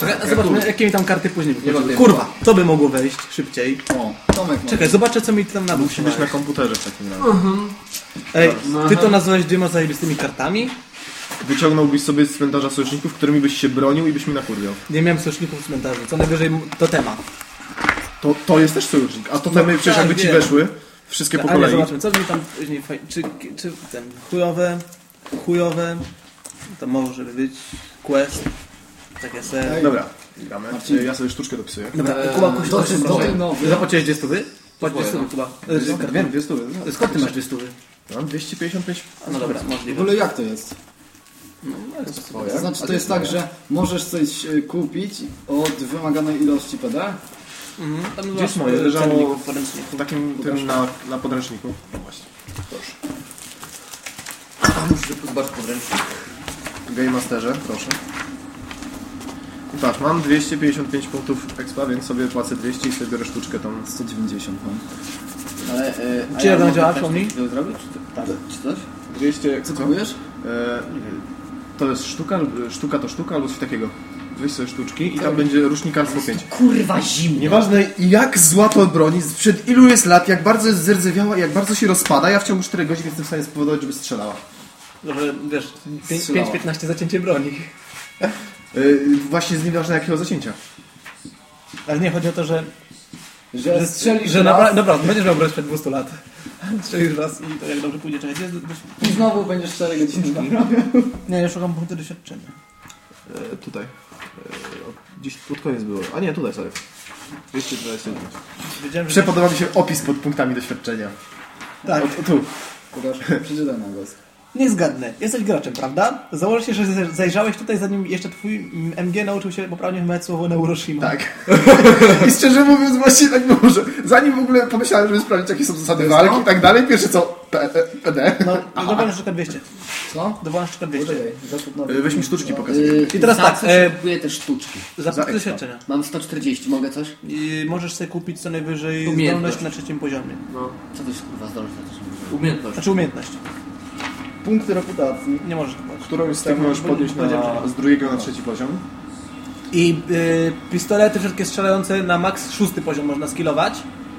Czekaj, zobaczmy, jakie mi tam karty później tempa. Kurwa, to by mogło wejść szybciej. O, Tomek. Czekaj, zobaczę, co mi tam na dół Musi być na komputerze w takim razie. Ej, ty to nazwałeś dwiema zajebistymi kartami? Wyciągnąłbyś sobie z cmentarza sojuszników, którymi byś się bronił i byś mi nakurwiał. Nie miałem sojuszników w cmentarzu, co najwyżej m- to tema. To, to jest też sojusznik. A to temy przecież tak, jakby ci wiem. weszły, wszystkie po Ale kolei. zobaczmy, co mi tam później faj... czy, czy ten chujowe, chujowe, to może być quest, se... Dobra, gramy. Marcin. Ja sobie sztuczkę dopisuję. Dobra, Eee, Kuba, kuś, To jest dobry nowy. Zapłaciłeś dwie stówy? Płać dwie Twoje, stówy, no. Kuba. Wiem, dwie stówy. E, Skąd ty masz dwie stówy? Mam 255. No dobra, W możliwe. ogóle jak to jest? Swoje. To znaczy to jest tak, że możesz coś e, kupić od wymaganej ilości PD? Mhm, tam Gdzie jest masz, moje? e, Leżało w takim tym na, na podręczniku. No właśnie. Proszę. Muszę zobacz podręcznik. Game Masterze, proszę. I patrz, mam 255 punktów expa, więc sobie płacę 200 i sobie biorę sztuczkę tam. 190 mam. Ale, e, a Czy ja ja mogę działała, też to zrobić? Czy, tak. czy coś? 200... Co kupujesz? E, to jest sztuka, sztuka to sztuka albo coś takiego. Weź sobie sztuczki i tam będzie rusznikarstwo 5. Kurwa zimno. Nieważne jak zła to broni, przed ilu jest lat, jak bardzo jest zerdzewiała, jak bardzo się rozpada, ja w ciągu 4 godzin jestem w stanie spowodować, żeby strzelała. Że wiesz, Strzelała. 5-15 zacięcie broni. Yy, właśnie z nieważne jakiego zacięcia. Ale nie, chodzi o to, że, Że że, strzelisz że raz naprawdę, dobra, będziesz miał broń sprzed 200 lat. Strzelisz raz i to jak dobrze pójdzie, czekaj, jest i znowu będziesz 4 godziny grał. Nie, ja szukam punktu doświadczenia. E, tutaj. E, gdzieś pod koniec było. A nie, tutaj sobie. 229. Wiedziałem, że... Przepodobał mi się opis pod punktami doświadczenia. Tak, O, tu. Pokaż, przeczytaj na głos. Nie zgadnę. Jesteś graczem, prawda? Założę się, że zaj- zajrzałeś tutaj, zanim jeszcze twój MG nauczył się poprawnie wymawiać słowo Neuroshima. Tak. I szczerze mówiąc, właśnie tak było, że zanim w ogóle pomyślałem, żeby sprawdzić, jakie są zasady jest walki to? i tak dalej, pierwsze co? P- e, PD. No, dowolna sztuka 200. Co? Dowolna sztuka 200. Poczekaj, zaszedł nowy. E, Weź mi sztuczki pokaż. I teraz tak, e, kupuję te sztuczki? Za doświadczenia. Mam 140, mogę coś? I możesz sobie kupić co najwyżej zdolność na trzecim poziomie. No. Co to jest kurwa zdolność na też? Umiejętność. Znaczy umiejętność. Punkty reputacji. Nie możesz kupować. Którą z tych możesz podnieść na, z drugiego na trzeci poziom? I y, pistolety wszystkie strzelające na max szósty poziom można skillować.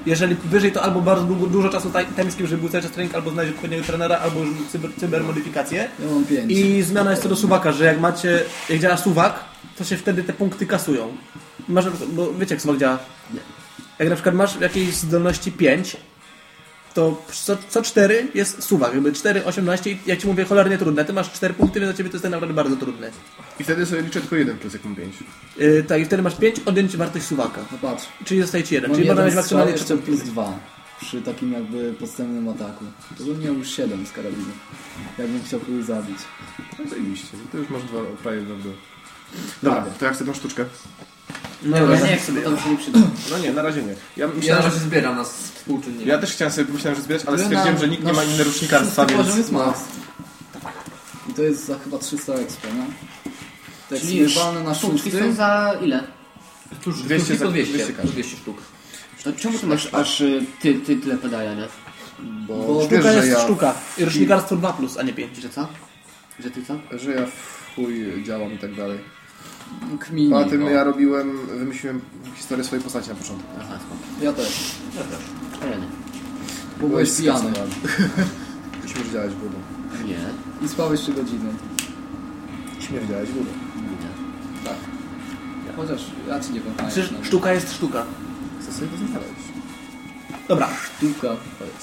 Jeżeli wyżej to albo bardzo długo, dużo czasu timeskim, żeby był cały czas trening, albo znaleźć odpowiedniego trenera, albo już cyber, cybermodyfikację. Ja mam 5. I zmiana jest co do suwaka, że jak macie, jak działa suwak, to się wtedy te punkty kasują. Masz, bo wiecie jak suwak działa? Nie. Jak na przykład masz jakiejś zdolności 5, to co, co 4 jest suwak, jakby 4, 18 i jak ci mówię cholernie trudne, ty masz 4 punkty, więc dla ciebie to jest tak naprawdę bardzo trudne. I wtedy sobie liczę tylko jeden plus jak mam pięć. Yy, tak, i wtedy masz 5, odjąć wartość suwaka. No patrz. Czyli zostaje ci 1, Mam czyli można mieć maksymalnie jeszcze 3 plus 2 przy takim jakby podstępnym ataku. To bym miał już 7 z karabinu. Jakbym chciał kogoś zabić. No zajebiście. To już masz dwa, prawie dwa w dół. Dobra, to ja chcę tą sztuczkę. No, Ja nie chcę, bo to mi się nie przyda. No nie, na razie nie. Ja, Ja na myślałem, razie że, zbieram nas współczynnik. ja też chciałem sobie myślałem, że zbierać, ale stwierdziłem, na- że nikt nie ma inne rusznikarstwa, szósty poziom więc... jest max. I to jest za chyba 300 expo, nie? Tak Czyli walne na sztuczki są za ile? Cóż, 200 200 za- to 200, 200 każdy. 200 sztuk. To czemu ty masz aż y, ty, ty tyle pedaja, nie? Bo... Bo Sztuka jest ja- sztuka. I rocznikarstwo 2 plus, a nie 5. Że co? Że ty co? Że ja w chuj działam i tak dalej. Kmini. Poza tym o. ja robiłem, wymyśliłem historię swojej postaci na początku. Aha, spoko. Ja też. A ja nie. Bo byłeś pijany. Śmierdziałeś wodą. Nie. I spałeś 3 godziny. Śmierdziałeś wodą. Nie. Tak. Chociaż ja ci nie kochałem. Przecież sztuka jest sztuka. Chcę sobie to zostawić. Dobra. Sztuka.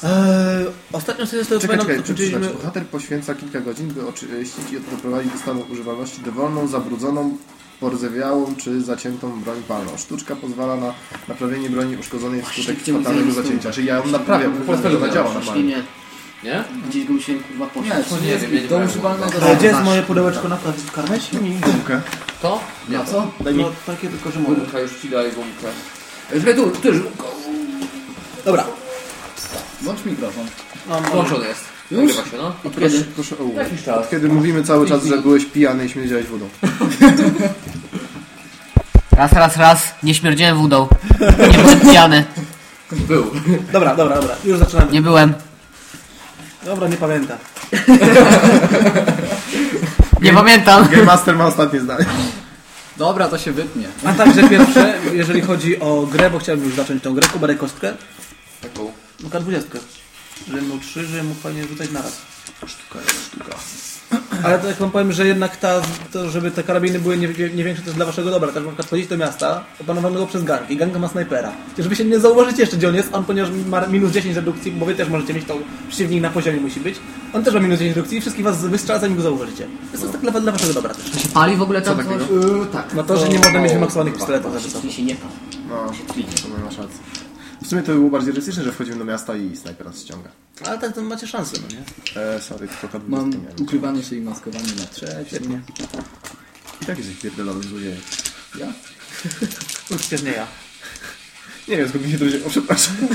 Eee, ostatnio sobie z tego Czekaj, czekaj, przeczytać. skończyliśmy... Bohater poświęca kilka godzin, by oczyścić i doprowadzić do stanu używalności dowolną, zabrudzoną, porzewiałą czy zaciętą broń palną. Sztuczka pozwala na naprawienie broni uszkodzonej wskutek fatalnego zacięcia. Czyli ja ją naprawiam, po prostu ona działa Właśnie normalnie. nie. Nie? Gdzieś go musiałem kurwa Nie, poszedł. czy nie nie wiem, ja nie do używalnego A gdzie jest moje pudełeczko na plac karmeć? Gumkę. To? Na co? Daj mi. No takie tylko, że mogę. Gumka, już ci daję gumkę. Czekaj, tu, już. Dobra. Włącz mikrofon. Mam. Włączony jest. Już? Nagrywa się, no. Proszę, proszę o uwagę. Jakiś czas. Kiedy mówimy cały czas, że byłeś pijany i śmierdziałeś wodą. Raz, raz, raz. Nie śmierdziałem wódą. Nie byłem pijany. Był. Dobra, dobra, dobra. Już zaczynamy. Nie byłem. Dobra, nie pamiętam. Nie pamiętam. Game Master ma ostatnie zdanie. Dobra, to się wytnie. A także pierwsze, jeżeli chodzi o grę, bo chciałbym już zacząć tą grę, Kuba daj kostkę. Taką. No K20. Żebym miał trzy, żebym mógł fajnie rzucać naraz. Sztuka, jest sztuka. Ale to jak wam powiem, że jednak ta, to, żeby te karabiny były nie, nie większe, to jest dla waszego dobra. Tak na przykład wchodzić do miasta opanowanego przez gang i gang ma snajpera. Żeby się nie zauważycie jeszcze, gdzie on jest, on ponieważ ma minus 10 redukcji, bo wy też możecie mieć to, przeciwnik na poziomie musi być. On też ma minus 10 redukcji i wszystkich was wystrzela, zanim go zauważycie. To jest tak dla, dla waszego dobra też. To się pali w ogóle tam coś? Yy, tak. No to, że nie można mieć wymaksowanych pistoletów za wysoko. Czyli się nie pali. No, to masz rację. W sumie to by było bardziej realistyczne, że wchodzimy do miasta i snajper nas ściąga. Ale tak to macie szansę, no nie? E, sorry, tylko K20 Mam ukrywanie się i maskowanie na trzecie. Świetnie. I tak jesteś pierdolonym złodziejem. Ja? Przecież nie ja. Nie wiem, skąd mi się to wzięło, o, przepraszam.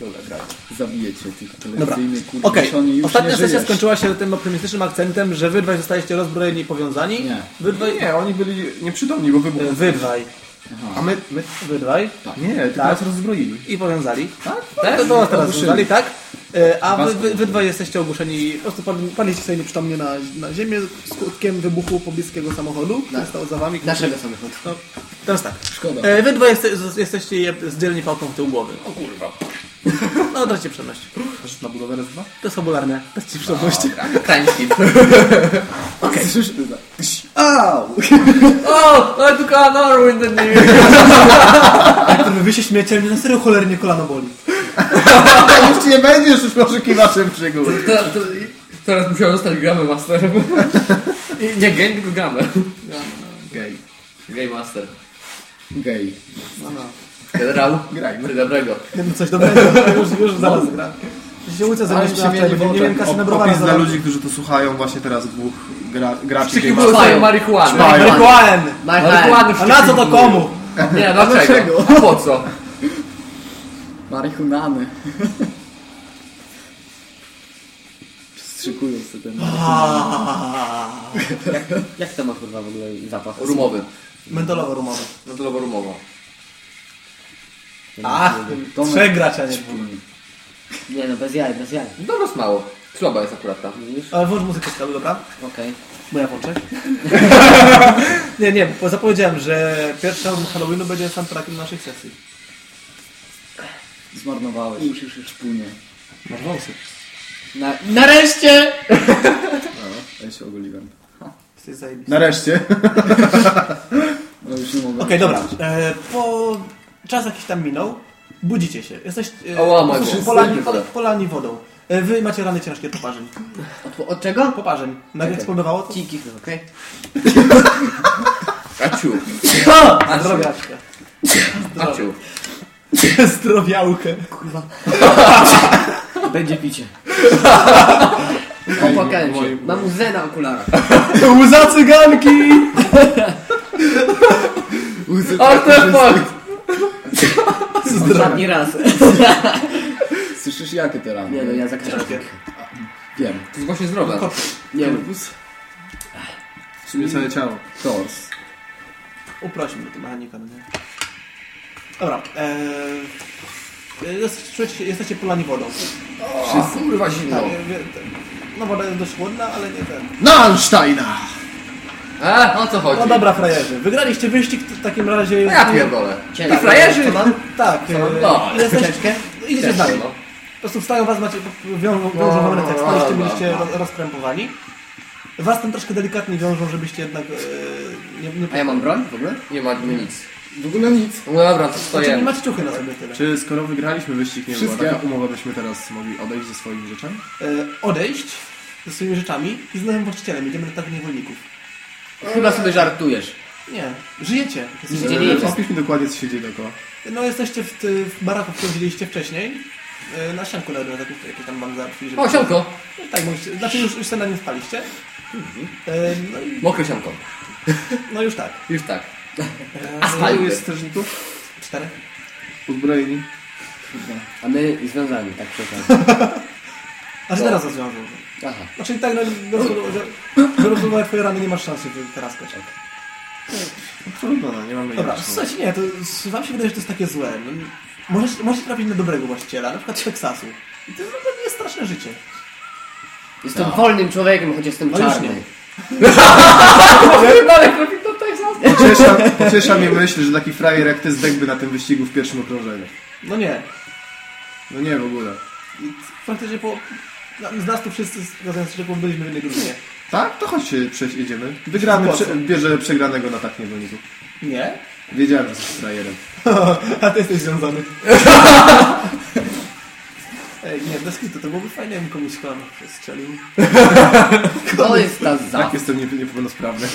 Dobra, graj. Zabiję cię, ty Dobra, telewizyjny kurwa. okej. Ostatnia sesja żyjesz. skończyła się tym optymistycznym akcentem, że wy dwaj zostaliście rozbrojeni i powiązani. Nie. Wy dwaj... Nie, oni byli nieprzytomni, bo wybuchł. E, Wy dwaj. A my, my... Wy dwaj. Nie, tylko Tak. nas rozbroili. I powiązali. Tak? tak? To, to was teraz powiązali, tak? E, A wy, wy, wy dwaj jesteście ogłuszeni, po prostu padli- padliście sobie nieprzytomnie na, na ziemię skutkiem wybuchu pobliskiego samochodu, który stał za wami. Naszego samochodu. No, teraz tak. Szkoda. E, Wy dwaj jeste, jesteście je- zdzieleni pałką w tył głowy. O kurwa. No, dajcie przemność. Masz na budowę raz dwa? To jest fabularne. Dajcie przemność. Tański. Okej. Słyszysz? Au! O, ale tu kanał in the new. Wy się śmiecie, mnie na serio cholernie kolano boli. Już nie będziesz już poszukiwaczem przygód. To, to, teraz musiał zostać Game Masterem. I Nie game, tylko Game. Gej. Game Master. Gej. Generał. Grajmy. Ty dobrego. Coś dobrego. Już, już zaraz gra. Się łyce Ale zamiast się mieli nie wiem, kasy na browara Opis dla ludzi, którzy to słuchają, właśnie teraz dwóch gra, graczy sobie marihuanę. Ćpają. Marihuan! Marihuany A na co to komu? Nie, dlaczego? A po co? Marihuany. Strzykują sobie ten... Jak to ma kurwa w ogóle zapach? Rumowy. Mentolowo rumowy. No. Ach, Tomek. trzech graczy, a nie dwóch. Nie no, bez jaj, bez jaj. Dobro smało. Słaba jest akurat ta. Widzisz? Ale włącz muzykę z dobra? Okej. Bo ja włączę. nie, nie, bo zapowiedziałem, że pierwsza Halloweenu będzie soundtrackiem naszych sesji. Zmarnowałeś. Już, już, już. Szpunie. Masz wąsy. Na, nareszcie! Ja się ogoliłem. Jesteś zajebisty. Nareszcie. No już nie mogę. Okej, dobra. E, po... Czas jakiś tam minął. Budzicie się. Jesteś e, Ała, mojego. polani, Wszyscy. po, polani wodą. E, wy macie rany ciężkie poparzeń. Od, od czego? Poparzeń. Nagle Okej. eksplodowało to? Ciki, okej? Aciu. Zdrowiaczkę. Aciu. Zdrowiałkę. Będzie picie. Popłakałem się. Mam łzę na okularach. Łza cyganki! Artefakt! Ostatni raz. Słyszysz jakie te rany? Nie no, ja za każdym. Wiem. To jest właśnie zdrowe. Nie no. W sumie całe ciało. Tors. Uprośmy to mechanika, no nie? Dobra. Eee, jest, czujecie się- jesteście polani wodą. O, kurwa zimno. Tak, e, no woda jest dość chłodna, ale nie ten. Nalsteina! A, o co chodzi? No dobra, frajerzy. Wygraliście wyścig w takim razie. No ja pierdolę. Ty frajerzy? Co mam? Tak. e, No, Ciężkie? idziecie Ciężko, dalej. no. Po prostu wstają was, macie, wiążą, wiążą wam ręce, jak spaliście, byliście ro- rozkrępowani. Was tam troszkę delikatnie wiążą, żebyście jednak e, nie, nie... A ja mam broń w ogóle? Nie ma nic. W ogóle nic. No dobra, to Znaczy, nie stojemy. macie ciuchy na sobie tyle. Czy skoro wygraliśmy wyścig, nie była Wszystkie. taka umowa, byśmy teraz mogli odejść ze swoimi rzeczami? E, odejść ze swoimi rzeczami i z nowym właścicielem. Idziemy do tak niewolników. Chyba sobie żartujesz. Nie, żyjecie. Jesteście, nie. Opisz mi dokładnie, co się dzieje dookoła. No jesteście w, ty, w baraku, w którym wcześniej. E, Na ścianku nawet jakieś, jakieś tam wam załatwili, żeby... O, sianko. Tak, mówicie, znaczy już, już sobie na nim spaliście. E, no, i, Mokre sianko. no już tak. Już tak. E, Spalił jest strażników? Czterech. Uzbrojeni. A my związani, tak przepraszam. Aż teraz rozwiążą. Aha. Znaczy tak, no, pod uwagę twoje rany, nie masz szansy wytaraskać. Trudno, no, nie mamy Dobra, słuchajcie, nie, to wam się wydaje, że to jest takie złe. No, możesz, możesz trafić na dobrego właściciela, na przykład z Teksasu. I to naprawdę jest straszne życie. Jestem wolnym człowiekiem, choć jestem No czarny. Pociesza, pociesza mnie myśl, że taki frajer jak ty zdechłby na tym wyścigu w pierwszym okrążeniu. No nie. No nie w ogóle. I Faktycznie po... Z nas tu wszyscy zgadzają się, że byliśmy w jednej drużynie. Tak? To chodź się przejedziemy. Wygramy, prze, bierze przegranego na tak niewolników. Nie? Wiedziałem, że jesteś frajerem. A ty jesteś związany. Ej, nie, bez kitu, to byłoby fajnie, jakby komuś kolan przestrzelił. To jest ta Tak, za. jestem nie- niepełnosprawny.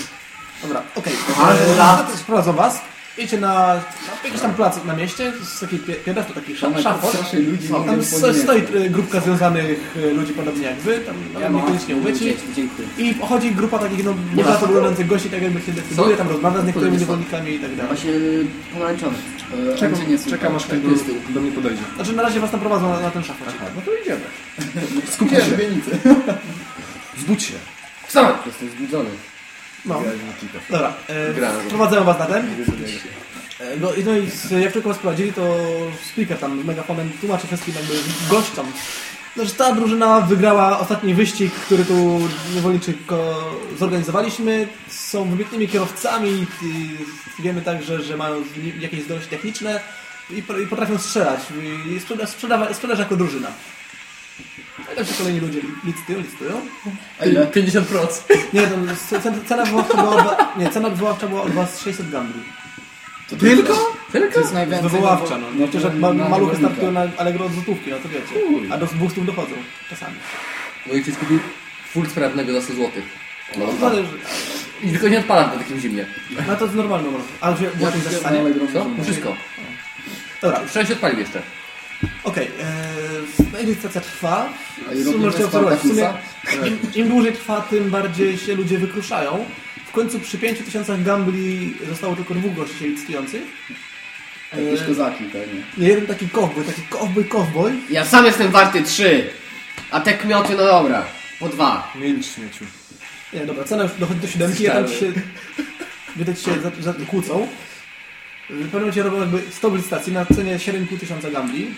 Dobra, okej. Ale- Okay. Sprowadzą was. Idziecie na, na jakiś tam plac na mieście, z takiej pie- piętasz, to taki szaf, szafot. Strasznie ludzi Tam stoi y, grupka związanych y, ludzi podobnie jak wy, tam nawet niekoniecznie umyci. Dziękuję. I chodzi grupa takich no, bogato wyglądających gości, tak jakby się decyduje, tam rozmawia z niektórymi niewolnikami i tak dalej. Właśnie pomarańczowy. E, Czekam, czekam aż ktoś do, mnie podejdzie. Znaczy na razie was tam prowadzą na, na ten szafot. No to idziemy. Skupię się. Zbudź się. Wstawaj. Jestem zbudzony. No, dobra. E, Grałem. wprowadzają was na ten. E, No, i- no i z, jak tylko was prowadzili, to speaker tam z megafonem tłumaczy wszystkim jakby gościom, no, że ta drużyna wygrała ostatni wyścig, który tu niewolniczy zorganizowaliśmy. Są wybitnymi kierowcami wiemy także, że mają jakieś zdolności techniczne i, i potrafią strzelać. I sprzeda, sprzedawa, sprzedaż jako drużyna. No i tam się kolejni ludzie licytują, licytują. A ile? 50%. Nie, tam cena, wywoławcza była, nie, cena wywoławcza była od was 600 gambli. Tylko? To Tylko? jest najwięcej. Wywoławcza, no. no Przecież jak ma, maluchy startują na Allegro od złotówki, no to wiecie. A do 200 dochodzą. Czasami. Mój ojciec kupił full sprawnego za 100 zł. No, zależy. I tylko nie odpalam na takim zimnie. No to jest normalne może. Ale że Ja. Allegro Co? można. Wszystko. Dobra, Trzeba się odpalić jeszcze. Okej. Okay. Licytacja trwa. A i W sumie robimy możecie obserwować. W sumie im, im dłużej trwa, tym bardziej się ludzie wykruszają. W końcu przy 5000 gambli zostało tylko dwóch gości licytujących. Jakieś kozaki pewnie. Nie jeden taki cowboy, taki cowboy, cowboy. Ja sam jestem warty 3. A te kmioty, no dobra. Po dwa. Milcz śmieciu. Nie, dobra, cena już dochodzi do siódemki, ja tam ci się... Widać się za, za, kłócą. W pewnym momencie robią jakby stop licytacji na cenie 7,5 tysiąca gambli.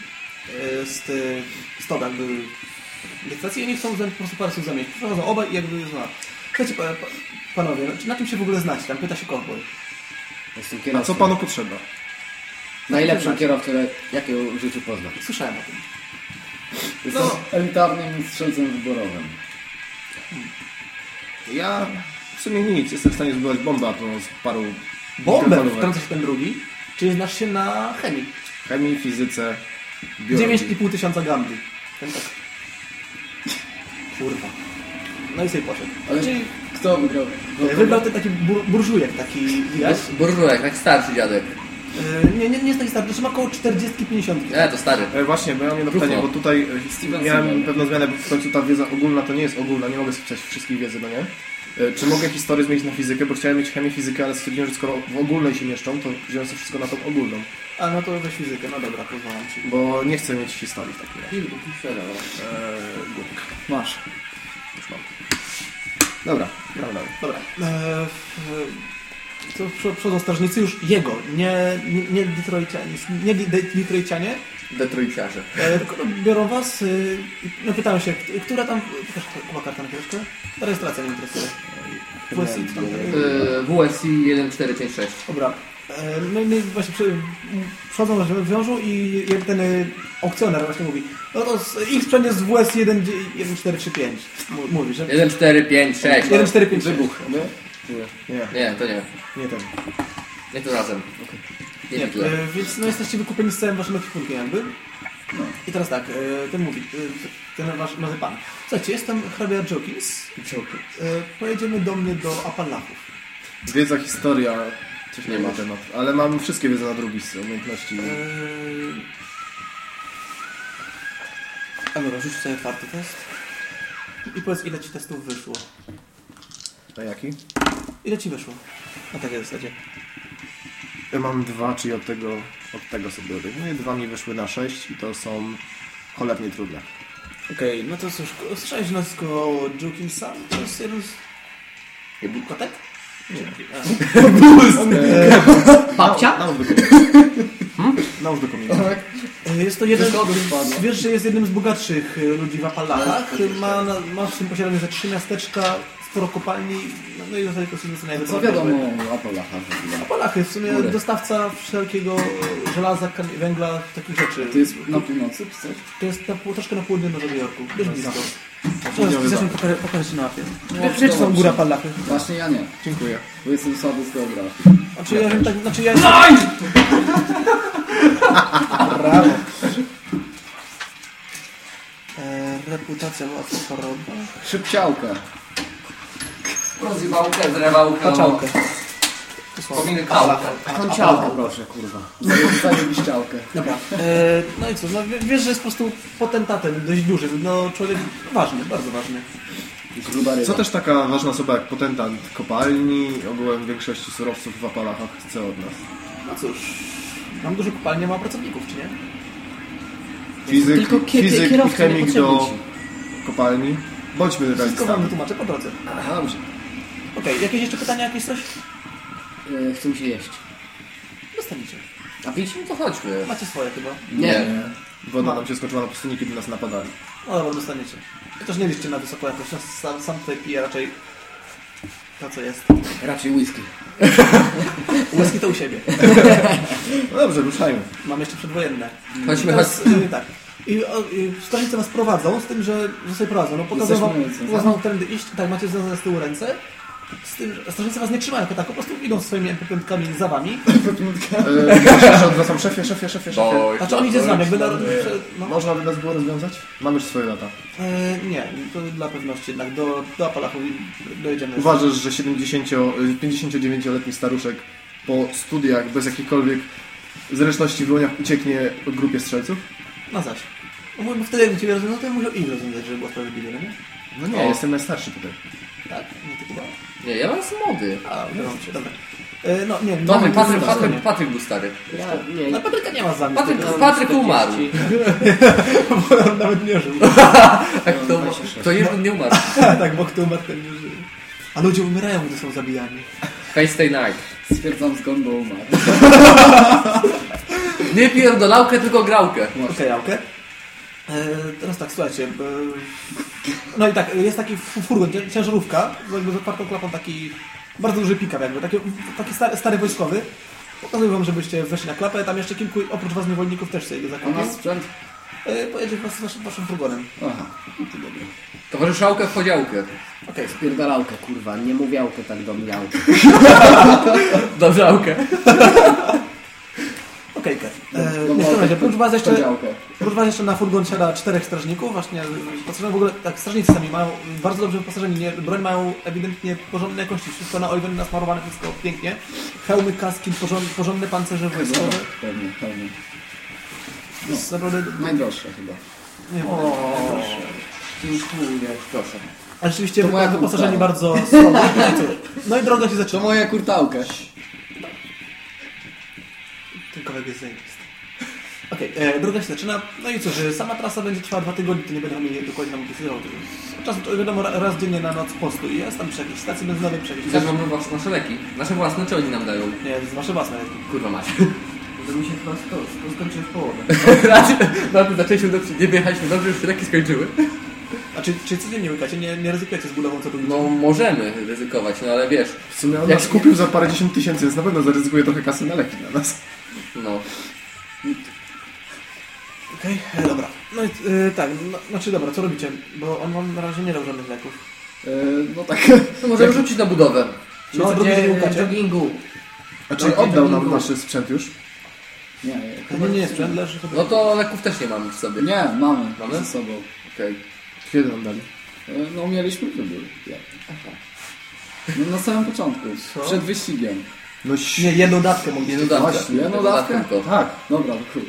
e, Z stop jakby licytacji i oni chcą po prostu parę słów zamienić. Przechodzą obaj i jakby zna. Słuchajcie, pa, pa, panowie, na- na czym się w ogóle znacie? Tam pyta się cowboy. Jestem A co panu potrzeba? Najlepszym kierowcą, jakiego w życiu poznam. Słyszałem o tym. Jestem elitarnym strzelcem wyborowym. Ja w sumie nic. Jestem w stanie zbudować bombę atomową z paru Bombę mikrofalówek. wtrąca się ten drugi. Czyli znasz się na chemii. chemii, fizyce, biologii. 9,5 tysiąca gambli. Ten tak. Kurwa. No i sobie poszedł. Ale Czyli kto wygrał? wybrał ten taki bur, burżujek, taki widać. Burżułek, tak starszy dziadek. E, Nie, nie, nie jest taki stary, to ma około 40-50. Nie, to stary. E, właśnie, bo ja mam jedno pytanie, bo tutaj e, Steven miałem pewną zmianę, bo w końcu ta wiedza ogólna to nie jest ogólna, nie mogę spisać wszystkich wiedzy, no nie? E, Czy mogę historię zmienić na fizykę, bo chciałem mieć chemię, fizykę, ale stwierdziłem, że skoro w ogólnej się mieszczą, to wziąłem sobie wszystko na tą ogólną, A no to weź fizykę, no dobra, pozwalam ci. bo nie chcę mieć historii w takim razie. Eee, głupik. Masz. Już mam. Dobra, dalej. Dobra. E, to przy- przychodzą strażnicy już jego, nie, nie, nie Detroitcianie, nie De- De- Detroitcianie, Detroitiarze. e, biorą was i no, pytają się, która tam, pokaż karta na chwileczkę, rejestracja mnie interesuje. WSI, co tam, Yy, WSC 1456. Dobra. E, No i właśnie przy, przychodzą, że wiążą i jak ten e, aukcjoner właśnie mówi, no to z, ich sprzęt jest w WS 1, 1435. Mó- Mówi, że 1, 4, 5, 6. 1456. Wybuch, nie? Nie, Nie, to nie. nie ten. Nie to razem. Nie, Nie, Hitler. e, więc no jesteście wykupieni z całym waszym ekwipunkiem jakby. I teraz tak, e, ten mówi, e, ten wasz nowy pan. Słuchajcie, jestem hrabia Jokins. E, Pojedziemy do mnie do Apalachów. Wiedza, historia, coś Nie ma temat, ale mam wszystkie wiedze na drugi z umiejętności. A dobra, rzuć sobie czwarty test. I powiedz ile ci testów wyszło. A jaki? Ile ci wyszło? Na takiej zasadzie. Ja mam dwa, czyli od tego, od tego sobie odejmuję. Dwa mi wyszły na sześć i to są cholernie trudne. Okej, no to cóż, słyszałeś nazwisko Jokinsa? To jest jeden z... Kotek? Nie. Babcia? Nałóż do. E, Jest to jeden... Wypadło. Wiesz, że jest jednym z bogatszych e, ludzi w Apalachach. Ma, na- ma w swym posiadaniu ze trzy miasteczka sporo kopalni, no, no i tutaj kosmicy najwyżej. Co wiadomo o ogóle? Polachy w sumie Góry. dostawca wszelkiego żelaza, węgla, takich rzeczy. To jest na północy czy coś? To jest na, troszkę na południe Nowego Jorku, dość blisko. Południowy Zresztą pokażę, pokażę Ci na mapie. No, Wiesz, są góra Palachy. Właśnie ja nie, Dziękuję. bo jestem słaby z geografii. Znaczy ja, tak, znaczy ja jestem... Brawo. E, reputacja łatwa choroba. Szybciałkę. Rozjebałkę, zrewałkę. Paczałkę. Pominkałkę. Końciałkę proszę, kurwa. Zajebiściałkę. Dobra. E, no i co, no, wie- wiesz, że jest po prostu potentatem dość dużym. No człowiek ważny, bardzo ważny. Co też taka ważna osoba jak potentant kopalni, ogółem większości surowców w Apalachach chce od nas? No cóż, mam dużo kopalni, nie ma pracowników, czy nie? Fizyk, Tylko kie- fizyk i kierowcy chemik do ci. kopalni. Bądźmy Wszystko wam realistami. wytłumaczę po drodze. Dobrze. Okej, jakieś jeszcze pytania, jakieś coś? Yy, chcę się jeść. Dostaniecie. A pić? No to chodźmy. Macie swoje chyba. Nie. Woda nam się skończyła na pustyni, kiedy nas napadali. No dobra, dostaniecie. I też nie liczcie na wysoką jakość. Ja Sam, sam tutaj piję raczej to, co jest. Raczej whisky. Whisky to u siebie. No dobrze, ruszajmy. Mam jeszcze przedwojenne. Chodźmy, Teraz, chodź. y, tak. I o, y, strażnicy was prowadzą, z tym, że, że sobie prowadzą. No pokazują wam, Jesteśmy tędy iść, tak, macie związane z tyłu ręce. Z tym, że strażnicy was nie trzymają jako tak, po prostu idą swoimi MP5 za wami. E, proszę, że odwracam szefie, szefie, szefie, szefie. Oj, Znaczy on idzie z wami, jakby na, oj, że- no, Można by nas było rozwiązać? Mamy już swoje lata. e, Nie, to dla pewności jednak do, do Apalachu dojedziemy. Uważasz, że 70, 59-letni staruszek po studiach bez jakichkolwiek zręczności w dłoniach ucieknie grupie strzelców? No zaś. No bo wtedy jakby ciebie rozwiązał, to ja musiał ich rozwiązać, żeby było sprawiedliwie, no nie? No nie, O. jestem najstarszy tutaj. Tak? Nie ty chyba? Nie, ja jestem młody. A, udało mi się, dobra. E, no nie, Patryk, mamy- Patryk, mamy- Patryk, Patryk był stary. Ja, nie, No Patryka nie ma z wami. Patryk, tego- Patryk umarł. bo on nawet nie żył. Tak, to, to jeden nie umarł. tak, bo kto umarł, ten nie żyje. A ludzie umierają, gdy są zabijani. Face Stay Night. Stwierdzam zgon, bo umarł. Nie pierdolałkę, tylko grałkę. Okej, Jałkę. E, teraz tak, słuchajcie. bo- No i tak, jest taki fu- furgon, cię- ciężarówka, z jakby z otwartą klapą taki bardzo duży pick jakby, taki, taki stary, stary wojskowy. Pokazuję wam, żebyście weszli na klapę, tam jeszcze kilku, oprócz was niewolników też sobie A zakupił. nasz sprzęt? E, pojedzie was z waszym, waszym furgonem. Aha, no to dobra. Towarzyszałkę w podziałkę. Okej, Pierdalałkę, kurwa, nie mówiałkę tak do mnie. Dobrzeałkę. okej, okay, e, No, w no, każdym razie, oprócz was jeszcze was jeszcze na furgon siada czterech strażników, właśnie pasażerowie w ogóle, tak, strażnicy sami mają bardzo dobrze wyposażeni, nie, broń mają ewidentnie porządnej jakości, wszystko na oliwę nasmarowane, wszystko pięknie, hełmy, kaski, porząd, porządne pancerze wojskowe, Pewnie, pewnie. to jest naprawdę, Najdroższe chyba. nie wiem, Dziękuję. Proszę. ale rzeczywiście To wyposażeni bardzo słabo, no i no droga się To zaczyna, moja kurtałkę. Ten kawałek jest zajebisty. Okej, e, droga się zaczyna, no i cóż, sama trasa będzie trwała dwa tygodnie, to nie będę mieli dokładnie nam opisywał. Czas, wiadomo, ra- raz dziennie na noc postu i jest tam przy jakiejś stacji benzynowej, przy jakiejś... Też mamy was- nasze leki. Nasze własne, czy oni nam dają? Nie, z wasze własne. Kurwa macie. To mi się chyba sko- sko- skończyło w połowę. Na tym zaczęliśmy dobrze, nie wyjechaliśmy dobrze, już się leki skończyły. A czy, czy codziennie łykacie? Nie, nie ryzykujecie z bulową co No możemy ryzykować, no ale wiesz, W sumie on Jak- nas kupił za parę dziesiąt tysięcy, więc na pewno zaryzykuje trochę kasy na leki dla nas. no. Okej, e, dobra. No i e, tak, no, znaczy dobra, co robicie? Bo on wam na razie nie dał żadnych leków. E, no tak. To możemy rzucić na budowę. No, drugi łukacie? joggingu. A czy oddał nam nasz sprzęt już? Nie, To nie, nie jest sprzęt, leży chyba. No to leków też nie mamy w sobie. nie, mamy. Mamy? Ze sobą. Okej. Kiedy nam dali? E, No mieliśmy wybór. Ja. No, na samym początku. Co? Przed wyścigiem. No ś... Nie, jedną dawkę mogliście. Jedną dawkę. Właśnie, jedną dawkę? tylko. Tak, Dobra, chuj.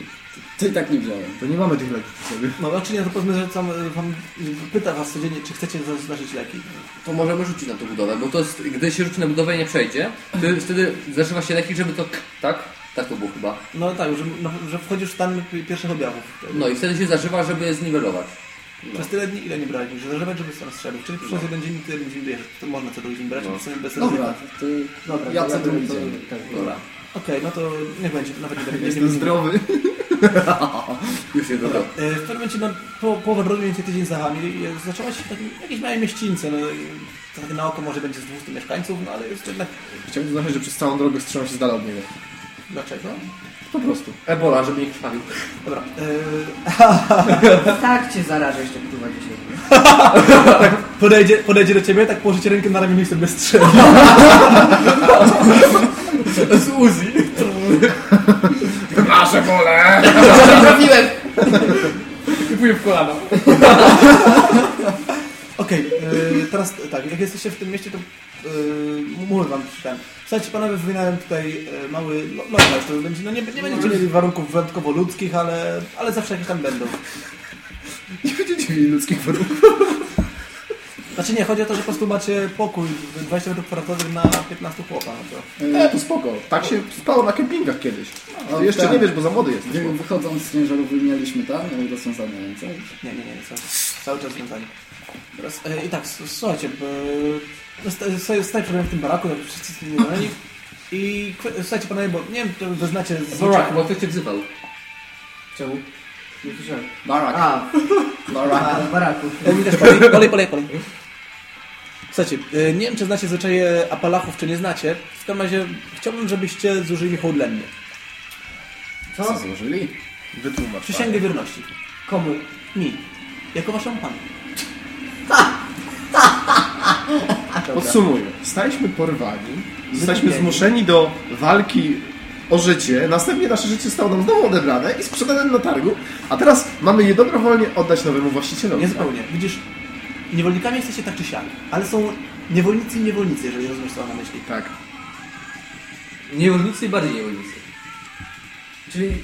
To i tak nie wziąłem. to nie mamy tych leków przy sobie. No znaczy nie, to powiedzmy, że tam e, wam e, pyta was codziennie, czy chcecie zaznaczyć leki. To możemy rzucić na tą budowę, bo to jest, gdy się rzuci na budowę i nie przejdzie, to wtedy zażywa się leki, żeby to... Tak? Tak to było chyba. No tak, że, no, że wchodzisz w stan pi- pierwszych objawów. No i wtedy się zażywa, żeby zniwelować. Przez tyle dni ile nie braliśmy, że zażywać, żeby stan strzelił. Czyli przez jeden dzień, tyle dzień wyjechać. To można co drugi dzień brać, No. w sumie bez Dobra, to Dobra, ja to co drugi dzień. Dobra. Okej, no to niech będzie, nawet nie będę Jestem zdrowy. Już nie dobra. E, W pewnym momencie, no, po, połowa drogi, mniej więcej tydzień za wami, e, zaczęła się takim, jakieś małe mieścińce, no, i tak na oko może będzie z 200 mieszkańców, no ale jest jednak... Chciałbym zaznaczyć, że przez całą drogę trzymam się z dala od niego. Dlaczego? Po prostu. Ebola, żeby nie krwawił. Dobra. Tak cię zarażę jeszcze kurwa dzisiaj. podejdzie, podejdzie do ciebie, tak położycie rękę na ramieniu i sobie strzeli. Z Uzi. Nasze pole! Trafiłem! Kupuję w kolano. Okej, e, teraz tak, jak jesteście w tym mieście, to e, mówię wam ten. Słuchajcie, panowie, wynająłem tutaj e, mały lo- lokal, który będzie, no nie, nie będziecie mieli warunków wyjątkowo ludzkich, ale, ale zawsze jakieś tam będą. Nie będziecie mieli ludzkich warunków. Znaczy nie, chodzi o to, że po prostu macie pokój 20 metrów kwadratowych na 15 chłopa. No to. Nie, to spoko. Tak się spało na kempingach kiedyś. O, Ty jeszcze tak. nie wiesz, bo za młody jesteś. Wy- Wychodząc z ciężarówki mieliśmy tam, rozwiązane ręce. Nie, nie, nie, cały, cały czas związani. Teraz, e, I tak, słuchajcie, e, sta- staj przed w tym baraku, no, wszyscy są niedoleni. I słuchajcie panowie, bo nie wiem, czy wy znacie z Zorak, bo ktoś cię wzywał. Czemu? Nie słyszałem. Barak. A, Barak. a baraku. E, Mi też polej, polej, polej, polej. Słuchajcie, e, nie wiem, czy znacie zwyczaje Apalachów, czy nie znacie. W każdym razie chciałbym, żebyście zużyli hołdlennie. Co Co? złożyli? Wytłumacz. Przysięgę wierności. Komu? Mi. Jako waszemu panu. Podsumuję. Staliśmy porwani, zostaliśmy zmuszeni do walki o życie, następnie nasze życie zostało nam znowu odebrane i sprzedane na targu, a teraz mamy je dobrowolnie oddać nowemu właścicielowi. Niezupełnie. Widzisz, niewolnikami jesteście tak czy siak, ale są niewolnicy i niewolnicy, jeżeli rozumiesz, co mam na myśli. Tak. Niewolnicy i bardziej niewolnicy. Czyli,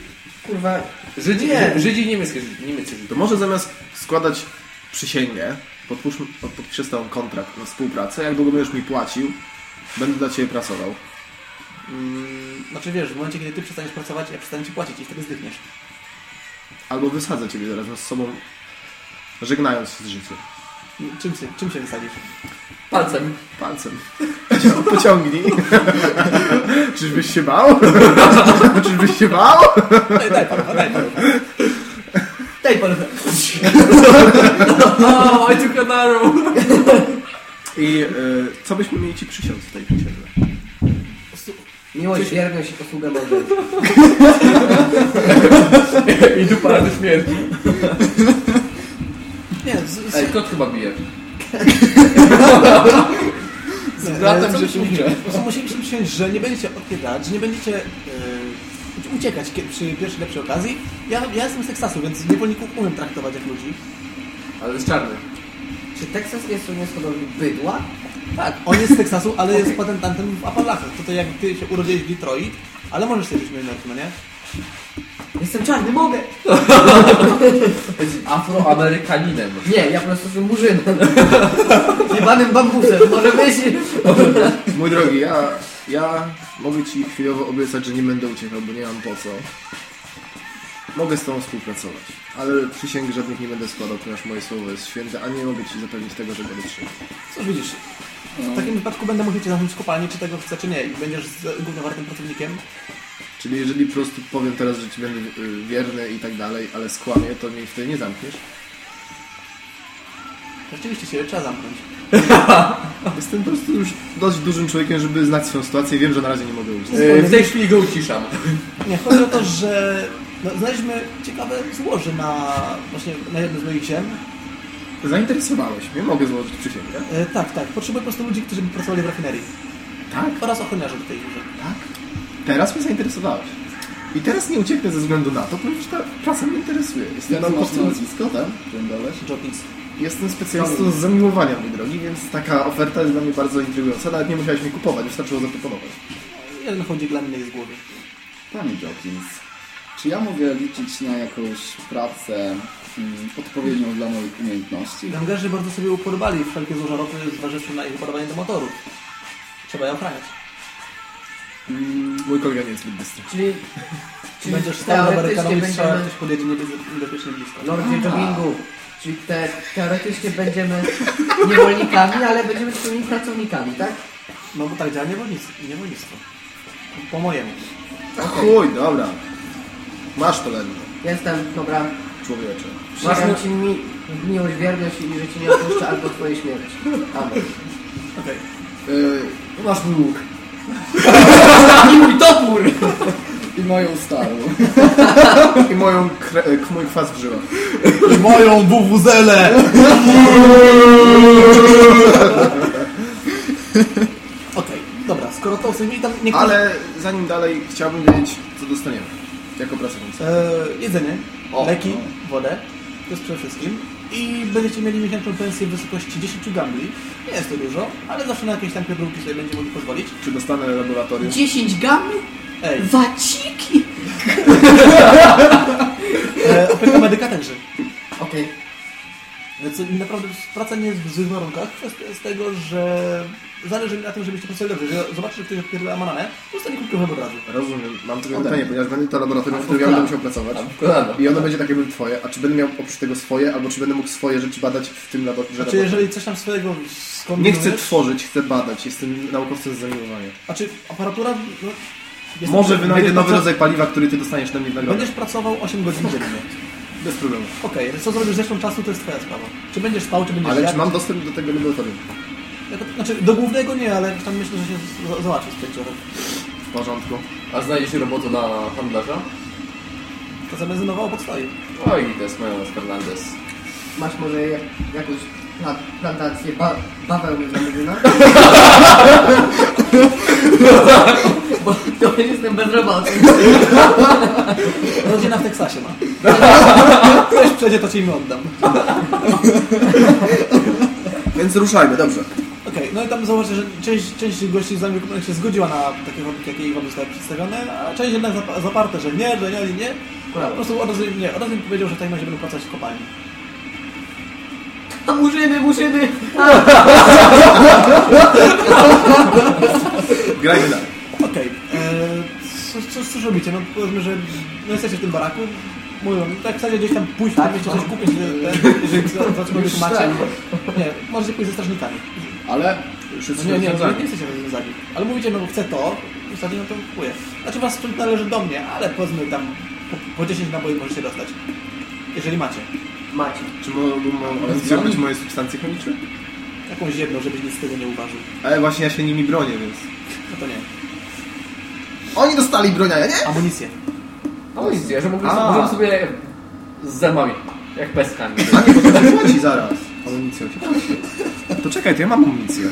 kurwa, Żydzi, Nie. Żydzi i niemieckie Żydzi. To może zamiast składać przysięgę, podpuszczmy, podpiszę z tobą kontrakt na współpracę, jak długo będziesz mi płacił, będę dla ciebie pracował. Mm, znaczy wiesz, w momencie, kiedy ty przestaniesz pracować, ja przestanę ci płacić i wtedy zdechniesz. Albo wysadzę ciebie zaraz z sobą, żegnając się z życiem. Czym, się- czym się wysadzisz? Palcem. Palcem. Pociągnij. Czyżbyś się bał? Czyżbyś się bał? Daj, daj palucha, daj palucha. daj paluchę. O, I took an arrow. I y, co byśmy mieli ci przysiąc w tej przysiędze? Miłość, wierność i posługa małżeństwa. I dupa rady śmierci. Nie, z, z, Ej, kot chyba bije. z bratem co się się przyjąć, że nie będziecie odpiedać, że nie będziecie e, uciekać przy pierwszej lepszej okazji. Ja, ja jestem z Teksasu, więc niewolników umiem traktować jak ludzi. Ale jest czarny. Czy Teksas jest również hodowli bydła? Tak, on jest z Teksasu, ale jest patentantem w Appalachach. To to jak ty się urodziłeś w Detroit, ale możesz sobie być milionerem, nie? Jestem czarny, mogę! Jest afroamerykaninem. Nie, ja po prostu jestem murzynem. Jebanym bambusem, może być. Mój drogi, ja, ja mogę ci chwilowo obiecać, że nie będę uciekał, bo nie mam po co. Mogę z tobą współpracować, ale przysięgi żadnych nie będę składał, ponieważ moje słowo jest święte, a nie mogę ci zapewnić tego, że będę trzymał. Cóż widzisz, w takim wypadku będę musiał cię zamknąć w kopalni, czy tego chce, czy nie. I będziesz z- głównowartym pracownikiem. Czyli jeżeli po prostu powiem teraz, że ci będę y, wierny i tak dalej, ale skłamię, to mnie wtedy nie zamkniesz. Rzeczywiście się trzeba zamknąć. Jestem po prostu już dość dużym człowiekiem, żeby znać swoją sytuację i wiem, że na razie nie mogę uciec. E, W tej chwili go uciszam. Nie, chodzi o to, że no, znaleźliśmy ciekawe złoże na właśnie na jednym z moich ziem. Zainteresowałeś mnie, mogę złożyć przysięgę. E, tak, tak. Potrzebuję po prostu ludzi, którzy by pracowali w rafinerii. Tak? Oraz ochroniarzy do tej górze. Tak? Teraz mnie zainteresowałeś. I teraz nie ucieknę ze względu na to, ponieważ ta praca mnie interesuje. Jestem masz naukowcem, nazwisko, tak? Jestem specjalistą z zamiłowania, mój drogi, więc taka oferta jest dla mnie bardzo intrygująca. Nawet nie musiałeś mi kupować, wystarczyło zaproponować. Jeden chodzi dla mnie z głowy. Panie Jokins, czy ja mogę liczyć na jakąś pracę mm, odpowiednią dla moich umiejętności? Gangerzy bardzo sobie upodobali wszelkie złoża ropy, zważywszy na ich upodobanie do motoru. Trzeba je ochraniać. Mm, Mój kolega nie jest zbyt bystry. Czyli, czyli Będziesz stał na barykadowym i będziemy... ktoś podjedzie niebez- niebezpiecznie blisko. Lordzie Jobbingu. Czyli te, teoretycznie będziemy niewolnikami, ale będziemy twoimi pracownikami, tak? No bo tak działa niewolnictwo. niewolnictwo. Po mojemu. Chuj, dobra. Masz to lenno, Jestem, dobra. człowiecze. Przysięgam ci mi, miłość, wierność i że ci nie opuszczę albo twoje śmierć. Amen. Okej. Yy, Masz mój łuk. I mój topór! I moją starą. I moją kre, e, mój kwas w żyłach. I moją buwuzelę! Okej, dobra, skoro to sobie tam nie Ale zanim dalej, chciałbym wiedzieć, co dostaniemy. Jako pracownicy. E, jedzenie, O, leki, wodę, to jest przede wszystkim. I będziecie mieli miesięczną pensję w wysokości 10 gambli. Nie jest to dużo, ale zawsze na jakieś tam pierdółki sobie będzie mogli pozwolić. Czy dostanę laboratorium? 10 gamy? Ej, Waciki! e, opieka medyka także. Okej. Więc naprawdę praca nie jest w złych warunkach. Kwestia jest tego, że zależy mi na tym, żebyście pracowali dobrze. Że zobaczysz, że ktoś odpierdala mananę, to zostanie krótko od razu. Rozumiem. Mam tylko pytanie, ponieważ będzie to laboratorium, w A, którym ja będę musiał pracować. I ono będzie takie jak twoje. A czy będę miał oprócz tego swoje, albo czy będę mógł swoje rzeczy badać w tym laboratorium? Znaczy, jeżeli coś tam swojego Nie chcę tworzyć, chcę badać. Jestem naukowcem z zamiłowania. Znaczy, aparatura... No, Może wynajdę nowy rodzaj paliwa, który ty dostaniesz na mnie w nagrodę. Będziesz pracował 8 godzin dziennie. Bez problemu. Okej, co zrobisz z resztą czasu, to jest twoja sprawa. Czy będziesz spał, czy będziesz Ale jadł. czy mam dostęp do tego laboratorium? Znaczy, do głównego nie, ale tam myślę, że się za- załatwi z pięciorem. W porządku. A znajdziesz robotę dla handlarza? To zabenzynowało pod stoi. Oj, to jest moja Fernandez. Masz może jak, jakąś pla- plantację ba bawełny dla Murzyna? Bo to jestem bezrobotny. Rodzina w Teksasie ma. Ktoś przejdzie, to ci im oddam. Więc ruszajmy, dobrze. Okej, no i tam zobaczę, że część, część gości z nami się zgodziła na takie warunki, jakie wam zostały przedstawione, a część jednak zap- zaparte, że nie, że nie, nie, nie. Po prostu od razu, nie, od razu mi powiedział, że w takim razie będą pracować w kopalni. A murzyny, murzyny! Grajmy dalej. Okej, eee, co, co, cóż robicie? No powiedzmy, że no jesteście w tym baraku, mówią, tak chcecie gdzieś tam pójść, Tak, no. coś kupić, jeżeli za- za cokolwiek Już macie. tak. Nie, możecie pójść ze strażnikami. Ale Wszyscy No nie, nie, nie, nie jesteście rozwiązani. Ale mówicie, no chcę to, i wtedy no to kupuję. Znaczy was sprzęt należy do mnie, ale powiedzmy tam po, po 10 naboi możecie dostać. Jeżeli macie. Macie. Czy mogą oddziałać moje substancje chemiczne? Jakąś jedną, żebyś nic z tego nie uważył. Ale właśnie ja się nimi bronię, więc... No to nie. Oni dostali broń, a ja nie? Amunicję. Amunicję, że A. możemy sobie z zębami, jak peskami. A nie, bo to się płaci zaraz. Amunicją się płaci. To czekaj, to ja mam amunicję.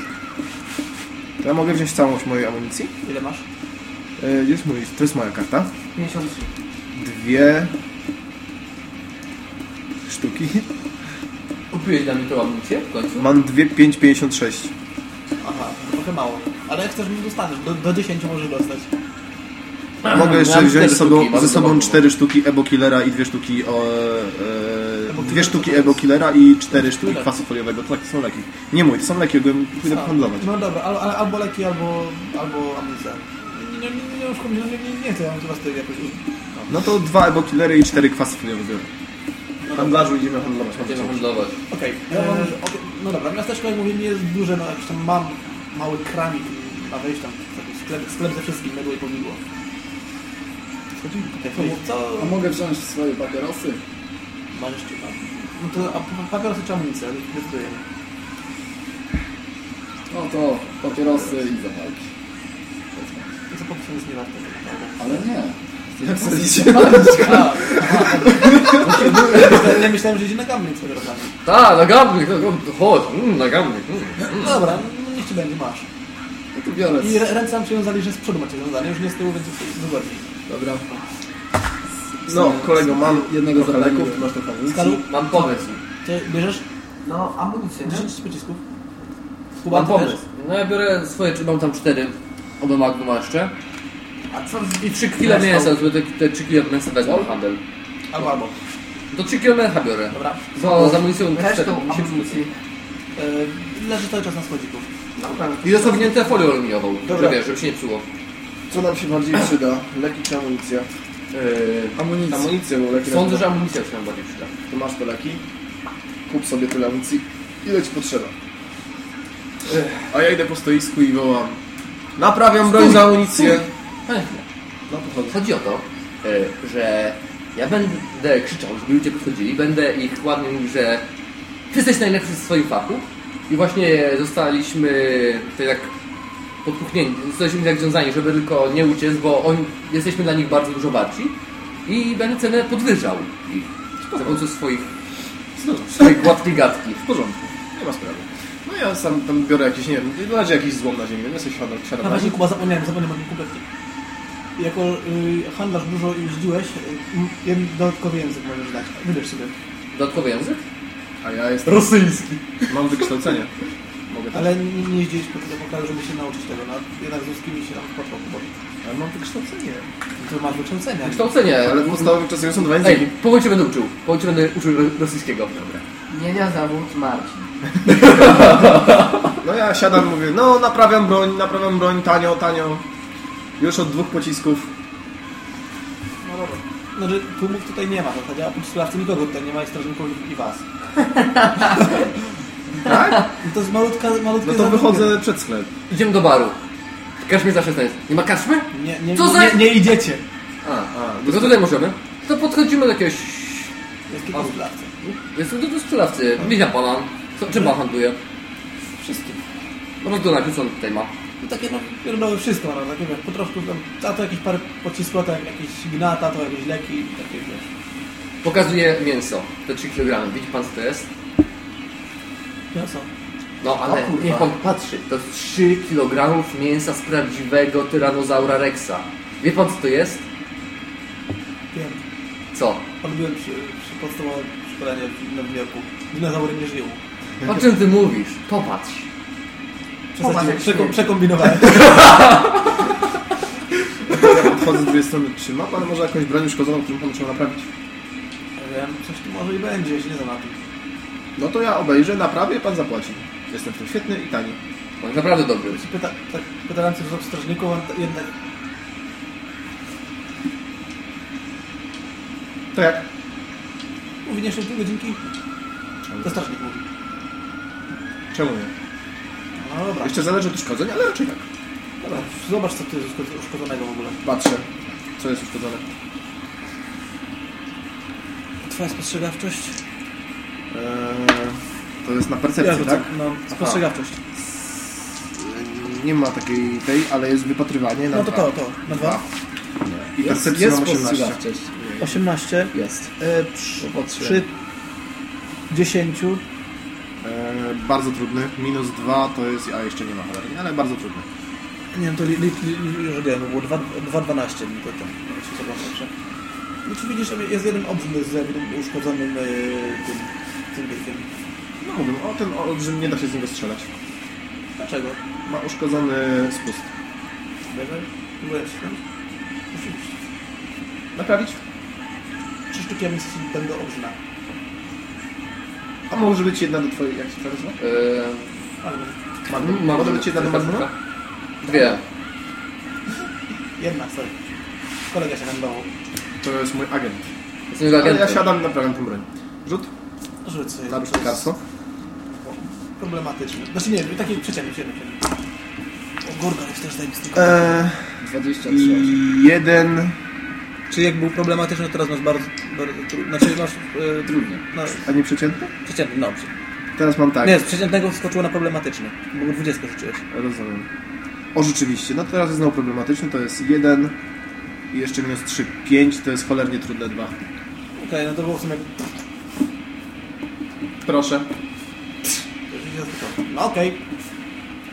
To ja mogę wziąć całość mojej amunicji? Ile masz? E, Gdzie jest mój... To jest moja karta. 53. Dwie... Sztuki. Kupiłeś dla mnie tą amunicję w końcu? Mam dwie 5,56. Aha, to trochę mało. Ale jak chcesz, no dostaniesz. Do, do 10 możesz dostać. Mogę jeszcze wziąć sobą, sztuki, ze sobą cztery sztuki Ebo Killera i dwie sztuki o, e, dwie sztuki to Ebo Killera i cztery sztuki kwasu foliowego. To takie są leki. Nie mój, to są leki, ogólnie pójdę handlować. No dobra, ale, ale albo leki, albo, albo amunicja. Nie, nie, nie, nie, no nie, nie, nie chcę, ja mam teraz tutaj jakoś... No to dwa Ebo Killery i cztery kwasy foliowe biorę. Handlarzu idziemy handlować. Będziemy handlować. Okej, ja mam- okej, no dobra, miasteczko jak mówię nie jest duże, no jakiś tam mam mały kramik na wejść tam, taki sklep, sklep ze wszystkim, mydło i pomidło. Co a mogę wziąć swoje papierosy? masz jeszcze tam? No to a pa- papierosy czy amunicję, decydujemy. No to papierosy i zapalki. I co po prostu jest nie warte tak naprawdę. Ale nie. Jak chcecie idzie? Dobra. Ja myślałem, że idzie na gambling z papierosami. Tak, na gambling, no, no, chodź, mm, na gambling. Mm. No dobra, no niech ci będzie, masz. To biorę. I ręce nam się wiązali, że z przodu macie związane, już nie z tyłu, więc jest wygodniej. Dobra. No, kolego, mam Jednego zapaliłem. leków, masz trochę amunicji. Skalu, Mam pomysł. ty bierzesz No, amunicję, nie? 10 przycisków. Mam ty pomysł. No ja biorę swoje, czy mam tam cztery. Oba magnum jeszcze. A co z... I trzy kile mięsa, sobie te, te trzy kile mięsa wezmę na handel. Albo, albo. To trzy kile mięsa biorę. Dobra. Za, za amunicją cztery. Resztą Mi się amunicji. Yy, leży cały czas na schodziku. Dobra. I zasownięte folią aluminiową, Dobra. że wiesz, żeby się nie psuło. Co nam się bardziej przyda? Leki czy amunicja? Yy, Amunicja. Amunicję, bo leki sądzę, że amunicja się nam bardziej przyda. To masz te leki. Kup sobie tyle amunicji. Ile ci potrzeba? A ja idę po stoisku i wołam. Naprawiam broń za amunicję. No to chodź. Chodzi o to, e, że ja będę krzyczał, żeby ludzie podchodzili, będę ich ładnie mówił, że ty jesteś najlepszy w swoim fachu i właśnie zostaliśmy tutaj tak podpuchnięci, zostaliśmy tak związani, żeby tylko nie uciec, bo oni, jesteśmy dla nich bardzo dużo warci i będę cenę podwyżał ich za pomocą swoich, swoich gładkich gadki. W porządku, nie ma sprawy. No ja sam tam biorę jakieś, nie wiem, na razie jakiś złom na ziemię, nie jesteś świadom, A świadom. właśnie Kuba, zapomniałem, zapomniałem o tym kompletnie. Jako y, handlarz dużo jeździłeś, y, jeden dodatkowy język możesz dać. Wybierz sobie. Dodatkowy język? A ja jestem, Rosyjski. mam wykształcenie. Mogę tak. Ale nie, nie jeździłeś po tego kraju, żeby się nauczyć tego. No, jednak z ruskimi się tam Kubowi. Ale mam wykształcenie. To masz wykształcenie. Kształcenie. Ale podstawowe czasem są dwa Ej, języki. powoli cię będę uczył. Powoli cię będę uczył ro- rosyjskiego. Dobra. Mienia zawód Marcin. No ja siadam, mówię, no naprawiam broń, naprawiam broń, tanio, tanio. Już od dwóch pocisków. No dobra. No, że tłumów tutaj nie ma, w zasadzie oprócz sprawcy nikogo tutaj nie ma i strażników i, i was. Tak? I to jest malutka, malutkie No to zamówienie. wychodzę przed sklep. Idziemy do baru. Karczmie zawsze jest. Nie ma karczmy? Nie, nie, Co nie, za- nie, nie idziecie. A, A, no to tutaj możemy. To podchodzimy do jakiegoś... Jest tylko A. sprawca. Jestem do, do sprzedawcy. Misia pana. Co, czym pan handluje? Wszystkim. Może to najpierw co on tutaj ma. No takie no, pierdoły wszystko, no, takie wiesz, po troszku tam, a to jakieś parę pocisków, to jakieś gnata, to jakieś leki, takie wiesz. Pokazuje mięso. Te 3 kg. Widzi pan co to jest? Mięso. No ale kurwa. niech pan patrzy. To jest 3 kg mięsa z prawdziwego tyranozaura rexa. Wie pan co to jest? Wiem. Co? Odbyłem przy, przy podstawowym szkolenie w Nowym Jorku. Dinozaury nie żyją. O czym ty mówisz? Popatrz. Przesadziłem, jak przeko, przekombinowałem. Ja podchodzę z drugiej strony. Czy ma pan może jakąś broń uszkodzoną, którą pan trzeba naprawić? Ja wiem, coś tu może i będzie, jeśli nie znam na tym. No to ja obejrzę, naprawię, pan zapłaci. Jestem w tym świetny i tani. On naprawdę dobry. Pyta, tak, pytałem coś do strażników, on jednak To jak? mówi nie 6 godzinki. To strażnik mówi. Czemu nie? No dobra, Jeszcze zależy od uszkodzeń, ale raczej tak. dobra. Zobacz co tu jest uszko- uszkodzonego w ogóle. Patrzę, co jest uszkodzone. Twoja spostrzegawczość? Eee, to jest na percepcję, Ja tak? No, spostrzegawczość. Nie ma takiej tej, ale jest wypatrywanie na No to dwa. to, to. Na dwa? I percepcję mam 18. 18. Jest. E, przy, przy 10 Eee, bardzo trudny. Minus 2 to jest, a jeszcze nie ma cholernie, ale bardzo trudny. Nie wiem, to li, li, już wiem, było 2,12 mi to tam. jak się zobaczę. No czy widzisz, jest jeden obrzyd z jednym uszkodzonym e, tym, tym biegiem. No mówię, o ten olbrzym nie da się z niego strzelać. Dlaczego? Ma uszkodzony spust. Bierze? Próbuję wcisnąć? Oczywiście. Naprawić? Trzy sztuki amunicji będą obrzyna. A może być jedna do twojej, jak się to nazywa? Eee, Ale Magnum. Może być jedna do Magnuma? Dwie. jedna, sorry. Kolega się handlował. To jest mój agent. Jest jego Ale ja agentem. siadam i naprawiam tą broń. Rzut Sobie. na rusztokarstwo. Problematyczny. Znaczy nie, taki przeciętny, przeciętny. O, Gorga jest też zajebisty. Eee, 23. I jeden... Czy jak był problematyczny, to teraz masz bardzo, bardzo trudny. Znaczy masz e, Trudny. No, A nie przeciętny? przeciętny, no. Teraz mam tak. Nie, z przeciętnego wskoczyło na problematyczny. Bo 20 rzuciłeś. Rozumiem. O, rzeczywiście. No teraz jest znowu problematyczny. To jest jeden i jeszcze minus 3, 5. To jest cholernie trudne dwa. Okej, no to było w sumie... Proszę. No okej,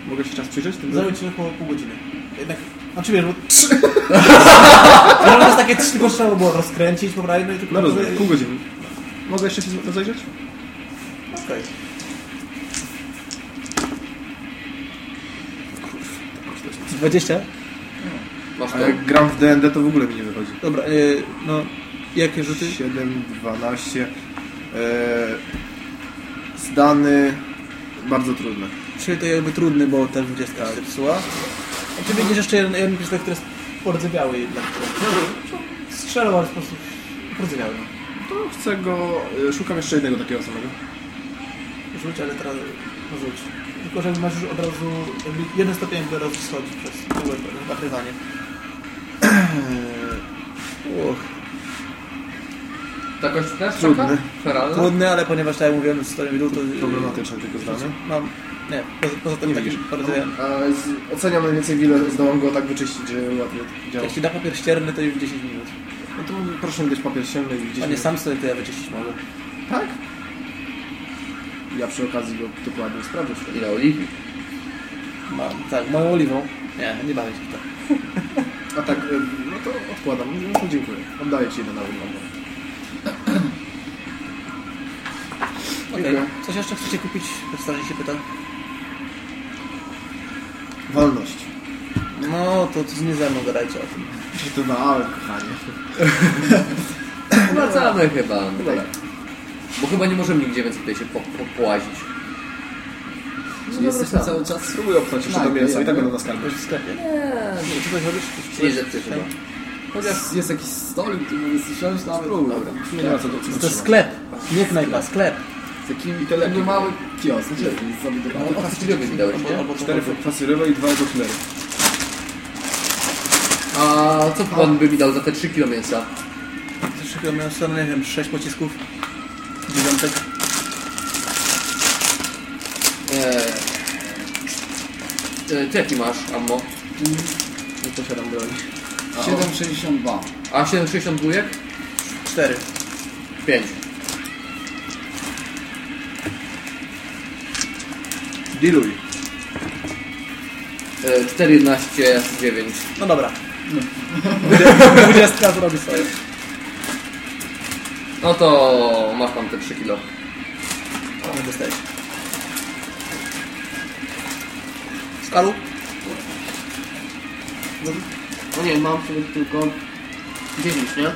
Mogę się czas przyjrzeć? Tym zajęło ci około pół godziny. Jednak, znaczy wiesz, bo... To jest takie trzy, tylko trzeba było rozkręcić, poprawić, no i tylko... No rozumiem. Pół godziny. Mogę jeszcze się rozejrzeć? Okej. Dwadzieścia? A jak gram w D&D to w ogóle mi nie wychodzi. Dobra, y, no... Jakie rzuty? 7, 12. Eee, zdany. Bardzo trudne. Czyli to jakby trudny, bo ten 20 się zepsuła. A czy widzisz jeszcze jeden, jeden pistolet, który jest pordzewiały jednak. Strzelał, ale w sposób pordzewiały. No. To chcę go... e, Szukam jeszcze jednego takiego samego. Rzuć, ale teraz rzuć. Tylko, że masz już od razu jeden stopień jakby rozchodzi przez całe naprywanie. Eee, Uch, Kość też Trudny. trudny, ale ponieważ tak jak mówiłem, stoję widu, to... Problematyczne tylko zdanie. Mam... Nie, poza, poza tym Nie taki. A z, oceniam mniej więcej, ile zdołam go tak wyczyścić, że ładnie działa. Jak ci da papier ścierny, to już w 10 minut. No to proszę mi dać papier ściemny i gdzieś... A nie sam sobie to ja wyczyścić mogę. Tak? Ja przy okazji go dokładnie sprawdzę. Ile oliwii? Mam, tak, moją oliwą. Nie, nie bawię się w to. A tak, y, no to odkładam. No to dziękuję. Oddaję Ci jeden na wygląd. Okej, Dziękuję. coś jeszcze chcecie kupić? Strażnik się pyta. Wolność. No, to, to nie ze mną gadajcie o tym. Żartowałem, kochanie. Wracamy chyba. Chyba tak. Bo chyba nie możemy nigdzie więcej tutaj się po, po, połazić. Czyli jesteśmy cały czas... Spróbuję obchnąć jeszcze do Tak, mięsa i tak będą na skarbie. W sklepie. Nie, Czy coś robisz? nie rzeczy chyba. Chociaż jest jakiś stolik, tu mogę sobie siąść nawet. Dobra. Nie ma co do To jest sklep. Nie knajpa, sklep. Taki taki mały kiosk, gdzie jest No, zabudowany. o fasyliowym mi dałeś, nie? Albo Cztery fasyrowe i dwa egoflery. A co pan by mi dał za te 3 kilo mięsa? Jeszcze chyba miałem stronę, nie wiem, 6 pocisków. Dziewiątek. Eee, e, ty jaki masz ammo? Nie posiadam broni. 7,62. A 7,60 bujek? 4. 5. Dealuj. E, 4,11, 9. No dobra. 20 zrobi swoje. No to masz pan te 3 kilo. Nie dostajesz. Skalu? No nie, mam sobie tylko 9, nie?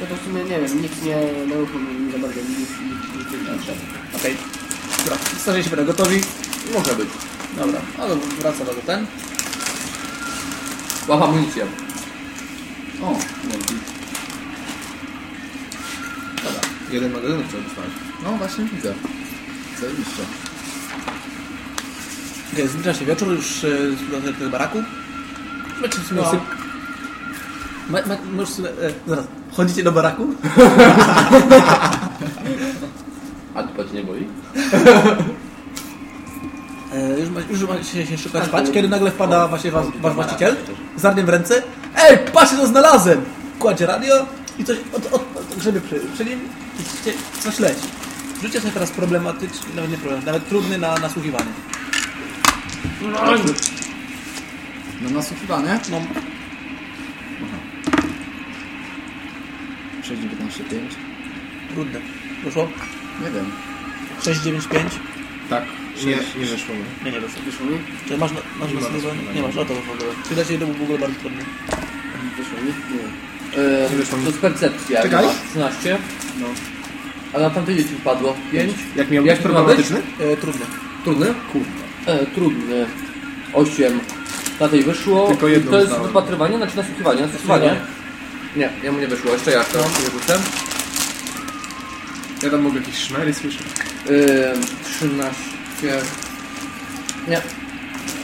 No to w sumie nie wiem, nic nie nauczył mi za bardzo, nic, nic, nic nie trzeba. Okej. Dobra, się będą gotowi. Może być. Dobra, to wraca do ten. Łap amunicję. O, dzięki. Jeden magazyn trzeba dostać. No właśnie widzę. Zajebiście. Okej, zbliża się wieczór, już e, do tego baraku. Sumie No. syp... Ma, ma, możesz sobie, e, zaraz, chodzicie do baraku? A ty cię nie boi? E, już ma, już ma się, się szukać spać, kiedy nagle wpada właśnie was, wasz właściciel z w ręce. Ej, patrzcie, co znalazłem! Kładzie radio i coś od, od, od grzebię przy, przy nim i chcie- coś leci. Życie sobie teraz problematyczny, nawet nie problem, nawet trudny na nasłuchiwanie. No nasłuchiwanie. No, 6,19,5. trudne. Wyszło? Nie wiem. 695? Tak. Nie, nie weszło mi. Nie, nie wyszło. Wyszło mi? Czy masz, na- masz Nie ma nasłuchiwanie? Nie masz, o to w ogóle. Czy da się to w ogóle bardzo trudne. Wyszło mi? Nie. E, Nie wyszło mi. to jest percepcja. Czekaj. Masz 13. No. A na tamtej ile ci wpadło? 5? Jak miał Jak być to ma być? problematyczny? E, trudne. Trudny? Kurwa. E, trudny. 8. Na tej wyszło. Tylko jedną To jest wypatrywanie, znaczy nasłuchiwanie. Nasłuchiwanie. Nie, jemu nie wyszło. Jeszcze ja to No. nie rzucę. Ja tam mogę jakieś szmery słyszeć. Yy, 13. Nie.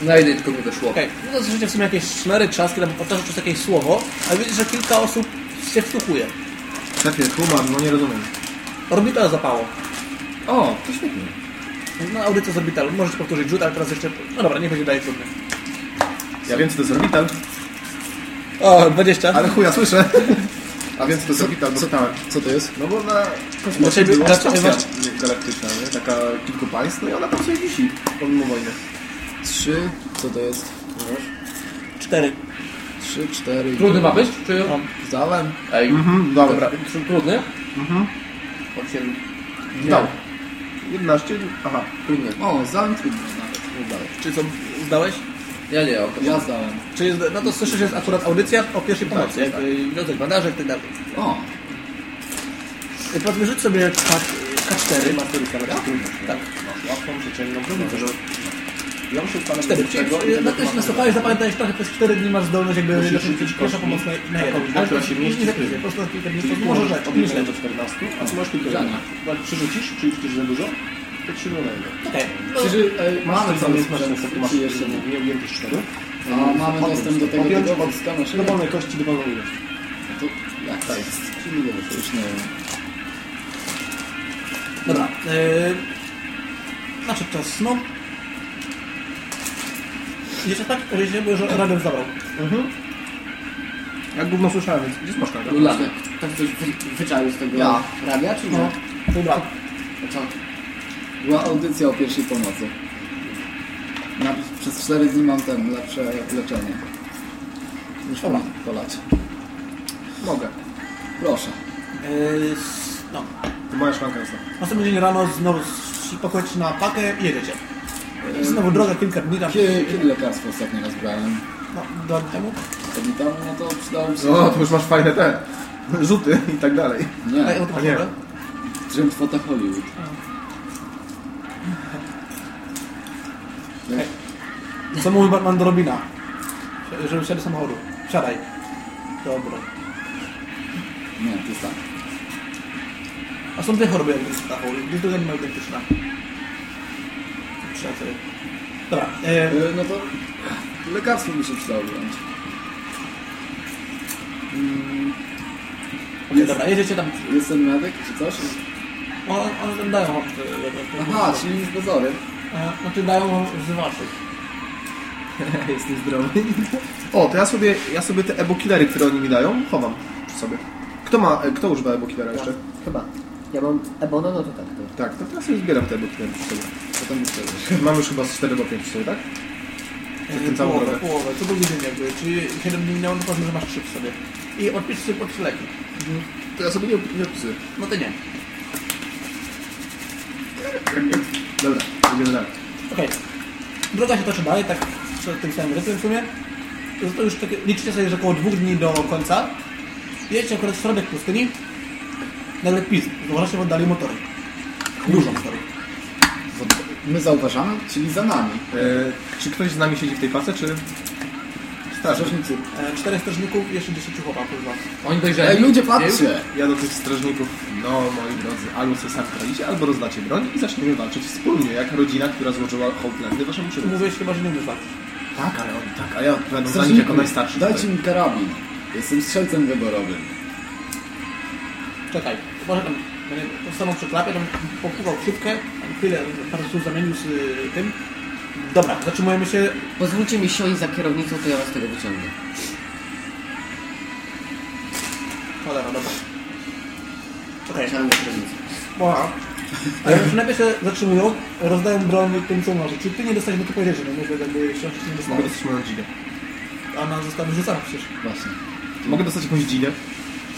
Na jednej tylko mi wyszło. Okej, no to słyszycie w sumie jakieś szmery, trzaski, tam powtarza przez jakieś słowo, ale widzisz, że kilka osób się wsłuchuje. Szefie, tłumacz, no nie rozumiem. Orbital zapało. O, to świetnie. No, audycja z Orbital. Możecie powtórzyć rzut, ale teraz jeszcze... No dobra, niech będzie dalej trudny. Ja wiem, co to jest orbital, O, 20. ale chuja słyszę. A więc to jest orbital, bo czytałem. Co to jest? No bo na kosmosie ciebie- była dla stacja galaktyczna, nie? Taka kilku państw, no i ona tam sobie wisi, pomimo wojny. 3, co to jest? 4. 3, 4. Trudny ma być? Czy... No. Zdałem. Ej, Mhm, dobra. dobra. Tr- Trudny? Mhm. 8. Zdał. 11, aha. Trudny. O, zdałem trudno nawet. Zdałem. Czy co, zdałeś? Ja nie, oko. Ja zdałem. Czy jest, no to słyszysz, jest akurat audycja o pierwszej pomocy, Tak, jak tak. bandażek i tak dalej. O, Y, Powiedzmy, rzuć sobie K, K4. Tak. Łatwą przecięgną prowadzę, że... Ja muszę ustawić 4. tego Czyli, i y, tego no też nasłuchałeś, zapamiętałeś trochę, przez 4 dni masz zdolność jakby leczyć pierwsza pomoc na, na jeden. Taką, Ale to się mieści po prostu na kilka dni. Czyli może rzecz, obniżę. do 14, a co masz tylko przerzucisz, czyli wpisz za dużo, to wolnego. Okej. Czyli e, Masz mamy ten cały sam sprzęt, sprzęt, masz czy jeszcze nie? nieobjęty 4. A mamy dostęp do tego odska naszego? dowolnej kości dowolną ilość. Jak to jest? Czyli nie wyszło, już nie wiem. Dobra. Znaczy czas snu. Jeszcze tak, bo że Radę zabrał. Jak gówno słyszałem, więc gdzie jest masz szklanka? Lulany. Tak ktoś wy, wyczaił z tego Ja. radia, czy nie? No, dobra. A co? Była audycja o pierwszej pomocy. Na, przez 4 dni mam ten lepsze leczenie. Już mi polać. Mogę. Proszę. S- no. To moja szklanka jest. Następny dzień rano znowu pakujecie na pakę i jedziecie. Yy, Znowu droga kilka dni tam. Kiedy, kiedy lekarstwo ostatni raz brałem? No, dwa dni temu. Robi tam, no to przydałoby się... No, to już masz fajne te rzuty i tak dalej. Nie, Ej, o to A nie. dobra. drzemtwota Hollywood. Co mówi Batman do Robina? Żeby wsiadł samochodu. Wsiadaj. Dobra. Nie, to jest tak. A są dwie choroby jak jest taką. Gdzieś druga nie ma identyczna. Trzeba sobie. Dobra. E, E, No to lekarstwo mi się przydało wziąć. Mm, okej, dobra, jedziecie tam. Jestem medyk czy coś? One, one tam dają te- te- te- Aha, czyli z dozory. E, Znaczy dają wam z waszych. Jestem zdrowy. O, to ja sobie, ja sobie te ebokillery, które oni mi dają, chowam przy sobie. Kto ma, e, kto używa ebokillera jeszcze? Chyba. Ja mam Ebono, no to tak. To. Tak, to teraz sobie zbieram te ebokillery przy sobie. Potem wyszedłeś. Mam już chyba z 4 do 5 przy sobie, tak? Przez tym E, całą połowę, drogę. połowę. Co drugi dzień jakby. Czyli 7 dni minęło, no powiedzmy, że masz 3 w sobie. I odpisz sobie po 3 leki. To ja sobie nie, nie opisuję. No to nie. Dobra, idziemy dalej. Okej. Droga się toczy dalej, tak przed tym samym rytmem w sumie. To, już takie, liczcie sobie, że około dwóch dni do końca. Jedziecie akurat w środek pustyni. Nagle pizd. Zauważacie w oddali motory. Dużo motorów. My zauważamy, czyli za nami. E, czy ktoś z nami siedzi w tej pace, czy... Strażnicy. E, czterech strażników i jeszcze 10 chłopaków z was. Oni dojrzeli. Ej, ludzie, patrzcie! Ja do tych strażników, no moi drodzy, albo sobie sami poradzicie, albo rozdacie broń i zaczniemy walczyć wspólnie, jak rodzina, która złożyła hołd waszemu przywódcy. mówiłeś chyba, że nie umiesz walczyć. Tak, ale oni tak, a ja odpowiadam za nich jako najstarszy. dajcie tutaj. mi karabin. Jestem strzelcem wyborowym. Czekaj, może tam będę to samą przeklapę, tam popukał szybkę, tam chwilę parę słów zamienił z y, tym. Dobra, zatrzymujemy się. Pozwólcie mi siąść za kierownicą, to ja was tego wyciągnę. Cholera, dobra. Okej, Siadam za kierownicą. okay. Ale już najpierw się zatrzymują, rozdają broń tym, co może. Czyli ty nie dostajesz, bo ty powiedziałeś, że nie mówię, jakby książki nie Mogę dostać moją dzinę. A ona została wyrzucona przecież. Właśnie. Mogę dostać jakąś dzinę.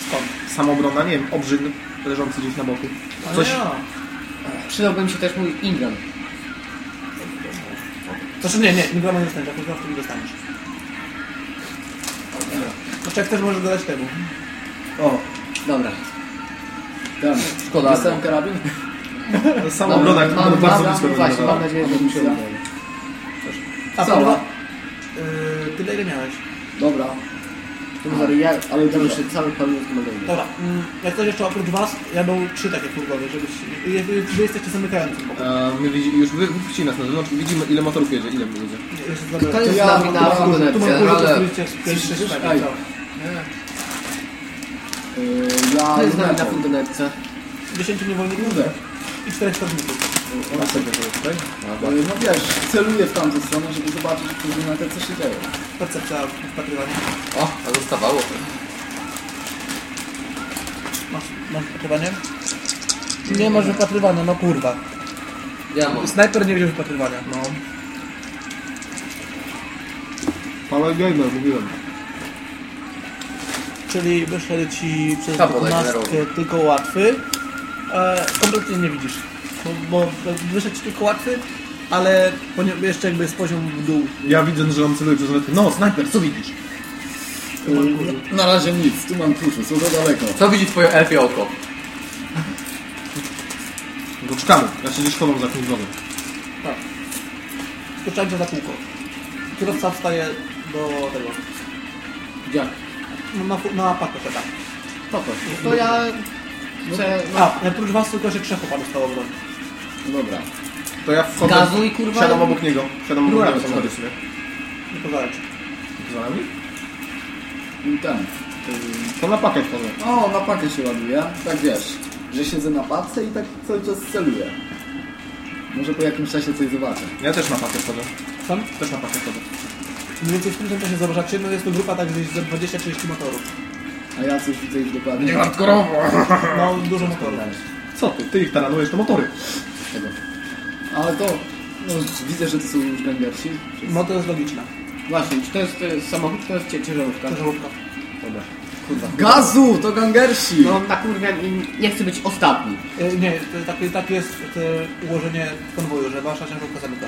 Skąd? Samobrona, nie wiem, obrzyn leżący gdzieś na boku. A Coś, nie, Przydałby mi się też mój Ingram. Znaczy nie, nie, migrama nie dostaniesz, jakoś zawsze nie dostaniesz. Znaczy jak też możesz dodać temu. O, Dobra. Ten. Szkoda. Dostałem karabin? samobrona, mam, która mam, bardzo blisko właśnie, mam nadzieję, że mi się uda. A Cała. kurwa, yy, tyle ile miałeś. Dobra. To może ja, ale to już cały pełny komandownik. Dobra, mm, jak ktoś jeszcze oprócz was, jadą trzy takie furgony, żebyś... Wy jesteście zamykającym. bo- E, my widzi, już wy, wypuścili nas na zewnątrz i widzimy ile motorów jedzie, ile jedzie. Kto jest ja z nami na Tu mam ale- któryście z co? Yy, ja Kto jest z nami na furgonetce? 10 niewolników Kurde. i 4 strażników. Na sobie to tutaj? Yy, No wiesz, celuję w tamtą stronę, żeby zobaczyć w furgonetę, co się dzieje. Percepcja wpatrywania. O, a zostawało. Masz, masz wypatrywanie? Nie masz wypatrywania, no kurwa. Ja mam. Snajper nie wziął wypatrywania. No. Power Gamer, mówiłem. Czyli wyszedł ci przez Tam dwunastkę tylko łatwy. E, kompletnie nie widzisz. Bo, bo wyszedł ci tylko łatwy, ale ponie- jeszcze jakby jest poziom w dół. Ja widzę, że on celuje przez lotkę. No, snajper, co widzisz? Yy, Na razie nic, tu mam klucze, są za daleko. Co widzi twoje elfie oko? Go czekamy. Ja się gdzieś chowam za kimś nowym. Tak. Skoczajcie za kółko. Kierowca wstaje do tego. Jak? No, na, fu- na pakę czeka. Popatrz. To ja chcę... No, A, oprócz was tylko jeszcze trzech chłopaków stało broń. Dobra. To ja wchodzę. Gazuj, kurwa. Siadam obok niego. Siadam obok niego wyciągnę. samochodzie sobie. Nie pozwalać. Za nami? I ten. To na pakiet wchodzę. O, na pakę się ładuje. Tak wiesz, że siedzę na pace i tak cały czas celuję. Może po jakimś czasie coś zobaczę. Ja też na pakiet wchodzę. Tam? Też na pakiet wchodzę. Mniej więcej w tym czasie zobaczycie, no jest to grupa tak gdzieś ze 20-30 motorów. A ja coś widzę już dokładnie. hardkorowo. No, dużo motorów. Co ty? Ty ich taranujesz, to motory. Tego. Ale to, no, widzę, że to są już gangersi. No to jest logiczne. Właśnie, czy to jest, to jest samochód, czy to jest cie- ciężarówka? Ciężarówka. Dobra. Kurwa. Gazu! To gangersi! No na kurwa i nie chcę być ostatni. E, Nie, to, tak, tak jest to ułożenie konwoju, że wasza ciężarówka zamyka.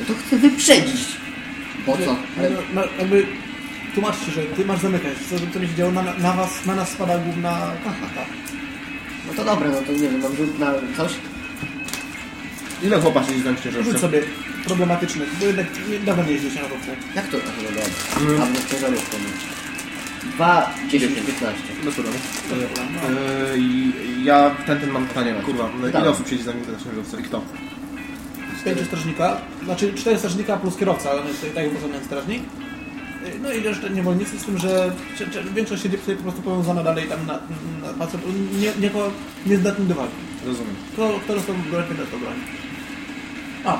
No to chcę wyprzedzić. Po co? Ale, no, jakby tłumaczcie, że ty masz zamykać. Co, co mi się działo, na, na was, na nas spada główna kachata. No to dobra, no to nie wiem, mam rzut na coś. Ile chłopa siedzi tam w Rzuć ciężarówce? sobie problematyczny, bo jednak nie- dawno nie jeździłeś na rowerze. Jak to? Aha, no dobra. A mnie ciężarówką. 2, 10, 15. Bez problemu. Yy, i ja ten, ten mam pytanie, kurwa, no ile Dawaj. osób siedzi za nim na ciężarówce i kto? Pięciu strażnika, znaczy cztery strażnika plus kierowca, jest tutaj tak uposażony strażnik. Y, No i reszta niewolnicy, z tym, że większość siedzi sobie po prostu powiązana dalej tam na, na pacer, nie, nie, nie zdatny do walki. Rozumiem. Kto, kto dostał broń, ten dostał broń. A,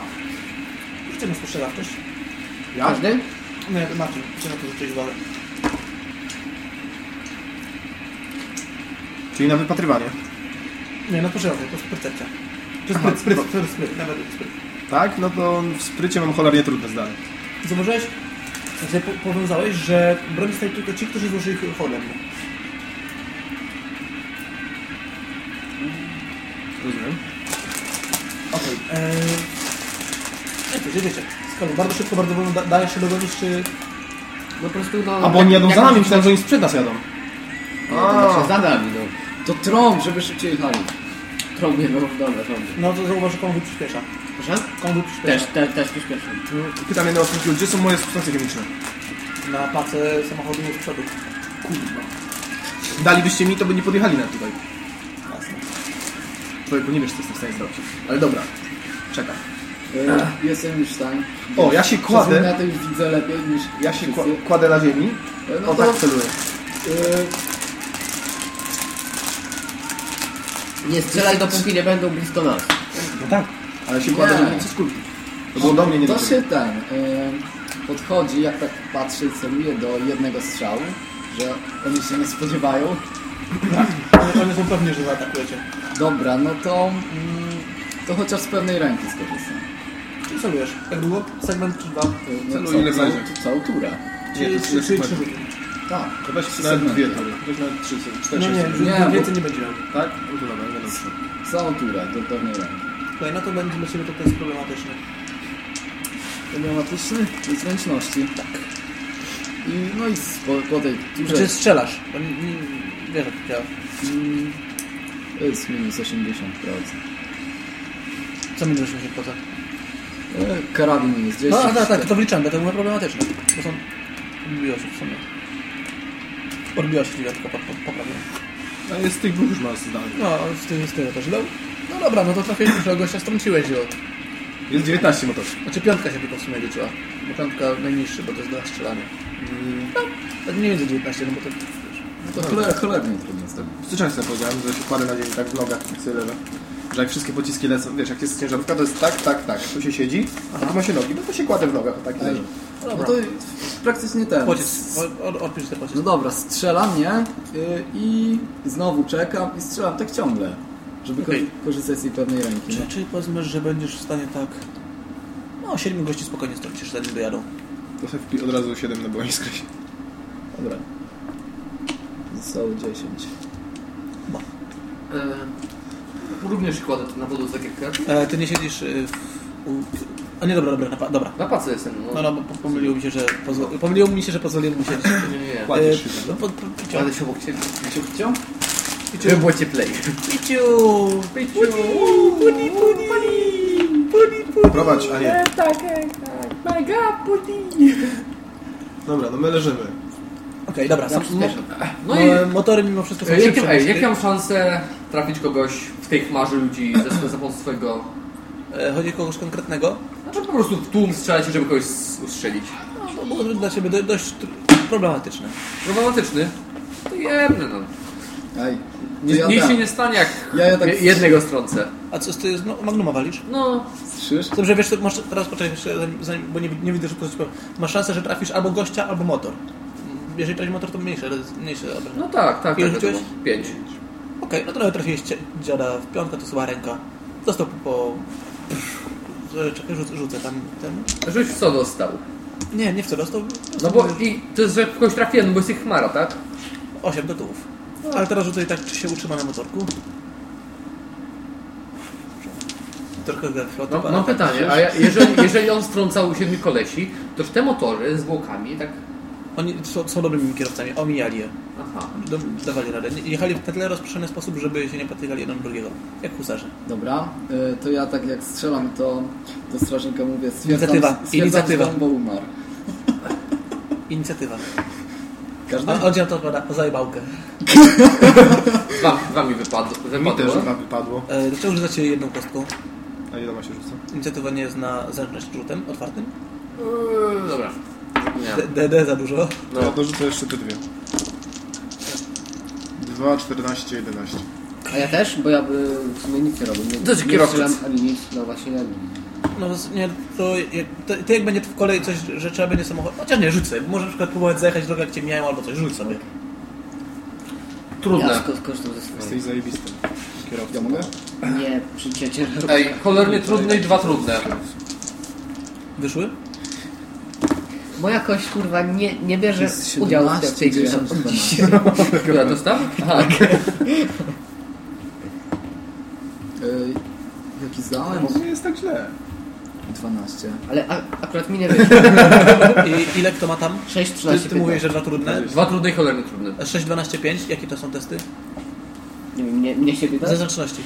jeszcze na spostrzegawczość. Ja? Każdy? Nie, Marcin, czy na to rzucić uwagę. Czyli na wypatrywanie. Nie, na spostrzegawczość, to jest percepcja. Czy spryt, spryt, spryt, spryt, nawet spryt. Tak? No to w sprycie mam cholernie trudne zdanie. Zauważyłeś, że po, powiązałeś, że broń dostają tylko ci, którzy złożyli hołdę. Rozumiem. Okej. Okay. To wiecie. Skalu, bardzo szybko, bardzo wolno da, dajesz się dogonić, czy... No po prostu no... A bo oni jadą za nami, myślałem, że oni sprzed nas jadą. No, znaczy za nami, no. To trąb, żeby szybciej jechali. Trąbię, no dobra, trąbię. No to zauważ, że konwój przyspiesza. Proszę? Konwój przyspiesza. Też, też, też przyspieszam. Pytam jednego z gdzie są moje substancje chemiczne? Na place samochodu z przodu. Dalibyście mi, to by nie podjechali na tutaj. Człowieku, nie wiesz, co jestem w stanie zrobić. Ale dobra, czekam. Yy, jestem już tam. O, ja się Ja kładę, to już widzę lepiej niż ja się wszyscy. kładę na ziemi. Yy, O, tak celuję. yy, Nie strzelaj, dopóki nie będą blisko nas. No tak. Ale się kładę, Nie. żeby przez kulki. To było do mnie, nie do To ciebie. się ten yy, podchodzi, jak tak patrzę, celuje do jednego strzału, że oni się nie spodziewają. Oni, oni są pewni, że zaatakujecie. Dobra, no to, mm, to chociaż z pewnej ręki skorzystam. Czyli celujesz. Jak długo? Segment czy dwa? Yy, No, Celuj, ile całą- wlezie. Całą turę. Nie, Czyli trzy, trzy, trzy rzuty. Tak. To weź Trzy nawet segmenty. dwie tury. Weź nawet trzy, cztery, Nie, nie, sześć. Nie, bo- więcej nie będzie miał. Tak? No to dobra, nie będę trzymał. Całą turę do pewnej ręki. Okej, no to będzie dla Ciebie to test problematyczny. Problematyczny? To zręczności. Tak. I, no i z- po, po tej turze Znaczy strzelasz. bo nie- nie- Wiesz jak to działa. mm, to jest minus 80%. Co mi się poza? E, Karabin minus 10. No a tak, tak, to wliczam, dlatego mówię problematyczne. To są... Odbiło się w sumie. Odbiła się dziewiątka, po- po- poprawiłem. A jest z tych dwóch już masz zdanie. No, z tyłu, z tyłu też dał. No dobra, no to trafiłeś, że gościa strąciłeś ją. Jest 19 motorów. Znaczy piątka się tylko w sumie liczyła. Bo piątka najniższy, bo to jest dla strzelania. No, tak mniej więcej 19, no bo to... No to choler, cholernie trudno z tego. Wczoraj sobie powiedziałem, że się kładę na ziemi tak w nogach, tak sobie leżę. Że jak wszystkie pociski lecą, wiesz, jak jest ciężarówka, to jest tak, tak, tak. Tu się siedzi, a tu ma się nogi, no to się kładę w nogach, tak i leżę. No Dobra. to praktycznie ten. Pocisk, odpisz ten pocisk. No dobra, strzelam, nie? Y, I znowu czekam i strzelam tak ciągle. Żeby ko- korzystać z tej pewnej ręki. Czy, czy powiedzmy, że będziesz w stanie tak... No, siedmiu gości spokojnie strącisz, zanim dojadą. To sobie od razu 7 na skreś. Dobra. Zostało 10. E, również się kładę na wodę tak jak. E, ty nie siedzisz y, w... U, a nie, dobra, dobra, na, pa- dobra. Na pacy jestem, no. No, no, pomyliło mi się, że pomyliło mi się, że pozwoliłem mu siedzieć. Nie, nie, nie. Kładziesz E, się. no, po, po, piciu, Kładę się obok ciebie. Ciuch? Żeby było cieplej. piciu, piciu, pudi, pudi, pudi, pudi. Prowadź, a nie. Tak, Mega pudi. Dobra, no my leżymy. Okej, dobra, Ja sam, mo. No i mo, motory mimo wszystko są e, jak, szybsze. ej, niż jak ty. ja mam szansę trafić kogoś w tej chmarze ludzi ze za pomocą swojego... E, Chodzi o kogoś konkretnego? Znaczy po prostu w tłum strzelać, żeby kogoś s- ustrzelić. No, to byłoby dla Ciebie do, dość tr- problematyczne. Problematyczny? To jemny, no. Ej, Nic, ja nic tak. się nie stanie, jak Ja- ja tak- je- jednego strącę. A co ty no, Magnuma walisz? No, Słyszysz? Dobrze, wiesz, to masz, teraz poczekaj, bo nie, nie widzę, że to. Masz szansę, że trafisz albo gościa, albo motor. Jeżeli trafisz motor, to mniejsze, mniejsze obrażenia. no tak, tak. Ile tak rzuciłeś? Pięć. Okej, no to nawet trafiłeś dziada w piątkę, to słaba ręka. Dostał po... po... Czekaj, rzucę, rzucę tam ten... Rzuć w co dostał. Nie, nie chcę, dostał... No bo i to jest, że w kogoś trafiłem, no bo jest ich chmara, tak? 8 tytułów. Ale teraz rzucę i tak, czy się utrzyma na motorku. Trochę No, mam pytanie, a ja, jeżeli, jeżeli on strącał siedmiu kolesi, to w te motory z zwłokami, tak... Oni są, są dobrymi kierowcami, omijali je. Aha. Do, dawali radę. Jechali w tyle rozproszony sposób, żeby się nie potykali jeden drugiego. Jak husarze. Dobra, y, to ja tak jak strzelam, to do strażnika mówię, stwierdzam, Inicjatywa, stwierdzam inicjatywa. bo umarł. Inicjatywa. Każdy? A on cię to odpowiada, o zajebałkę. Dwa, dwa mi wypadło. Mi też wypadło. chyba wypadło. E, Dlaczego rzucacie jedną kostką? A ile ma się rzuca? Inicjatywa nie jest na zręczność rzutem otwartym? Eee, Dobra. Nie. D- DD za dużo. No. Ja dorzucę jeszcze te dwie. 2, 14, 11. A ja też, bo ja by w sumie nic nie robił. Nie, To jest nie kierowca. strzelam ani nic, no właśnie ja No nie, to, jak- to, to jak będzie w kolei coś, że trzeba będzie samochód... Chociaż nie, rzuć sobie. Może na przykład próbować zajechać drogę, jak cię mijają albo coś, rzuć sobie. Trudne. Ja sko- skorzystam ze swojego. Jesteś zajebistym kierowcą. Ja mogę? Nie, przy ciężarówce. Ej, cholernie trudne i dwa trudne. Wyszły? Bo jakoś kurwa nie, nie bierze udziału w 17, tej grze. 90, Która to staw? Aha. Y, jaki zdałem? No nie jest tak źle. 12. Ale a, akurat mi nie wyszło. I ile kto ma tam? 6, Ty, 13, ty mówisz, że dwa trudne? Dwa trudne i cholernie trudne. 6, 12, 5? Jakie to są testy? Nie wiem, mnie, mnie się pyta? Ze zręczności.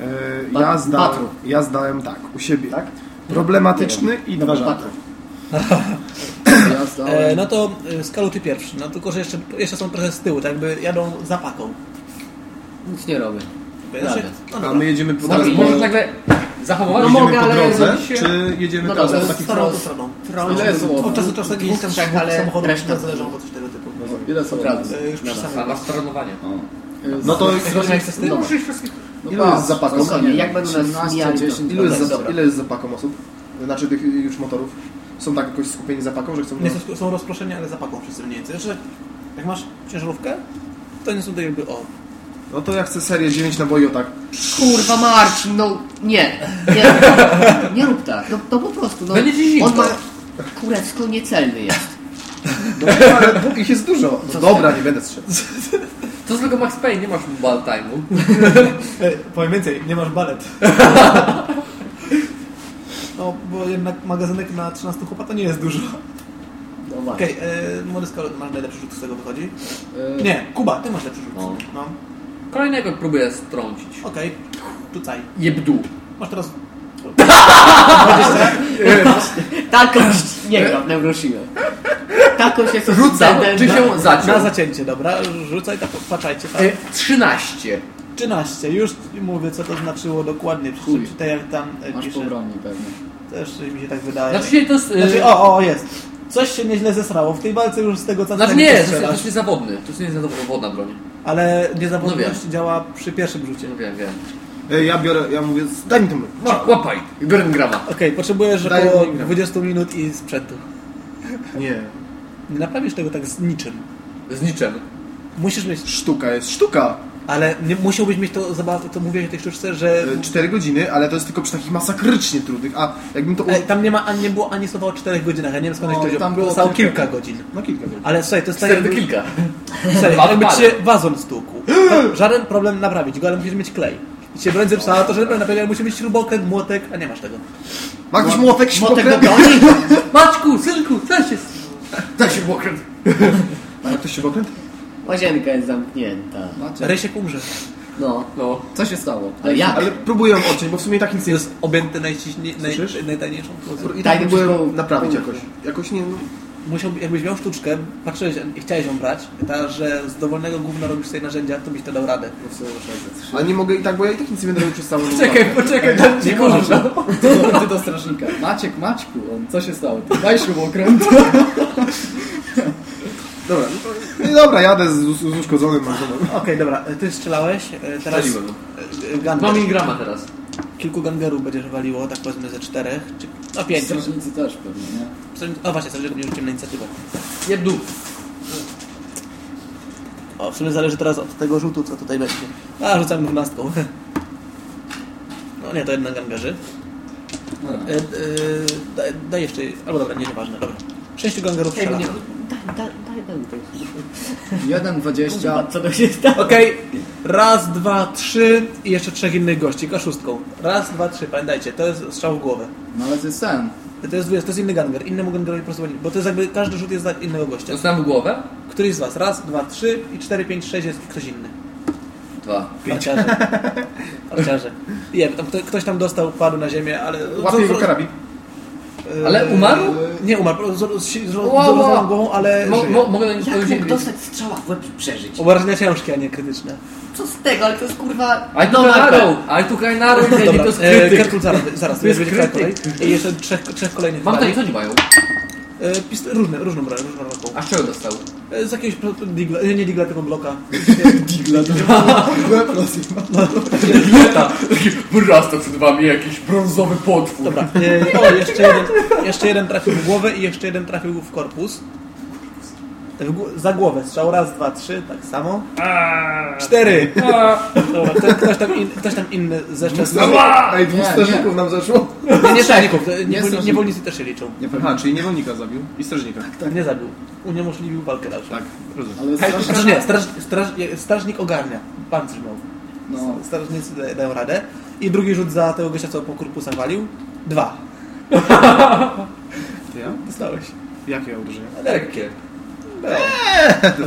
E, Ba- ja, zdałem, ja zdałem tak, u siebie. Tak? Problematyczny i dwa żarty. Ja zdałem... E, no to e, skalu ty pierwszy. No tylko, że jeszcze, jeszcze są trochę z tyłu, tak jakby jadą za paką. Nic nie robię. Nawet. No A dobra. my jedziemy po drodze. możesz nagle zahamować? No jedziemy mogę, po drodze, się- czy jedziemy No po to takich Stroną to stroną. Ile jest Od czasu do czasu jakiś tam trzech, ale samochodów reszta- zależą, bo coś tego typu. Ile są razy? Już przy A samym. na staranowanie. No to? No. Musisz wszystkich... No jest zapaką? Jak będą nas 17, mijali, to- 10, Ile jest, zapaką osób? Znaczy tych już motorów? Są tak jakoś skupieni zapaką, że chcą... Nie są, są rozproszeni, ale za paką wszyscy mniej więcej. Znaczy, jak masz ciężarówkę, to nie są tak jakby o. No to ja chcę serię 9 naboi o tak. Kurwa Marcin, no nie. Nie, nie rób tak. No, to po prostu. No, Będzie ci zimno. on ma kurecko niecelny jest. No ale ich jest dużo. No dobra, nie będę strzelał. To z tego Max Payne, nie masz ball time'u. E, powiem więcej, nie masz balet. No, bo jednak magazynek na 13 chłopa to nie jest dużo. No właśnie. Okej, okay, młody skoro masz najlepszy rzut z tego wychodzi? Y, Nie, Kuba, ty masz lepszy rzut. No. No. Kolejnego próbuję strącić. Okej, rzucaj. Jebdu. Masz teraz... Ta kość nie gra w Neuroshima. Ta kość jest Rzucam, oficjalna. czy się zaciął? Na zacięcie, dobra? Rzucaj, tak patrzajcie. Tak. E, 13. 13, już mówię co to znaczyło dokładnie. Chuj. Czytaj jak tam e, Masz pisze. po broni pewnie. Też mi się tak wydaje. Znaczy się to jest... Znaczy, o, o, jest. Coś się nieźle zesrało. W tej walce już z tego co Znaczy nie, to jest, to strzelasz. jest niezawodny. To jest niezawodna broń. Ale niezawodność No działa przy pierwszym rzucie. No wiem, wiem. E, Ja biorę, ja mówię, daj mi to broń. No, łapaj. Biorę grama. Okej, potrzebujesz Daję około miligram. 20 minut i sprzętu. Nie. Nie naprawisz tego tak z niczym. Z niczym. Musisz mieć, Sztuka jest sztuka. Ale nie, musiałbyś mieć to zabawę, to mówię o tej sztuczce, że... E, 4 godziny, ale to jest tylko przy takich masakrycznie trudnych, a jakbym to... Ej, tam nie ma, ani nie było ani słowa o 4 godzinach, ja nie wiem skąd No, to tam było kilka. kilka godzin. No kilka godzin. Ale słuchaj, to jest tak do jakby, kilka. słuchaj, jakby ci pary. się wazon stukł. To żaden problem naprawić go, ale musisz mieć klej. I ci się broń zepsała, to żaden problem ale musi mieć śrubokręt, młotek, a nie masz tego. Ma ktoś młotek, do śrubokręt? broni? Maćku, synku, co się... Daj się bokręt. Ma ktoś śrubokręt? Łazienka jest zamknięta. Macie? Rysiek umrze. No. No. Co się stało? Ale jak? Ale próbuję odciąć, bo w sumie tak nic nie jest. Objęty najciśniej, naj, Słyszysz? najtajniejszą I tak próbuję naprawić jakoś. Jakoś nie... No. Musiał, jakbyś miał sztuczkę, patrzyłeś i chciałeś ją brać, ta, że z dowolnego gówna robisz sobie narzędzia, to byś to dał radę. Ale nie mogę i tak, bo ja i tak nic nie będę robił przez całą Czekaj, poczekaj, dam ci Nie możesz, kurwa. no. Ty do, ty do strażnika. Maciek, Maćku, on, co się stało? Ty daj śrubokręt. Dobra, jadę z, z, z uszkodzonym. Okej, dobra, ty strzelałeś, e, teraz Strzeliłem. e, ganger. Mam miligrama teraz. Kilku gangerów będziesz waliło, tak powiedzmy ze czterech, czy no pięć. Strażnicy też pewnie, nie? O właśnie, strażników nie rzuciłem na inicjatywę. Jeb dół. O, w sumie zależy teraz od tego rzutu, co tutaj będzie. A, rzucam dwunastką. No nie, to jednak gangerzy. Dobra. E, e, daj, daj jeszcze, albo dobra, nie, nieważne, dobra. Sześciu gangerów Ej, strzela. nie, daj, daj, daj, daj mi to. 1,20. Co to się stało? Okej, raz, dwa, trzy i jeszcze trzech innych gości, kaszustką. Raz, dwa, trzy, pamiętajcie, to jest strzał w głowę. No ale to jest sen. To jest, to jest inny ganger, innemu gangerowi po prostu, bo to jest jakby, każdy rzut jest dla innego gościa. Dostałem w głowę? Któryś z was? Raz, dwa, trzy i cztery, pięć, sześć jest ktoś inny. Dwa. Farciarze. Farciarze. Nie, ktoś tam dostał, padł na ziemię, ale... Łapię jego karabin. E, Ale umarł? Nie umarł, z, z, z, z Wow, głową, ale Mo, mo, mogę na nim Jak mógł dostać strzała w łeb i przeżyć? Obrażenia ciężkie, a nie krytyczne. Co z tego, ale to jest kurwa... I took an arrow! I took an arrow, to Dobra, jest e, krytyk. Kertul, zaraz, zaraz, to jest krytyk. kolej. I jeszcze trzech, trzech kolejnych Mam to, co oni mają? E, pist- różne, różną broń, różną broń. A z czego dostał? E, Z jakiegoś digla, nie, nie digla, tylko bloka. Lata! Wyrasta przed wami jakiś brązowy potwór. Dobra, e, o, jeszcze jeden, jeszcze jeden trafił w głowę i jeszcze jeden trafił w korpus. Za głowę strzał, raz, dwa, trzy, tak samo. Cztery! Dobra, kto, ktoś, tam in, ktoś tam inny zeszczał. Ej, dwóch Nie, strażników nam zeszło. Nie, nie strażników, Nie niewolni- strażników. niewolnicy też się liczą. Aha, czyli niewolnika zabił i strażnika. Tak, nie zabił. Uniemożliwił walkę dalszą. Tak, rozumiem. Ale straż... Znaczy nie, straż, straż, strażnik ogarnia. Pancerz miał. No. Strażnicy da- dają radę. I drugi rzut za tego gościa, co po korpusach walił. Dwa. Ty ja? Dostałeś. Jakie uderzenia? Lekkie.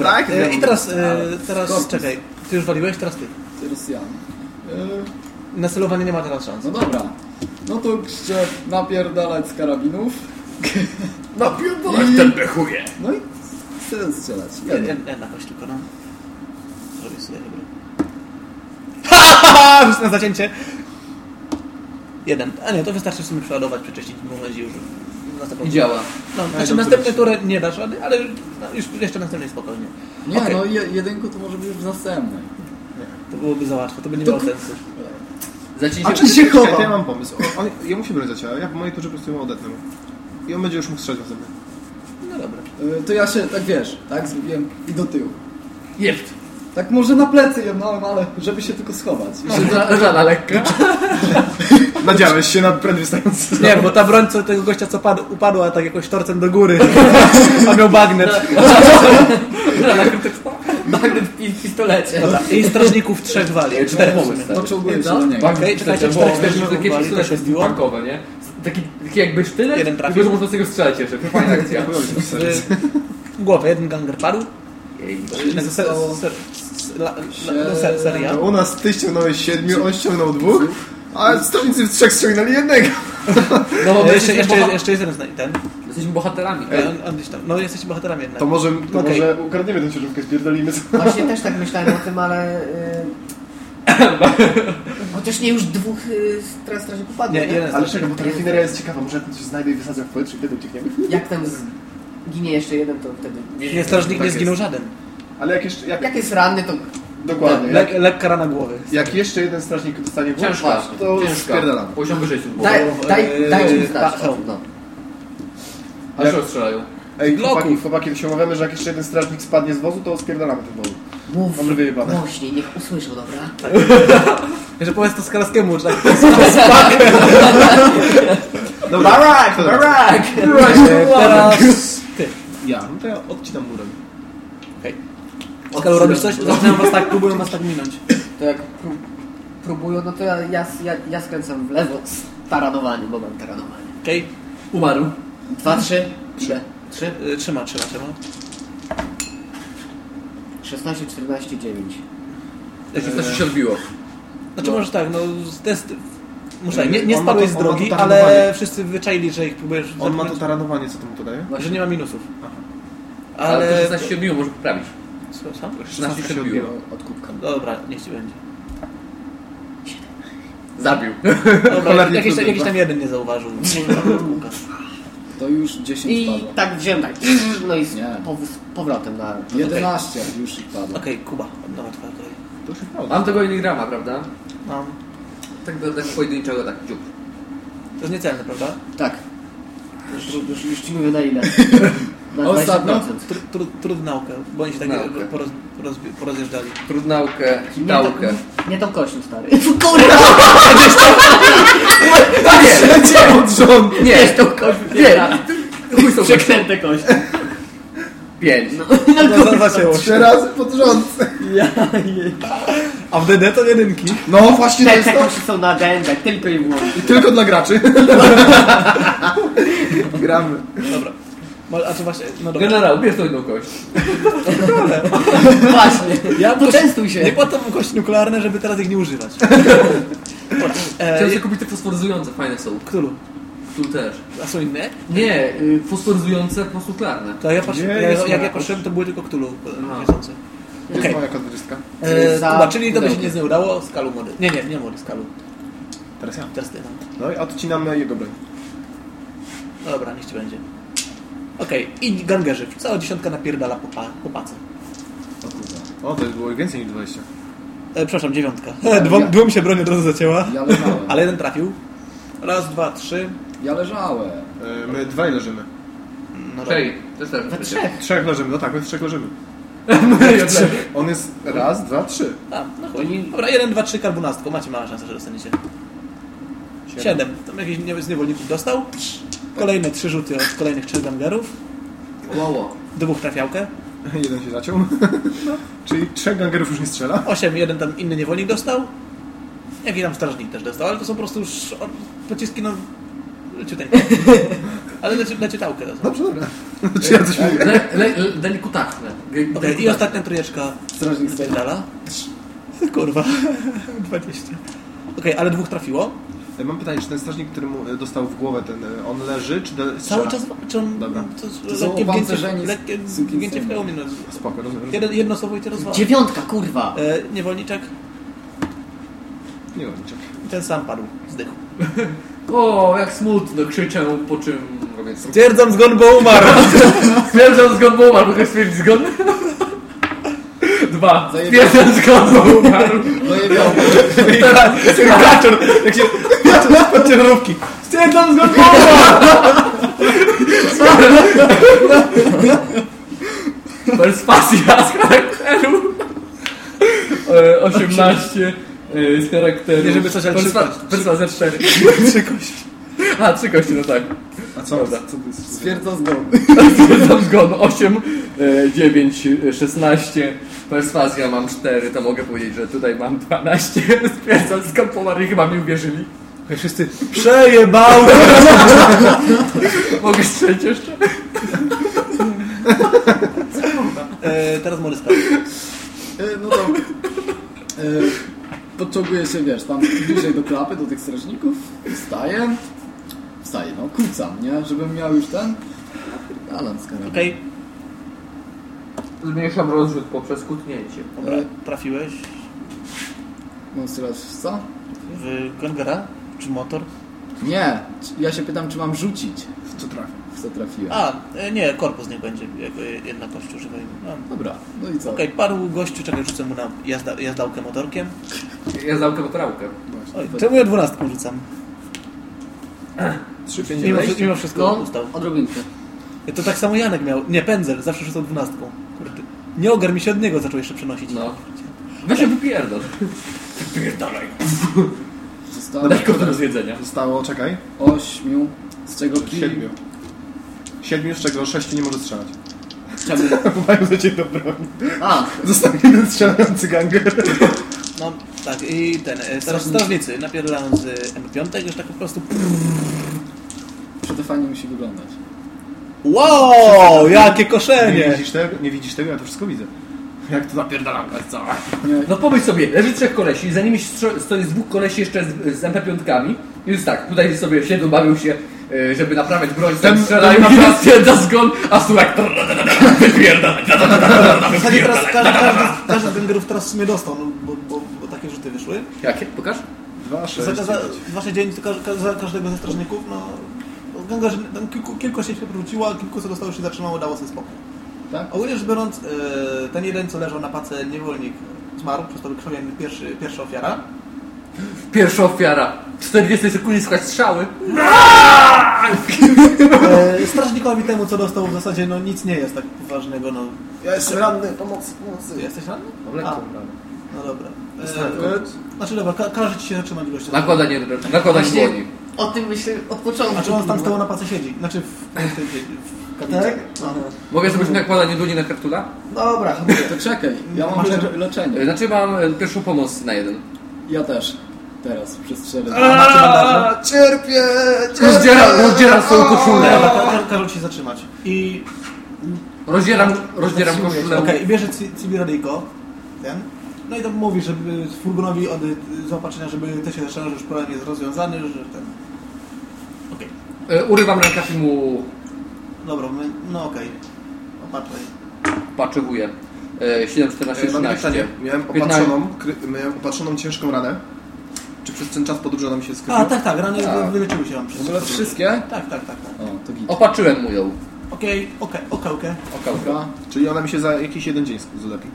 Tak? E, I teraz, e, teraz czekaj. Ty już waliłeś, teraz ty. Rosjan. E, Na celowanie nie ma teraz szans. No dobra. No to chcę napierdalać z karabinów. Napierdolać ten dechuje. No i chcę strzelać. Jedna, Jeden. jedna kość tylko, no. Zrobię sobie chyba. Ha! Na zacięcie. Jeden. A nie, to wystarczy w sumie przeładować, przeczyścić momencie już. Następną I działa. No, znaczy to następne turę nie dasz rady, ale no, już jeszcze następnej spokojnie. Nie, Okej. no je, jedynku to może być już w następnej. To byłoby za łatwe, to by nie To miało sensu. Zacięcie. A czy się chowa? Ja mam pomysł. O, on, ja musi brać zacięła, ja po mojej turze po prostu ją odetnę. I on będzie już mógł strzelać następny. No dobra. E, to ja się, tak wiesz, tak zrobiłem i do tyłu. Jept. Tak może na plecy jednałem, ale żeby się tylko schować. Żada lekka. Nadziałeś się na prędko wystający. Nie, bo ta broń co tego gościa co padł, upadła tak jakoś torcem do góry. A miał bagnet. Magnet w pi- pistolecie. I strażników trzech wali. Czterech czołguję się No. do niego. Okej, czekajcie, Bo czterech strażników to się zbiło. bankowe, nie? Taki, taki jakby sztylet Jeden i trafił. będzie można z tego strzelać jeszcze. Fajna akcja. W głowę, jeden ganger padł. Jej. La, la, no, ser, seria. U nas ty ściągnąłeś siedmiu, on ściągnął dwóch, a strażnicy w trzech ściągnęli jednego. No bo E, jeszcze, jesteśmy, jeszcze, boha- jeszcze jest jeden ten. jesteśmy bohaterami. E, On, on gdzieś tam. No jesteście bohaterami jednak. To może, to Okej. może ukradniemy tę ciężarówkę, spierdolimy co? Właśnie też tak myślałem o tym, ale... y, Chociaż nie już dwóch y, stra- strażników padło, Nie, nie? jeden Ale czekaj, bo ta rafineria jest ciekawa, może jak coś znajdę i wysadzę w powietrze i wtedy uciekniemy? Jak tam z... ginie jeszcze jeden, to wtedy... Nie, strażnik Tak nie zginął jest. żaden. Ale jak jeszcze, jak, Jak jest ranny, to... dokładnie, jak, Lek, lekka rana głowy. jak jeszcze jeden strażnik dostanie w Ciężka. to spierdalamy. Poziom wyżej tu. Daj, daj, e, dajcie mi o, No. A że strzelają. Ej, chłopaki, chłopaki, się umawiamy, że jak jeszcze jeden strażnik spadnie z wozu, to spierdalamy ten wozu. Mów Mamy wyjebane. głośniej, niech usłyszą, dobra? Że powiedz to Skarskiemu, że tak Dobra, Barak! Barak! teraz ty. ja, no to ja odcinam murem. Okej. Skalu, robisz coś? Zaczynają was tak, próbują was tak minąć. To jak pró- próbują, no to ja, ja, ja, ja skręcam w lewo z taranowaniem, bo mam taranowanie. Okej. Umarł. Dwa, trzy, trzy. Trzy. E, Trzyma, trzyma, trzyma. 16, 14, 9. Jak się coś się odbiło. Znaczy możesz tak, no test... Muszę, nie, nie On ma spadłeś to- z on ma to drogi, taranowanie. ale wszyscy wyczaili, że ich próbujesz On ma to taranowanie, co to mu to daje? że nie ma minusów. Ale to Ale... 16 się odbiło, może poprawić. Słucham? 16 się odbiło. Od kubka. Dobra, niech ci będzie. Zabił. Dobra, jakiś, trudno, jakiś tak? tam jeden nie zauważył. To już 10 I padło. tak wziąłem tak. No i z Nie. powrót- powrotem na... 11 już ich padło. Okej, Kuba, odnowa twoja kolej. Mam tego iligrama, prawda? Mam. Tak do tego pojedynczego, tak dziób. To jest niecelne, prawda? Tak. Już, już, już ci mówię na ile. Na Ostatnio? 20%. Tr, tr, trud naukę, bo oni się tak Naukę. poroz, poroz, porozjeżdżali. Trudnaukę, Nie, naukę. to, nie tą kością, stary. Kurwa! Nie, Od rząd! nie, tą kością. nie. Przeklęte kości. Pięć. No, zacięło się. Trzy razy pod rząd! A w DD to jedynki. No właśnie to Te, jest te to. kości są na dębek, tylko i wyłącznie. I tylko dla graczy. Gramy. Dobra. Mo- A czy właśnie, no dobra. Generał, bierz tą jedną kość. Właśnie. Ja Poczęstuj się. Nie po to mam kości nuklearne, żeby teraz ich nie używać. Dobra. Chciałem E, sobie kupić te fosforyzujące, fajne są. Którą? Tu też. A są inne? Nie, y, fosforyzujące. To ja patrzę, Nie, ja, jest jak ja patrzyłem, to były tylko Cthulhu A. miesiące. Jest moja dwudziestka. E, Za Kuba, czyli to by się nie udało, skalu młody. Nie, nie, nie młody, skalu. Teraz ja. Teraz ty, no. No i odcinamy jego broń. No dobra, niech ci będzie. Okej, i gangerzy. Cała dziesiątka napierdala po, pa, po pace. O kurwa. O, to było więcej niż 20. E, przepraszam, dziewiątka. Dwom, dwóm się broń od razu zacięła, Ja leżałem. ale jeden trafił. Raz, dwa, trzy. Ja leżałem. E, My dwaj leżymy. No. We trzech. Trzech leżymy, no tak, my trzech leżymy. Trzy. On jest raz, dwa, trzy. A, no chuj. Dobra, jeden, dwa, trzy, karbonastką. Macie małą szansę, że dostaniecie. Siedem. Tam jakiś nie- z niewolników dostał. Kolejne trzy rzuty od kolejnych trzech gangerów. Łoło. Dwóch trafiałkę. Jeden się zaciął. Czyli trzech gangerów już nie strzela. Osiem, jeden tam inny niewolnik dostał. Jaki tam strażnik też dostał, ale to są po prostu już o- pociski, no... Leciuteńkie. Ale leci, leciutałkę to są. Dobrze, dobra. Czy ja coś mówię? Le, le, le, delikutachne. Okej, i ostatnia trójeczka Strażnik stoi. spierdala. Kurwa, 20. Okej, ale dwóch trafiło. Mam pytanie, czy ten strażnik, który mu e, dostał w głowę, ten, e, on leży, czy Cały czas, czy on... Dobra. To, To są opancerzeni wgięcie w hełmie. No. Spoko, rozumiem. Jeden, jedno słowo i cię rozwala. Dziewiątka, kurwa. E, niewolniczek Nie ma niczego. i ten sam padł, zdechł. O, jak smutno, krzyczę, po czym? Stwierdzam zgon, bo umarł. Stwierdzam zgon, bo umarł, mogę stwierdzić zgon? Dwa. Stwierdzam zgon, bo umarł. No i wiem. Kaczor, jak się... Spod ciężarówki. Stwierdzam zgon, bo umarł. Perswazja z charakteru. E, 18 e, z charakteru. Nie, żeby coś, ale trzy Perswa- kości. Perswazja 4. Trzy kości. A, trzy kości, no tak. A co? Dobra. co to jest? Stwierdzam zgon. Stwierdzam zgon 8, e, 9, e, 16. Perswazja mam 4, to mogę powiedzieć, że tutaj mam 12. Stwierdzam zgon pomarł i chyba mi uwierzyli. Okej, wszyscy przejebał. Mogę strzelić jeszcze? E, teraz młody spadł. E, No to... E, Podczołguję się, wiesz, tam bliżej do klapy, do tych strażników. Wstaję. Wstaję, no, kucam, nie? Żebym miał już ten... Alan z karabinu. Okej, Zmniejszam rozrzut poprzez kutnięcie. dobra, trafiłeś Mam strzelać w co? w gangera czy motor. Nie, ja się pytam, czy mam rzucić. W co trafi? W co trafiłem. A, e, nie, korpus niech będzie, jako jedna kość używaj. No. Dobra, no i co? Okej, padł gościu, czekaj, rzucę mu na jazda, jazdałkę motorkiem. Ja zdałkę potrałkę. Oj, czemu ja dwunastką rzucam? Trzy, pięć, Mimo, dziewięć. mimo wszystko No, ustał. odrobinkę. Ja to tak samo Janek miał. Nie, pędzel, zawsze rzucał dwunastką. Kurde. Nie ogar mi się od niego zaczął jeszcze przenosić. No. Weź się wypierdol. Wypierdalaj. Zostało Daj go do zjedzenia. Zostało, czekaj, ośmiu, z czego kill... siedmiu. Siedmiu, z czego sześciu nie może strzelać. Czemu? Bo mają za ciebie broń. A, Został jeden strzelający ganger. No, tak, i ten, e, teraz strażnicy napierdalają z M5, już tak po prostu... to fajnie musi wyglądać. Wow, jakie Nie koszenie! widzisz tego? Nie widzisz tego? Ja to wszystko widzę. Jak to napierdalanka jest cała. No pomyśl sobie, leży trzech kolesi, za nimi stoi z dwóch kolesi jeszcze z, z MP5. I jest tak, tutaj sobie siedzą, bawią się, e, żeby naprawiać broń, ten strzelają i raz stwierdza zgon, a Surak wypierdalaj. W zasadzie teraz każdy, z gangerów teraz w sumie dostał, no, bo, bo, bo takie rzuty wyszły. Jakie? Pokaż? Dwa, Za, sześć, za, za 29 to ka- za każdego ze strażników, no, no gangarz, tam kilku, kilku się przewróciło, a kilku co dostało się zatrzymało, dało sobie spokój. Tak? Ogólnie rzecz biorąc, e, ten jeden, co leżał na pace, niewolnik zmarł, przez to wykrwawiony pierwszy, pierwsza ofiara. Pierwsza ofiara. W 40 sekund słuchać strzały. E, strażnikowi temu, co dostał w zasadzie, no nic nie jest tak poważnego, no. Ja jestem ranny, pomocy, pomocy. Jesteś ranny? Lekką A, ranę. no dobra. E, znaczy dobra, ka każe ci się zatrzymać gościa. Nakładanie, nakładanie dłoni. O tym myślę od początku. Znaczy on tam z tyłu na pace siedzi, znaczy w, w, tym siedzi, w Tak? No. Mogę zrobić nakładanie dłoni na kartula? Dobra, To czekaj, ja mam Masz le leczenie? E, Znaczy mam e, pierwszą pomoc na jeden. Ja też. Teraz, macie bandaże? Cierpię, Rozdzieram, rozdzieram swoją koszulę. ka ka każą ci zatrzymać. I Rozdzieram, rozdzieram koszulę. Okej, i bierze Ci- Cibiradyjko, ten. No i tam mówi, żeby z furgonowi od y, zaopatrzenia, żeby te się zaczęło, że już problem jest rozwiązany, że ten... Okej, E, Urywam rękaw i mu dobra, my, no okej. Opatrzaj. paczywuję. E, 7, 14, Ej, Mam 13. pytanie. Miałem 15. opatrzoną, kry, miałem opatrzoną ciężką ranę. Czy przez ten czas podróży ona mi się skryła? A, tak, tak, rany Tak. wyleczyły się wam W przez ogóle wszystkie? Tak, tak, tak. tak. O, to git. Opatrzyłem mu ją. Okej, okej, okej. Dobra. Czyli ona mi się za jakiś jeden dzień zlepi.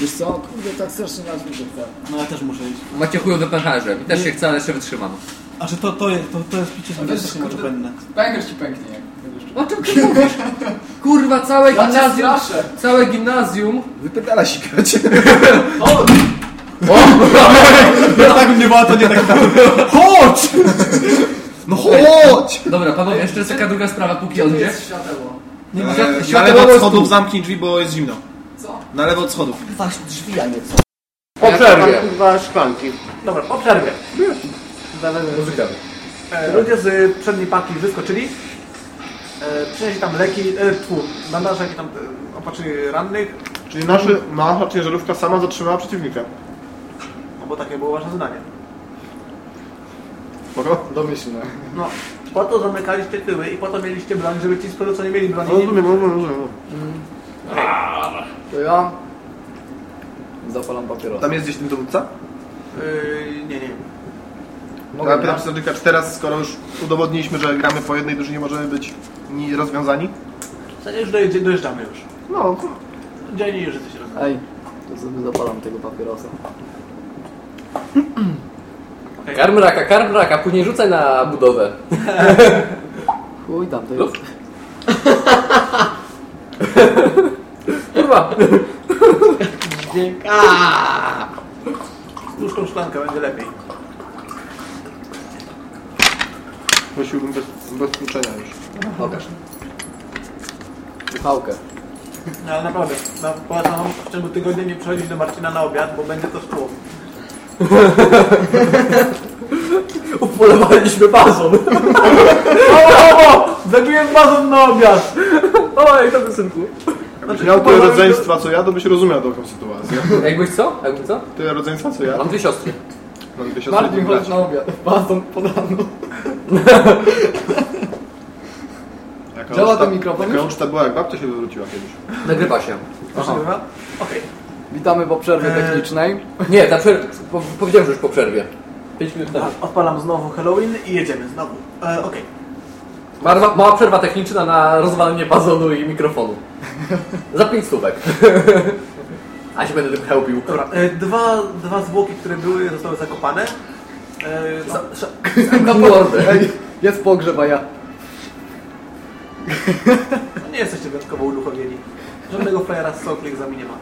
Wiesz co, kurde, tak strasznie że chcę. No ja też muszę iść. Macie chujowe pęcherze. Mi też się chce, ale jeszcze wytrzymam. A że to, to, jest, to, to jest picie strasznie może kurde- błędne. Pęcherz ci pęknie, jak O czym ty mówisz? Kurwa, całe Ja cię gimnazjum, straszę. całe gimnazjum. Wypierdala sikać. Ja tak nie była, to nie tak Chodź! No chodź! Dobra, panowie, jeszcze jest taka druga sprawa, póki on To idzie. jest. Nie ma E, świat- na lewo od schodów zamknij drzwi, bo jest zimno. Co? Na lewo od schodów. Waś drzwi, a nie co. Po przerwie. Kurwa szklanki. Dobra, po przerwie. Muzyka. E, ludzie z przedniej partii wyskoczyli. E, przynieśli tam leki, e, tfu, bandaże, jakie tam e, opatrzyli rannych. Czyli naszy, nasza ciężarówka sama zatrzymała przeciwnika. No bo takie było wasze zadanie. Spoko? Domyślne. No, po to zamykaliście tyły i po to mieliście broń, żeby ci z przodu, co nie mieli broni. No, rozumiem, rozumiem, rozumiem. To ja zapalam papierosa. Tam jest gdzieś ten dowódca? Yy, nie, nie. Mogę ja pytam czy teraz, skoro już udowodniliśmy, że gramy po jednej drużynie, możemy być ni rozwiązani? W sensie już dojedzie, dojeżdżamy już. No, Dzień już jesteś rozwiązany. Ej, to sobie zapalam tego papierosa. Karm raka, karm raka, później rzucaj na budowę. Chuj tam, to jest... Kurwa. Dźwięk. Puszką szklankę, będzie lepiej. Prosiłbym bez, bez tłuczenia już. Pokaż. Pałkę. No, ale naprawdę, no, polecam wam w ciągu tygodnia nie przychodzić do Marcina na obiad, bo będzie to szkło. Upolowaliśmy bazą. O, o! Zabiłem bazon na obiad! Oj, to synku. Znaczy, Miał tyle rodzeństwa co ja, to byś rozumiał taką sytuację. Jakbyś co? Jakby co? Tyle rodzeństwa co ja. Mam dwie siostry. Dwie siostry Martin, chodź na obiad. Bazon podano. Jaka Działa uczta- ten mikrofon Jaka już? uczta była, jak babcia się wywróciła kiedyś. Nagrywa się. Okej. Witamy po przerwie Eee. technicznej. Nie, ta przerwa, po, powiedziałem, że już po przerwie. 5 minut temu. Odpalam znowu Halloween i jedziemy znowu. E, Okej. Mała, mała przerwa techniczna na rozwalenie bazonu i mikrofonu. Za 5 stówek. A się będę tym chełpił. Dobra, e, dwa, dwa zwłoki, które były, zostały zakopane. E, no, sz- Na mordę. Ej, jest pogrzeb, a ja... no nie jesteście wyjątkowo uduchowieni. Żadnego flyera z Salt Lake z nie ma.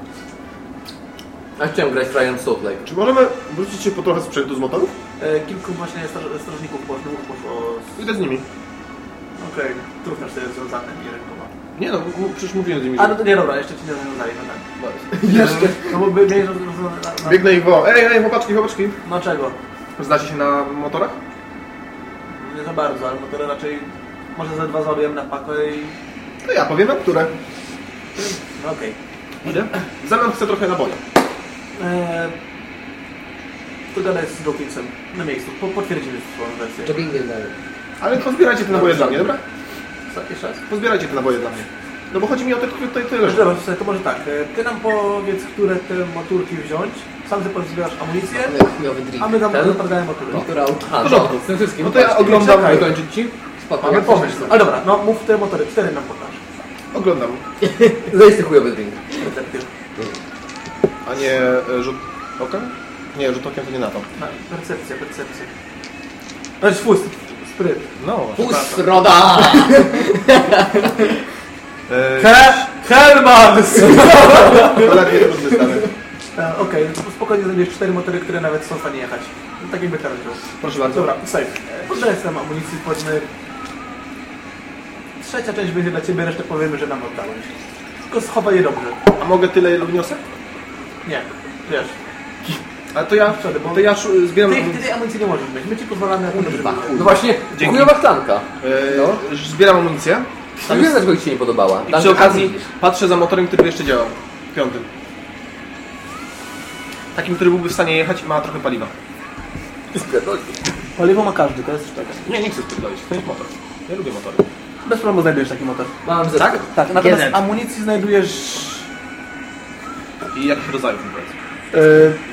A chciałem grać Ryan Salt Lake. Czy możemy wrócić się po trochę sprzętu z motorów? E, kilku właśnie straż, strażników poszło, poszło z... Idę z nimi. Okej, trudno sobie związane i rękowa. Nie no, przecież mówiłem z nimi, A no to nie dobra, jeszcze ci nie rozwiązali, no tak. Jeszcze. No bo by mieli rozwiązane na, na... Biegnę ich wołam. Ej, ej, chłopaczki, chłopaczki. No czego? Znacie się na motorach? Nie za bardzo, ale motory raczej... Może ze dwa załadujemy na pakę i... To ja powiem wam, które. No okej. Idę. W zamian chcę trochę naboju. Eee, to gadaj z Dawkinsem na miejscu, po, potwierdzimy swoją wersję. Ale pozbierajcie te naboje dla mnie, dobra? Jeszcze raz? Pozbierajcie te naboje dla mnie. No bo chodzi mi o te, które tutaj, tutaj leżą. Dobra, słuchaj, to może tak, e, ty nam powiedz, które te motorki wziąć, sam ty pozbierasz amunicję, a my tam Ten? naprawiamy motory. Natural. A, porządku. z tym wszystkim. No to ja oglądam- czekaj, Wykończyć ci? Spadł. Mamy pomysł. Ale dobra, no mów te motory, cztery nam pokaż. Oglądam. Zejdź ty chujowy drink. Percepcję. A nie e, rzut okiem? Nie, rzut okiem to nie na to. Na, percepcja, percepcja. To jest fust, spryt. No, Pust roda! e, He Helmans! to lepiej to. E, Okej, no to spokojnie znajdziesz cztery motory, które nawet są w stanie jechać. No, tak jakby teraz było. Proszę bardzo. Dobra, save. E, Poddaję amunicji, powiedzmy... Trzecia część będzie dla Ciebie, resztę powiemy, że nam oddałeś. Tylko schowaj je dobrze. A mogę tyle, ile wniosę? Nie, wiesz. A to ja, Wtedy, bo- to ja szu- zbieram... Ty, ty tej amunicji nie możesz mieć, my Ci pozwalamy na żeby... No właśnie, Dzięki. chujowa szklanka. E, zbieram amunicję. Tam jest dlaczego ci się nie podobała. I przy okazji patrzę za motorem, który jeszcze działał. Piątym. Takim, który byłby w stanie jechać i ma trochę paliwa. Paliwo ma każdy, to jest szczega. Nie, nie chcę spierdolić. To jest motor. Ja lubię motory. Bez problemu znajdujesz taki motor. Mam ze Tak? Tak, natomiast Jeden. amunicji znajdujesz... I jakich rodzajów powiedz. Yy, mieć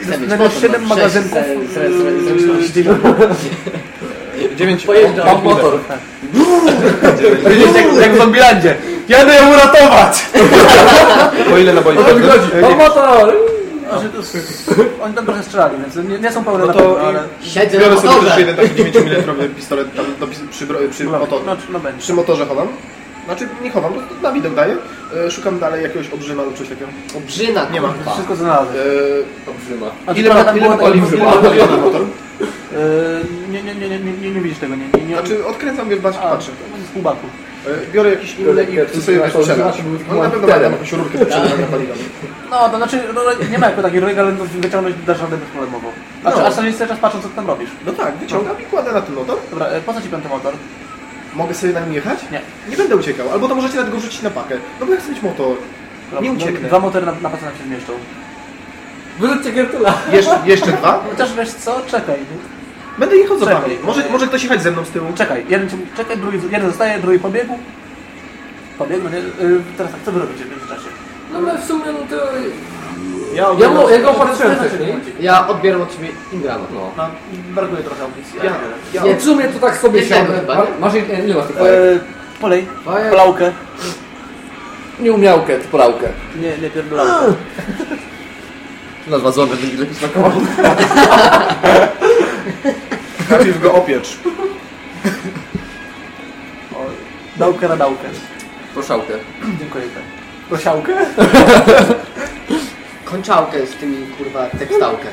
znajdziesz motor, 7 mam magazynków. sześć, se- se- se- yy, zręczności. Dziewięć... Pojeżdżam o, motor. Będziesz jak, jak w Zombielandzie. Jadę ją uratować! O ile naboi? O to mi chodzi. Motor! Znaczy, to Oni tam trochę strzelali, więc nie, nie są pełne No na to pewno, ale... Siedzę Biorę na sobie też jeden taki 9 mm pistolet tam do, przy, bro- przy, motor, No, no przy motorze chowam. Znaczy nie chowam, to na widok daję. E, szukam dalej jakiegoś obrzyma lub coś takiego. Obrzyna, Nie ma. kurwa. Wszystko co znalazłem. E, Obrzyma. A ile ma, tam ile było ma tego- paliwa? Ile ma paliwa na motor? Yy, nie, nie, nie, nie, nie, nie, nie widzisz tego, nie, nie, nie. Znaczy odkręcam, wiesz, patrzę. A, patrzę. z półbaku. E, biorę jakieś inne i chcę sobie wiesz, przelać. No na pewno ma tam jakąś rurkę do przelania paliwa. No, to znaczy, no, nie ma jako takiej rury, ale no, wyciągnąć dasz radę bezproblemowo. A, No. no. a cały czas patrzą, co ty tam robisz. No tak, wyciągam i kładę na ten motor. Dobra, e, po co ci piąty motor? Mogę sobie na nim jechać? Nie. Nie będę uciekał. Albo to możecie nawet go wrzucić na pakę. No bo ja chcę mieć motor. Nie ucieknę. Dwa motory na, na pewno nam się zmieszczą. Wyrzućcie Gertula. Jeszcze, jeszcze dwa? Chociaż wiesz co, czekaj. Będę jechał za Czekaj. wami. Może, może ktoś jechać ze mną z tyłu. Czekaj, jeden, ci- czekaj, drugi, jeden zostaje, drugi pobiegł. Pobiegł, no nie? Yy, teraz tak, co wy robicie w międzyczasie? No my w sumie, no to... Ja, Ja, mu, ja go opatrzyłem wcześniej. Ja odbieram od ciebie Ingrama. No. No, brakuje trochę audycji. Ja, ja, Nie, w sumie to tak sobie Jednego chyba, nie? Masz, ile ile masz tych E, fajek? polej, Fajek? polałkę. Nie umiałkę, ty polałkę. Nie, nie pierdolałkę. Nazwa zła będzie lepiej smakował. najpierw go opiecz. Dałkę na dałkę. Proszałkę. Dziękuję. Prosiałkę? Kończałkę z tymi, kurwa, tekstałkę.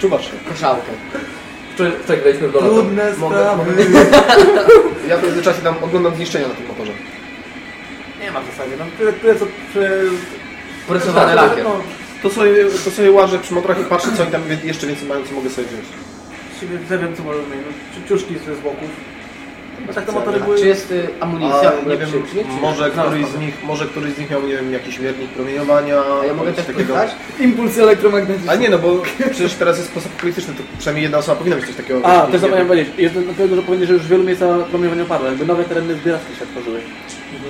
Czuwasz. Koszałkę. Wczoraj wczoraj graliśmy w Dota. Trudne Mogę- sprawy. Ja w międzyczasie tam oglądam zniszczenia na tym motorze. Nie ma w zasadzie, no tyle, tyle co. Porysowany Tak, lakier. No, To sobie, to sobie łażę przy motorach i patrzę, co oni tam jeszcze więcej mają, co mogę sobie wziąć. siebie wiem co może mieć, ci- ciuszki z boków. No tak te motory były... Czy jest y, amunicja? A, nie wiem, może No, któryś, no. z nich, może któryś z nich miał, nie wiem, jakiś miernik promieniowania. A ja mogę coś też takiego. pytać? Impuls elektromagnetyczny. A nie, no bo przecież teraz jest sposób polityczny, to przynajmniej jedna osoba powinna mieć coś takiego. A, też zapomniałem powiedzieć. Jest dlatego, że powiedzieli, że już w wielu miejscach promieniowanie opadło. Jakby nowe tereny zbierackie się tworzyły.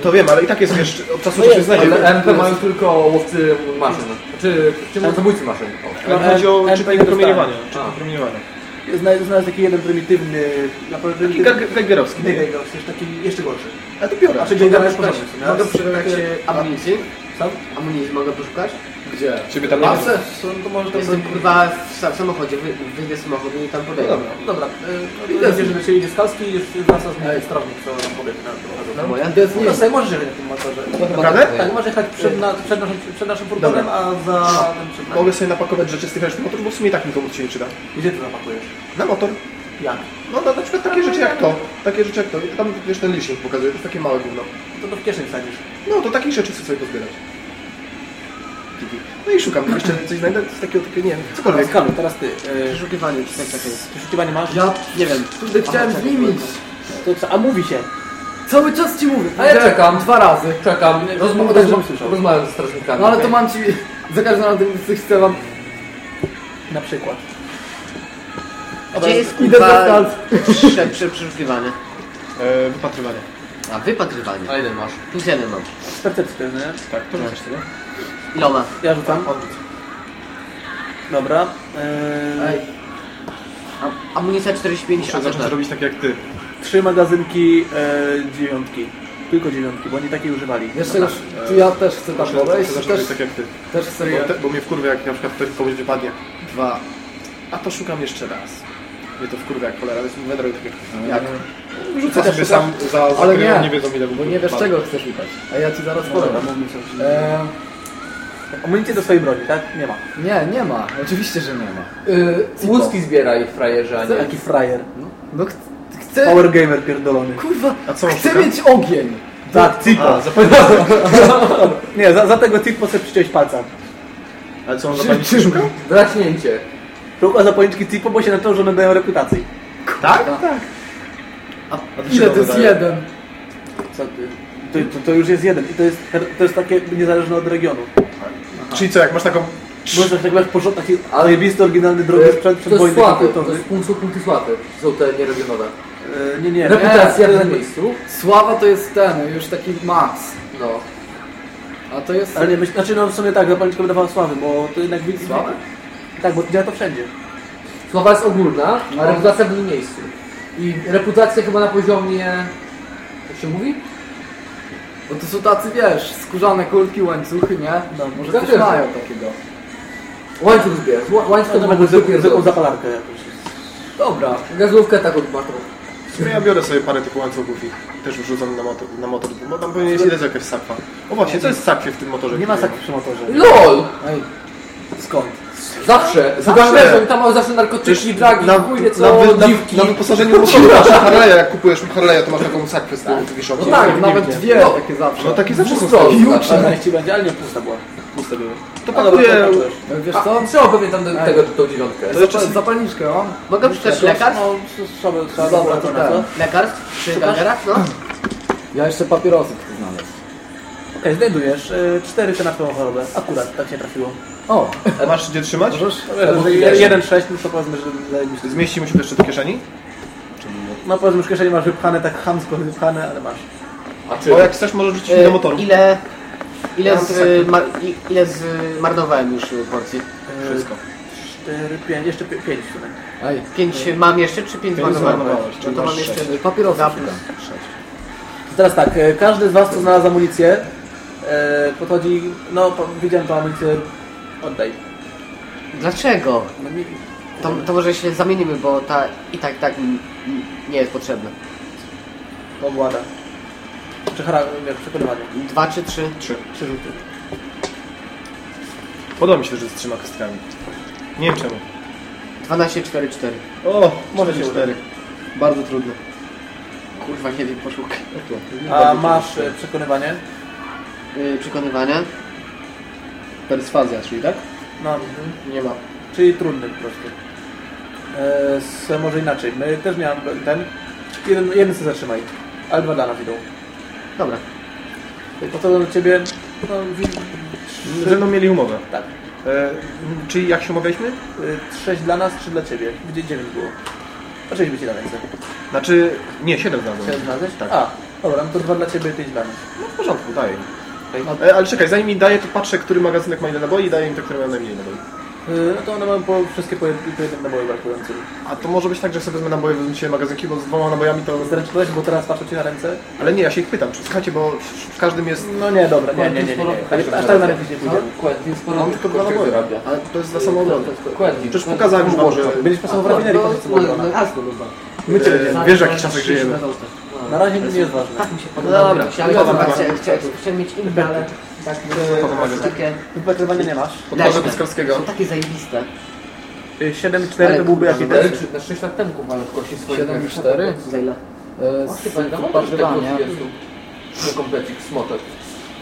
To wiem, ale i tak jest, wiesz, od czasu do No czasu jest, znajdzie. Ale MP mają tylko łowcy maszyn. Znaczy, czy zabójcy maszyn. Ale chodzi o promieniowania. A. promieniowania. Znalazł znalazł taki jeden prymitywny... Taki geigerowski. Nie, Geiger, jest taki jeszcze gorszy. Ale to biorę. Znaczy Geiger jest porządny. co? Mogę poszukać e, amunicji? Sam? Amunicji mogę poszukać? Gdzie? Ciebie tam nie Masę? To, to może tam... Jestem kurwa w sa- w samochodzie, wy- wyjdę z samochodu i tam podejdę. Dobra. Dobra, y, no, widzę, że się idzie Skalski i jest wraca z nim sterownik, co nam powie na No, moja To jest nie No sobie możesz jechać na tym motorze. Naprawdę? Tak, możesz jechać przed, na, przed, naszym, przed naszym furgonem, a za nami. Mogę sobie napakować rzeczy z tych reszty motorów, bo w sumie i tak nikomu to się nie przyda. Gdzie ty zapakujesz? Na motor. Jak? No, no na przykład takie rzeczy jak to. Takie rzeczy jak to. Tam wiesz ten licznik pokazuje, to jest takie małe gówno. To, to w kieszeni wsadzisz. No to takich rzeczy chcę sobie pozbierać. No i szukam, jeszcze coś znajdę z takiego, takiego, nie wiem, cokolwiek. Skalu, teraz ty. Y, Przeszukiwanie, czekaj, czekaj. przeszukiwanie masz? Ja nie wiem. Kurde, chciałem z nimi. To co? A mówi się. Cały czas ci mówię. A ja czekam. Dwa razy. Czekam. Słyszał. Rozmawiam ze strażnikami. No ale to mam ci... Za każdym razem coś chcę wam... Na przykład. Gdzie jest Idę kurwa do Skalski. prze, prze, przeszukiwanie? E, wypatrywanie. A, wypatrywanie. A ile masz? Plus jeden mam. Z percepcji jest, nie? Tak, to rzucasz sobie. Iloma? Ja rzucam. On rzuca. Dobra. Y, Ej. A, amunicja 45, Muszę a zacząć to? robić tak jak ty. trzy magazynki e, dziewiątki. Tylko dziewiątki, bo oni takiej używali. Wiesz czego, czy ja też chcę tam Proszę, podejść? chcę Też, tak jak ty. też chcę... Bo, te, bo mnie wkurwia, jak na przykład ktoś komuś wypadnie dwa, a to szukam jeszcze raz. Mnie to wkurwia jak cholera, więc mówię drogi tak jak, jak? Rzucę sobie sam za, za Ale kryją, nie, nie wiedzą ile Bo nie wiesz czego chcesz szukać, a ja ci zaraz powiem. E, Amunicję do swojej broni, tak? Nie ma. nie, nie ma, oczywiście, że nie ma. Yy, łuski zbieraj, frajerze, a nie. Jaki frajer. No ch chcę... Power gamer pierdolony. Kurwa, A co chcę szuka? mieć ogień! Tak, Cipo. Nie, za, za tego Cipo sobie przyciąłeś palca. Ale co on zapalniczy szuka? Draśnięcie. Szuka zapalniczki Cipo, bo się na to, że one dają reputacji. Tak? Tak. A do ile to jest jeden? Co ty? To, to, to już jest jeden i to jest, to jest takie niezależne od regionu. Czyli co, jak masz taką... Możesz tak masz porządek, taki zajebisty, oryginalny, drogi sprzęt to jest przedwojny, słaby, to komputerowy. jest punkty, punkty słabe. Są te nieregionowe. E, Nie, nie. Reputacja nie, na miejscu. Sława to jest ten, już taki max. No. A to jest... Ale nie, myśl, znaczy no w sumie tak, zapalniczka by dawała sławy, bo to jednak widz... Sławę? Tak, bo działa to wszędzie. Sława jest ogólna, No. a reputacja w innym miejscu. I reputacja chyba na poziomie... Jak się mówi? Bo to są tacy, wiesz, skórzane kulki, łańcuchy, nie? No, może też jest. mają takiego. Łańcuch zbierz. Ła- Łańcuch To to mogę mogę zwykłą zwykłą zapalarkę jakoś. Dobra. Gazówkę tak od matru. W sumie ja biorę sobie parę tych łańcuchów i też wrzucam na motor, na motor bo tam pewnie jest jest jakaś sakwa. O właśnie, co jest sakwie w tym motorze? Nie ma sakwy przy motorze. LOL! Ej, Skąd? Zawsze! Zawsze. Zawsze! Tam mają zawsze narkotyki, dragi, na, chuj wie na, co, wy- na, dziwki. na wyposażeniu motoru masz Harley'a, jak kupujesz Harley'a, to masz taką sakwę z tyłu wiszącą. No tak, nawet dwie No. takie zawsze. No takie zawsze są niech ci będzie, ale nie pusta była. Puste były. To. No, Wiesz co? trzeba pewnie tam do tego, tą dziewiątkę. To jeszcze- Zap- Zapalniczkę mam. Mogę przeczytać lekarz? No, Dobra, to ten. co? Lekarz? Przy gangerach? No. Ja jeszcze papierosy chcę znaleźć. Okej, znajdujesz. Cztery te na chorobę. Akurat, tak się trafiło. O, Masz gdzie trzymać? możesz? Że je- jeden sześć, no to powiedzmy, że. Zmieścimy się to jeszcze do kieszeni? No powiedzmy, że kieszeni masz wypchane, tak chamsko wypchane, ale masz. A czy... Bo jak chcesz, możesz wrzucić mi E, do motoru. Ile... Ile, Ja z, ma, i- ile zmarnowałem już porcji? Wszystko. Cztery, pięć, jeszcze pi- pięć w sumie. Ej, Pięć mam jeszcze, czy pięć Pięć zmarnowałem? zmarnowałeś, No to mam jeszcze... szukam. To Teraz tak, y, każdy z was, co znalazł amunicję, y, podchodzi, no widziałem tą amunicję, oddaj. Dlaczego? No, mi- To, to może się zamienimy, bo ta i tak tak mi mi nie jest potrzebna. Ogłada. Czy chara, wiesz, przekonywanie. Dwa czy trzy? Trzy. Trzy rzuty. Podoba mi się, że z trzema kostkami. Nie wiem czemu. 12, 4, 4. O, Może się cztery. Bardzo trudno. Kurwa, nie wiem, poszukaj. A masz y, przekonywanie? Yy, przekonywania. Perswazja, czyli tak? No, Nie ma. czyli trudny po prostu. E, s- może inaczej. My też miałem ten. Jeden, jeden sobie zatrzymaj. Ale dwa dla nas idą. Dobra. Po to do ciebie. No, wi- Ze mną mieli umowę. tak. E, czyli jak się umawialiśmy? Y, Sześć dla nas, trzy dla ciebie. Gdzie dziewięć było? Oczywiście ci na ręce. Znaczy, nie, siedem znalazłem. Siedem znalazłeś? Tak. A, dobra, no to dwa dla ciebie, pięć dla nas. No w porządku, daję im. E, ale czekaj, zanim mi daję, to patrzę, który magazynek ma ile naboi i daję im te, które mają najmniej naboi. Y, No to one mają po, wszystkie po, jed- po jednym naboju brakującym. A to może być tak, że sobie wezmę naboje, wezmę dzisiaj magazynki, bo z dwoma nabojami to... Zręczność, bo teraz patrzę ci na ręce. Ale nie, ja się ich pytam. Słuchajcie, bo w- każdym jest... No nie, dobra, nie, nie, nie, nie. nie. Tak, aż tak na ręce nie pójdziemy. Quentin sporo Mam tylko dwa naboje. Ale to jest dla samoobrony. Quentin. Przecież pokazałem już wam, że... Będziesz pasował w rafinerii, po no, dobra. My cię Wiesz, w jakich czasach żyjemy. Na razie nie jest ważne. No dobra, ale Dobra, dobra, dobra. chciałem, chciałem, chciałem mieć inne, ale tak, To pomaga. no, takie Wypatrywania nie masz. Podłoże leśne. Pyskarskiego. Są takie zajebiste. 7-4 to byłby jaki też? na 6 lat temu kupowałem w kości swoje. 7-4? Za ile? E, mam wypatrywania. To komplecik, smotek.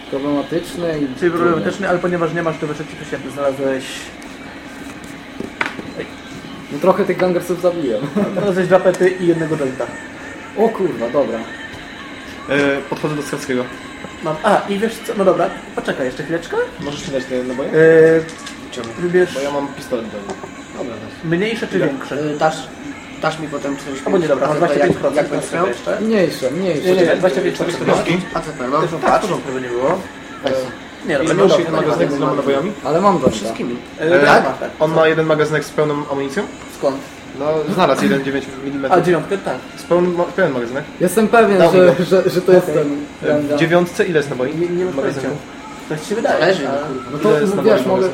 Problematyczny i... Czyli problematyczny, ale ponieważ nie masz to wyczepki przeciętny, znalazłeś... No trochę tych gangersów zabiłem. Znalazłeś dwa pety i jednego jointa. O kurwa, dobra. E, podchodzę do Skarskiego. Mam. A, i wiesz co, no dobra, poczekaj jeszcze chwileczkę. Możesz mi dać te naboje? Yy, Czemu? wybierz Bo ja mam pistolet do nich. Dobra, mniejsze czy większe? weź. Y, Dasz, dasz mi potem coś. Albo nie, dobra, masz to jak- 25% Jak jak będę miał? jeszcze. Mniejsze, mniejsze. Nie, nie, nie, 25 to Kostki? A co tam, no? Też tak, w porządku, żeby nie było. Weź. Nie, dobra, nie masz jeden się, magazynek z dwoma nabojami? Ale mam do Wszystkimi. E, tak, tak. On ma jeden magazynek z pełną amunicją? Skąd? No, znalazł jeden 9 mm. A dziewiątkę? Tak. Z pełnym, pełen magazynek. Jestem pewien, Dał mi że, że, że to jest ten. ten, W dziewiątce ile jest naboi? Nie, nie mam. To ci się wydaje. Zależy, No Ile to jest no, naboi wiesz, mogę.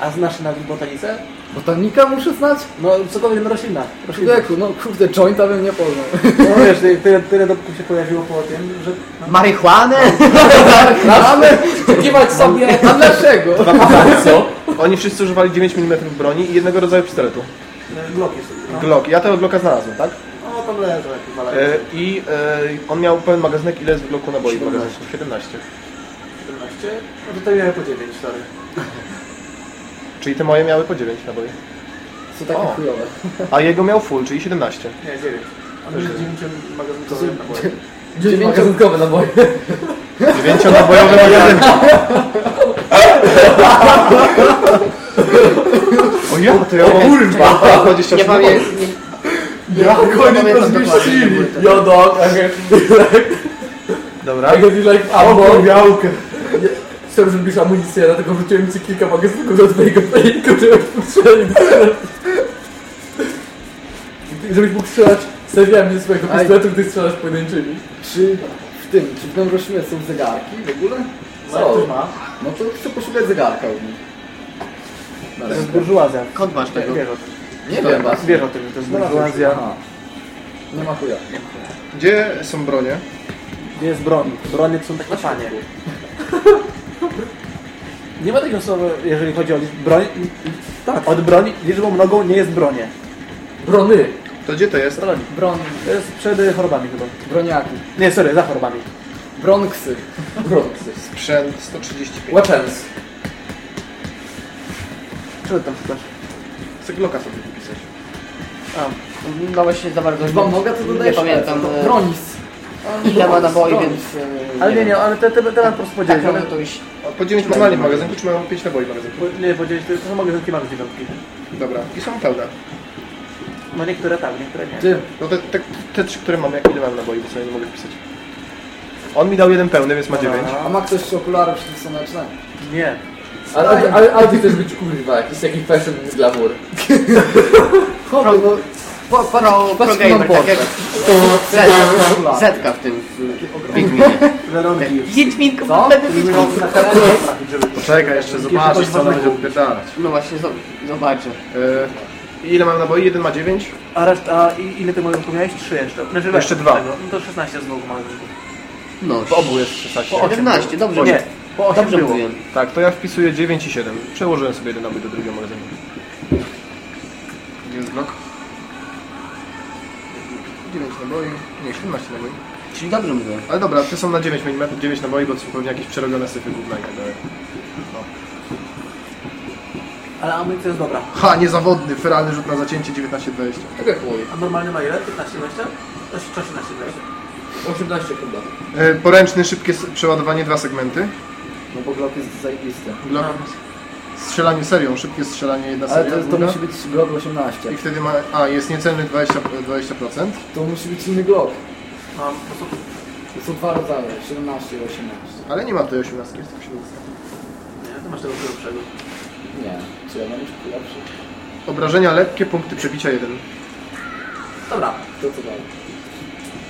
a znasz na botanice? Botanika muszę znać? No cokolwiek no roślinna. roślinna. Człowieku, no kurde, jointa bym nie poznał. No wiesz, tyle, tyle dopóki się pojawiło po tym, że... No, Marihuanę? Ale Kiwać sobie! a dlaczego? Co? Oni wszyscy używali 9 mm broni i jednego rodzaju pistoletu. Glock jest. Glock. Ja tego Glocka znalazłem, tak? no tam leżą jakieś malaki. E, I e, on miał pełen magazynek. Ile jest w Glocku naboi w magazynku? 17. 17. No tutaj miałem po 9, sorry. Czyli te moje miały po 9 naboi. Co takie O. chujowe. A jego miał full, czyli 17. Nie, 9. On jest 9 magazynkowy naboje. Dziewięć magazynkowe naboje. 9-nabojowy magazynek. O ja, to ja mam kurwa! 20 Nie pamiętam. Jak oni to zmieścili? Yo dog, I have Dobra. I have like ammo. białkę. Chciałem, żeby byś amunicję, dlatego wrzuciłem ci kilka magazynków do twojego playku, żebyś mógł strzelać. Żebyś mógł strzelać seriami ze swojego pistoletu, gdy strzelasz pojedynczymi. Czy w tym, czy w tym roślinie są zegarki w ogóle? No, ma. No to chcę poszukać zegarka u nich. To jest burżuazja. Skąd masz tego? Wiesz o tym. Nie wiem. Wiesz o tym, że to jest burżuazja. Aha. Nie ma chuja. Gdzie są bronie? Gdzie jest broń? Bronie to są takie panie. Nie ma takiego słowa, jeżeli chodzi o liczbę broń. Tak. Od broni liczbą mnogą nie jest bronie. Brony. To gdzie to jest? Broń. Broń, To jest przed y, chorobami chyba. broniaki. Nie, sorry, za chorobami. Bronksy. Bronsy. Sprzęt 135. Weapons. Co ty tam szukasz? Chcę Glocka sobie wypisać. A, No właśnie za bardzo Już wam mogę, to nie dodajesz pamiętam. to e, Bronis. Ile ma naboi, Bronis. więc... e, ale nie, nie, ale te, te, te mam po prostu Tak, podzielić. no to już... A Po 9 normalnie w magazynku, czy mają 5 naboi w magazynku? po- Nie, podzielić, to to są magazynki mamy dziewiątki. Dobra. I są pełne. No niektóre tak, niektóre nie. Ty, No te, te, te trzy, które mam, jak ile mam naboi, bo sobie nie mogę wpisać. On mi dał jeden pełny, więc ma 9. a ma ktoś okulary przeciwsłoneczne? Nie. Ale, ale, ale, ale ty chcesz być kurwa, jakiś taki fashion glamour. Chłopie, no... Po, po, Pro, pro gamer, mam tak jak Zetka, Zetka w tym w Wiedźminie. Kamerę trafić, żeby... Poczekaj, jeszcze zobaczysz, co ona będzie odpierdalać. No właśnie, zo- zobaczę. Yy, ile mam naboi? Jeden ma 9. A reszta, a ile ty moją miałeś? Trzy jeszcze. Znaczy, Jeszcze weź dwa. Tego. No to 16 znowu magazynków. No, W obu jest 16. 17, dobrze. Nie, po 8 Dobrze było. mówiłem. Tak, to ja wpisuję 9 i 7. Przełożyłem sobie jeden nabój do drugiego magazynu. Gdzie jest Glock? 9 naboi, nie, 17 naboi. Czyli dobrze mówiłem. Ale dobra, te są na 9 mm, 9 naboi, bo to są pewnie jakieś przerobione syfy gówna i tak dalej. Ale amunicja jest dobra. Ha, niezawodny, feralny rzut na zacięcie 19-20. Tak jak mój. A normalny ma ile? 15, 20? 13, 20. 18 chyba. E, poręczny, szybkie s- przeładowanie, dwa segmenty. Bo Glock jest zajebisty. Glock, strzelanie serią, szybkie strzelanie, jedna Ale seria. to, to druga. musi być Glock 18. I wtedy ma, a jest niecelny 20%, 20%. To musi być inny Glock. Mam po prostu... To są dwa rodzaje, 17 i 18. Ale nie ma tej 18, jest tylko 17. Nie, to masz tego pierwszego. Nie, czy ja mam jeszcze lepszy? Obrażenia lekkie, punkty przebicia 1. Dobra, To co dalej?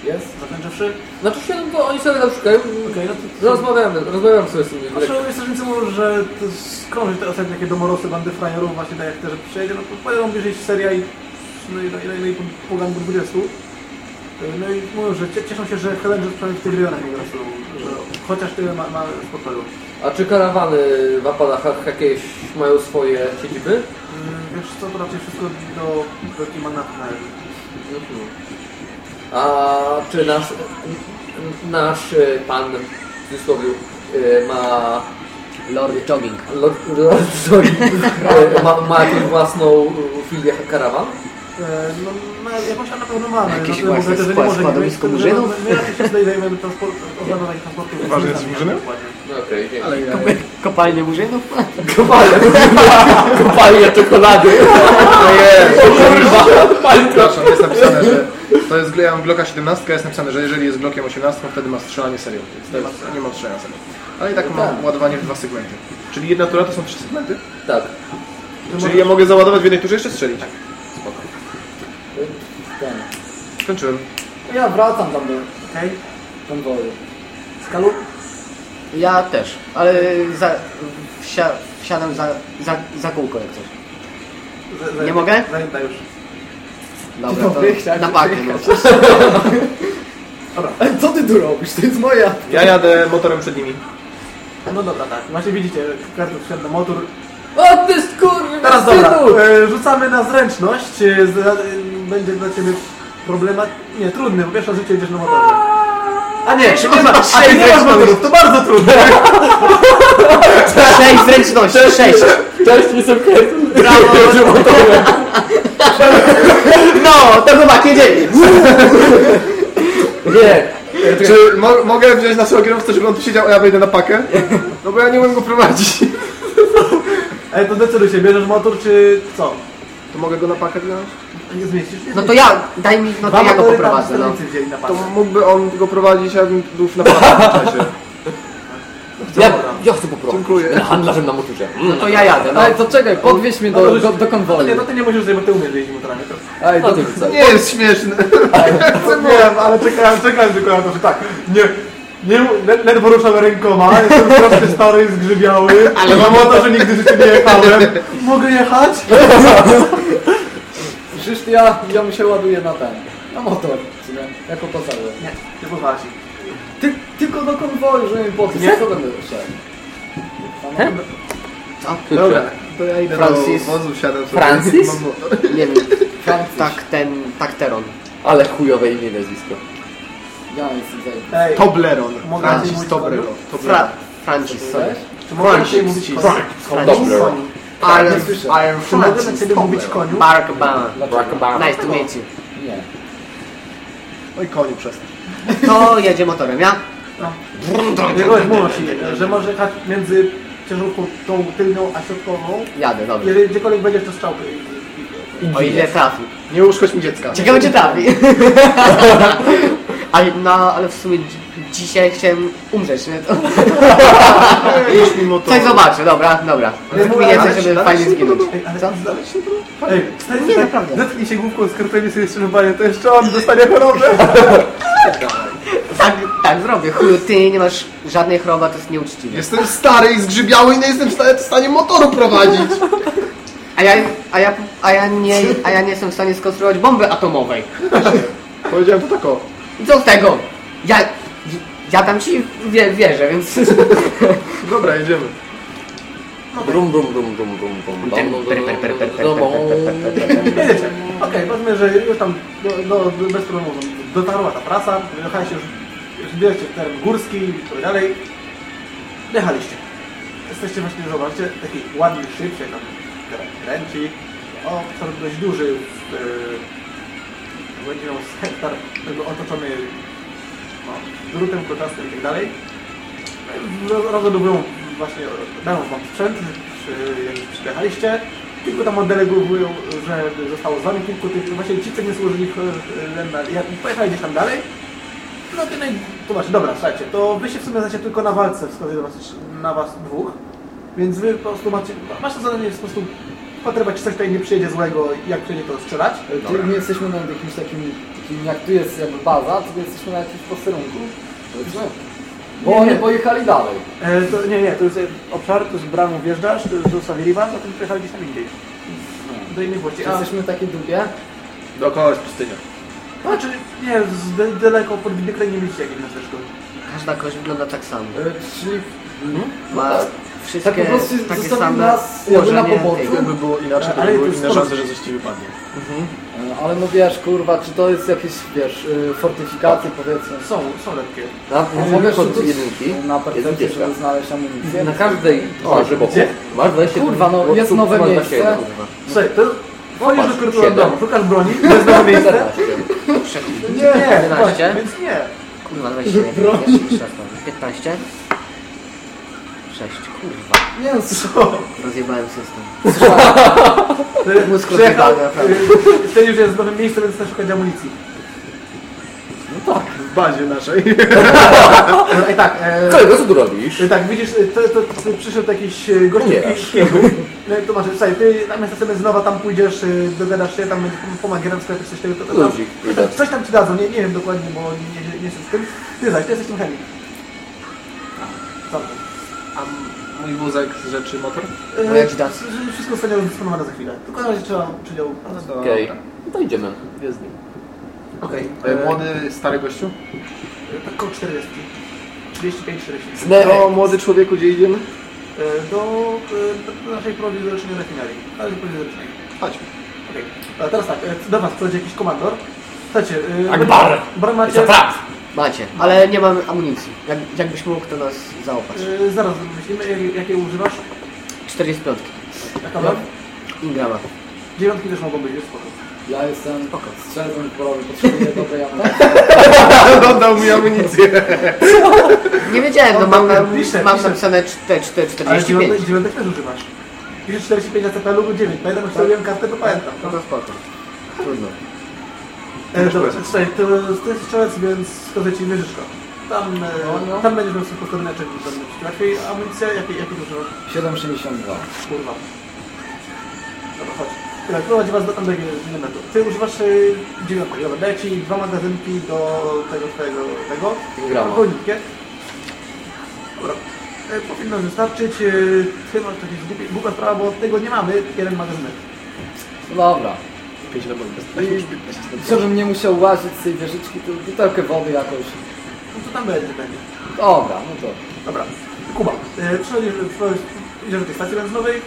Jest? zakończywszy? Znaczy się, no to oni sobie tam szukają. Okej, no to... Rozmawiamy, rozmawiam sobie z tymi. Znaczy, strażnicy mówią, że to skrąży te ostatnie takie domorosy bandy frajerów, właśnie tak jak te, że przyjedzie, no to pojadą bliżej seria i no i, no i, no i po gangu 20. No i mówią, że cie- cieszą się, że Helen przynajmniej w tych rejonach nie grasują, że chociaż tyle ma, ma spokoju. A czy karawany w Appalachach jakieś mają swoje siedziby? Yy, Wiesz co, to raczej wszystko do wielkiej należy. A czy nasz, nasz pan w cudzysłowie e, ma Lord Jogging. Lord, Lord Johnny, e, ma, ma jakąś własną e, filię karawan? No, no jakąś na pewno mamy. Jakieś no, to własne nie skład- składowisko murzynów? My raczej się zdejmujemy transport, oznaczenie transportu. więc Ważne nie jest murzynem? No okej, ja... Kopalnie murzynów? Kopalnie, kopalnie czekolady. No jest! Przepraszam, jest napisane, że to jest, ja mam Glocka 17, jest napisane, że jeżeli jest Glockiem 18, wtedy ma strzelanie serią. Więc to jest, nie ma strzelania serią. Ale i tak mam ładowanie w dwa segmenty. Czyli jedna tura to są trzy segmenty? Tak. Czyli ja mogę załadować w jednej turze jeszcze strzelić. Skończyłem. Ja wracam tam do Okej. konwoju. Skalu? Ja też, ale za, wsia, wsiadam za, za, za kółko jak coś. Z- z- Nie mogę? Zajęta już. Dobra, to na pakę. No. Ej, co ty tu robisz? To jest moja. Ja jadę motorem przed nimi. No dobra, tak. Właśnie widzicie, wsiadł na motor. O, ty skurwy, Teraz dobra, e, rzucamy na zręczność. E, z, e, będzie dla ciebie problemat... Nie, trudny, bo pierwsze życie idziesz na motorze. A nie, nie ma, a nie masz motorów, to bardzo trudne. Sześć zręczności, sześć. Cześć, jestem. Brawo. No, to chyba kiedyś. Nie. Czy mo mogę wziąć naszego kierowcę, żeby on tu siedział, a ja wejdę na pakę? No bo ja nie umiem go prowadzić. Ej, to decyduj się, bierzesz motor czy co? To mogę go na pakę wziąć? Nie zmieścisz? Nie No to ja, daj mi, no to ja go poprowadzę, no. To mógłby on go prowadzić, a ja bym był na czasie. Ja, ja chcę poprowadzić. Dziękuję. Handlarzem na motorze. No to ja jadę, no. Ej, to czekaj, podwieź mnie No do, to do, do No konwoju. nie, no ty nie musisz, bo ty umiesz jeździć motorami. To... Ej, No do, ty wrzucaj. Nie jest śmieszne. Wiem, ale czekałem, czekałem tylko na to, że tak, nie, nie, led- ledwo ruszam rękoma, jestem troszkę stary, zgrzybiały, ale mam motorze nigdy w życiu nie jechałem. Mogę jechać? Ja, ja mu się ładuję na ten, na motor, w sumie, jako pasażer. Nie, nie poważnie. Ty, tylko do konwoju, żeby mi podnieść, Nie? co będę szedł? Dobra, to ja idę Francis. do wozu, wsiadam sobie. Francis? Mam motor. Nie wiem, tak ten, tak teron. Ale chujowe imię i nazwisko. Ja jestem zajęty. Ej. Mogę Francis mówić Toblerone. Fra Francis, sorry. czy mogę na ciebie mówić koniu? Francis. Nie słyszę. ale Czy mogę na ciebie mówić koniu? Barack Obama. Nice to meet you. Nie. Oj, koniu, przestań. To jedzie motorem, ja? Jego musi, że może jechać między ciężarówką tą tylną a środkową. Jadę, dobra. Jeżeli gdziekolwiek będziesz to strzałkę. O ile trafi. Nie uszkodź mi dziecka. Ciekawe czy trafi. Ale, no, ale w sumie dzisiaj chciałem umrzeć, nie? To... Już mimo to. Coś zobaczę, dobra, dobra. Wykminię coś, żeby fajnie zginąć. Ej, ale Co? Ej, stary, Nie, naprawdę. Zetknij się główką z kartami sobie strzelbanie, to jeszcze on dostanie chorobę. Tak, tak zrobię. Chuju, ty nie masz żadnej choroby, to jest nieuczciwe. Jestem stary i zgrzybiały i nie jestem w stanie, w stanie motoru prowadzić. A ja, a, ja, a, ja nie, a ja nie jestem w stanie skonstruować bomby atomowej. Powiedziałem to tak o. I co z tego? Ja, ja tam ci wie, wierzę, więc... Dobra, jedziemy. Brum, brum, brum, brum, brum, brum. Per, per, per, per, per, per, per, per, per, per. Jedziecie. Okej, powiedzmy, że już tam do, do, bez problemu dotarła ta prasa, jechaliście już, już bierzecie teren górski i tak dalej. Jechaliście. Jesteście właśnie, zobaczcie, taki ładny szyb się tam kręci. O, to dość duży, yy, będzie miał hektar jakby otoczony no, drutem kolczastym i tak dalej. Roz- Rozładowują właśnie, dają wam sprzęt, czy jak przyjechaliście. Kilku tam oddelegowują, że zostało z wami kilku tych, właśnie ci, co nie służyli Lenda, jak pojechali gdzieś tam dalej, no to, naj... to właśnie, dobra, słuchajcie, to wy się w sumie znacie tylko na walce, wskazuje was, na was dwóch, więc wy po prostu macie, masz to zadanie po prostu czy coś tutaj nie przyjedzie złego, jak przyjedzie to strzelać. Czyli my jesteśmy na jakimś takim, takim, jak tu jest jakby baza, to my jesteśmy na jakimś posterunku. Powiedzmy. Bo Nie, oni nie. pojechali dalej. E, to, nie, nie, to jest e, obszar, to jest bramą wjeżdżasz, to zostawili was, a potem przyjechali gdzieś tam indziej. Do innych włości. A, Jesteśmy w takiej dupie. Dookoła jest pustynia. znaczy, nie, z de, daleko pod widokręgiem nie widzicie jakieś miasteczko. Każda kość wygląda tak samo. E, Czyli Ma tak wszystkie po prostu takie same nas jakby na ułożenie poboczu. Gdyby było inaczej, to Ale by to były jest inne szanse, że coś ci wypadnie. E, Ale no wiesz, kurwa, czy to jest jakieś, wiesz, y, fortyfikacje powiedzmy. Są, są lekkie. Na A mogę kod rzucić jedynki na wycieczka. żeby znaleźć amunicję? Na każdej twarzy boku masz 21 Kurwa, no, jest nowe miejsce. 21, kurwa. Słuchaj, to wchodzisz do siedem. domu, szukasz broni, jest nowe miejsce. 14. Nie, nie, 11. właśnie, więc nie. Kurwa, 21, 15. 6, kurwa. Nie no, co? Rozjebałem system. Mózg Przyjechał, rozjebany, naprawdę. y, Ty już jest w nowym miejscu, więc chcesz szukać amunicji. W bazie naszej. No i tak, e, Kolego, co tu robisz? tak, widzisz, e, to, to, to przyszedł jakiś e, gościu Umierasz. w No, to masz, słuchaj, ty zamiast sobie znowu tam pójdziesz, y, dogadasz się, tam będziesz pomagierem w sklepie, coś tego, to, to tam, Ludzik, to, coś tam ci dadzą, nie, nie wiem dokładnie, bo nie, nie, nie jestem z tym. Ty zaś, ty jesteś tym chemik. Tam? A mój wózek z rzeczy motor? No ja ci dam. Y, Wszystko zostanie rozdysponowane za chwilę. Tylko na razie trzeba przydział. No Okej, dobra. no to idziemy. Jest z nim. Okej. E, Młody, stary gościu? Tak koło 40. 35, 40. No, młody człowieku, gdzie idziemy? E, Do, e, do naszej prowizji do leczenia rafinerii. Ale do prowizji do leczenia. Chodźmy. Okej. A teraz tak, e, do was przychodzi jakiś komandor. Słuchajcie, e, Akbar! macie, Macie, ale nie mam amunicji. Jak, jakbyś mógł, to nas zaopać. e, zaraz myślimy, jak- jakie używasz. 45. Jaka broń? Ingrama. Dziewiątki też mogą być, jest spoko. Ja jestem strzelcem polowy, potrzebuję dobrej amunicji. Oddał mi amunicję. Nie wiedziałem, no mam, Oddam, piszę, mam piszę. napisane 4, 4, Ale 45. dziewiątek, dziewiątek też używasz. Piszesz 45 na CPL lub 9. Pamiętam, jak zrobiłem kartę, to pamiętam. No to spoko. Trudno. E, dobra, słuchaj, to, to jest strzelec, więc wskazuję ci wieżyczko. Tam, e, no. tam będziesz miał sobie posteruneczek, żeby tam być łatwiej. Amunicja, jakie, jakie używasz? 7,62. Kurwa. Dobra, chodź. Tak, prowadzi was do tam elementu. Ty używasz y, dziewiątek, dobra, daję ci dwa magazynki do tego twojego, tego. Grama. Wolnitkie. Dobra. E, powinno wystarczyć. E, ty masz jakieś głupie- głupia sprawa, bo tego nie mamy. Jeden magazynek. No dobra. 5 lemon. I żebym nie musiał łazić z tej wieżyczki, to butelkę wody jakoś. No to tam będzie, będzie. Dobra, no to. Dobra. Kuba, e, przychodzisz, przychodzisz, idziesz do tej stacji benzynowej,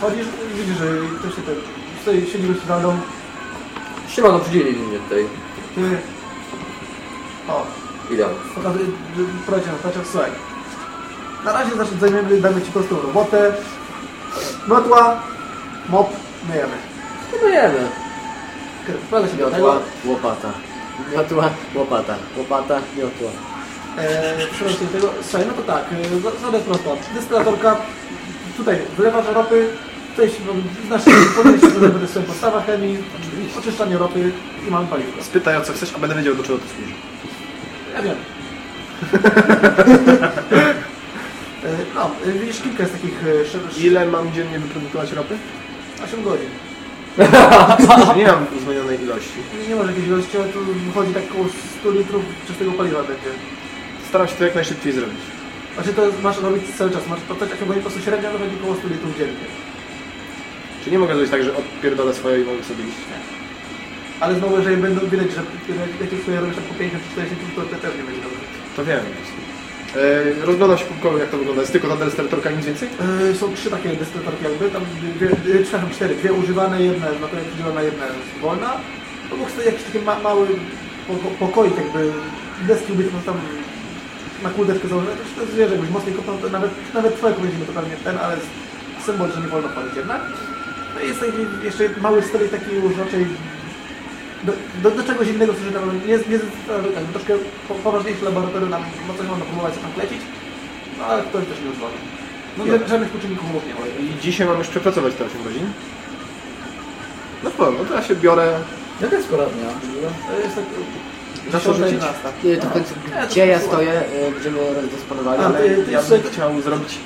chodzisz i widzisz, że ktoś się ten, stoi, siedzi gości za mną, Siemano, przydzieli mnie tutaj. ty... O, Idę. pokazuję, prowadzi na patrzę, słuchaj. Na razie zacz- zajmiemy, damy ci prostą robotę. Motła, mop, myjemy. No jemy. Wkłada się do Miotła, tego, łopata. Miotła, łopata. Łopata, miotła. e, przychodzi do tego, słuchaj, no to tak, e, za- zadać prosto. Dystylatorka, tutaj wylewasz ropy, tutaj się, no, znasz, się zrobić swoją podstawa chemii, oczyszczanie ropy i mamy paliwko. Spytaj o co chcesz, a będę wiedział do czego to służy. Ja wiem. E, No, e, widzisz kilka z takich e, Ile mam dziennie wyprodukować ropy? 8 godzin. Nie mam zmienionej ilości. Nie, może jakiejś ilości, ale tu wychodzi tak około 100 litrów czystego paliwa będzie. Staram się to jak najszybciej zrobić. Znaczy to masz robić cały czas, masz to 8 godzin, po prostu średnio wychodzi około 100 litrów dziennie. Czy nie mogę zrobić tak, że odpierdolę swoje i mogę sobie iść? Ale znowu, jeżeli będą widać, że jak już swoje robisz tak po 50 czy 40 litrów, to to też nie będzie dobrze. To wiem. E, rozglądam się pokoju, jak to wygląda. Jest tylko ta destylatorka, nic więcej? Yy, są trzy takie dystylatorki jakby, tam dwie, dwie, przepraszam, cztery, dwie używane, jedna jest na używana, jedna jest wolna. Obok stoi jakiś taki ma, mały po, po, pokoik jakby, deski być tam na kółdeczkę założone, to, to jest zwierzę, jakbyś mocniej kopnął, to nawet, nawet twoje powiedzimy to pewnie ten, ale symbol, że nie wolno palić jednak. No i jest taki jeszcze mały stolik taki już raczej do, do, do czegoś innego służy nam, nie, nie, tak, troszkę po, poważniejsze laboratorium nam, no coś można próbować tam klecić, no ale to też nie używamy. No Nie. żadnych współczynników umów nie ma. I dzisiaj mam już przepracować te 8 godzin. No porządku, to ja się biorę... Jaka jest pora dnia? To jest tak... Na co rzucić? 11. Nie, to w końcu, gdzie ja stoję, y, będziemy rozdysponowali. A, Ale ty- ty ja bym chciał zrobić...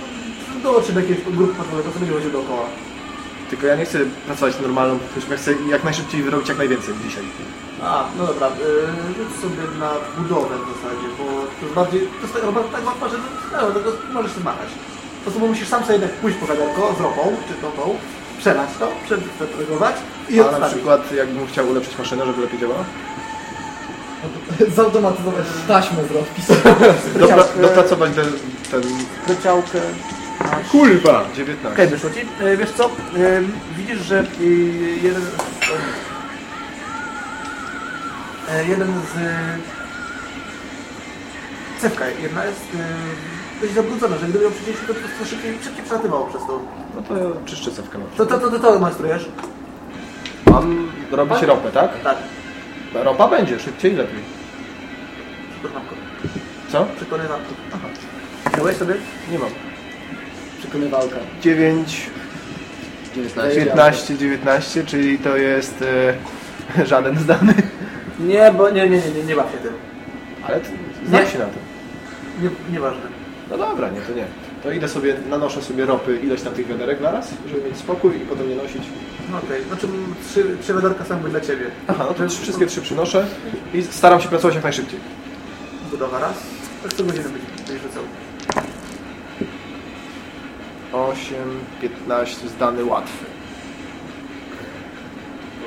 Dołączy do jakiejś grupy patrolowej, to sobie będzie chodził dookoła. Tylko ja nie chcę pracować normalną, tylko ja chcę jak najszybciej wyrobić jak najwięcej dzisiaj. A, no dobra, yy, rzuć sobie na budowę w zasadzie, bo to jest bardziej, to jest tak, tak, tak łatwa, że no, no, to możesz się zmachać. Po prostu bo musisz sam sobie jednak pójść po wiaderko z ropą, czy tą tą, przelać to, przetregować i A na odstawić. przykład jakbym chciał ulepszyć maszynę, żeby lepiej działała? Zautomatyzować taśmę zrobić. Dopra dopracować ten... ten... Wyciałkę. Kurwa! 19. Okej, wyszło ci. E, wiesz co, e, widzisz, że e, jeden e, jeden z e, cewka jedna jest e, dość zabrudzona, że gdyby ją przyjęliśmy, to po prostu szybciej, szybciej przelatywało przez to. No to czyszczę cewkę na To, to, to, to, to majstrujesz? Mam robić ropę, tak? Tak. Ropa będzie, szybciej i lepiej. Przekonywam. Co? Przekonywam. Aha. Miałeś sobie? Nie mam. Przekonywalka. 9, 19. 15, 19, czyli to jest e, żaden zdany. Nie, bo nie, nie, nie, nie, nie baw się tym. Ale znam Nie. się na tym. Nie, nieważne. No dobra, nie, to nie. to idę sobie, nanoszę sobie ropy, ileś tam tych wiaderek naraz, żeby mieć spokój i potem nie nosić. No okej, znaczy trzy, trzy wiaderka są dla Ciebie. Aha, no to trzy- wszystkie trzy przynoszę i staram się pracować jak najszybciej. Budowa raz. Tak co godziny byś, byś rzucał. 8, 15, zdany łatwy.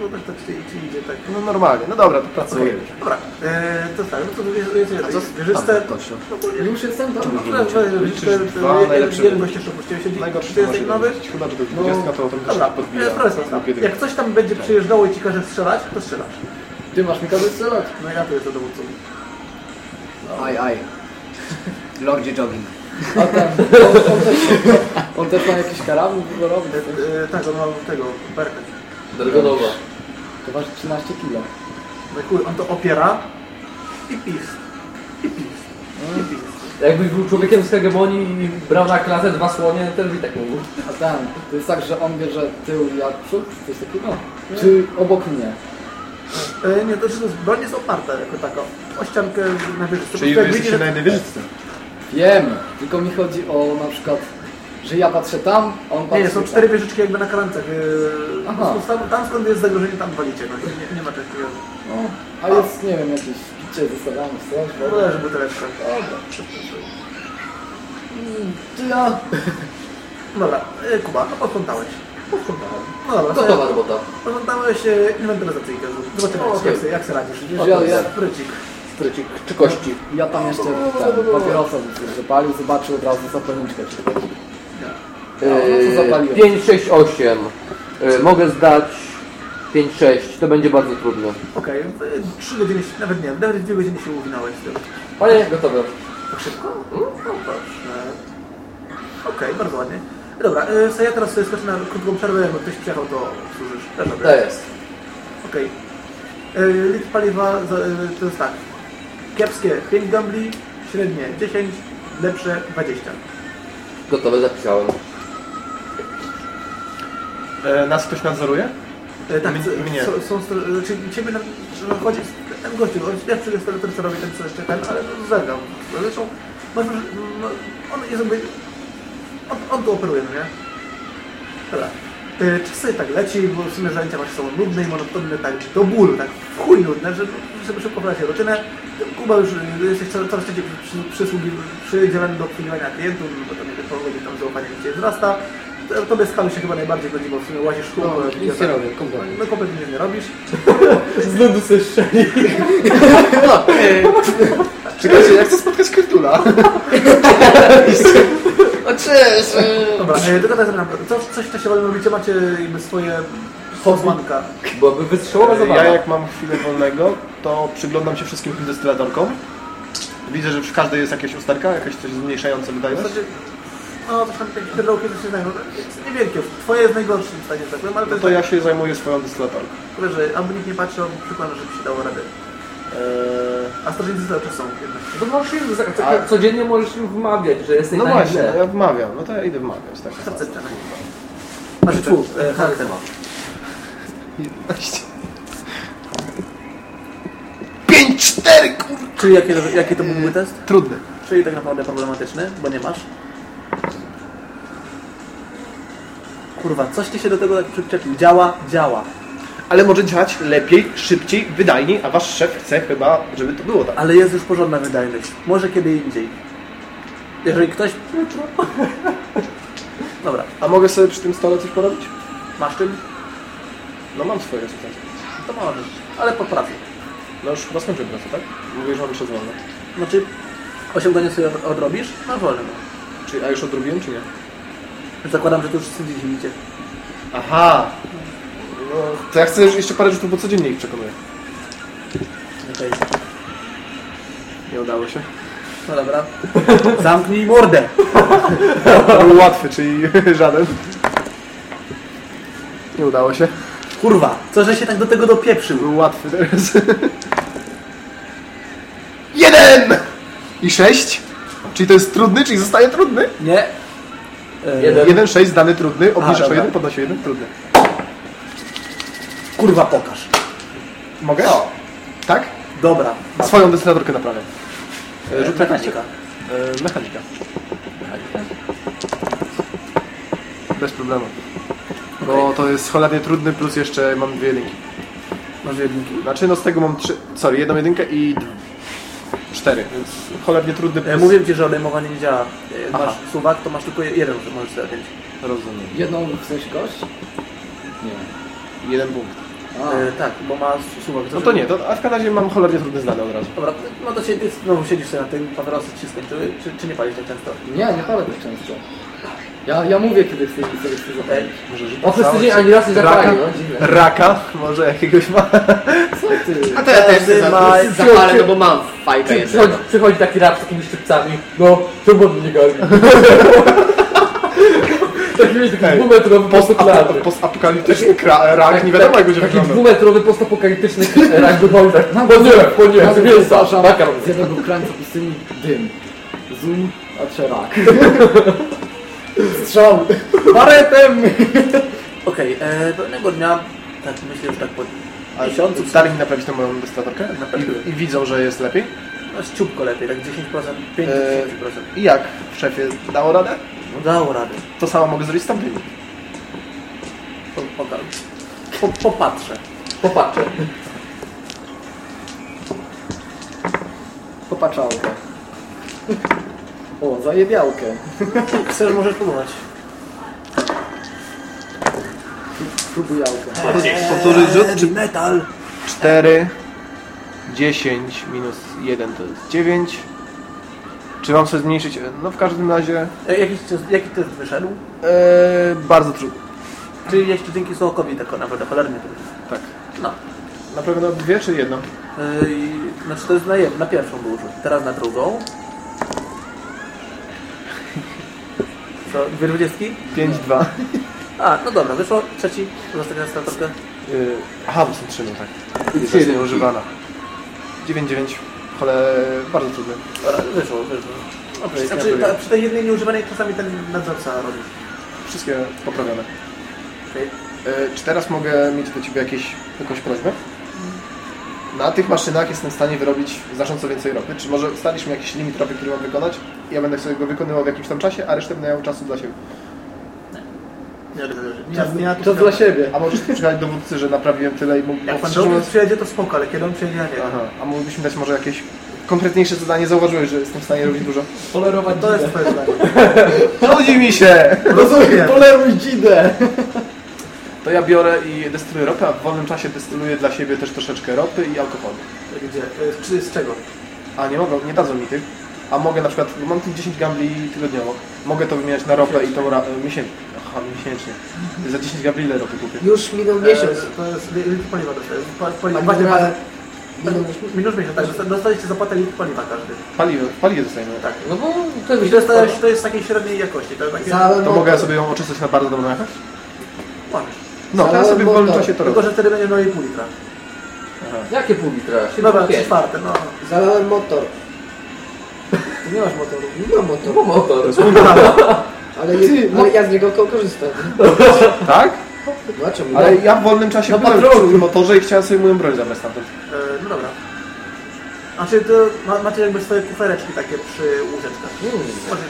No tak, tak ci, ci idzie, tak. No normalnie, no dobra, to pracuję. Okej, dobra. E, to tak, no to jest jest A co? No nie, Już jestem tam. Najlepsze- Jeden gość jeszcze opuściłeś się. Ty to jesteś może nowy? Chyba, że to 20, to podbija. zostaw. Kiedy- Jak coś tam będzie przyjeżdżało i ci każe strzelać, to strzelasz. Ty masz mi kazać strzelać? No ja tu jestem dowódcą. Aj, aj. Lordzie jogging. A ten, on, on, też, on też ma jakiś karabin wyborowy. E, tak, on ma tego, berkę. Drgonowa. To waży 13 kilo. No chuj, on to opiera i pis. I pis. I pis. Jakbyś był człowiekiem z hegemonii i brał na klasę dwa słonie, to by tak mówił. A ten, to jest tak, że on bierze tył jak przód? To jest takiego? Czy obok mnie? E, nie, to, jest, broń jest oparta jako taka. O ściankę na wieżyczce. Czyli wy jesteście na jednej wieżyczce. Wiem, tylko mi chodzi o na przykład, że ja patrzę tam, a on patrzy Nie, są tam. cztery wieżyczki jakby na krańcach. e, Po Aha. prostu tam, tam skąd jest zagrożenie, tam walicie. No, nie, nie ma takiego. No, a jest, nie wiem, jakieś picie zostawiamy, coś, No woda. leży buteleczka. Dobra. Mm, To ja... Dobra, e, Kuba, no podkątałeś. Podkątałem. No dobra, Gotowa robota. Podkątałeś e, inwentaryzacyjkę. Zobaczymy, O, jak, okej. jak, jak sobie radzisz. Wiesz, ja, ja, Sprycik. Sprycik. Czy kości? ja tam jeszcze ten, papierosa zapalił, zobaczył od razu zapalniczkę. czy. No, zapaliłem? 5, 6, 8. Yy, mogę zdać 5, 6. To będzie bardzo trudne. Okej, w trzy godziny, się- nawet nie, nawet dwie godziny się uwinąłeś z tym. Panie, gotowe. Tak szybko? No, proszę. Okej, bardzo ładnie. Dobra, e, so ja teraz sobie skoczę na krótką przerwę, jakby ktoś przyjechał, to służysz. Też To jest. Okej. E, Litr paliwa za, e, to jest tak. Kiepskie 5 gambli, średnie 10, lepsze 20. Gotowe, zapisałem. E, nas ktoś nadzoruje? E, tak, c- mnie. Są, są, stro- czyli ciebie na, że chodzi ten gościu, on pierwszy jest ten, co robi ten, co jeszcze ten, ale no, zergam. Zresztą, może, no, on jest jakby, on, on tu operuje, no nie? Dobra. E, Czasy tak leci, bo w sumie zajęcia masz są nudne i monotonne, tak do bólu, tak w chuj nudne, że, żeby szybko wracać rutynę. Kuba już y, jesteś coraz, częściej przy, przysługi, przydzielany do obsługiwania klientów, bo tam jeden powodzi tam zaufanie ci wzrasta. To- Tobie skalu się chyba najbardziej godzi, bo w sumie łazisz kółko. No, nic nie robię, kompletnie. No kompletnie nic nie robisz. Z nudu sobie strzeli. Czekajcie, ja chcę spotkać Kyrtula. O cześć! Dobra, e, tylko tak naprawdę, co, coś w czasie wolnym robicie, macie jakby swoje posłanka. Byłaby wystrzałowa Ja zabawa. jak mam chwilę wolnego, to przyglądam się wszystkim tym destylatorkom. Widzę, że w każdej jest jakaś usterka, jakieś coś zmniejszające wydajność. No coś tam jakieś pierdołki coś się znają, no, jest niewielkie. Twoje jest najgorszym w stanie, że tak powiem, ale to No to ja się zajmuję swoją destylatorką. tak, że albo nikt nie patrzy, albo przykład, żeby się dało radę. Eee, A strażnicy cały czas są jednak. To możesz im, za- co- codziennie możesz im wmawiać, że jesteś no na właśnie, źle. no ja wmawiam, no to ja idę wmawiać. Tak. Percepcja na nim. Znaczy, tu, e, charakter ma. 11. 5, 4, kur... Czyli jaki, jaki to byłby test? Trudny. Czyli tak naprawdę problematyczny, bo nie masz. Kurwa, coś ty się do tego tak przyczepił. Działa, działa. Ale może działać lepiej, szybciej, wydajniej, a wasz szef chce chyba, żeby to było tak. Ale jest już porządna wydajność. Może kiedy indziej. Jeżeli ktoś... Dobra, A mogę sobie przy tym stole coś porobić? masz czym? No mam swoje substancje. To możesz. Ale po pracy. No już chyba skończyłem pracę, tak? Mówię, że mam jeszcze wolne. Znaczy, 8 godzin sobie od- odrobisz? Na wolnym. Czy, a już odrobiłem, czy nie? Zakładam, że tu już wszyscy dziś widzicie. Aha! No, to ja chcę jeszcze parę rzeczy, bo codziennie ich przekonuję. Okej. Nie udało się. No dobra. Zamknij mordę. To był łatwy, czyli żaden. Nie udało się. Kurwa, co że się tak do tego dopieprzył? Był łatwy teraz. Jeden! I sześć? Czyli to jest trudny, czyli zostaje trudny? Nie. E, Jeden. Jeden, sześć, zdany trudny, obniżasz o jeden, podnosi o jeden, trudny. Kurwa, pokaż. Mogę? Tak? Dobra. Swoją destylatorkę naprawiam. E, Rzut Mechanika. E, mechanika. Bez problemu. Bo to jest cholernie trudny, plus jeszcze mam dwie jedynki. Masz jedynki. Znaczy, no z tego mam trzy, sorry, jedną jedynkę i cztery, więc cholernie trudny plus. Mówiłem ci, że odejmowanie nie działa. E, Aha. Masz suwak, to masz tylko jeden, że możesz sobie odjąć. Rozumiem. Jedną sensie kość? Nie. Jeden punkt. A, E, tak, bo ma suwak. No to nie, to, a w razie mam cholernie trudny zdany od razu. Dobra, no to się, ty znowu siedzisz sobie na tym, papierosy ci się skończyły, czy, czy nie palisz tak często? nie, nie palę tak często. Ja, ja mówię, kiedy chcę, kiedy chcę zapalić. Może całość? tydzień ani raz nie Raka? zapalił, no dziwne. Raka? Może jakiegoś ma? Co ty? A to ja też Każdy za- ma- zapalę, no bo mam fajkę jednego. Przychodzi, przychodzi taki rap z takimi szczypcami, no, czemu on nie garbi? Taki taki dwumetrowy. Postapokaliptyczny kra- rak, nie wiadomo jak będzie Taki wyglądał. dwumetrowy postapokaliptyczny rak wychodzi tak, no nie, po nie, sobie mięsa, makaron. z jednego krańca pustyni dym. Zoom, a trzerak. Strzał! Baretem! Okej, e, pewnego dnia, tak myślę, że tak po A miesiącu, dali mi naprawić tę moją destylatorkę? Naprawiłem. I, I widzą, że jest lepiej? no ciupko lepiej, tak 10%, 5-10%. I jak w szefie dało radę? No dało radę. To samo mogę zrobić z tamtymi. Po, po, popatrzę. Popatrzę. Popatrzałkę. O, zajebiałkę. Chcesz, możesz próbować. Próbujałkę. Powtórzyć rzut? Czy metal. 4, 10 minus 1 to jest 9. Czy mam sobie zmniejszyć? No w każdym razie E, Jaki, jaki test wyszedł? e, bardzo trudno. Czyli jeśli dzięki Sołokowi tak naprawdę cholernie trudno. Tak. No. Na pewno dwie czy jedno? I- Znaczy to jest na, jed- na pierwszą był rzut, teraz na drugą. Co, dwie dwudziestki? 5, 2. A, no dobra, wyszło. Trzeci, zostanie na troszkę. Yy, aha, bo są trzy, no tak. Jest nieużywana. 9, 9. Ale bardzo trudny. Dobra, wyszło, wyszło. Okay, Wszystko znaczy, próbuję. ta, przy tej jednej nieużywanej czasami ten nadzorca robi. Wszystkie poprawione. Okay. Yy, czy teraz mogę mieć do Ciebie jakieś, jakąś prośbę? Na tych maszynach jestem w stanie wyrobić znacząco więcej ropy. Czy może ustalisz mi jakiś limit ropy, który mam wykonać? Ja będę sobie go wykonywał w jakimś tam czasie, a resztę będę miał czasu dla siebie. Nie, nie, nie, nie, To dla siebie. A możesz przekazać dowódcy, że naprawiłem tyle i mógł... Jak pan szczerze do mówiąc- przyjedzie, to spoko, ale kiedy on przyjedzie, ja nie. Aha, a mógłbyś mi dać może jakieś konkretniejsze zadanie? Zauważyłeś, że jestem w stanie robić dużo? Polerować To jest twoje zdanie. Nudzi mi się! Rozumiem. Poleruj dzidę! To ja biorę i destyluję ropę, a w wolnym czasie destyluję dla siebie też troszeczkę ropy i alkoholu. Gdzie? E, Czy z czego? A nie mogą, nie dadzą mi tych. A mogę na przykład, bo mam tych 10 gambli tygodniowo, mogę to wymieniać na ropę i tą ra- e, miesięcznie. Aha, miesięcznie. Za 10 gambli ile ropy kupię? Już minął E, miesiąc. To jest litr paliwa dostajesz. Właśnie. Minął Minus miesiąc, tak. dosta- Dostaliście zapłatę litr paliwa każdy. Paliwo, paliwo dostajemy. Tak. No bo to I to jest, to jest takiej średniej jakości. To jest takie... Zalałem To mogę sobie ją oczyścić na bardzo dobrą jakość? Możesz. No, to ja Zalałem sobie w wolnym motor. czasie to Tylko, robię. że wtedy będzie no i pół litra. Jakie pół litra? Dobra, trzy czwarte, no. Zalałem motor. Ty nie masz motoru. Nie mam motor. No motor. Ale, nie, ale ja z niego ko- korzystam. Tak? No a czemu? Ale ja w wolnym czasie No byłem patrolu. przy motorze i chciałem sobie moją broń zabrać stamtąd. E, no dobra. Znaczy, to ma, macie jakby swoje kufereczki takie przy łóżeczkach.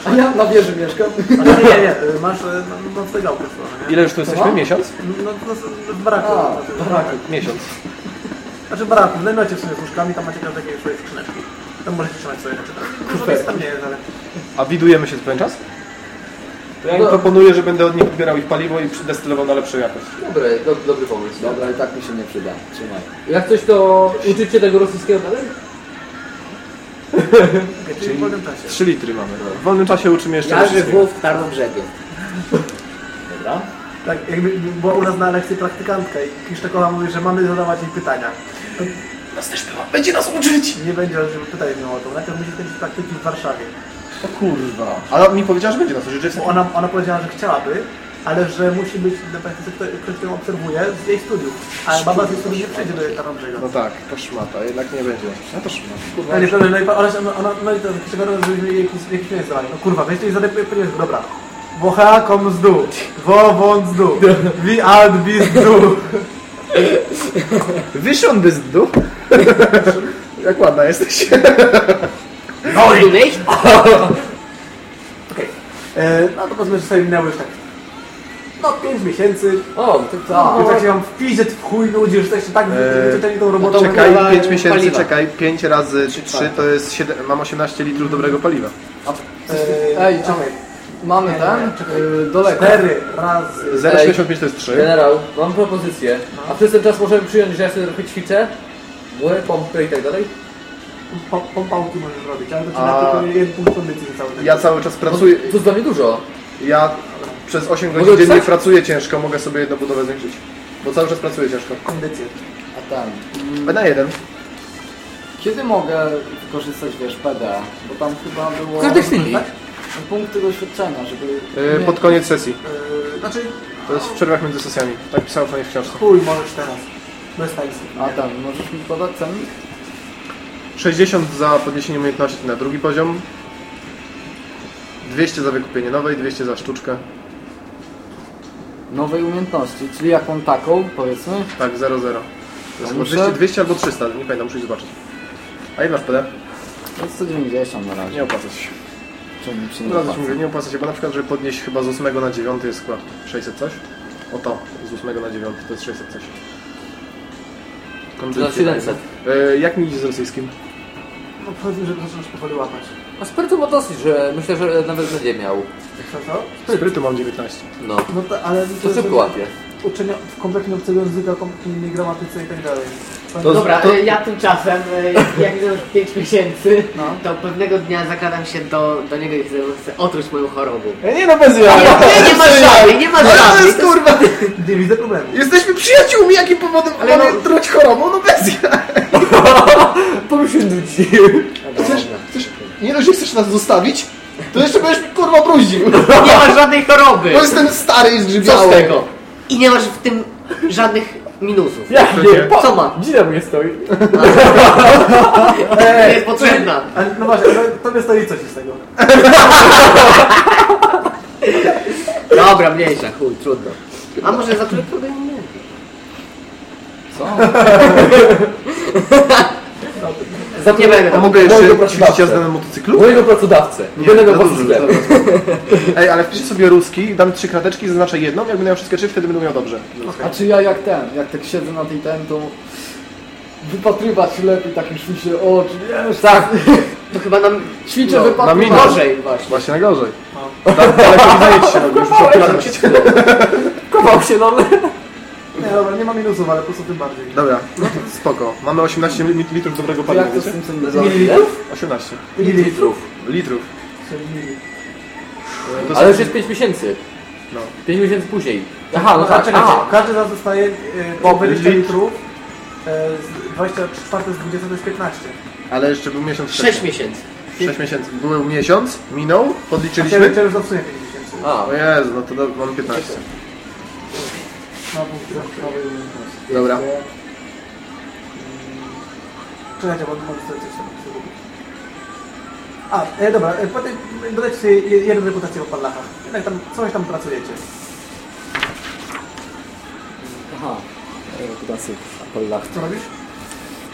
A ja na wieży mieszkam. Znaczy, nie, nie, e, masz e, no, no, stronę, nie? Ile już tu jesteśmy? Miesiąc? No, no, w baraku. A, znaczy, Tak, miesiąc. Znaczy baraku, zajmujecie w sumie z łóżkami, tam macie każde jakieś swoje skrzyneczki. Tam możecie trzymać swoje rzeczy. Jest tam nie jest, ale... A widujemy się pewien czas? To ja im proponuję, że będę od nich odbierał ich paliwo i destylował na lepszą jakość. Dobry, do, dobry pomysł. Dobra, i tak mi się nie przyda. Trzymaj. Jak coś to uczycie tego rosyjskiego dalej? Czyli w wolnym czasie. 3 litry mamy. W wolnym czasie uczymy jeszcze Ja rosyjskiego. żywu w Tarnobrzegu. Dobra. Tak, jakby była u nas na lekcji praktykantka i Kiszczakowa mówi, że mamy zadawać jej pytania. Nas też była. Będzie nas uczyć! Nie będzie, żeby pytać miała o to. Najpierw musi skończyć praktyki w Warszawie. O kurwa. Ale mi powiedziała, że będzie nas uczyć, że jest Bo ona, ona powiedziała, że chciałaby, ale że musi być na praktyce ktoś, ktoś, kto ją obserwuje z jej studiów. A baba z jej studiów nie przejdzie do Tarnobrzega. No tak, to szmata, jednak nie będzie. No to szmata. Kurwa. No, nie, pewnie, no, i, ona, ona, ona, no i to Kiszczakowa zrobiliśmy jej jakiś, jakiś pieniądz dawali. No kurwa, weźcie i zadaj pieniądze, dobra. Wocha kom z dół, wo won z dół, vi ad bis z dół. Wysiąd bez dół. Jak ładna jesteś. Dumyś? Okej. E, No to powiedzmy, że sobie minęły już tak No 5 miesięcy. O, to, to, Tak, więc jak się wam wpisze w chuj ludzi, że tak Eee, wyczytali tą robotę. Czekaj, Paliwa, 5 miesięcy, paliwa. czekaj, 5 razy 3 to jest 7, mam 18 litrów dobrego paliwa. Ej, czekaj. Mamy ten? y, Daleko. 4 razy. 0,65 to jest 3. generał, mam propozycję. A przez ten czas możemy przyjąć, że ja sobie trochę ćwiczę, młe, pompy i tak dalej. Po- Pompałki możesz robić, ale to ci A- da tylko jeden punkt kondycji cały czas. Ja cały czas No, pracuję, to jest dla mnie dużo. ja przez 8 Mogę godzin dziennie pisać? pracuję ciężko, mogę sobie jedną budowę zwiększyć. Bo cały czas pracuję ciężko. Kondycję. A ten. B na jeden. Kiedy mogę wykorzystać, wiesz, PD? Bo tam chyba było... W każdej chwili. Tak? Punkty doświadczenia, żeby... Yy, pod koniec sesji. Yy, znaczy, To jest w przerwach między sesjami. Tak pisało pani w książce. chuj możesz teraz. Bez tajemnicy. A ten, możesz mi podać cennik? 60 za podniesienie umiejętności na drugi poziom. 200 za wykupienie nowej, 200 za sztuczkę. Nowej umiejętności, czyli jaką taką, powiedzmy? Tak, 0, 0. To jest chyba muszę- 200, 200 albo 300, nie pamiętam, muszę zobaczyć. A ile masz PD? To jest 190 na razie. Nie opłaca się. Czemu się nie razu ci opłaca? mówię, nie opłaca się, bo na przykład, żeby podnieść chyba z 8 na 9 jest chyba 600 coś. O to, z 8 na 9 to jest 600 coś. Za 700. E, jak mi idzie z rosyjskim? No chodzi, że zaczynasz powoli łapać. A sprytu ma dosyć, że myślę, że nawet będzie miał. Co, co? Sprytu mam 19. No, No to, ale to szybko łapie. Uczenia w kompletnie obcego języka, kompletnie innej gramatyce i tak dalej. To- Dobra, to- e, ja tymczasem, e, jak, jak minęło 5 miesięcy, No. to pewnego dnia zakradam się do, do niego i chcę, chcę otruć moją chorobą. Nie no, bez Nie, nie ma żadnej, nie ma Ale to żadnej. jest kurwa! Nie widzę problemu. Jesteśmy przyjaciółmi, jakim powodem Ale ale no- truć chorobą? No bez ja. Pomyśl nudzi. Chcesz, chcesz, nie dość, że chcesz nas zostawić, to jeszcze będziesz mi kurwa bruździł. Nie masz żadnej choroby. Bo jestem stary i Co z zgrzybiały. tego? I nie masz w tym żadnych minusów. Jak nie? Co ma? Dzida mnie stoi. Nie jest potrzebna. Ale, no właśnie, ale tobie stoi coś z tego. Dobra, mniejsza, chuj, trudno. A może zatruję kogoś innego? Nie będę A mogę jeszcze ćwiczyć jazdę na motocyklu? Mojego pracodawcę. Nie będę za dużo. Ej, ale wpiszę sobie ruski, dam trzy krateczki i zaznaczę jedną, jak będę miał wszystkie trzy, wtedy będę miał dobrze. A czy ja jak ten, jak tak siedzę na tej ten, to wypatrywać lepiej takim świcie oczy, wiesz, Tak. To chyba nam ćwiczę No, wypatrywać. na gorzej właśnie. Właśnie najgorzej. Da- Daleko widzenie ci się robi, już odpilać. Kował się no. Nie, dobra, nie ma minusów, ale po prostu tym bardziej. Dobra, no to spoko. Mamy 18 li- litrów dobrego paliwa, Jak to z wiecie? tym cenzurą? Mililitrów? 18 Mililitrów. litrów. To Ale już jest 5 miesięcy. No. 5 miesięcy później. Aha, no tak. czekajcie, Aha. każdy z nas dostaje y, Po 20 litr. litrów. e, z 24 z 20 to jest 15. Ale jeszcze był miesiąc 6 miesięcy. 6 miesięcy. Był miesiąc, minął, A podliczyliśmy. teraz już zasunię 5 miesięcy. A, O Jezu, no to do, mamy 15. Punkt umiejętności. Dobra. Czekajcie, bo może sobie coś tam zrobić. A, e, dobra, e, potem dodajcie sobie je- jedną reputację po parlachach. Jednak tam coś tam pracujecie. Aha, reputację w Apolach. Co robisz?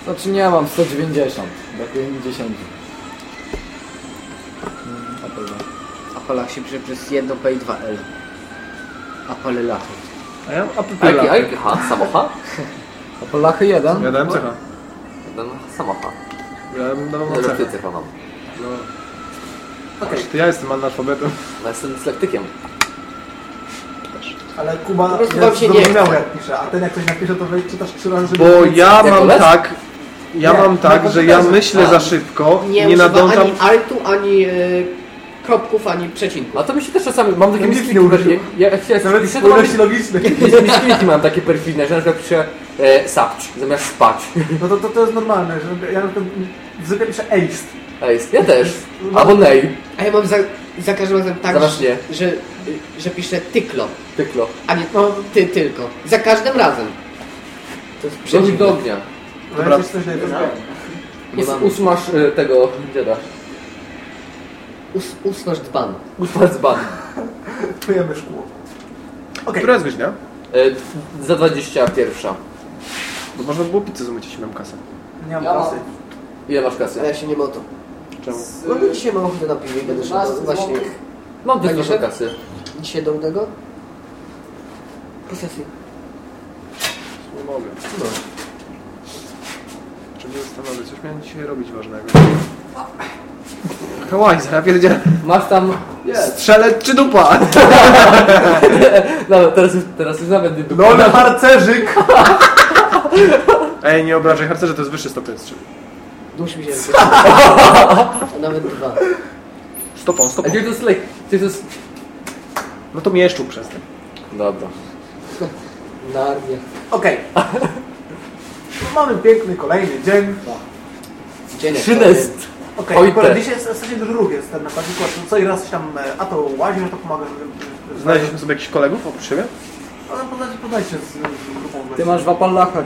Znaczy nie mam 190, brakuje mi 10. Mm, Apolach. Apolach się pisze przez 1 P i 2 L. Apolelachy. A ja a jaki, a jaki H? Samocha? Apolachy 1. Ja dałem cecha. Ten samocha. Ja bym dawał Lepszy cechę. cecha mam. No. Okej, To ja jestem analfabetem. Ja jestem dyslektykiem. ale Kuba Po prostu jest wam się nie zrozumiały chce. jak pisze, a ten jak coś napisze, to wejdź, czytasz trzy razy, żeby... Bo ja mam les? tak, ja Nie, mam tak, że ja myślę za szybko, Nie, nie używa nadążam. ani altu, ani e, kropków, ani przecinków. A to mi się też czasami, mam takie No używa. ja, jak się Nawet spójności miskiki mam takie perfidne, że na przykład piszę e, sapć zamiast spać. No to, to, to jest normalne, że ja na przykład zwykle piszę ace. Ej, ja też. Albo nej. A ja mam za, za każdym razem tak, że, że, że piszę tyklo, Tyklo. a nie ty tylko. Za każdym razem. To jest Przeciw do ognia. Dobra. Jedzenia? Nie Us, mam. usmasz e, tego dziada. Us, usmasz dban. Usmasz dzban. Czujemy szkło. Okej, Która jest godzina? E, za 21. Bo można było pizzę zamówić, jeśli mam kasę. nie mam Ja mam- kasy. Ile masz kasy? A ja się nie moto. Czemu? No bo dzisiaj mam ochotę na piwo i będę szedł właśnie. Mam też Będziesz trochę szedł? kasy. Dzisiaj do tego? posesji. Nie mogę. No. Czy mnie zastanowię, coś miałem dzisiaj robić ważnego. Hałaj, zaraz pierdzielę. Masz tam... Strzelec czy dupa? No, teraz, już- teraz już nawet nie No, ale harcerzyk! Ej, nie obrażaj harcerze, to jest wyższy stopień strzelby. Dusz mi się. A nawet dwa. Stopą, A stopą. gdzie to jest lek? Gdzie to jest... No to mieszczu przez ten. Dobra. Narnia. Okej. Mamy piękny kolejny dzień. Dzień Szynest. Okej, Oj, akurat dzisiaj jest strasznie duży ruch jest ten na przykład. Co i raz się tam, e, a to łazi, że to pomaga, żeby... Znaleźliśmy sobie jakichś kolegów oprócz siebie? Ale poznajcie, poznajcie z, z grupą. Ty masz w Appalachach.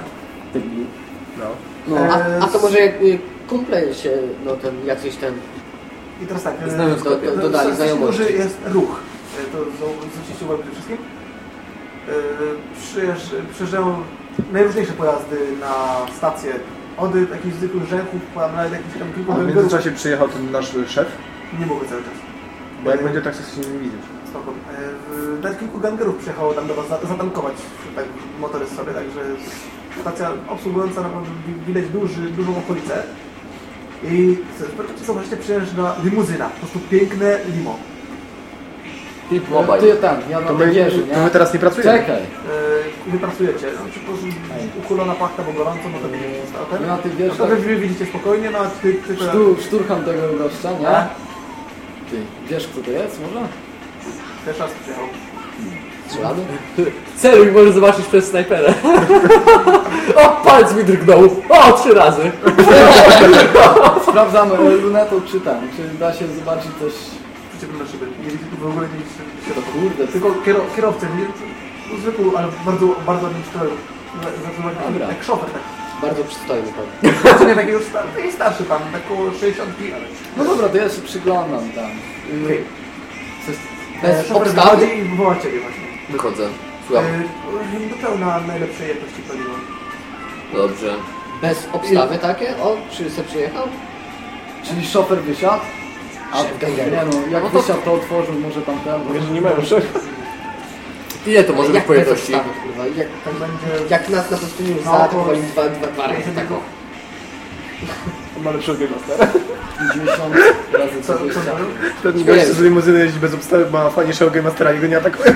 No. No. E, A, a to może y, kumple się, no ten, jacyś ten... I teraz tak, e, Znajomość. Do, do, dodali strasznie znajomości. duży jest ruch. To z- zwrócicie uwagę przede wszystkim. Przyjeżdż, przyjeżdżają najróżniejsze pojazdy na stację. Od jakichś zwykłych rzęchów, po nawet jakichś tam kilku A w międzyczasie przyjechał ten nasz szef, Nie mogę cały czas. bo jak będzie tak, to się nie widzisz. Spoko. E, Nawet kilku gangerów przyjechało tam do was za- zatankować tak, motory sobie, także stacja obsługująca naprawdę wi- widać duży, dużą okolicę. I zobaczcie, zobaczcie, przyjeżdża limuzyna, po prostu piękne limo. Ty Mobile. tam, ja To na my, wieży, to my nie? teraz nie pracujemy. Czekaj. E, wy pracujecie, no, czy po prostu uchylona pachta, bo gorąco, no to widzicie ten. Ja na tych No to wy, wy widzicie spokojnie, no a ty, ty to... sztur, szturcham tego gościa, A? nie? Ty, wiesz kto to jest może? Też raz przyjechał. Strzelamy? Celuj, może zobaczyć przez snajperę. o, palec mi drgnął. O, trzy razy. Sprawdzam e, lunetą czy tam, czy da się zobaczyć coś... Na szyby. Nie widzicie tu w ogóle nie widzicie. To kurde, Tylko kiero, kierowcę, nie? No, zwykły, ale bardzo, bardzo stroju. Dobra. Jak szofer, tak. Bardzo przystojny pan. Znaczy nie takiego star- taki starszy pan, tak około 60 ale... No dobra, to ja się przyglądam tam. Okej. Bez E, obstawy? i wywoła ciebie właśnie. Wychodzę. Słucham. E, Do pełna najlepszej jakości paliwa. Dobrze. Bez obstawy takie? O, czy se przyjechał? Czyli szofer wysiadł? A nie no, jak No to- to otworzył może tam ten... Wiesz, że nie mają szefa. Ile to może być obstawy, kurwa? Jak, Tak będzie... jak nas na pustyni No, zaatakowali to- dwa, dwa, dwa razy tak o. Ma lepszego mastera. 50 razy Co, co co, wysiadł. co? Ten gość z limuzyny jeździ bez obstawy, ma fajniejszego mastera i go nie atakuje.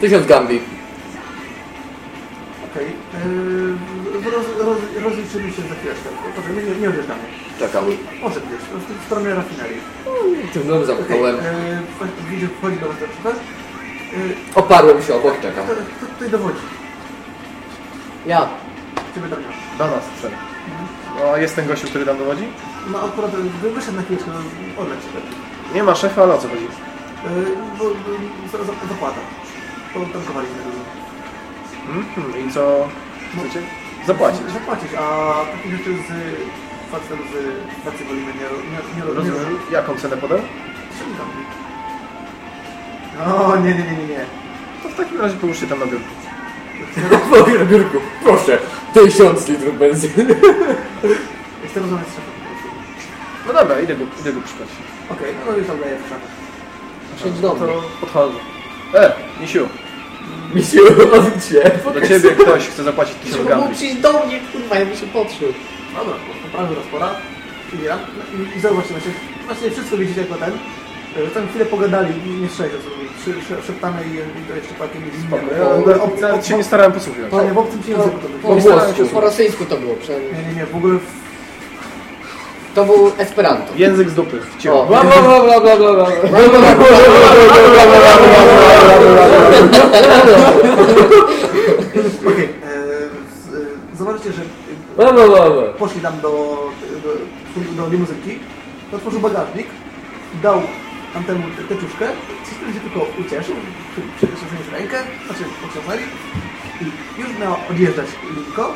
Tysiąc gambi. Okej. E, Roz, roz, rozliczymy się za chwileczkę. Dobrze, nie, nie, nie odjeżdżamy. Czekam. Może gdzieś, w stronę rafinerii. Okej, zamknąłem. Widzisz, wchodzi do was ten szofer. E, Oparłem się obok, czekam. Kto, kto tutaj dowodzi? Ja. Ciebie tam nie ma. Do nas wszedł. No, a jest ten gościu, który tam dowodzi? No akurat wy- wyszedł na chwileczkę, odleć się. Nie ma szefa, ale o co chodzi? Yy, bo, bo, za- za- zapłata. To tankowaliśmy dużo. Mhm, I co chcecie? Zapłacić. Zapłacić, a takie rzeczy z facetem z pracy wolimy nie, nie, nie, nie Rozumiem. Jaką cenę podał? O, nie, nie, nie, nie, nie. To w takim razie połóżcie tam na biurku. Mogę na biurku. Proszę. Tysiąc litrów benzyny. Chcę rozmawiać z szefem. No dobra, idę go, idę go przyszukać. Okej, no już oddaję w szafę. Przyjdź do mnie. To podchodzę. E, Misiu, Misiu, odwróć się. do ciebie ktoś chce zapłacić tysiąc Mógł gambi. przyjść do mnie, kurwa, jakby się podszył. Dobra, poprawy rozpora. Wybieram. I, i zobaczcie, właśnie, właśnie wszystko widzicie jako ten. Yy, Tam chwilę pogadali, nie- nie strzelić o co sze- Szeptamy i, i to jeszcze jakimś Ja ob- nawet się nie starałem posłuchiwać. Panie, w obcym się języku to Po, było. po, po rosyjsku to było przynajmniej. Nie, nie, nie, w ogóle w To był Esperanto. Język z dupy, O. wciął. Bla bla bla bla bla bla bla. Okej, e, z- e, zobaczcie, że e, Bla bla bla bla. Poszli tam do, do, do limuzynki, otworzył bagażnik, dał tamtemu tę teczuszkę, coś się tylko ucieszył, przy- przyniósł rękę, znaczy pociągnęli i już miał odjeżdżać linko,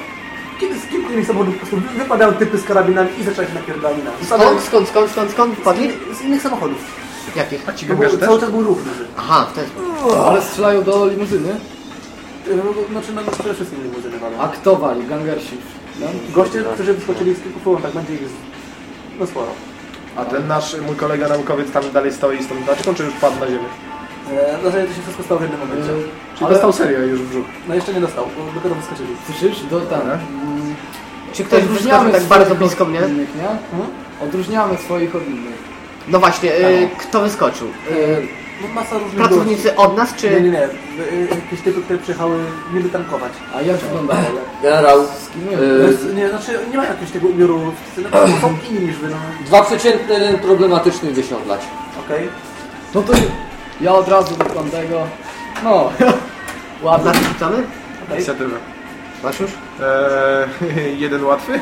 kiedy z kilku innych samochodów po prostu wy- wypadały typy z karabinami i zaczęli napierdalać na Skąd, skąd, skąd, skąd, skąd wpadli? z, z innych samochodów. Jakich? A ci też? cały czas był ruch duży. Aha, sposób. Ale strzelają do limuzyny. E, Znaczy, no, przede wszystkim limuzyny walą. A kto wali? Gangersi. No? Goście, którzy wyskoczyli z kilku furą, tak będzie ich z- no sporo. A ten nasz, mój kolega naukowiec tam dalej stoi z tą taczką, czy już padł na ziemię? E, w zasadzie to się wszystko stało w jednym momencie. Czyli Ale- dostał serio już w brzuch. No jeszcze nie dostał, bo dopiero wyskoczyli. Słyszysz? Do. Dobra. Mm, Czy ktoś odróżniamy wyskoczył tak bardzo swoich blisko od mnie? Innych, nie? Odróżniamy swoich od innych. No właśnie, y, kto wyskoczył? Y, No pracownicy od nas, gości. Nie, nie, czy... nie. Y, Jakieś typy, które przyjechały niby tankować. A jak wyglądało? Generał, Z kim To y, jest, nie, znaczy nie ma jakiegoś tego ubioru, no, są inni niż wy, no. dwa przeciętne, jeden problematyczny wysiądlać. Okej. No to ja od razu do tamtego. No, ładnie. Nas rzucamy? Inicjatywę. Masz już? Eee, jeden łatwy?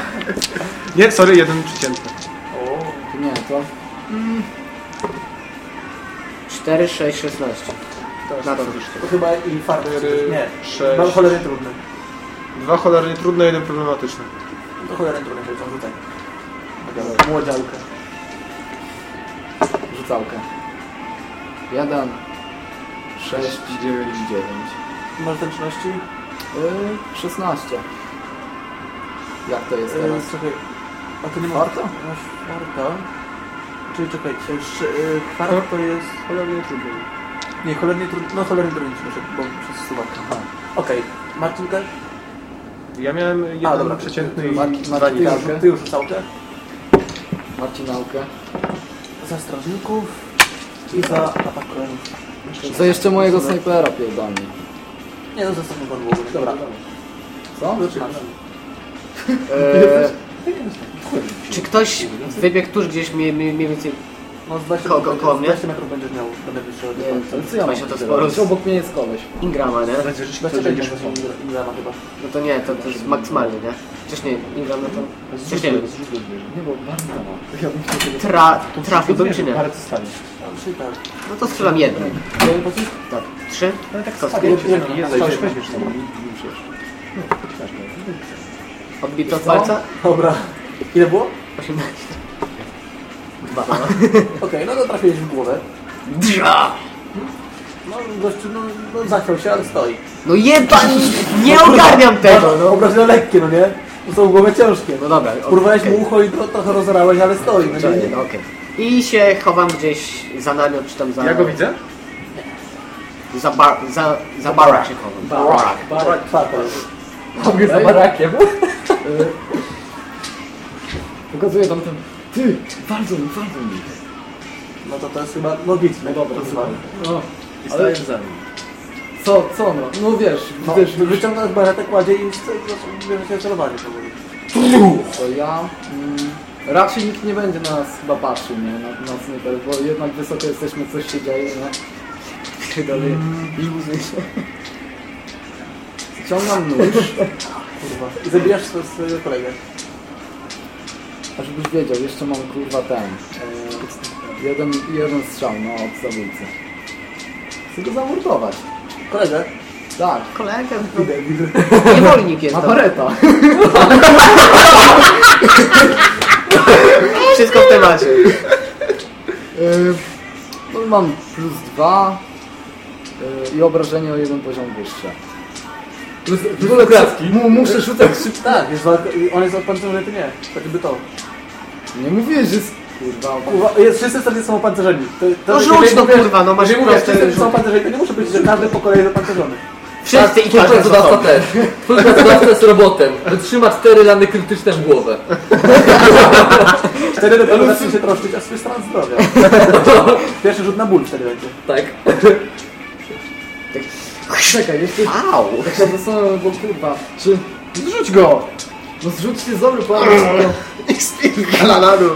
Nie, sorry, jeden przeciętny. To nie, to 4, 6, 16. Na dół. To chyba i fart. Cztery, Nie. sześć. Bardzo cholernie trudny. Dwa cholernie trudne, jeden problematyczny. To cholernie trudny, to są rzucaj. Młodziałka. rzucałkę. 1, 6, 9, 9. Masz zręczności? Yy, 16. Jak to jest Eee, teraz? czekaj. A to nie ma... Farta? Masz farta. Czyli czekaj, sz- e, fart to jest... Cholernie trudny. Nie, cholernie trudny, no cholernie trudny ci wyszedł, bo przez suwak. Okej, Marcin też? Ja miałem jeden dobra. przeciętny i Marki- dwa Marki- Ty już, ty już rzucałkę? Marcinałkę. Za strażników i za atakerów. Co jeszcze mojego snajpera pierdolni? Nie, no zostawmy go długo. Dobra. Co? Zaczynamy. E, czy ktoś wybiegł tuż gdzieś mniej, mniej, mniej więcej... No z 20 Ko- ko- metrów, koło mnie? 20 metrów będziesz miał, będę wyższy od Nie, ale co ja mam? Weź to sporo. Gdzieś obok mnie jest koleś. Ingrama, nie? 26 będziesz Ingrama chyba. No to nie, to, to jest maksymalnie, nie? Wcześniej Ingram, no to... Wcześniej nie wiem. Nie, bo bardzo ma. Ja bym chciał tego... Tra, trafiłbym czy nie? Parę co stanie. Tak. No to strzelam jednym. Jeden pocisk? Tak. Trzy? Kostki. Weźmiesz, weźmiesz tam. Odbito od palca? Dobra. Ile było? 18. Okej, no to trafiłeś w głowę. No gościu, no, no zachwiał się, ale stoi. No jeba, nie ogarniam tego, No, no. obrażenia lekkie, no nie? To są głowy ciężkie. No dobra, Urwałeś okej. mu ucho i to, trochę rozorałeś, ale stoi. No, nie, nie. No, okej. I się chowam gdzieś za namiot, czy tam za... Ja go widzę? Za, bar, za, za barak się chowam. Barak. Barak, czwarta. Mogę za barakiem. Pokazuję tam ten... Ty, bardzo mi, bardzo mi. No to to jest chyba logiczne. No dobra, to chyba. No, I ale stajesz za nim. co, co no? No wiesz, No, wiesz, wyciągasz baretę, kładzie i chce- bierze się celowanie powoli. to ja... Mm, raczej nikt nie będzie na nas chyba patrzył, nie? Na, na snajper, bo jednak wysoko jesteśmy, coś się dzieje, nie? Dalej, iluzje się. Ciągam nóż, Kurwa. I zabijasz swo- swojego kolegę. a żebyś wiedział, jeszcze mam kurwa ten... E, jeden, jeden strzał, no, od zabójcy. Chcę go zamordować. Kolegę? Tak. Kolega, no, niewolnik jest. Ma to. bareta. Wszystko w temacie. Yy, no mam plus dwa yy, i obrażenie o jeden poziom wyższe. W ogóle klatki. Mu, muszę rzucać szybko. Tak, jest walka, on jest opancerzony, ty nie. Tak jakby to. Nie mówiłeś, że jest... Kurwa, Kurwa, jest, wszyscy wtedy są opancerzeni. To, to, No rzuć, jeżeli no mówię- kurwa, no masz mówię, proste wszyscy są opancerzeni, to nie muszę być, że każdy po kolei jest opancerzony. Wszyscy i Twój każdy pracodawca też. Twój pracodawca jest robotem. Wytrzyma cztery rany krytyczne w głowę. Wtedy dopiero zacznie się troszczyć o swój stan zdrowia. Pierwszy rzut na ból wtedy będzie. Tak. Czekaj, jeszcze... Au! Tak się zastanawiam, bo kurwa, czy... Zrzuć go! No zrzućcie dobry pomysł, no. Galanadu.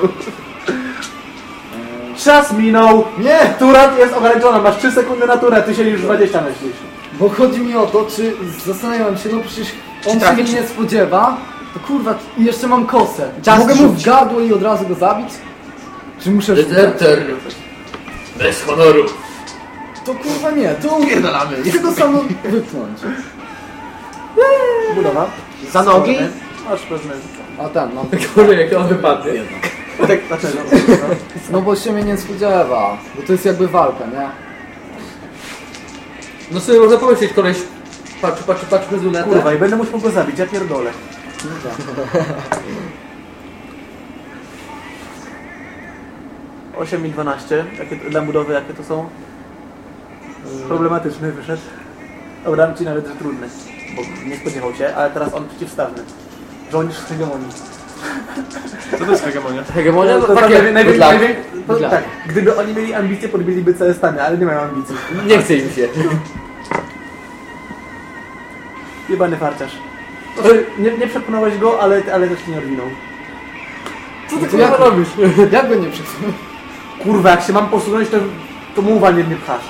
Czas minął! Nie! Turat jest ograniczona, masz 3 sekundy na turę, ty się już 20 myślisz. Bo chodzi mi o to, czy zastanawiam się, no przecież on się trafić? mnie nie spodziewa, to kurwa, i jeszcze mam kosę. Czas Mogę mu w gardło i od razu go zabić? Czy muszę rzucać? Dezerter. Bez honoru. To kurwa nie, to upierdalamy. Chcę go sam wypchnąć. Budowa. Za nogi? Masz pewne... A ten, mam... Kurde, jak on wypadnie. Tak, dlaczego? No bo się mnie nie spodziewa, bo to jest jakby walka, nie? No sobie można pomyśleć, koleś patrzy, patrzy, patrzy bez lunetę. Kurwa, i będę musiał go zabić, ja pierdolę. Osiem i 12, jakie, dla budowy jakie to są? Problematyczny wyszedł. Dobra, dam ci nawet, że trudny, bo nie spodziewał się, ale teraz on przeciwstawny. Żołnierz z hegemonii. Co to jest hegemonia? Hegemonia No, to to takie... najwię- dla- najwię- to tak, gdyby oni mieli ambicje, podbiliby całe Stany, ale nie mają ambicji. Nie chce im się. Jebany farciarz. Nie, nie przekonałeś go, ale, ale też nie odwinął. Co ty jak kurwa robisz? Jak go nie przesunął? Kurwa, jak się mam posunąć, to, to muwa nie mnie pchasz.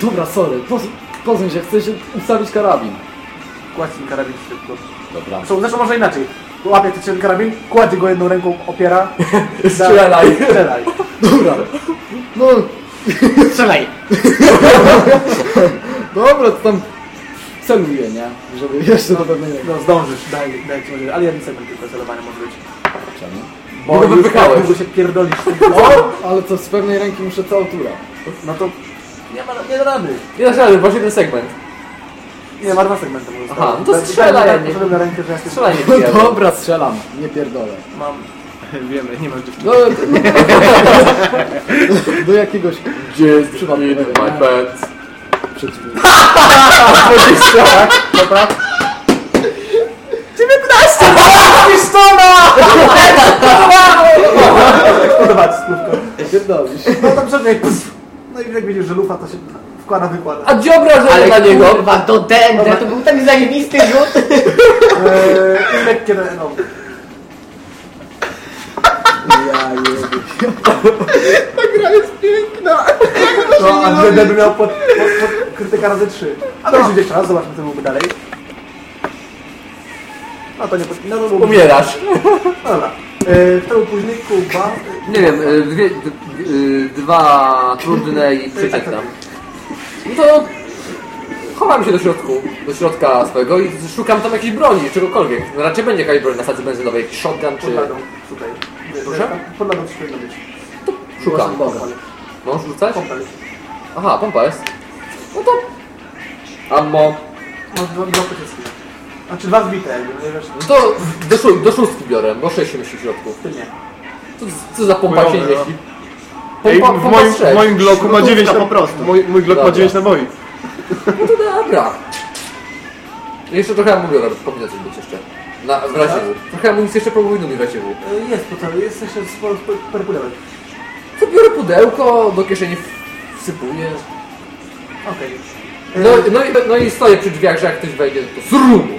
Dobra, sorry, posuń się, chcę się ustawić karabin. Kładź ten karabin szybko. Dobra. Zresztą, zresztą może inaczej. Łapie ten karabin, kładzie go jedną ręką, opiera. Strzelaj. Strzelaj. Dobra. No, Strzelaj. dobra, to tam celuję, nie? Żeby jeszcze do pewnego... No zdążysz, daj, daj ci może, ale jeden segment tylko celowania może być. Czemu? Bo go już wypychałeś. tak długo się pierdolisz. O, ale to z pewnej ręki muszę cała tura. No to nie ma, nie da rady. Nie dasz rady, właśnie ten segment. Nie, ma dwa segmenty. może Aha, zostały. no to Daj- strzelaj, daj- a nie- Poszedłem na rękę, że ja Strzelaj nie No dobra, strzelam, nie pierdolę. Mam Wiemy, nie masz dziewczyny. No, do, do jakiegoś Gdzie jest my pants? przeciwnika. Dobra. Podobać słówko. Pierdolisz. No to przynajmniej pff. No i jak widzisz, że lufa to się wkłada, wykłada. A gdzie obrażenie na niego? kurwa, to ten, ten, to był tak zajebisty rzut. Eee, I lekkie no. Ja jebie. No, a by miał pod, pod, pod krytyka razy 3. A to już jeszcze raz, zobaczmy co byłoby dalej. No to nie pod... No to byłoby... Umierasz. No dobra. Kto był później? Kuba. Nie wiem, y, dwie, y, dwa trudne i przeciętna. No to chowam się do środku, do środka swojego i szukam tam jakiejś broni, czegokolwiek. Raczej będzie jakaś broń na stacji benzynowej, jakiś shotgun czy... Pod ladą. Tutaj. Proszę? Pod ladą powinno być. Szukam. Boga. Możesz rzucać? Kąpel. Aha, pompa jest. No to... Ammo. Dwa, dwa pociski. Znaczy dwa zbite jakby, nie wiesz. No to do, szó- do szóstki biorę, bo sześć się mieści w środku. Ty nie. Co, co za pompa się no. Ej, Pompa, w, pompa moim, sześć. w moim Glocku ma 9 na po prostu. Mój, mój Glock ma Dobra. 9 naboi. No to dobra. Jeszcze trochę amunicji nawet powinno coś być jeszcze. Na, w razie W. Trochę amunicji jeszcze powinno mi w razie W. Eee, Jest po cały, jest jeszcze sporo sporo pudełek. To biorę pudełko, do kieszeni wsypuję. Okej. No, Eee, no, i, no i stoję przy drzwiach, że jak ktoś wejdzie, to zrumu.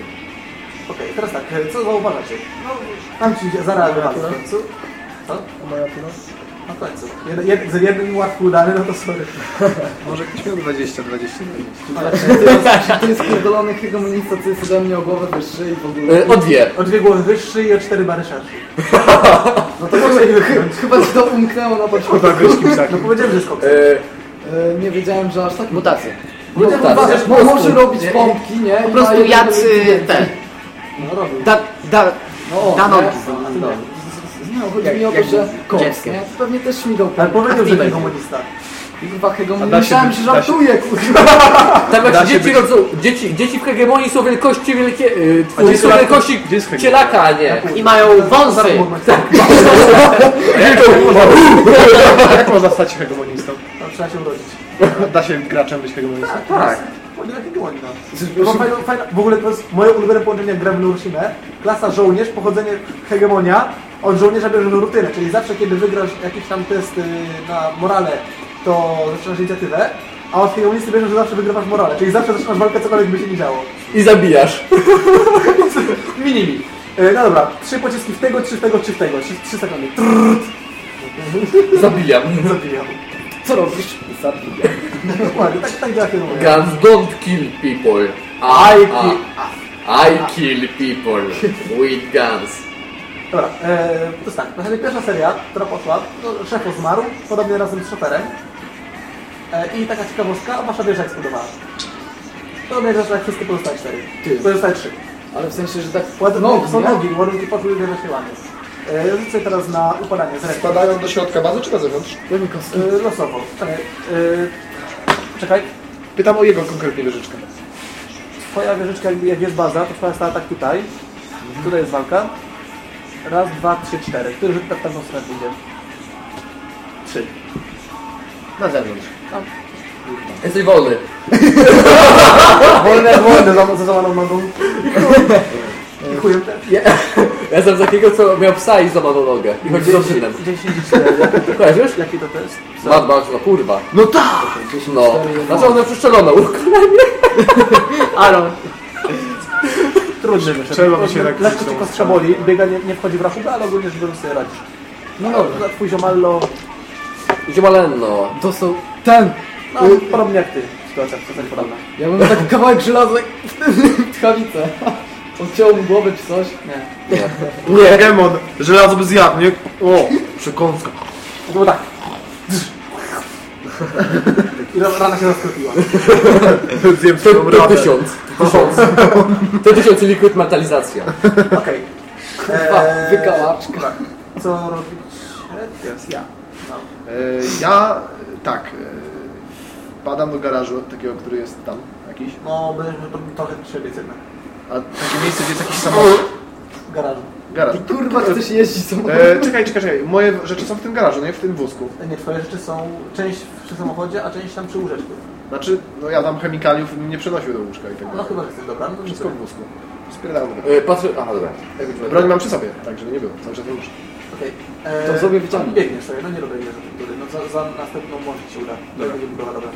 Okej, teraz tak, e, co zauważacie? No, tam ci zareagowali w końcu. Co? Moja tura? Na końcu. Jed, jed, z jednym łatwo udany, no to sorry. Może ktoś miał 20, 20, 20. Ale To jest pierdolony hegemonista, co jest ode mnie o głowę wyższy i w ogóle... E, o dwie. o dwie głowy wyższy i o cztery bary szerszy. No to może. Chyba ci to umknęło na początku. Chyba gośkim No powiedziałem, że skok. E, E, nie wiedziałem, że aż tak... Mutacje. Tak, no, po może robić pompki, nie? Po prostu jacy więcej. No robił. Da, da, No, da nie? nogi. No. No, chodzi Jak- mi o to, jak że koks, nie? To pewnie też śmigał Ale powiedział, że Activate. komunista. Kurwa, hegemonia. A da się Myślałem, że kurwa. tam się dzieci być- rodzą, dzieci, dzieci w hegemonii są wielkości wielkie, y, gdzie są wielkości cielaka, a nie. I mają wąsy. Jak można stać się hegemonistą? No, trzeba się urodzić. Da się graczem być hegemonistą? Tak. No. Fajna, fajna, w ogóle to jest moje ulubione połączenie jak gram w Nurushimę. Klasa żołnierz, pochodzenie hegemonia. Od żołnierza bierzesz rutynę, czyli zawsze kiedy wygrasz jakiś tam test y, na morale, to zaczynasz inicjatywę. A od hegemonisty bierzesz, że zawsze wygrywasz morale, czyli zawsze zaczynasz walkę cokolwiek by się nie działo. I zabijasz. Minimi. Y, No dobra, trzy pociski w tego, trzy w tego, trzy w tego. Trzy, trzy sekundy. Zabijam. Zabijam. Co robisz? Dokładnie, tak, tak działa hegemonia. Guns don't kill people. I I, kill- I kill people with guns. Dobra, e, to jest tak, zasadzie pierwsza seria, która poszła, no, szefo zmarł, podobnie razem z szoferem. E, I taka ciekawostka, wasza wieża eksplodowała. Podobnie rzecz jak wszystkie pozostałe cztery. Ty. Pozostałe trzy. Ale w sensie, że tak... Nogi, są nogi, ładunki poszły i wieża się łamie. E, rzucę teraz na upadanie z ręki. Spadają do środka bazy czy na zewnątrz? E, losowo. Czekaj, e, czekaj, Pytam o jego konkretnie wieżyczkę. twoja wieżyczka jakby jak jest baza, to twoja stała tak tutaj. Tutaj jest walka. Raz, dwa, trzy, cztery. Który rzut tak w tamtą stronę idzie? Trzy. Na zewnątrz. Jesteś wolny. Wolne, wolne, za, za złamaną nogą. I chujem też. Ja, ja znam takiego, co miał psa i złamaną nogę. I chodzi z obrzynem. 10 Kojarzysz? Jaki to test? Mad Max, no kurwa. No tak! No. Znaczy ona przeszczelona, Aaron. Trudny wyszedł. Trzeba by się tak Lekko tylko strzeboli, biega nie, nie wchodzi w rachubę, ale ogólnie biorąc sobie radzisz. No dobra. Twój ziomallo, Ziomalenno. To są ten. no podobnie jak ty. Sytuacja w podobna. Ja mam taki kawałek żelaza w tchawicę. Odciął mu głowę czy coś. Nie. Nie, Gemon, żelazo by zjadł, nie? O, przekąska. To było tak. I ra- rana się rozkropiła. Zjem To, swoją to radę. tysiąc. Tysiąc. To tysiąc liquid metalizacja. Okej. Eee, Wykałaczka. Co robić? Teraz ja. No. E, Ja, e, tak, e, padam do garażu takiego, który jest tam jakiś. No, będziemy to trochę przebiec jednak. A takie miejsce, gdzie jest jakiś samochód. W garażu. Garaż. Kurwa, chcesz jeździć samochodem? E, czekaj, czekaj, czekaj. Moje rzeczy są w tym garażu, nie w tym wózku. Nie, twoje rzeczy są część przy samochodzie, a część tam przy łóżeczku. Znaczy, no ja tam chemikaliów nie przenosił do łóżka i tak No dalej. chyba, że jesteś dobra, no to Wszystko w wózku. Spierdalam do E, Patrzę, aha dobra. Broń mam przy sobie, tak żeby nie było. Cały czas muszę. Okej. To sobie wyciągnij. Biegniesz sobie, no nie robię nie tury. No za, za następną może ci się uda. To będzie dobra.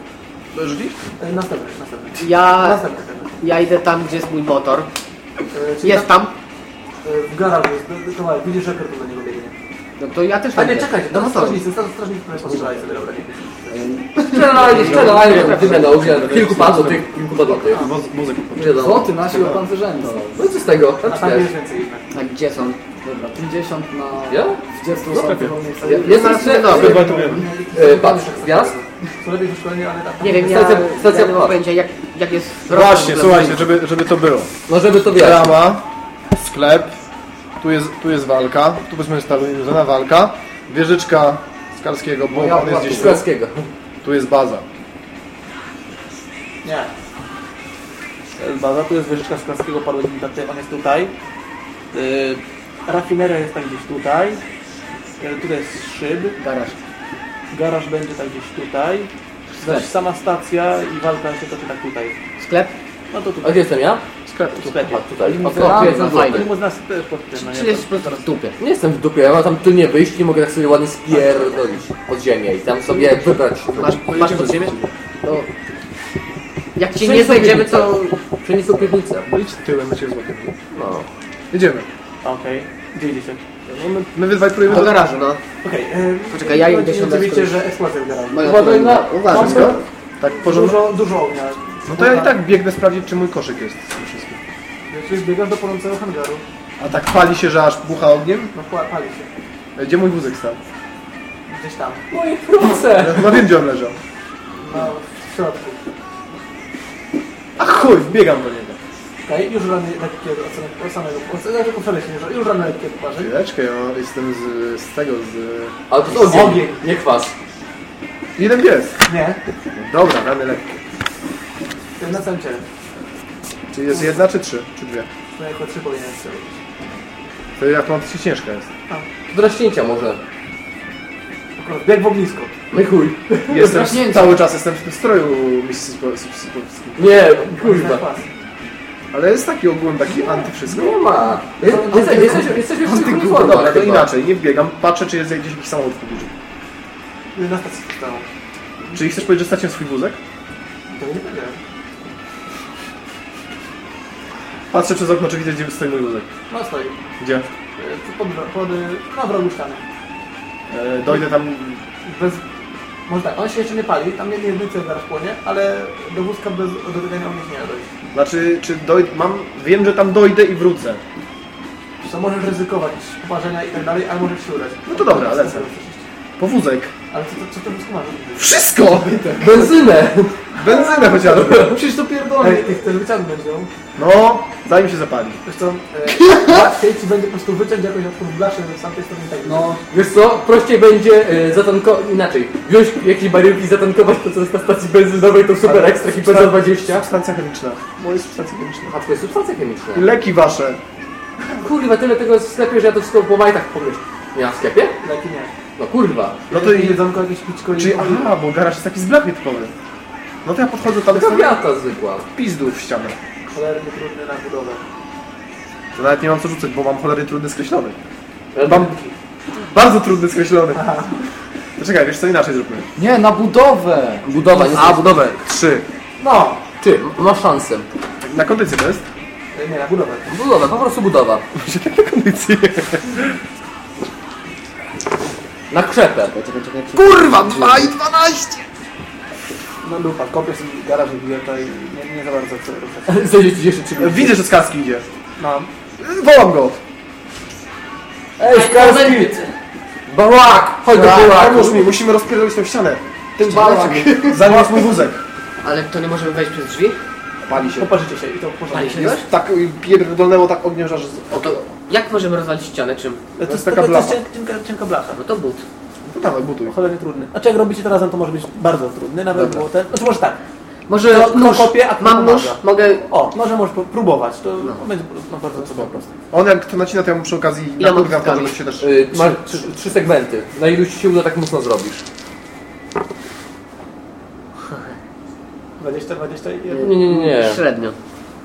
Rzucisz? E, Następny, następny. Ja, Następny ja idę tam, gdzie jest mój motor. E, czyli Jest tam. e, W garażu jest, do- do- kawałek. widzisz, że do niego biegnie. No to ja też A tam nie, idę. czekaj, Do motoru. strażnicy, straż- strażnicy które postrzelali sobie, dobra, nie Strzelajnie, strzelajnie, dymę na ogień. Kilku padło tych, kilku padło tych. Muzykę. Wiadomo. Złoty nasi opancerzeni są. No i co z tego? A Tak tam jest więcej. A gdzie są? Dobra, 50 na Ja? 20 W sklepie. są Ja- Jestem strzelony. E, Patrz, gwiazd? Co lepiej wyszkolenie, ale tak. Nie wiem, ja, Stacja- stacja ja nie mam była. pojęcia jak, jak jest... Właśnie, słuchajcie, żeby, żeby to było. No żeby to wiesz. Brama, sklep, tu jest, tu jest walka, tu powiedzmy jest ta walka, wieżyczka Skalskiego, bo on jest gdzieś tu, Szklarskiego. tu jest baza. Nie. To jest baza, tu jest wieżyczka Sklarskiego Parły Limitaty, on jest tutaj. Yy, rafineria jest tak gdzieś tutaj. Yy, tutaj jest szyb. Garaż. Garaż będzie tak gdzieś tutaj. Zaś sama stacja i walka się toczy tak tutaj. Sklep? No to A tutaj. gdzie jestem ja? Sklep. W sklepie. A tutaj. O, Fajnie. o, jestem Fajnie. nas też pod tym, no nie? Czy jest po prostu w dupie? Nie jestem w dupie, ja mam tam tu nie wyjść, nie mogę tak sobie ładnie spierdolić pod ziemię i tam sobie wybrać. Masz, masz pod ziemię? To... Jak cię Przejdź nie znajdziemy, to... Przenieść piwnicę. Idź tyłem, my cię złapiemy. No. Jedziemy. Okej. Gdzie idziecie? No my, my wydwajprujemy Do garażu, no. Okej. Yy, Poczekaj, ja idę się Oczywiście, że eksploacja w garażu. Uważaj na... Uważaj, no. Tak porządku. Dużo, dużo ognia. No to ja i tak biegnę sprawdzić, czy mój koszyk jest z tym wszystkim. Czyli biegasz do płonącego hangaru. A tak pali się, że aż bucha ogniem? No pła- pali się. E, Gdzie mój wózek stał? Gdzieś tam. Moje proce! No wiem, gdzie on leżał. No, w środku. A chuj, biegam do niego. Okej, już rany lekkie od samego, od samego, że już rany lekkie twarzy. Chwileczkę, ja jestem z, z tego, z... Ale to jest ogień, Ogień. nie kwas. Jeden pies. Nie, Dobra, rany lekkie. to jest na całym ciele. Czy jest jedna, czy trzy? Czy dwie? No jako trzy powinien strzelić. To jak mam ciężka jest. Do raśnięcia może. Akurat bieg w ognisko. No i chuj. Jestem cały czas jestem w tym stroju Mississippi. Nie, kurwa. kwas. Ale jest taki ogółem, taki anty wszystko. Nie ma. Jesteśmy, jesteśmy, jesteśmy w tych No uniformach dobra, to chyba. inaczej, nie wbiegam, patrzę czy jest gdzieś jakiś samochód w pobliżu. Na stacji stało. Czyli chcesz powiedzieć, że straciłem swój wózek? To nie powiedziałem. Patrzę przez okno, czy widzę, gdzie stoi mój wózek. No stoi. Gdzie? E, Pod, pod, na wrogu ściany. E, dojdę tam... Bez... Może tak, on się jeszcze nie pali, tam nie nie jedynce zaraz płonie, ale do wózka bez dotykania ognia nie dojść. Znaczy, czy dojdę... Mam... Wiem, że tam dojdę i wrócę. Co możesz ryzykować, poparzenia i tak dalej, ale możesz się udać. No to dobra, lecę. Po wózek. Ale co, co, co to wózku masz? Wszystko! Benzynę! Benzynę chociażby. Przecież to pierdolę. Ej, ty chcesz wyciągnąć ją? No, zanim się zapali. Wiesz co, e, łatwiej ci będzie po prostu wyciąć jakąś od blaszę z tamtej strony tak. No, Wiesz co, prościej będzie e, zatankować, inaczej, wziąć jakieś baryłki i zatankować to, co jest na stacji benzynowej, to super ekstra i za 20. Substancja chemiczna. Moje substancje chemiczne. A to jest substancja chemiczna. I leki wasze. Kurwa, tyle tego jest w sklepie, że ja to wszystko po majtach pomyśl. Nie ma w sklepie? Leki nie. No kurwa. No to i... jedzonko, jakieś pićko i... Czyli, aha, bo garaż jest taki z blachy typowy. No to ja podchodzę tam Taka wiata zwykła. pizdów w ścianę. Cholernie trudny na budowę. To nawet nie mam co rzucać, bo mam cholernie trudny skreślony. Mam bardzo trudny skreślony. To czekaj, wiesz co inaczej zróbmy. Nie, na budowę! Budowa, nie A, budowę. Trzy. No! Ty, masz szansę. Na kondycję to jest? Nie, na budowę. Budowa, po prostu budowa. Się takie kondycje. Na krzepę. Czekaj, czekaj, czekaj. Kurwa, 2 i 12! No lupa, kopię sobie garaż i to i nie, nie za bardzo chcę ruszać. Zejdzie ci jeszcze trzy minuty. Widzę, że Skarski idzie. No. Wołam go. Ej, Skarski! Bałak! Chodź do Pomóż bałaku! mi, musimy rozpierdolić tą ścianę. Ten balak! Zaniósł mój wózek. Ale to nie możemy wejść przez drzwi? Pali się. Poparzycie się i to Pali się coś? Jest tak, pierdolnęło tak ogniem, że aż... No to jak możemy rozwalić ścianę? Czym? To jest jest taka taka to jest blacha. cienka, cienka, blacha. No to but. No dawaj, buduj. Cholernie trudny. Znaczy jak robicie to razem, to może być bardzo trudny. Nawet Dobra. było ten... Znaczy może tak. Może to nóż. kopię, a Mam nóż, mogę... O, może możesz próbować. To będzie no, bardzo po prostu. On jak to nacina, to ja mu przy okazji Ile nakurwiam to, żeby się też... Y, masz trzy, trzy segmenty. Na ilu ci się uda, tak mocno zrobisz. 20, 21. Nie, nie, nie. Średnio.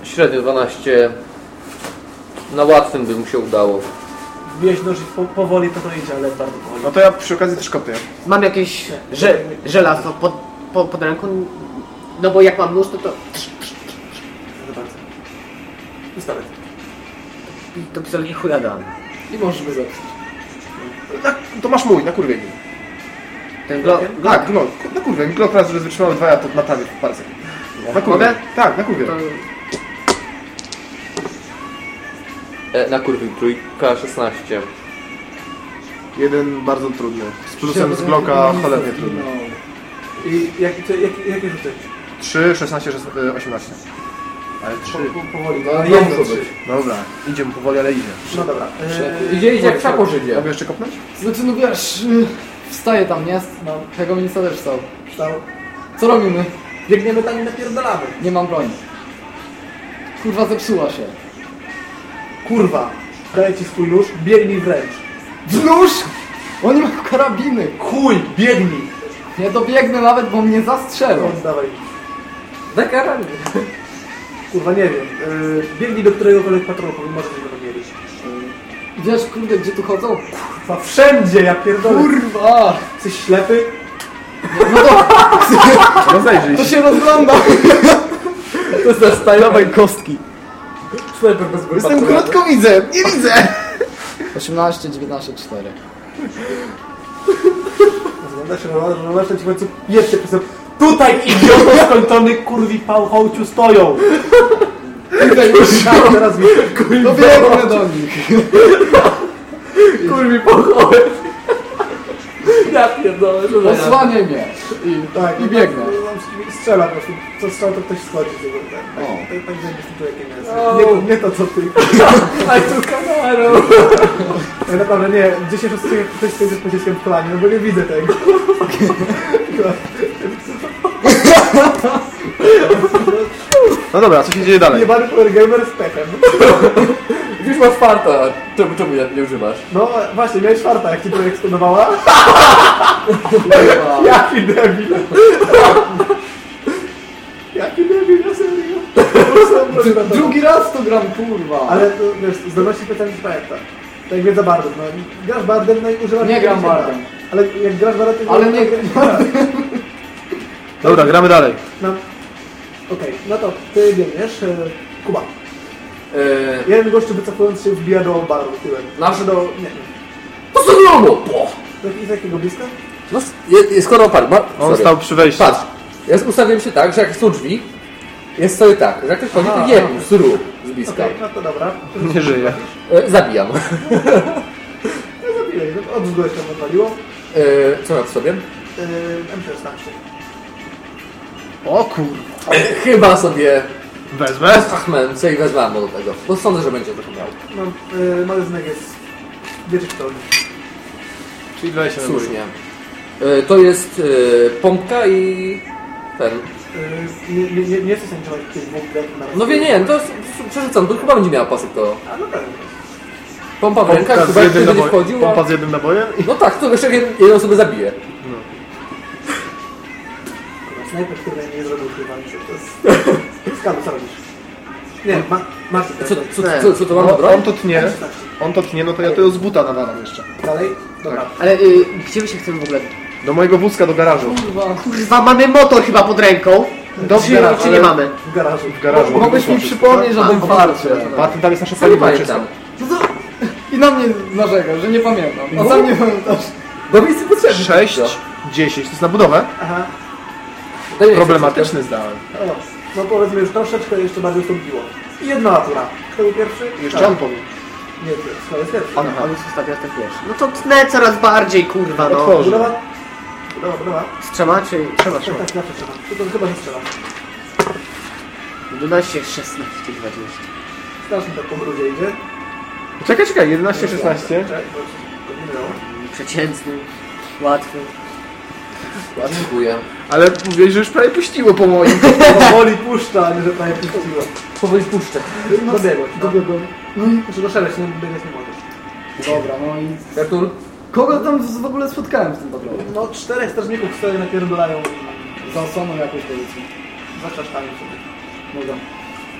Średnio 12. Na łatwym by mu się udało. Wbijać nóż i po, powoli to to idzie, ale bardzo powoli. No to ja przy okazji też kopię. Mam jakieś że, żelazo pod, pod, pod ręką. No bo jak mam nóż, to to... Proszę bardzo. Pistolet. To pistolet nie chuja dam. I możemy zepsuć. Na, to masz mój, na kurwie mi. Ten glo... Tak, Glock. Na kurwie mi. Glock raz, że jest wytrzymały dwa, ja to naprawię w sekund. Na kurwie. Mogę? Tak, na kurwie. To... E, na kurwy trójka 16. Jeden bardzo trudny. Z plusem z Glocka cholernie trudny. I jak, co- jak, jakie rzuty? 3, 16, 16, 18. Ale 3. Po, powoli. No, ale no, jedno muszą trzy. być. Dobra, idzie mu powoli, ale idzie. No dobra. Eee, Idzie, idzie jak psa po Żydzie. Mogę jeszcze kopnąć? Znaczy, no wiesz, y, wstaje tam, nie? No, tego ministra też wstał. Wstał. Co robimy? Biegniemy tam i napierdalamy. Nie mam broni. Kurwa, zepsuła się. Kurwa. Daję ci swój nóż, biegnij wręcz. Nóż! Oni mają karabiny. Chuj, biegnij. Nie dobiegnę nawet, bo mnie zastrzelą. No, dawaj. Na karabin. Kurwa, nie wiem. Eee, biegnij do któregokolwiek patrolu, pomimo że nie będą mieli. Wiesz, kurde, gdzie tu chodzą? Kurwa, wszędzie, ja pierdolę. Kurwa! Jesteś ślepy? Rozejrzyj To się. się rozgląda. To jest. Dawaj kostki. Snajper bez Jestem krótkowidzem, nie widzę! 18, 19, 4. Rozgląda się, rozgląda się, ci w końcu jeszcze pisał Tutaj idioto skończony kurwi pałchołciu stoją! Tak, teraz widzę. No biegnę do nich. Kurwi pochołem. Ja pierdolę, co za Osłaniaj mnie. I, Tak, i biegnę. no, Strzela po prostu. Co strzela to ktoś schodzi. Tak, tak, tak, tak zajmie z tym człowiekiem jest. Nie, to- nie to co ty. A tu kamerą. Ja naprawdę nie, 10 osób ktoś stoi z pociskiem w kolanie, no bo nie widzę tego. No dobra, co się dzieje dalej? Jebany power gamer z pechem. Już masz farta. Czemu, czemu nie, nie używasz? No właśnie, miałeś czwarta, jak ci to eksplodowała. Jaki debil. Jaki debil, na serio. Drugi raz to gram, kurwa. Ale to, wiesz, zdolności specjalnie pamięta. Tak jak wiedza bardem, no. Grasz bardem, no i używasz... Nie gram bardem. Ale jak grasz bardem, to... Ale nie- Dobra, gramy dalej. No. Okej, no to ty biegniesz. e, Kuba. Eee, Jeden gościu wycofując się wbija do baru tyłem. Nasz? Znaczy do... Nie, nie. to co zrobiło? Po. Z jakiego bliska? No, je, je, skoro pan, ma, On sorry. stał przy wejściu. Patrz, ja ustawiłem się tak, że jak są drzwi, jest sobie tak, że jak ktoś chodzi, to Aha, jebł z ru, z bliska. Okej, no to dobra. Nie żyje. E, zabijam. No zabiłeś, no od gościa odpaliło. E, co w sobie? Yy, M16. O kur... Chyba sobie Wezmę. Achmence i wezmę do tego, bo sądzę, że będzie trochę miał. No, yy, magazynek jest... Wiecie kto? Czyli 20 na. Słusznie. E, to jest e, pompka i ten. Yy, nie, nie, nie, nie chcę sędziować tych dwóch grek na raz. No wie, nie, to s- przerzucam, to chyba będzie miała pasek to. A no pewnie. Pompa w rękach, chyba jak ktoś będzie nabojem. wchodził, a... Pompa z jednym nabojem i... No tak, to jeszcze jed- jedną osobę zabije. Snajper, który nie zrobił chyba nic. To jest... Skalu, co robisz? Nie, ma, Marcin, Co, co, Nie. co, co to mam broń? on to tnie, on to tnie, no to ja to z buta nawalam jeszcze. Dalej? Dobra. Ale y, gdzie my się chcemy w ogóle... Do mojego wózka do garażu. Kurwa, mamy motor chyba pod ręką. Dobrze, czy, czy nie mamy? W garażu. W garażu. Mogłeś mi przypomnieć o tym farcie. A ty tam jest nasze paliwo pamiętam. I na mnie narzekasz, że nie pamiętam. A sam nie pamiętasz. Bo mi jest potrzebny. 6, 10, to jest na budowę? Aha. Problematyczny zdałem. No, no powiedzmy już troszeczkę jeszcze bardziej ustąpiło. I jedna natura. Kto był pierwszy? Jeszcze Tak. on powie. Nie, to jest pierwszy. On, on zostawia ten pierwszy. No to tnę coraz bardziej, kurwa, no. Otworzy. Budowa? Budowa, budowa. Strzema czy... Trzeba, Tak, trzeba. tak, zawsze trzeba. To, to chyba się strzela. 12, 16, 20. Strasznie tak po brudzie idzie. Czekaj, czekaj, 11, 16. Czekaj, bo się go nie dało. Przeciętny, łatwy. Dziękuję. Ale mówiłeś, że już prawie puściło po moim. Powoli puszcza, a nie że prawie puściło. Powoli puszczę. Dobiegłeś, no. Dobiegłem. Znaczy doszedłeś, nie biegać nie możesz. Dobra, no i... Bertul? Kogo tam w ogóle spotkałem w tym patrolu? No czterech strażników stoi napierdolają Za osobą jakoś powiedzmy. za czaszkami sobie. Dobra.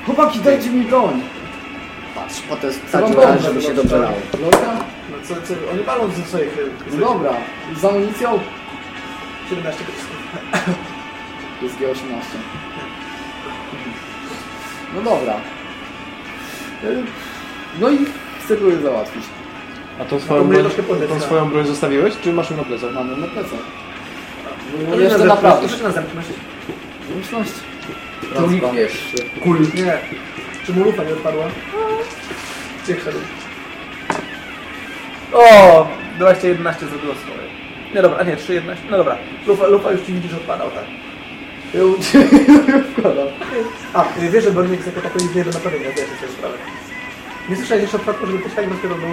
Chłopaki, dajcie mi broń. Patrz, potem wsadził raz, żeby się dobrze lało. Lorka? No co, co, oni palą ze swoich... No dobra. Z amunicją? 17 pocisków. Jest G18. No dobra. Y, No i chcę go załatwić. A tą No swoją, to broń, tą swoją broń zostawiłeś, czy masz ją na plecach? Mamy na plecach. No No jeszcze naprawdę. Proszę na zerknąć. Zręczność. Tu nikt wiesz. Kul. Nie. Czy mu lufa nie odpadła? Wszedł? O! 2011 zrobiło swoje. Nie dobra, a nie, 3.11. No dobra. Lufa, lufa już ci widzisz odpadał, tak. Ją wkładam. A, y, wiesz, że Bornik jako tako nic nie do naprawienia, wiesz, sobie sprawę. Nie słyszałeś jeszcze przypadku, żeby ktoś tak dopiero był...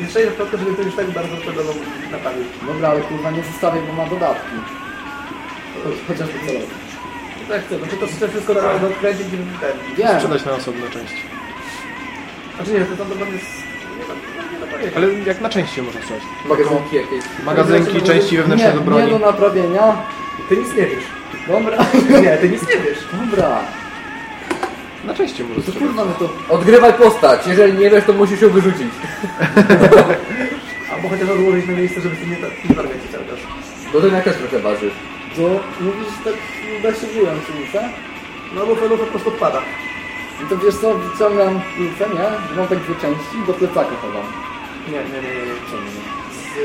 Nie słyszałeś przypadku, żeby ktoś już tak bardzo dopiero był naprawił. Dobra, ale kurwa nie zostawię, bo ma dodatki. Cho- Chociażby celowo. Tak chcę, no to to chcę wszystko do- odkręcić i ten. Sprzedać na osobne części. Znaczy nie, to tam to jest... Ale jak na części się można sprzedać? Magazynki jakieś. Magazynki, części wewnętrzne nie, do broni. Nie do naprawienia. Ty nic nie wiesz. Dobra. Nie, ty nic nie wiesz. Dobra. Na części można To sprzedać. kurwa, no to... Odgrywaj postać. Jeżeli nie wiesz, to musisz ją wyrzucić. Albo chociaż odłożyć na miejsce, żeby ty nie, nie targać się cały czas. Bo to jak też trochę waży. To mówisz, że tak da się żyłem przy lufę? No lufę, lufę po prostu odpada. No to wiesz co, wyciągam lufę, nie? Mam tak dwie części i do plecaka chowam. Nie, nie, nie, nie.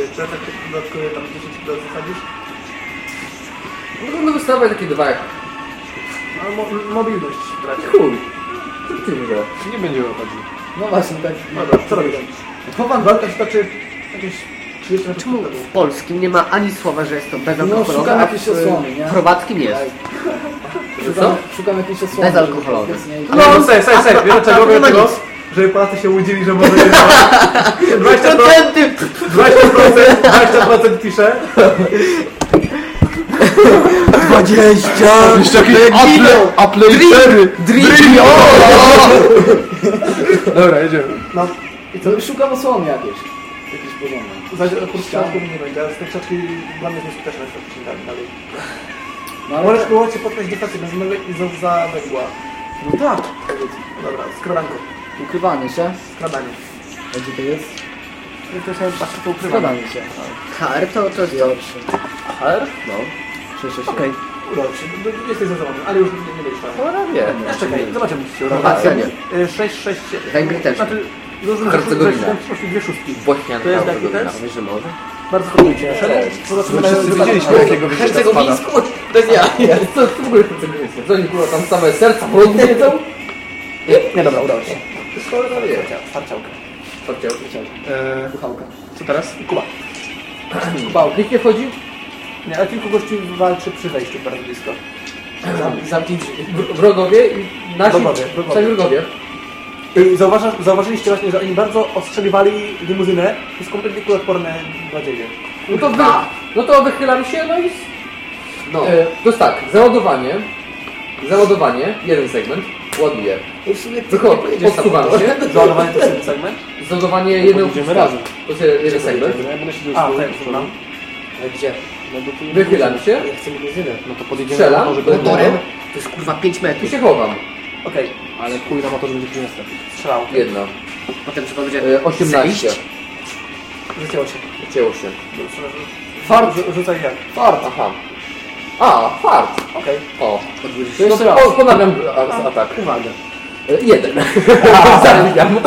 Z plecak dodatkowy tam 10 kg zasadzisz. No to wystawaj takie dwa jak... No mo mobilność traci. Chuj. Co ty mówisz? Nie będzie wychodził. No właśnie, tak. Dobra, co robisz? Chowam walkę, znaczy jakieś 30 metrów Czemu w polskim nie ma ani słowa, że jest to No, bezalkoholowe, szukam a w osłony, nie? chorwackim jest. Szukam, szukam jakiejś osłony. Bezalkoholowy. No, sej, sej, sej, wiesz czego, ma czego? Żeby Polacy się łudzili, że może nie 20%, 20%, 20% pisze. 20! Jeszcze jakieś Apple, Cherry. Dream! Dobra, jedziemy. No, I to szukam osłony jakieś. Jakieś porządne. za kurczaki nie będzie, ale z tych krzaczki dla mnie jest z odcinkami dalej. No ale... Możesz było cię potknąć defensywę z nowej i za- za węgła. No tak. Dobra, skradanko. Ukrywanie się. Skradanie. A gdzie to jest? I to się patrzę po ukrywaniu. Ukrywanie się. HR to, to jest dobrze. HR? No. 6, Okej. Udało się, do 20 zadzwonił, ale już nie, nie będziesz tam. Chora wie. Czekaj, zobaczymy ci się nie. 6, 6, Węgry też. Znaczy, dużo Hercegowina. Dwie szóstki. To jest Hercegowina. test? Wiesz, że może? Bardzo podobnie. Zobaczymy, My wszyscy wiedzieliśmy, jakiego wyjścia. Hercegowińsku? To jest ja. Co w ogóle hercegowińskie? Co oni kurwa tam same serca jedzą? Nie, dobra, udało się. Wie. Starciałka. Chodźcie. Eee, Kuchałka. co teraz? Kuba. Bał. Nikt nie wchodzi? Nie, ale kilku gości walczy przy wejściu bardzo blisko. Zam- Zamknij drzwi. Wrogowie i nasi... Wrogowie, wrogowie. Wrogowie. I zauważasz, zauważyliście właśnie, że oni bardzo ostrzeliwali limuzynę, to jest kompletnie kuloodporne nadzieje. No to, wy, no to wychylam się, no i... No. E, to jest tak, załadowanie, załadowanie, jeden segment, ładuję. Wychodzę, odsuwam się, Załadowany to jest segment? załadowanie jednego Idziemy puszka. razem. To jest jeden segment. Ja będę siedział A, tak. Ale gdzie? No, Wychylam się, Ja chcę limuzynę. No to podjedziemy Strzelam? na motorze, Motorem? To jest kurwa 5 i metrów. się chowam. Okej, Ale chuj na motorze będzie przyniosę. strzelał. Jedna. Potem trzeba będzie E, 18. zejść. Zacięło się. Cięło się. Fart. Rzu- Rzucaj jak. Fart, aha. A, fart. Okej. O. To No jeszcze to raz. po- ponawiam a- atak. Uwaga. E, Jeden. Zabijam.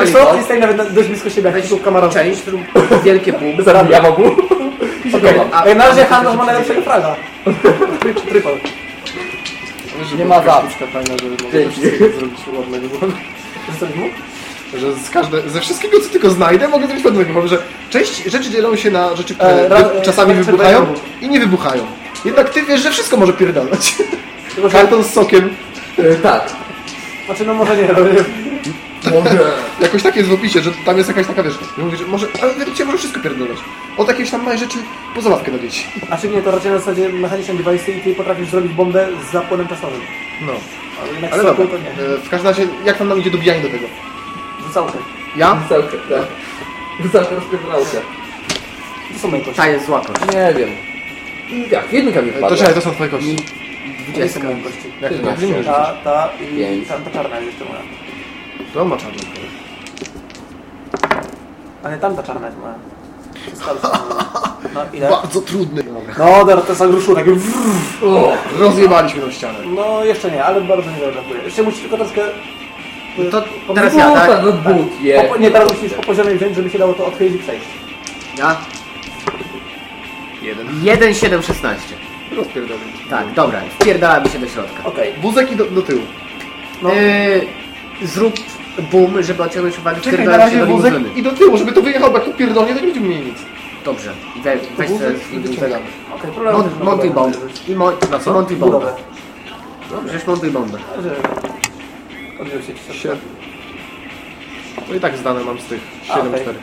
Wiesz co? Jesteś nawet na- dość blisko siebie, jak Weź tu kamera. część, wielkie pół. Zabijam obu. Okej. A- Ej, Na razie handlarz ma najlepszego fraga. Trypol. Nie ma za. fajna, żeby mogę Dzięki. zrobić ładnego Rzucać mu? Że z każde, ze wszystkiego, co tylko znajdę, mogę zrobić bo że część rzeczy dzielą się na rzeczy, które E, ra- czasami e, wybuchają i nie wybuchają. Jednak ty wiesz, że wszystko może że- Karton z sokiem. E, Tak. Znaczy, no może nie, ale... Jakoś tak jest w opisie, że tam jest jakaś taka wiesz. Mówię, że może, ale według ciebie może wszystko pierdolać. Od jakieś tam małe rzeczy po zabawkę dla dzieci. A czy nie, to raczej na zasadzie mechaniczne device i ty potrafisz zrobić bombę z zapłonem czasowym. No. Ale Ale dobra, e, w każdym razie, jak tam nam idzie dobijanie do tego? Rzucałkę. Ja? Całkę, tak. Całkę rozpierdolałkę. To są moje kości. Ta jest zła kość. Nie wiem. Jak? Jedynka mi E, To wpadła. czekaj, to są twoje kości. Kości. Jak to nie Ta, ta i Pięć. ta, ta czarna jest jeszcze moja. To on ma czarną. A nie, tamta czarna jest moja. To jest ta- No ile? Bardzo trudny. No, teraz to jest agruszu, takie O, Rozjebaliśmy tą ścianę. No jeszcze nie, ale bardzo nie brakuje. Jeszcze musisz tylko troszkę... No to po- teraz ja, buta, tak? no but po- je. Nie, teraz musisz po poziomie wziąć, żeby się dało to odkryć i przejść. Ja? Jeden. 1, 7, 16. Rozpierdolę. Tak, dobra, wpierdalamy się do środka. Okej. Wózek i do, do tyłu. No. Yy, zrób boom, żeby odciągnąć uwagę, Czekaj, na wpierdalamy się razie do wózek limuzyny. i do tyłu, żeby to wyjechał, bo jak tu pierdolnie, to nie będziemy mieli nic. Dobrze, we, weź wózek sobie i wózek. dociągamy. Okej, problem Mon, montuj bombę. I mon, co? montuj bombę. Budowę. Przecież montuj bombę. Sie... No i tak zdane mam z tych A, 7-4.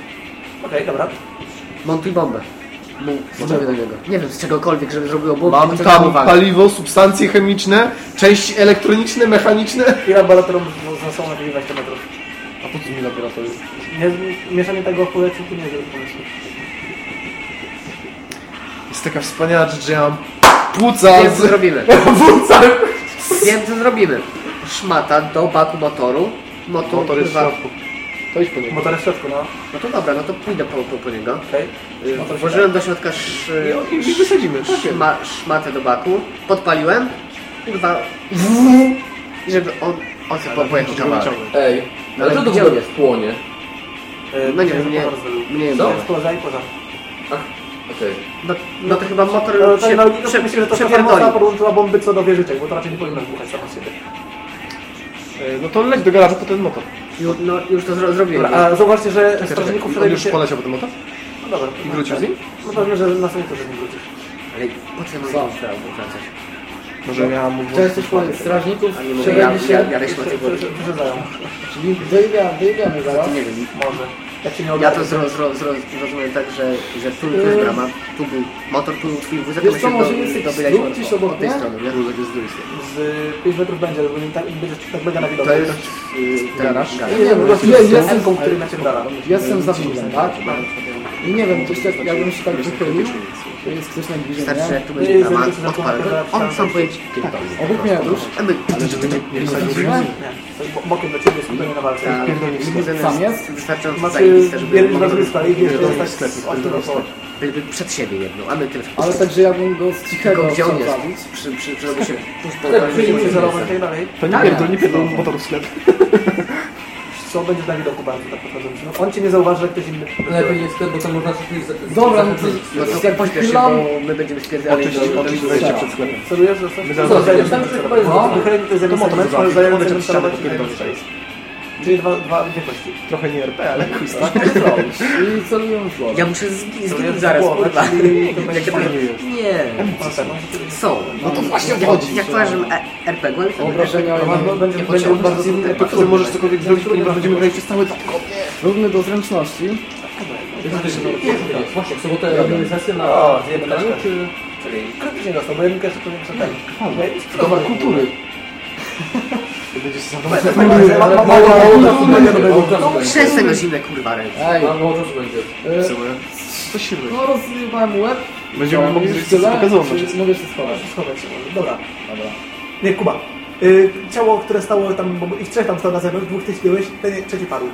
okej. Dobra. Montuj bombę. Do niego. Nie wiem, z czegokolwiek, żeby zrobiło bombę. Mam tam uwagę. paliwo, substancje chemiczne, części elektroniczne, mechaniczne. I laboratorium z są na 20 metrów. A po co mi laboratorium? Nie, mieszanie tego w powietrzu tu nie jest dobry pomysł. Jest taka wspaniała rzecz, że ja mam płuca Wiem, co z... zrobimy. Wiem, co zrobimy. Szmata do baku motoru. Motor, Motor jest w kurwa- środku. To idź po niego. Motor jest w środku, no. No to dobra, no to pójdę po, po, po niego. Okej. Y, Włożyłem do środka sz, I, i wysadzimy. szma, szmatę do baku. Podpaliłem. Kurwa. I żeby on, on sobie po- pojechał Żeby kawałek. Ej, No ale to w on jest? płonie? Yy, No nie wiem, mnie, mnie nie było. Poza i poza. Okej. No, no to chyba motor No, się się, no, prze, myślę, że to przepierdoli. podłączyła bomby co do wieżyczek, bo to raczej nie powinno wybuchać sama z siebie. E, No to leć do garażu po ten motor. Ju- No już to zro, zrobiłem. Dobra, a zauważcie, że Czekaj, strażników czekaj. On już się... poleciał po ten motor? No dobra. I wrócił z nim? No pewnie, że na nie wrócisz. Ale po co ja mam wracać? Może ja mu... No. To jesteś po strażników, A nie mówię, ja, ja, ja resztę tego... Wyrzedzają. Czyli dojebiamy, dojebiamy zaraz. Nie wiem, Może. Jak się nie Ja ogarnie. to zro, zro, zro, zrozumiałem tak, że, że tu, tu jest brama, tu był motor, tu był twój wózek, Wiesz co, się może do, jest dobylaliśmy zrób od, gdzieś od, obok od tej strony, nie? Wózek jest z drugiej strony. Z 5 metrów będzie, bo nie tak, będzie tak mega na widok. To jest y, ten Garaż? Nie, nie, po prostu Nie, jest jestem- który naciągala. Jestem za tak? I nie wiem, coś tak, jakbym się tak wychylił, to jest ktoś najbliżej Wystarczy, że mnie. jak tu będzie brama, odpalę on sam pojedzie pierdolnie. Obok mnie już. A my, Ale jest bo- bokiem do ciebie, na walce. ta limuzynę Sam jest wystarczająco zajebiste, żeby jeden motor nazwiska i wiesz, to jest tak sklepie, o, to to jest było. by przed siebie jedną, a my tylko Ale tak, że jakbym go z cichego gdzie on chciał jest, zabić. przy, przy, Tak, tak dalej. To nie pierdol, nie pierdol motoru w sklep. Co będzie na widoku bardzo tak podchodząc. No, on cię nie zauważy, jak ktoś inny. Lepiej nie sklep, bo to można coś z- Dobra, no No to jak pośpiesz się, bo my będziemy spierdalali Oczyść, oczyść wejście przed sklepem. Celujesz, że? My Co, zaraz- tam się No, to jest jeden zaraz, ale podejść Czyli dwa, dwa, dwie kości. Trochę nie RP, ale chuj z tym. I celuję w głowę. Ja muszę zgi- To zginąć zaraz, kurwa. to Jak to. Nie, są. No to właśnie wchodzi. jak twarzem RPG, to Obrażenia będzie, Nie bardzo. To wtedy możesz cokolwiek zrobić, ponieważ będziemy grać przez dwa tygodnie. równy do zręczności. Właśnie, w sobotę robimy sesję na troszkę. czy... Czyli krytycznie dostał, bo jeszcze powiem, że tak. Okej, Dobra, kultury. Będzie Ale ma- ma- mało- mało czasu będzie do tego. Przestań na zimne kurwa ręce. Ej, Mało czasu będzie. e, Co silny. no rozjebałem łeb Będziemy Co, mogli już coś. Czy Mogę się schować. Schować się może. Dobra. Dobra. Nie, Kuba. Y, ciało, które stało tam, bo ich trzech tam stało na zewnątrz, dwóch ty śpiłeś, ten trzeci padł.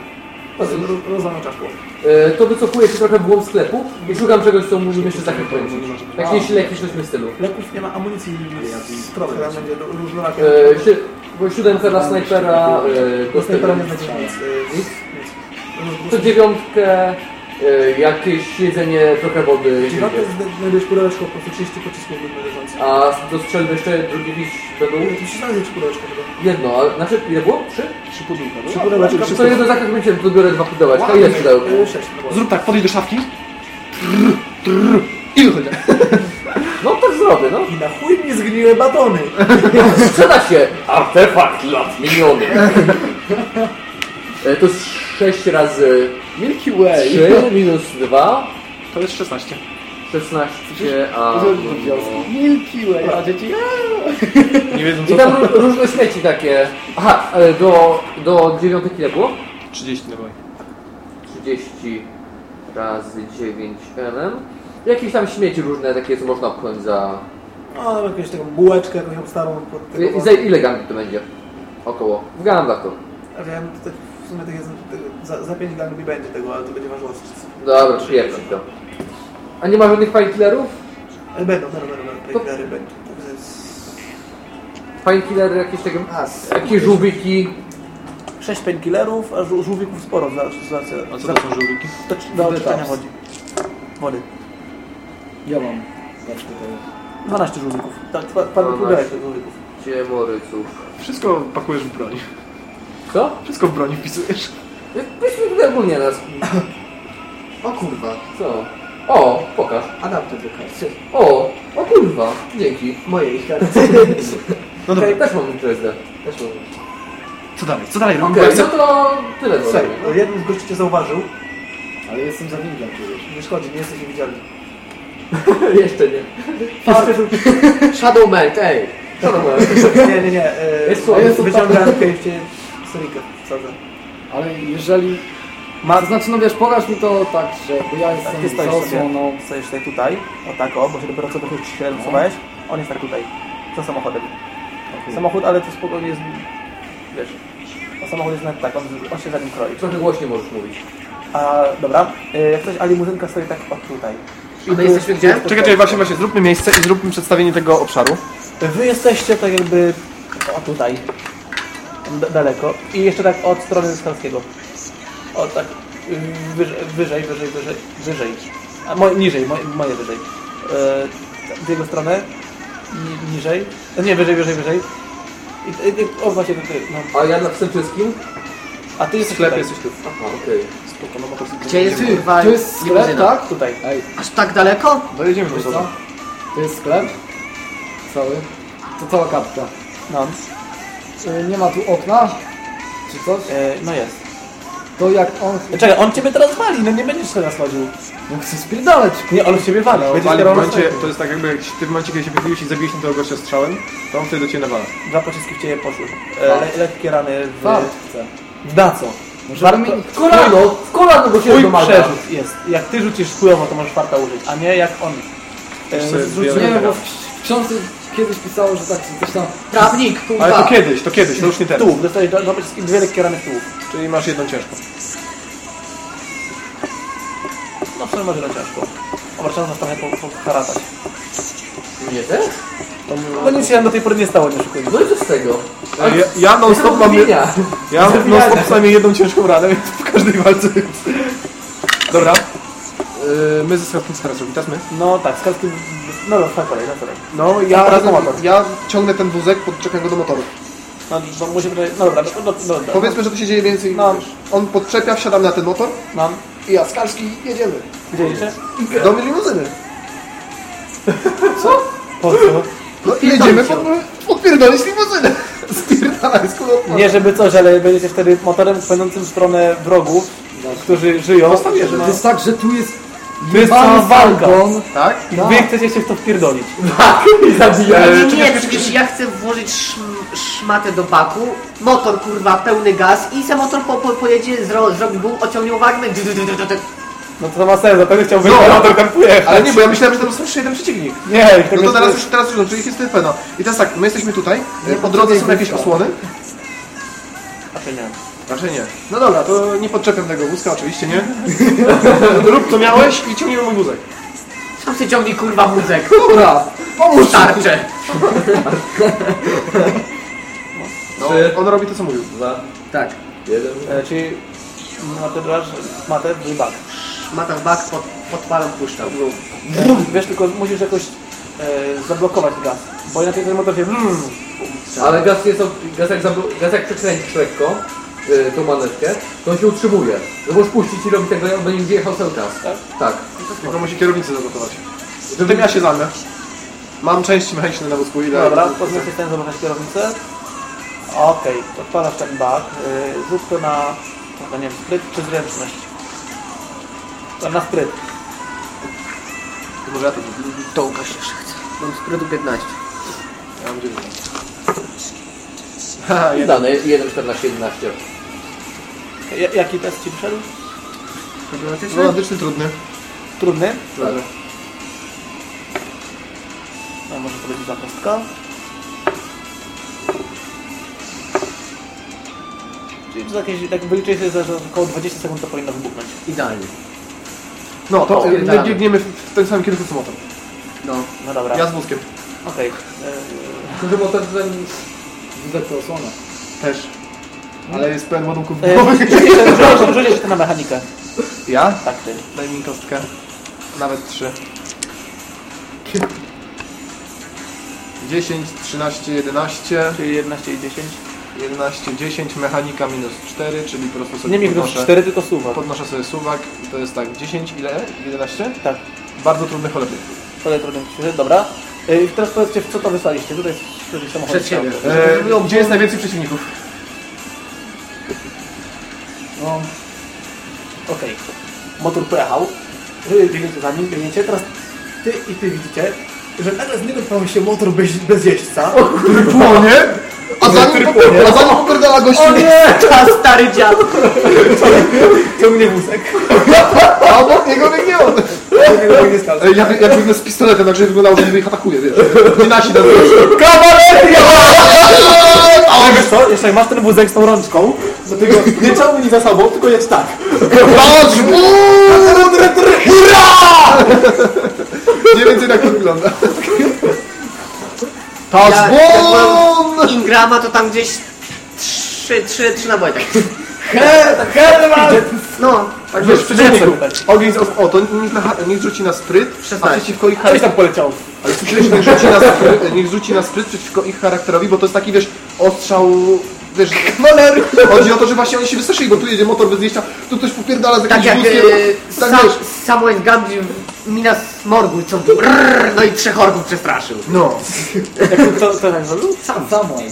Roz- Rozwaloną czaszką. E, to wycofuję się trochę w głąb sklepu i szukam czegoś, co mógłbym jeszcze zakręcić. Jakieś leki, coś w tym stylu. Leków nie ma, amunicji jest trochę, tam będzie różnorakie. E, bo siódemka na snajpera, e, Do snajpera nie będzie nic. nic. to dziewiątkę, e, jakieś jedzenie, trochę wody. Dziewiąte znajdujesz pudełeczko, po prostu 30 pocisków leżących. A do strzelby jeszcze drugie jakieś będą? Tu się znajdzie pudełeczko. Jedno, a znaczy ile było? Trzy? Trzy pudełka. Trzy pudełeczka. To jedno zakręciłem, to biorę dwa pudełeczka. Ile pudełek? Sześć. no bo- Zrób tak, podejdź do szafki. I wychodź. No tak zrobię, no. I na chuj mi zgniłe batony. Sprzeda się artefakt lat minionych. E, To jest 6 razy Milky Way. 3 minus 2, To jest 16. 16, a... Milky Way. A dzieci... Nie wiedzą I co tam to. ró- różne śmieci takie. Aha, e, do, do dziewiątek ile było? 30 dawaj. 30 razy 9 mm. Jakieś tam śmieci różne takie, co można obchodzić za... No, jakąś taką bułeczkę, jakąś starą pod tego. I za ile gambit to będzie? Około. W gambach to. Ja wiem, to tak w sumie tak jest, za, za 5 gangli będzie tego, ale to będzie ważyło. Dobra, pierwszy to. A nie ma żadnych painkillerów? Ale Będą, będą, będą, będą, To- painkillery będą. To jest Painkiller jakieś tego... A, Jakieś żółwiki? 6 painkillerów, a żół- żółwików sporo. Za, za, za, A co to są żółwiki? to, do Detox. odczytania chodzi. Wody. Ja mam. Patrz tutaj. 12 żółwików. Tak, pa- parę 12. pudełek żółwików. Ciemoryców. Wszystko pakujesz w broń. Co? Wszystko w broni wpisujesz. Weźmy tutaj ogólnie nas. O kurwa. Co? O, pokaż. Adapter do karty. O, o kurwa. Dzięki. Mojej karty. No dobra, Okej, też mam imprezę. Też mam. co dalej? Co dalej Okej, no to tyle Słuchaj, do jeden z gości cię zauważył. Ale jestem za winglem przecież. Nie szkodzi, nie jesteś niewidzialny. Jeszcze nie. Shadow Melt, ej. To było? Nie, nie, nie. e, Jest słabo. Wyciągałem kejście Sonikę wsadzę. Ale jeżeli... Ma, To znaczy, no wiesz, pokaż mi to tak, że bo ja tak, jestem ty za stoisz sobie, stoisz tutaj, tutaj, o tak o, bo się dopiero co dopiero się rysowałeś. On jest tak tutaj, za samochodem. Samochód, ale to spokojnie jest, wiesz, a samochód jest nawet tak, on, on się za nim kroi. Trochę głośniej możesz mówić. A, dobra, e, jak coś, a limuzynka stoi tak o tutaj. My jesteśmy gdzie? Czekaj, czekaj, właśnie, właśnie, zróbmy miejsce i zróbmy przedstawienie tego obszaru. Wy jesteście tak jakby, o tutaj, d- daleko i jeszcze tak od strony Skalskiego. O tak, wyżej, wyżej, wyżej, wyżej. A moje, niżej, moje, moje wyżej. E, w jego stronę, ni, niżej, e, nie, wyżej, wyżej, wyżej. I, i, o właśnie tutaj, no. A ja na wstęp wszystkim? A ty jesteś Sklep tutaj. jesteś tu. Aha, okej. Spoko, no bo to Gdzie jest kurwa To jest sklep, limuzyna? tak? Tutaj. Ej, Aż tak daleko? Dojedziemy wiesz do co? tego. To jest sklep? Cały? To cała kapka. No, Y, Nie ma tu okna? Czy coś? e, no jest. To jak on... Czekaj, on ciebie teraz wali, no nie będziesz teraz chodził. No chce spierdalać. Nie, on ciebie wali. Będziesz Wali w kierował momencie, to jest tak jakby jak ty w momencie, kiedy się wychyliłeś i zabiłeś tego gościa strzałem, to on wtedy do ciebie nawala. Dwa pociski w ciebie poszły. E, le, lekkie rany w... Fart w na co? Żeby mi... W kolano! W kolano, bo się Twój domaga. przerzut jest. Jak ty rzucisz chujowo, to możesz farta użyć, a nie jak on. E, sobie Nie, bo w w książce kiedyś pisało, że tak coś tam... Trawnik, Ale to kurwa. kiedyś, to kiedyś, to już nie teraz. Tułów, dostajesz dwa dwa pociski, dwie lekkie rany w tułów. Czyli masz jedną ciężką. No w sumie może na ciężko. Trzeba nas trochę po- poharatać. Mnie też? No nic się do tej pory nie stało, nie oszukujmy. No i co z tego? Ja, ja non stop mam, Mówienia. ja non stop przynajmniej jedną ciężką ranę w każdej walce. Dobra. Yy, my ze Skarbem co teraz robi? Teraz my? No tak, skalski... No dobra, fajnie, kolej, no sorry. No, Ja ja, razem- ja ciągnę ten wózek, podczepiam go do motoru. No, bo musimy... No dobra, no, no, no, no, Powiedzmy, że tu się dzieje więcej. No. wiesz, On podczepia, wsiadam na ten motor Mam. i ja, Skalski, jedziemy. Gdzie jedziecie? Do limuzyny. Po co? No i jedziemy pod, podpierdolić limuzynę. Spierdalaj, skoro Nie żeby coś, ale będziecie wtedy motorem pędzącym w stronę wrogów, którzy żyją. Że To jest tak, że tu jest... To jest cała walka. Tak? I wy chcecie się w to wpierdolić. Ale nie, przecież ja chcę włożyć szm, szmatę do baku, motor kurwa pełny gaz i se motor po, po, pojedzie, zro, zrobi buł, ociągnie uwagę, No to ma sens, dlatego chciałbym no, motor tam pojechać. Ale nie, bo ja myślałem, że tam jest jeszcze jeden przeciwnik. Nie, No tego to teraz już, teraz już, czyli ich jest TP, no. I teraz tak, my jesteśmy tutaj, e, po drodze są jakieś osłony? Raczej nie. Raczej nie. No dobra, to nie podczepiam tego wózka, oczywiście nie. Rób co miałeś i ciągnijmy mój wózek. Sam ty ciągnij kurwa wózek. Dobra, pomóż Tarczę. No, on robi to co mówił. Dwa, Tak. jeden. E, czyli materaż, mater, bak. Mata w bak, pod, podpalam, puszczam. Wiesz, tylko musisz jakoś e, zablokować gaz, bo inaczej ten motor się... Ale gaz jest, gaz jak, zablo- gaz jak przekręcisz lekko y, tą manetkę, to on się utrzymuje. No możesz puścić i robić tego, on będzie jechał cały czas. Tak? Tak. Tylko musi kierownicę zagotować. Tym ja się zajmę. Mam części mechaniczne na wózku, ile... Dobra, pozwól sobie ten zobaczyć kierownicę. Okej, odpalasz ten bak. Y, zrób to na, no nie wiem, spryt czy zręczność. To na spryt. Może ja to. To Łukasz jeszcze chce. Mam sprytu 15. Ja mam 9. Haha, I jeden. dane 1, 14, 11. Ja- Jaki test ci wyszedł? Problematyczny? Problematyczny, trudny. Trudny? Trudny. No może to będzie za kostka. Czyli za jakieś, tak wyliczyj sobie, że około 20 sekund to powinno wybuchnąć. Idealnie. No, to O, my biegniemy w, tym samym kierunku co motor. No. No dobra, Ja z wózkiem. okej. Tylko motor ten... Wózek to osłona. Też. Ale jest pełen ładunków E. Rzuć jeszcze- rzuć- rzuć jeszcze na mechanikę. Ja? Tak, ty. Daj mi kostkę. Nawet 3. 10, 13, 11, Czyli 11 i 10. 11, 10, mechanika minus 4, czyli po prostu sobie Nie mi podnoszę, 4, tylko suwa. podnoszę sobie suwak i to jest tak, 10, ile? 11? Tak. Bardzo trudny cholerny. Tyle trudno ćwiczyć. Dobra. I teraz powiedzcie, w co to wysłaliście. Tutaj jest samochód. Przed siebie. E, gdzie jest najwięcej przeciwników? No. Okej. Motor pojechał. Wy biegniecie za nim, biegniecie. Teraz ty i ty widzicie, że nagle z niego pojawia się motor bez, bez jeźdźca. Który płonie? A za nim, a za nim popierdala gościu. Ta stary dziad. Ciągnie wózek. A obok niego biegnie on. Ej, Ja, ja biegnę z pistoletem, tak żeby wyglądało, że ich atakuje, wiesz. Nie nasi na wiesz. Kawaleria! Ale wiesz co, jeszcze jak masz ten wózek z tą rączką, to tego nie ciągnij za sobą, tylko jedź tak. Patrz! Mniej więcej tak to wygląda. Mam Ingrama to tam gdzieś trzy, trzy, trzy naboje tak. Herman! No, tak Wiesz, wiesz, przeciwników. Ogień z o, to niech, na, niech rzuci na spryt, a 16. przeciwko ich Coś tam poleciało. Ale słyszałeś, niech rzuci na spryt, niech rzuci na spryt przeciwko ich charakterowi, bo to jest taki, wiesz, ostrzał, wiesz, maler. Chodzi o to, że właśnie oni się wystraszyli, bo tu jedzie motor bez zjeścia, tu ktoś popierdala z Tak jakimś jak wózkiem. e, tak sam, wiesz. Samuel Gandhi w Minas Morgul, co tu rrr, no i trzech orków przestraszył. No. Jak to, to tak zrobił? Sam. Samuel.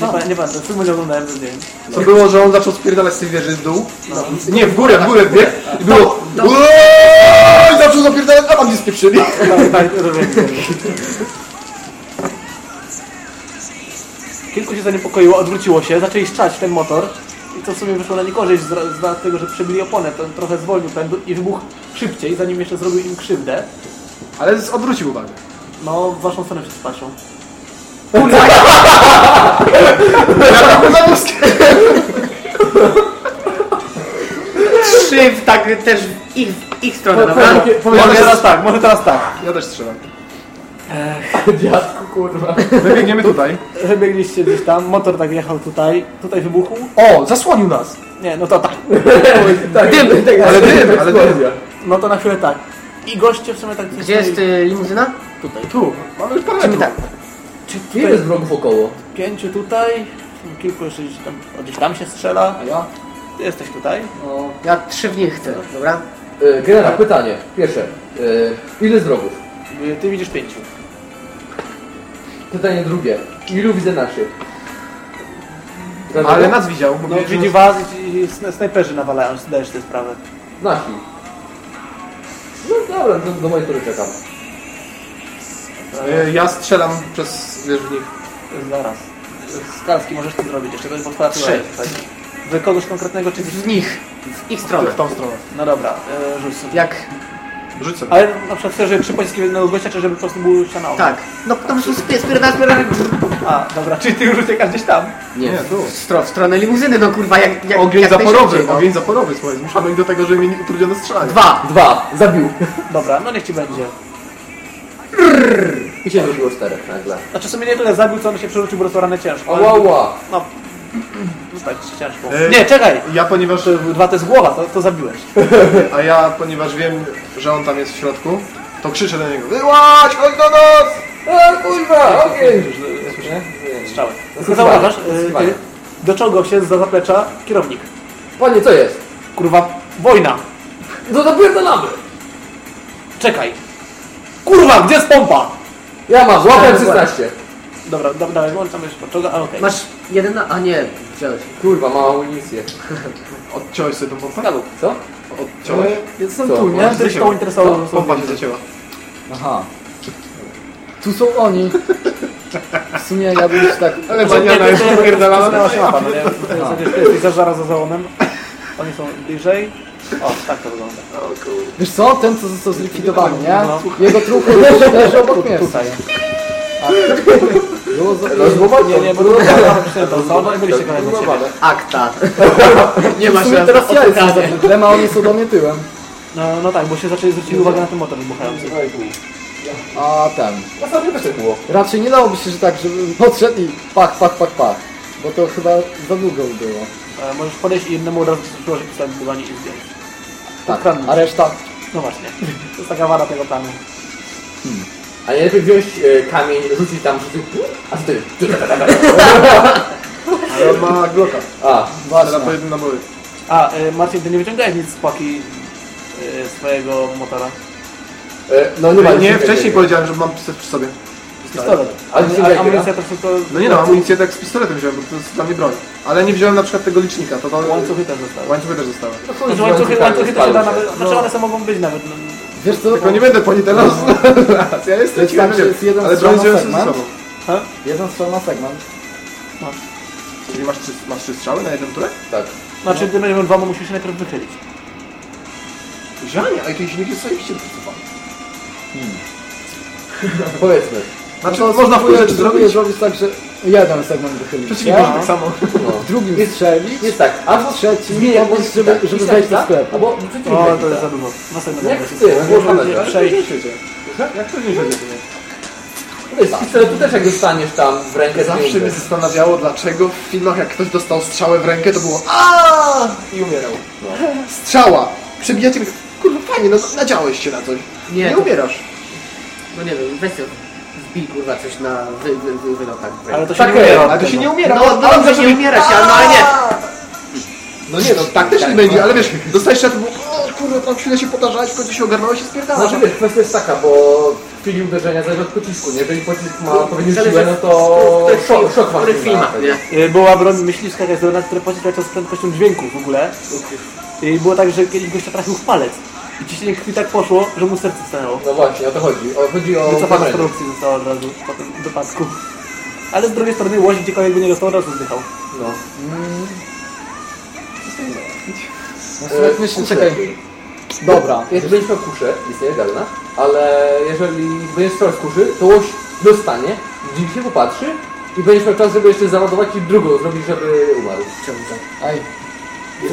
Nie, pa- nie pamiętam, filmu nie oglądałem, więc nie wiem. To było, że on zaczął spierdalać z tej wieży w dół. Nie, w górę, w górę biegł. I było... to- Uuuuh! I zaczął zapierdalać, a tam gdzie spieprzyli. Tak, tak, rozumiem. Kilku się zaniepokoiło, odwróciło się, zaczęli szczać ten motor i to w sumie wyszło na niekorzyść z, z tego, że przebili oponę, to trochę zwolnił pęd i wybuchł szybciej, zanim jeszcze zrobił im krzywdę. Ale z- odwrócił uwagę. No, w waszą stronę wszyscy patrzą. Trzy w tak też w ich, w ich stronę, dobra? Może teraz tak, może teraz tak. Ja też strzelam. Dziadku, kurwa. My biegniemy tutaj. Biegliście gdzieś tam, motor tak jechał tutaj, tutaj wybuchł. O, zasłonił nas. Nie, no to tak. Dym! Ale dym, ale dym. No to na chwilę tak. I goście w sumie tak... Gdzie jest y, limuzyna? Tutaj. Tu, mamy już parę tak? Czy Ile tutaj jest wrogów około? pięciu tutaj, kilku jeszcze gdzieś tam, o, gdzieś tam się strzela. A ja? Ty jesteś tutaj. No, Ja trzy w nich chcę, dobra? E, generał, pytanie. Pierwsze. E, ile jest wrogów? Y, Ty widzisz pięciu. Pytanie drugie. Ilu widzę naszych? Ale nas widział. bo No widzi, że widzi was i i sn- snajperzy nawalają, zdajesz sobie sprawę. Nasi. No dobra, do, do mojej tury czekam. E, Ja strzelam przez, wiesz, w nich. Zaraz. Skalski możesz to zrobić, jeszcze to jest twoja Trzy. tura jest, tak? W kogoś konkretnego czy W nich. W ich stronę. W tą stronę. No dobra, e, rzuć sobie. Jak... Sobie. Ale na przykład chcesz, żeby trzy pociski jednego gościa, czy żeby po prostu był ściana ognia? Tak. No po prostu spie- spierdala, spierdala. A, dobra, czyli ty już uciekasz gdzieś tam. Nie, Nie, tu. w, stro, w stronę limuzyny, no kurwa, jak, jak Ogień jak zaporowy, najszybciej, no. ogień zaporowy, słuchaj. Zmuszamy ich do tego, żeby mieli utrudnione strzelanie. Dwa. Dwa, zabił. Dobra, no niech ci będzie. I się zrobiło czterech nagle. Znaczy w sumie nie tyle zabił, co on się przerzucił, bo ranę ciężko. Ała, ała. No, tak ciężko. E, Nie, czekaj! Ja ponieważ, Dwa to jest głowa, to, to zabiłeś. a ja ponieważ wiem, że on tam jest w środku, to krzyczę do niego. Wyłaź, chodź do nas! A kurwa, ogień! Strzały. Zauważasz, y, doczołgał się za zaplecza kierownik. Panie, co jest? Kurwa, wojna! No to pierdolamy! Czekaj! Kurwa, gdzie jest pompa? Ja mam, łapę 16. Dobra, dobra, dawaj, włączam jeszcze podczołga, a okej. Masz jeden na... A nie, wziąłeś. Kurwa, mała amunicję. Odciąłeś sobie tą pompę? Skalu. Co? Odciąłeś? Jestem Co? tu, nie? Ty się to interesował. Pompa się zacięła. Aha. Tu są oni. W sumie ja bym się tak... Ale maniana jest popierdalana. Znała się mapa, no nie? To jest jakieś- Ty jesteś za zaraz za załonem. Oni są bliżej. O, tak to wygląda. Wiesz co? Ten, co został zlikwidowany, nie? No. Jego leży, leży obok mnie. Tutaj. Było za... Nie, nie, bo no i byliście siebie. Akta. nie W ma sumie szans teraz ja jestem za truplem, a oni są do mnie tyłem. No, no tak, bo się zaczęli zwrócić uwagę na ten motor wybuchający. A ten... Samym też tak było. Raczej nie dałoby się, że tak, żebym podszedł i pach, pach, pach, pach. Bo to chyba za długo by było. E, Możesz podejść i jednemu od razu przyłożyć w dłoni i zdjąć. Tak, a reszta... No właśnie. To jest taka wada tego planu. A nie lepiej wziąć e, kamień, rzucić tam, rzucić... A ty... Ale on ma Glocka. A, Właśnie. Teraz po jednym naboju. A, y, Marcin, ty nie wyciągałeś nic z płaki y, swojego motora. e, no nie ma Nie, nic wcześniej powiedziałem, że mam pistolet przy sobie. Pistolet. Ale A, nie a jakiego? amunicja to tylko... No nie no, amunicję tak z pistoletem wziąłem, bo to jest dla mnie broń. Ale nie wziąłem na przykład tego licznika, to to... Łańcuchy też zostały. Łańcuchy też zostały. Znaczy, łańcuchy, łańcuchy też się da nawet... Znaczy one są mogą być nawet... No, Wiesz co? Tylko nie będę po nie teraz. Ja jestem ciekawy, tak, jest jeden ale broń sobie ze segment? sobą. Jeden strzał na segment. Czyli masz trzy, masz trzy strzały na jeden turek? Tak. znaczy, gdy będziemy dwa, musisz się najpierw wychylić. Żanie, ale to silnik jest zajebiście wypracowany. Powiedzmy. Znaczy, No to można spróbuję- rzeczy zrobić. zrobić tak, że jeden segment wychylić. Przeciwnik może tak samo. No. W drugim strzelić. Jest tak, albo trzeci zmienię pomóc, żeby- tak, żeby wejść do tak, sklepu. Albo przeciwnik O, to jest za tak. dużo. Następny Jak chcesz, można. Przejść. Jak to nie będzie? Wiesz, pistoletu też jak dostaniesz tam w rękę Zawsze mnie zastanawiało, dlaczego w filmach jak ktoś dostał strzałę w rękę, to było aaa i umierał. Strzała! Przebijacie mnie. Kurwa fajnie, no nadziałeś się na coś. Nie, Nie to- umierasz. No nie wiem, weź wbij kurwa coś na wy, wy, wy, wylotach. Ale to się Tak, nie umiera. Ale to się nie umiera. No, no ale dobrze, żeby- nie umiera się, no ale nie. No nie, no tak też nie będzie, ale wiesz, dostajesz szat, bo o kurde, tam chwilę się potarzałeś, w końcu się ogarnąłeś i spierdalasz. Znaczy wiesz, kwestia jest taka, bo w chwili uderzenia zależy od pocisku, nie? Jeżeli pocisk ma odpowiednią siłę, no to szok, szok ma? Y, Była broń myśliwska, jakaś zdolna, która pocisk leciał z prędkością dźwięku w ogóle. I było tak, że kiedyś gościa trafił w palec. I ciśnienie krwi tak poszło, że mu serce stanęło. No właśnie, o to chodzi. O, chodzi o Wycofana z uderzenie. produkcji została od razu po tym wypadku. Ale z drugiej strony łoś gdziekolwiek by nie dostał, od razu zdychał. No. No sobie myślę, czekaj. Dobra. Jeśli będziesz miał kuszę, jest nielegalna, ale jeżeli będziesz strzelał z kuszy, to łoś dostanie, dziwi się, popatrzy i będziesz miał czas, żeby jeszcze załadować i drugą zrobić, żeby umarł. Ej. Chcę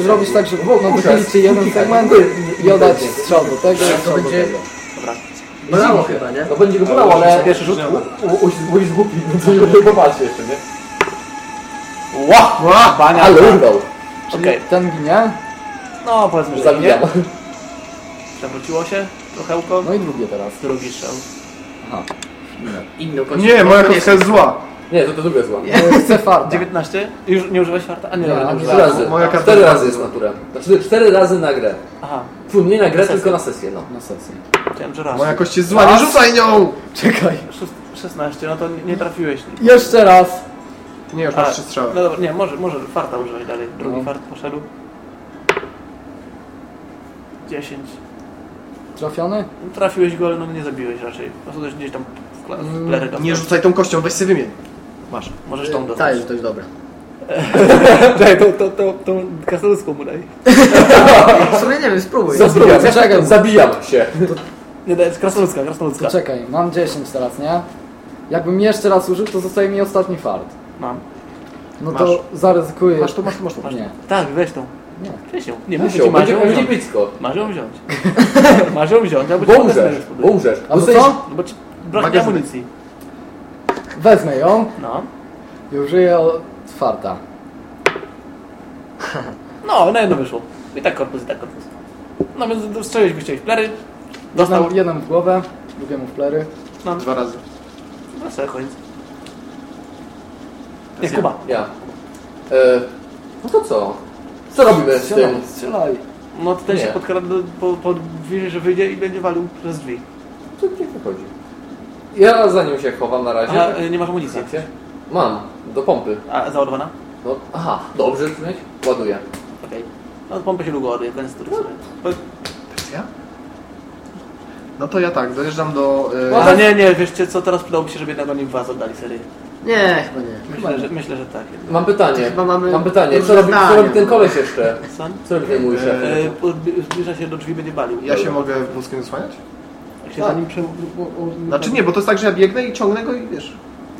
zrobić tak, że no, wychylić się jeden segment i oddać strzał do tego To będzie- tego. Bolało chyba, nie? No będzie go bolało, ale Pierwszy rzut? głupi, no to nie popatrzy jeszcze, nie? Ła! Ła! Bania! Ale urwał. Czyli Okej. ten ginie, No powiedzmy, że nie. Zabijam. Przewróciło się trochełko. no i drugie teraz. Drugi strzał. Inną kość. Nie, moja kostka jest zła. Nie, to to druga zła. E, Chcę farta. 19? Już nie używałeś farta? A nie, dobra, nie nie Trzy używałem. razy. Moja karta Cztery jest razy jest natura. Znaczy cztery razy na grę. Aha, Fu, nie na grę, sesję. tylko na sesję, no. Na sesję. chciałem, że raz. Moja kość jest zła, nie rzucaj nią! Czekaj. Szes- 16, no to nie, nie trafiłeś. Jeszcze raz. Nie, już A, masz trzy strzały. No dobra, nie, może, może farta używaj dalej. Drugi No. fart poszedł. 10. Trafiony? Trafiłeś go, ale no nie zabiłeś raczej. Po prostu też gdzieś tam w, w plerę dostał. Nie rzucaj tą kością, weź sobie wymień. Masz. Możesz tą Tak, dostać. że to jest dobre. Daj, to, to, to, to krasnoludzką mu daj. W sumie nie wiem, spróbuj. Zabijam, Czekaj. zabijam się. Nie, daj, krasnoludzka, krasnoludzka. Czekaj, mam 10 teraz, nie? Jakbym jeszcze raz użył, to zostaje mi ostatni fart. Mam. No to zaryzykuję. Masz tu, masz tu, masz tu. Masz. Nie. Tak, weź tą. Nie. Weź ją. Nie, ci, masz ją wziąć. blisko. Masz ją wziąć. Masz ją wziąć, albo Bo umrzesz, bo umrzesz. Dostajesz- co? No bo ci brak Magazyn. amunicji. Wezmę ją No. i użyję od farta. No, na jedno wyszło. I tak korpus, i tak korpus. No więc strzeliłeś chcieli w plery. Dostał. Dostał jedną w głowę, drugiemu w plery. No, Dwa razy. no sobie koniec. Nie, Kuba. Ja. E, no to co? Co robimy z Strzelaj, tym? strzelaj. No to ten Nie. się podkra do, po, po że wyjdzie i będzie walił przez drzwi. Co gdzie wychodzi? Ja za nim się chowam na razie. A y, nie masz amunicji. Mam, do pompy. A załadowana? No, aha, dobrze, czujesz? Ładuję. Okej. No pompę się długo ładuje, koniec tury sobie. Bo- Ja? No to ja tak, dojeżdżam do... No, E, A nie, nie, wieszcie co, teraz przydałoby się, żeby jednak oni w was oddali serię. Nie, chyba nie. Myślę, że, myślę, że tak. Mam pytanie. Chyba mamy Mam pytanie. Co różne robi, co zdania. robi ten koleś jeszcze? Co robi ten mój szef? E, podbi- zbliża się do drzwi, będzie balił. ja się mogę wózkiem zasłaniać? Się za nim prze... Znaczy nie, bo to jest tak, że ja biegnę i ciągnę go i wiesz...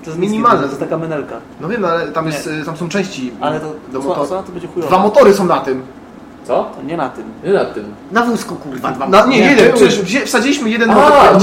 To jest minimalne. To jest taka menelka. No wiem, no, ale tam, jest, Nie. e, tam są części Ale to, do to, motoru. to, to będzie chujowe. Dwa motory są na tym. Co? To nie na tym. Nie nad tym. Na wózku, kurwa, dwa Na, nie, Nie, jeden. Przecież wsadziliśmy jeden A, motor.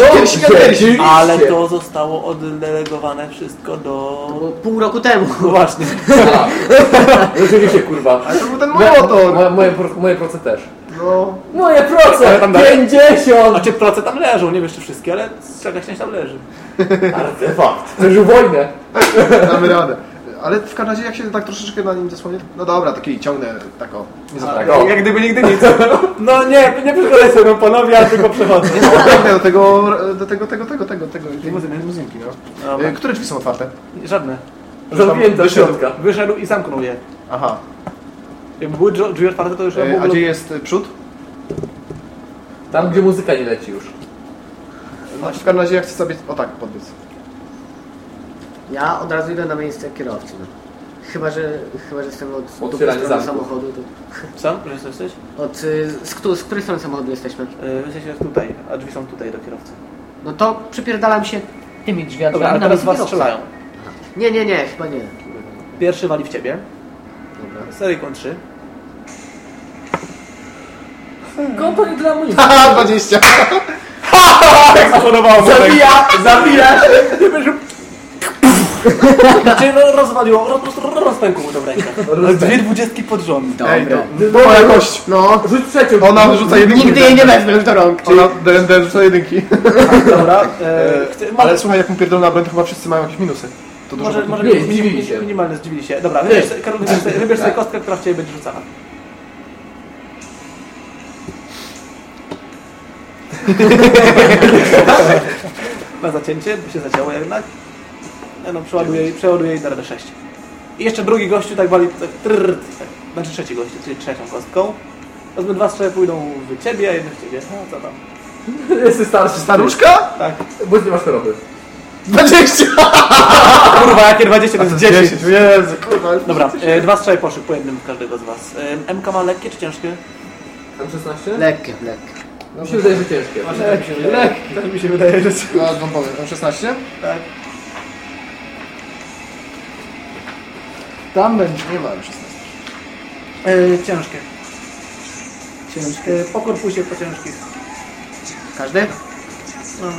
no. Ale to zostało oddelegowane wszystko do... To było pół roku temu. No właśnie. Tak. Rzeczywiście, kurwa. Ale to był ten motor. moje, moje, moje proce też. No. Moje proce! tam dalej? 50! Znaczy proce tam leżą, nie wiesz czy wszystkie, ale jakaś część tam leży. Artefakt. Przeżył wojnę. Damy radę. Ale w każdym razie jak się tak troszeczkę na nim zasłonię, no dobra, taki ciągnę, tak o, nie za Tak, tak. Jak gdyby nigdy nic. No nie, nie przeszkadzaj sobie panowie, ja tylko przechodzę. Biegnę do tego, do tego, tego, tego, tego, tego, limuzyny, limuzynki, no. Dobra. E, Które drzwi są otwarte? Żadne. Zamknięte do wyszedł. środka. Wyszedł i zamknął je. Aha. Jakby były drzwi otwarte, to już E, w A gdzie jest e, przód? Tam, gdzie muzyka nie leci już. No, w każdym razie ja chcę sobie, o tak, podbiec. Ja od razu idę na miejsce kierowcy. No. Chyba, że, chyba, że jestem od, drugiej strony samochodu. To, Sam? Że jesteś? od, y, z, któ- z której strony samochodu jesteśmy? Yy, jesteście tutaj, a drzwi są tutaj do kierowcy. No to przypierdalam się tymi drzwiami. Dobra, ale na teraz miejsce was kierowcy. strzelają. Nie, nie, nie, chyba nie. Pierwszy wali w ciebie. Seryjką 3. Nie dla mnie. Haha, 20! Tak mu Zabija! Zabija! Znaczy no rozwaliło, roz, po prostu rozpękło mu to w rękach. Ale dwie dwudziestki pod rząd. Ej, to, to jakość, no. Rzuć trzecią. Ona rzuca jedynki. Nigdy jej nie wezmę już do rąk. Ona DND rzuca jedynki. Dobra, E, ale słuchaj, jak mu pierdolę broń, to chyba wszyscy mają jakieś minusy. To dużo może, może Nie, zdziwili się. Minimalnie zdziwili się. Dobra, wybierz, sobie- Karol, wybierz, sobie- wybierz sobie kostkę, która w ciebie będzie rzucana. Na zacięcie, by się zacięło jednak. Nie no, przeładuję, przeładuję i na radę 6. I jeszcze drugi gościu tak wali, tak, trrr, tak, znaczy trzeci gościu, czyli trzecią kostką. Powiedzmy dwa strzały pójdą w ciebie, a jeden w ciebie. No co tam? Jesteś starszy. Staruszka? Tak. Bo nie masz choroby. 20! Kurwa, jakie 20 to jest 10. Jezu, kurwa. Dobra, e, dwa strzały poszły po jednym w każdego z was. E, MK ma lekkie czy ciężkie? Tam 16? Lekkie, lekkie. Mi się wydaje, że ciężkie. Lekkie. Tak mi się wydaje, że... Zaraz wam powiem, tam 16? Tak. Tam będzie. Nie mam 16. E, ciężkie. Ciężkie. E, po korpusie po ciężkich. Każdy? No.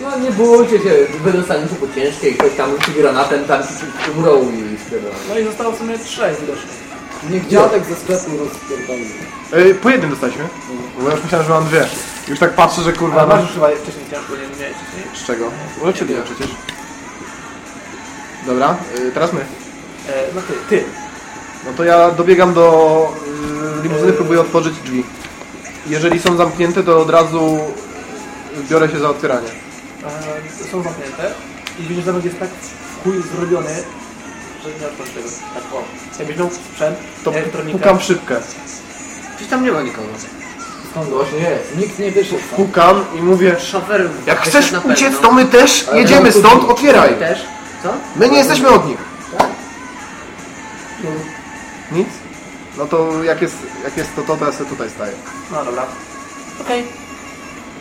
No nie bójcie się, wy dostaniecie po ciężkiej, ktoś tam rzuci granatem, tam ci umrą i spierdolą. no i zostało w sumie trzech widocznie. Niech dziadek ze sklepu rozpierdoli. E, po jednym dostaliśmy. Bo ja już myślałem, że mam dwie. Już tak patrzę, że kurwa... Ale no- masz już chyba wcześniej ciężko, nie, miałeś wcześniej? Z czego? No ciebie przecież. Dobra, y, teraz my. E, no ty, ty. No to ja dobiegam do y, limuzyny, próbuję otworzyć drzwi. Jeżeli są zamknięte, to od razu biorę się za otwieranie. E, są zamknięte i widzisz, że jest tak w chuj zrobiony, otworzysz tego. Tak o. Jakbyś miał sprzęt, To elektronikę. pukam w szybkę. Przecież tam nie ma nikogo. Skąd właśnie jest? Nikt nie wyszedł. Pukam i mówię, Szofer... jak chcesz na pewno. uciec, to my też jedziemy no, stąd, Ty otwieraj. też? Co? My nie jesteśmy od nich. Nic? No to jak jest, jak jest to to, to ja sobie tutaj staję. No dobra. Okej.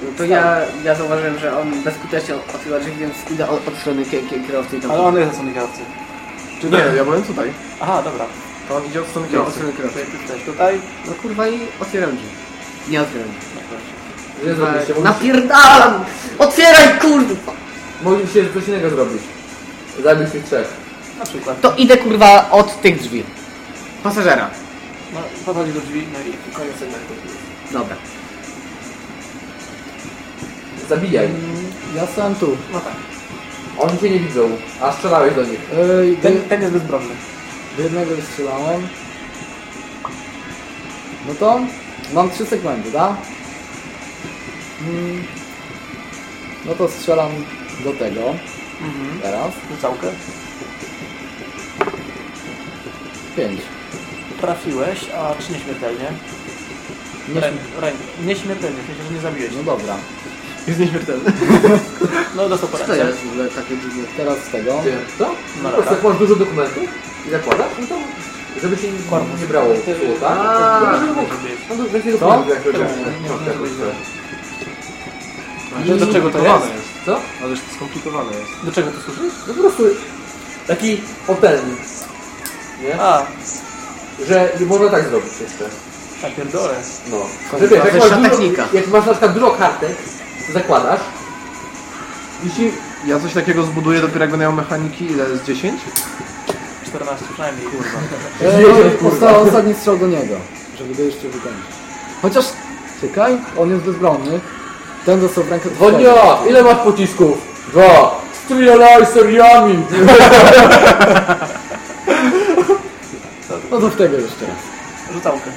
No to ja, ja zauważyłem, że on bezskutecznie otwiera drzwi, więc idę od, od strony kie- kie- kierowcy i tam... Ale on jest na kierowcy. Czy nie, ja byłem tutaj. Aha, dobra. To on idzie od strony od kierowcy. strony kierowcy. Ty tutaj. No kurwa i otwieram drzwi. Nie otwieram drzwi. Nie zrobiliście, Napierdalam! Otwieraj kurwa! mogliście coś innego zrobić. Zabić tych trzech. Na przykład. To idę kurwa od tych drzwi. Pasażera. No, podchodzi do drzwi, no i koniec segmentu. Dobra. Zabijaj. Ja sam tu. No tak. Oni cię nie widzą, a strzelałeś do nich. Do, Ten, ten jest bezbronny. do jednego strzelałem. No to mam trzy segmenty, tak? Mm. No to strzelam do tego. Mhm. Teraz. Rzucałkę. Pięć. Trafiłeś, a czy nieśmiertelnie? Nie, ręk. Nieśmiertelnie, w sensie, że nie zabiłeś. no dobra. Jest nieśmiertelny. no dostał Co to ręce. jest w ogóle takie dziwne? Teraz z tego. Ty, co? No No po prostu tak. jak masz dużo dokumentów i zakładasz, no to żeby cię Korpus. nie brało Ty- złota. No to Nie mógł. zrobiłeś. No to więcej dokumentów jak to nie, Do czego to jest? Co? Ależ to skomplikowane jest. Do czego to służy? No po prostu taki hotel, nie? A, Że można tak zrobić jeszcze. tak pierdolę. No. Że wiesz, jak masz, dużo, technika. jak masz na przykład dużo kartek, to zakładasz. Jeśli Ja coś takiego zbuduję dopiero jak będę miał mechaniki, ile jest 10? 14 przynajmniej. Kurwa. Osta, ostatni strzał do niego, żeby go jeszcze wykończyć. Chociaż, czekaj, on jest bezbronny. Ten dostał w rękę. Wonia, ile masz pocisków? Dwa. Strzelaj seriami! No to w tego jeszcze raz. Rzucałkę.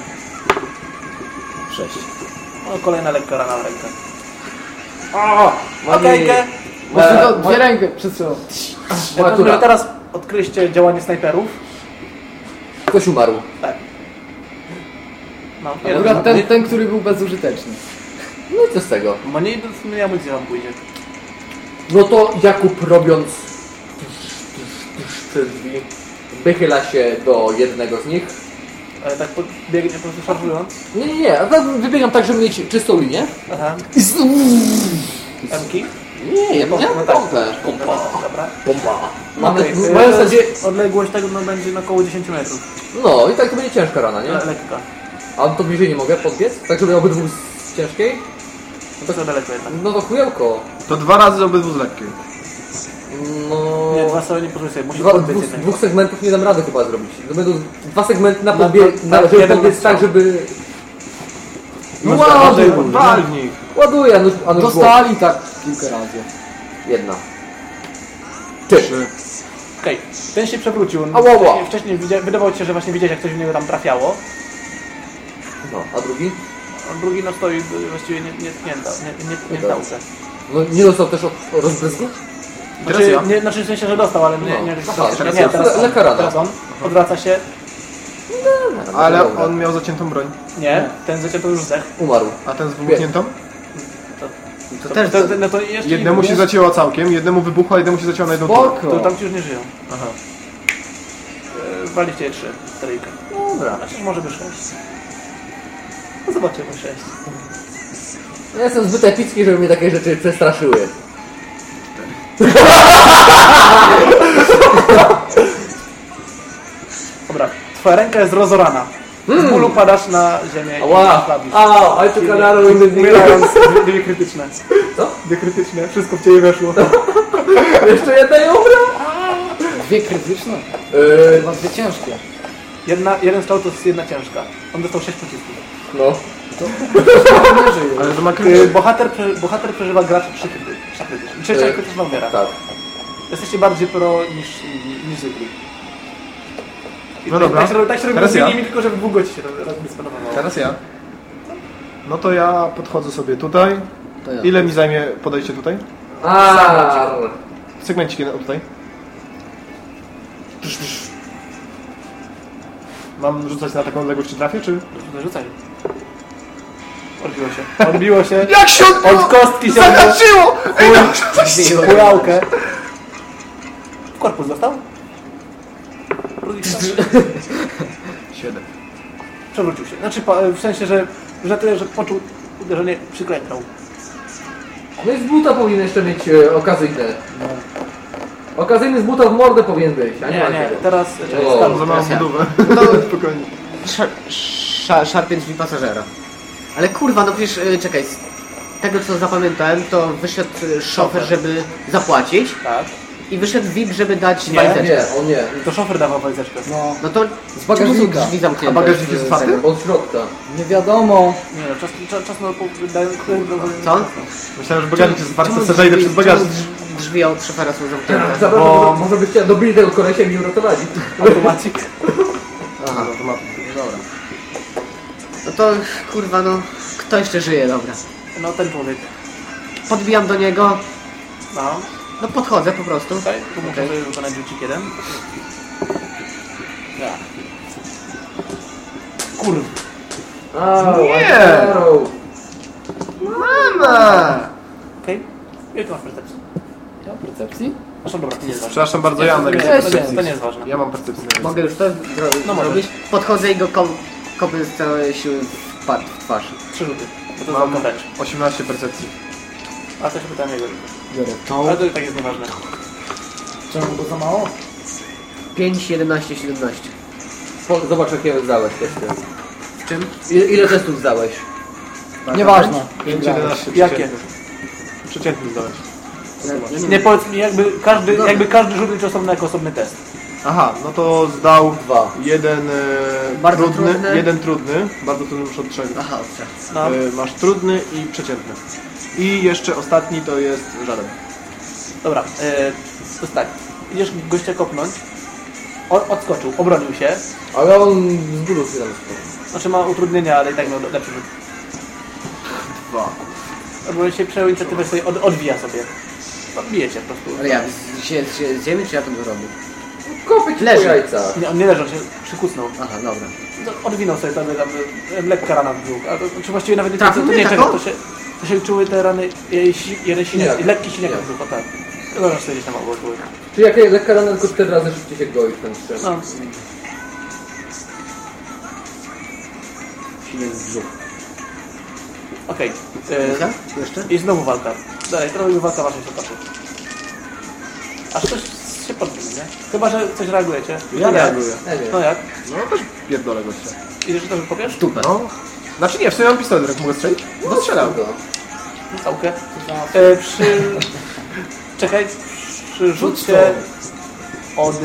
Sześć. No, kolejna lekka rana w rękę. A, Okejkę. E, tylko dwie rękę przestrzelą. Moja tura. Teraz odkryliście działanie snajperów. Ktoś umarł. Tak. No, ten, ten, który był bezużyteczny. No i co z tego? Bo nie nie amunicja wam pójdzie. No to Jakub robiąc te drzwi, wychyla się do jednego z nich. Ale tak biegnie po prostu szarżując. Nie, nie, nie, a tak wybiegam tak, żeby mieć czystą linię. Aha. Emki. Nie, ja No mam tak. pompę. Pompa. Dobra. Pompa. Mam Okej, okay, to nadzieję... jest Odległość tego no, będzie na około 10 metrów. No i tak to będzie ciężka rana, nie? Le- Lekka. A to bliżej nie mogę podbiec? Tak, żeby obydwu z ciężkiej? No to za daleko jednak. No to chujołko. To dwa razy obydwu z lekkiej. No... Nie, dwa sobie nie pozwól sobie, musisz Dwa, podbiec dwóch, jednego. dwóch segmentów nie dam rady chyba zrobić. To będą dwa segmenty na Na- podbie... na- Na, żeby jeden podbiec tak, żeby... No ładuj, ładuj, walnij. Ładuję, a nóż, a nóż Dostali tak kilka razy. Jedna. Ty. Trzy. Okej, ten się przewrócił. Ała, ała. Wcześniej, wcześniej widzia, wydawało ci się, że właśnie widziałeś jak coś w niego tam trafiało. No, a drugi? A drugi no stoi właściwie nie, nie tknięta, nie, nie, nie Dobra. tknięta. No nie dostał też od rozbryzgu? Teraz Znaczy, ja? nie, znaczy w sensie, że dostał, ale nie, No. nie, Aha, nie, teraz nie, ja. teraz, on, teraz on odwraca się. Ale Dobra. on miał zaciętą broń. Nie, ten zacięto już zdech. Umarł. A ten z wybuchniętą? To też... To, no to Jednemu nie się zacięła całkiem, jednemu wybuchła, jednemu się zacięła na jedną. To tam ci już nie żyją. Aha. E, Waliście je trzy, trójkę. Dobra. Znaczy może by sześć. No zobaczymy sześć. Ja jestem zbyt epicki, żeby mnie takie rzeczy przestraszyły. Dobra, twoja ręka jest rozorana. W bólu padasz na ziemię Ała! i słabisz. Au! I took an arrow in the knee. Umierając, dwie, dwie krytyczne. Co? Dwie krytyczne, wszystko w ciebie weszło. Jeszcze jedna ją Dwie krytyczne? Yy, Chyba dwie ciężkie. Jedna, jeden strzał to jest jedna ciężka. On dostał sześć pocisków. no. Żyje. Ale to ma krytyk. Bohater, prze, bohater przeżywa gracza trzy kryty. Trzy krytyczne. Trzecia Y, krytyczna umiera. Tak. Jesteście bardziej pro niż, niż zwykli. I No tak- dobra. Tak się, robi- tak się robi Teraz z ja. innymi, tylko że w dwóch gości się. Teraz ja. No to ja podchodzę sobie tutaj. To ja. Ile mi zajmie podejście tutaj? A, Segmencik jeden o tutaj. Mam rzucać na taką odległość, czy trafię, czy... Zarzucaj. Odbiło się. Odbiło się. Jak się Od kostki się Zahaczyło! Ej, no! Pujałkę. W korpus dostał? drugi. Siedem. Przewrócił się. Znaczy, po- w sensie, że, że tyle, że poczuł uderzenie, przyklęknął. No i z buta powinien jeszcze mieć e, okazyjne. Okazyjny z buta w mordę powinien być, a nie, Nie, nie, teraz... czekaj, O, Za małą Teraz ja. budowę. Spokojnie. Szar, szar, szarpie drzwi pasażera. Ale kurwa, no przecież, y, czekaj, z tego co zapamiętałem, to wyszedł y, szofer, żeby zapłacić Tak. i wyszedł VIP, żeby dać Nie, walizeczkę. Nie, on nie. To szofer dawał walizeczkę. No, No to Z bagażnika. czemu są drzwi zamknięte? A bagażnik jest z otwarty? Od środka. nie wiadomo. Nie no, czas, czas, czas na... dają- Co? Myślałem, że bagażnik jest otwarty, Czemu zejdę drzwi- przez bagażnik. czemu Drzwi od szofera są zamknięte. Zapraszam, bo... może dobili tego kolesia i mnie uratowali. Automatik. Aha, No. Dobra. No to kurwa, no kto jeszcze żyje, dobra. No ten człowiek. Podbijam do niego, No. no podchodzę po prostu. Tutaj, tu muszę Okej. sobie wykonać rzucik jeden. Ja. Kurwa. Nie! Mama! Okej. Jakie masz percepcję? Ja percepcji? Zresztą dobra, to nie jest ważne. Przepraszam bardzo, ja mam najwięcej to, nie, to percepcji. nie jest ważne. Ja mam percepcję. Mogę już to zro- No możesz. zrobić? Podchodzę i go kom- kopię z całej siły w, par- w twarz. Trzy rzuty. Bo to Mam jest wręcz. 18 percepcji. A też pytałem jego. Biorę Ale tą. to i tak jest nieważne. Czemu to za mało? 5, 11, 17. Po- Zobacz jakie zdałeś testy. W czym? Ile, ile testów zdałeś? Nieważne. 5, 11, Jakie? przeciętny. Zdałeś. Nie powiedz mi, jakby każdy, Dobra. jakby każdy rzut liczy osobno jako osobny test. Aha, no to zdał Dwa. jeden e, Bardzo trudny, trudny. jeden trudny, bardzo trudny już od trzech. Aha. No. E, masz trudny i przeciętny. I jeszcze ostatni to jest żaden. Dobra, e, to jest tak. Idziesz gościa kopnąć. O, odskoczył, obronił się. Ale on z tam spał. Znaczy ma utrudnienia, ale i tak miał lepszy rzut. Dwa. Obronił się, przejął inicjatywę sobie, od, odwija sobie. Odbijecie po prostu. Ale jak? Z, się, się, z ziemi czy ja to zrobił? Kopy ci po Leży. jajcach. Nie, on nie leży, on się przykucnął. Aha, dobra. Odwinął sobie tam, tam e, lekka rana w brzuch. A to, czy właściwie nawet nie Tak, to, to nie czego, to się, to się czuły te rany, si, jeden siniak, Siniak. lekki siniak w brzuchu, tak. Zobacz sobie gdzieś tam obok były. Czyli jak lekka rana tylko 4 razy szybciej się goi w ten strzał. No, Silny w brzuch. okej. E, Jeszcze? I znowu walka. Dalej, to robi walka waszej stopaczy. Aż coś się podbił, nie? Chyba, że coś reagujecie. Ja Nie. reaguję. No jak? No też pierdolę gościa. Idziesz to wypowiesz? Dupę. No. Znaczy nie, w sumie mam pistolet, jak mogę strzelić? No strzelam. Go. Całkę. E, przy... Czekaj, przy rzucie od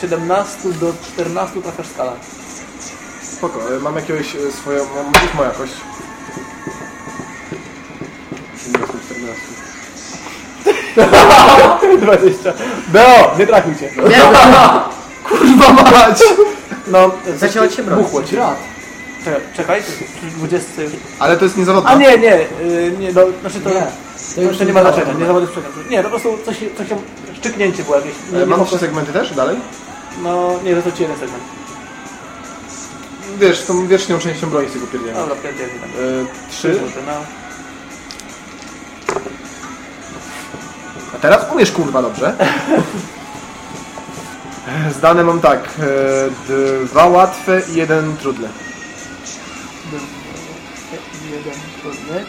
17 do 14 trafiasz skalę. Spoko, e, mam jakiegoś e, swoją, mam ósmą jakość. 20. Beo, nie trafił cię. Nie, Kurwa mać! No, Zacięła cię broń. Buchło cię. Czekaj, czekaj, przy 20 już. Ale to jest niezawodne. A nie, nie, y, nie, no, znaczy to, Nie, to jeszcze nie ma znaczenia, nie zawody sprzętu. Nie, to po prostu coś, coś tam, szczyknięcie było jakieś. Nie, E, nie Mam po trzy segmenty też, dalej? No, nie, to ci jeden segment. Wiesz, tą wierzchnią częścią broni z tego pierdzielenia. Dobra, pięć jeden tam. E, Trzy Trzy. no. A teraz umiesz kurwa dobrze. Zdane mam tak, e, dwa łatwe i jeden trudny. Jeden trudny.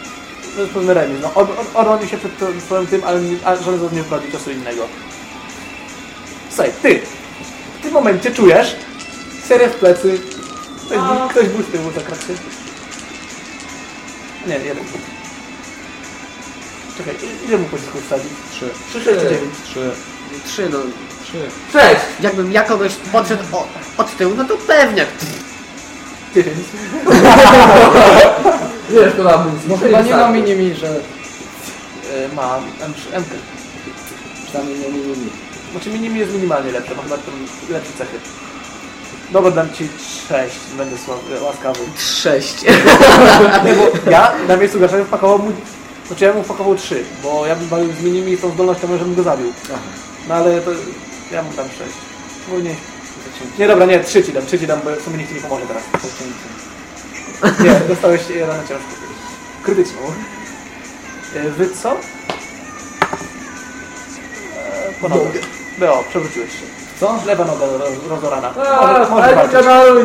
To jest pewny remis. No, od, się przed tym- swoim tym, ale, nie- żaden z was nie wprowadził czasu innego. Słuchaj, ty! W tym momencie czujesz serię w plecy. Ktoś, bu- ktoś był z tyłu zakradł Nie, jeden. Czekaj, ile mu pocisków wsadzić? Trzy. Trzy, sześć, dziewięć. Trzy. Trzy, no. Trzy. Cześć! Jakbym ja kogoś podszedł o, od tyłu, no to pewnie. Dziewięć. Wiesz, to mam No chyba nie ma minimi, że... E, ma M3, M. Przynajmniej nie minimi. Znaczy minimi jest minimalnie lepsze, ma chyba tam lepsze cechy. Dobra, dam ci sześć, będę łaskawy. Sześć. Nie, bo ja na miejscu bym wpakował mu... Znaczy ja bym wpakował trzy, bo ja bym bawił z minimi tą zdolnością, żebym go zabił. No ale to... ja mu dam sześć. Ogólnie... Nie, dobra, nie, trzy ci dam, trzy ci dam, bo w sumie nikt ci nie pomoże teraz. Nie, dostałeś ranę ciężką. Krytyczną. E, Wy co? E, Ponownie. Leo, przewróciłeś się. Co? Lewa noga roz- rozorana. A, Może, może ale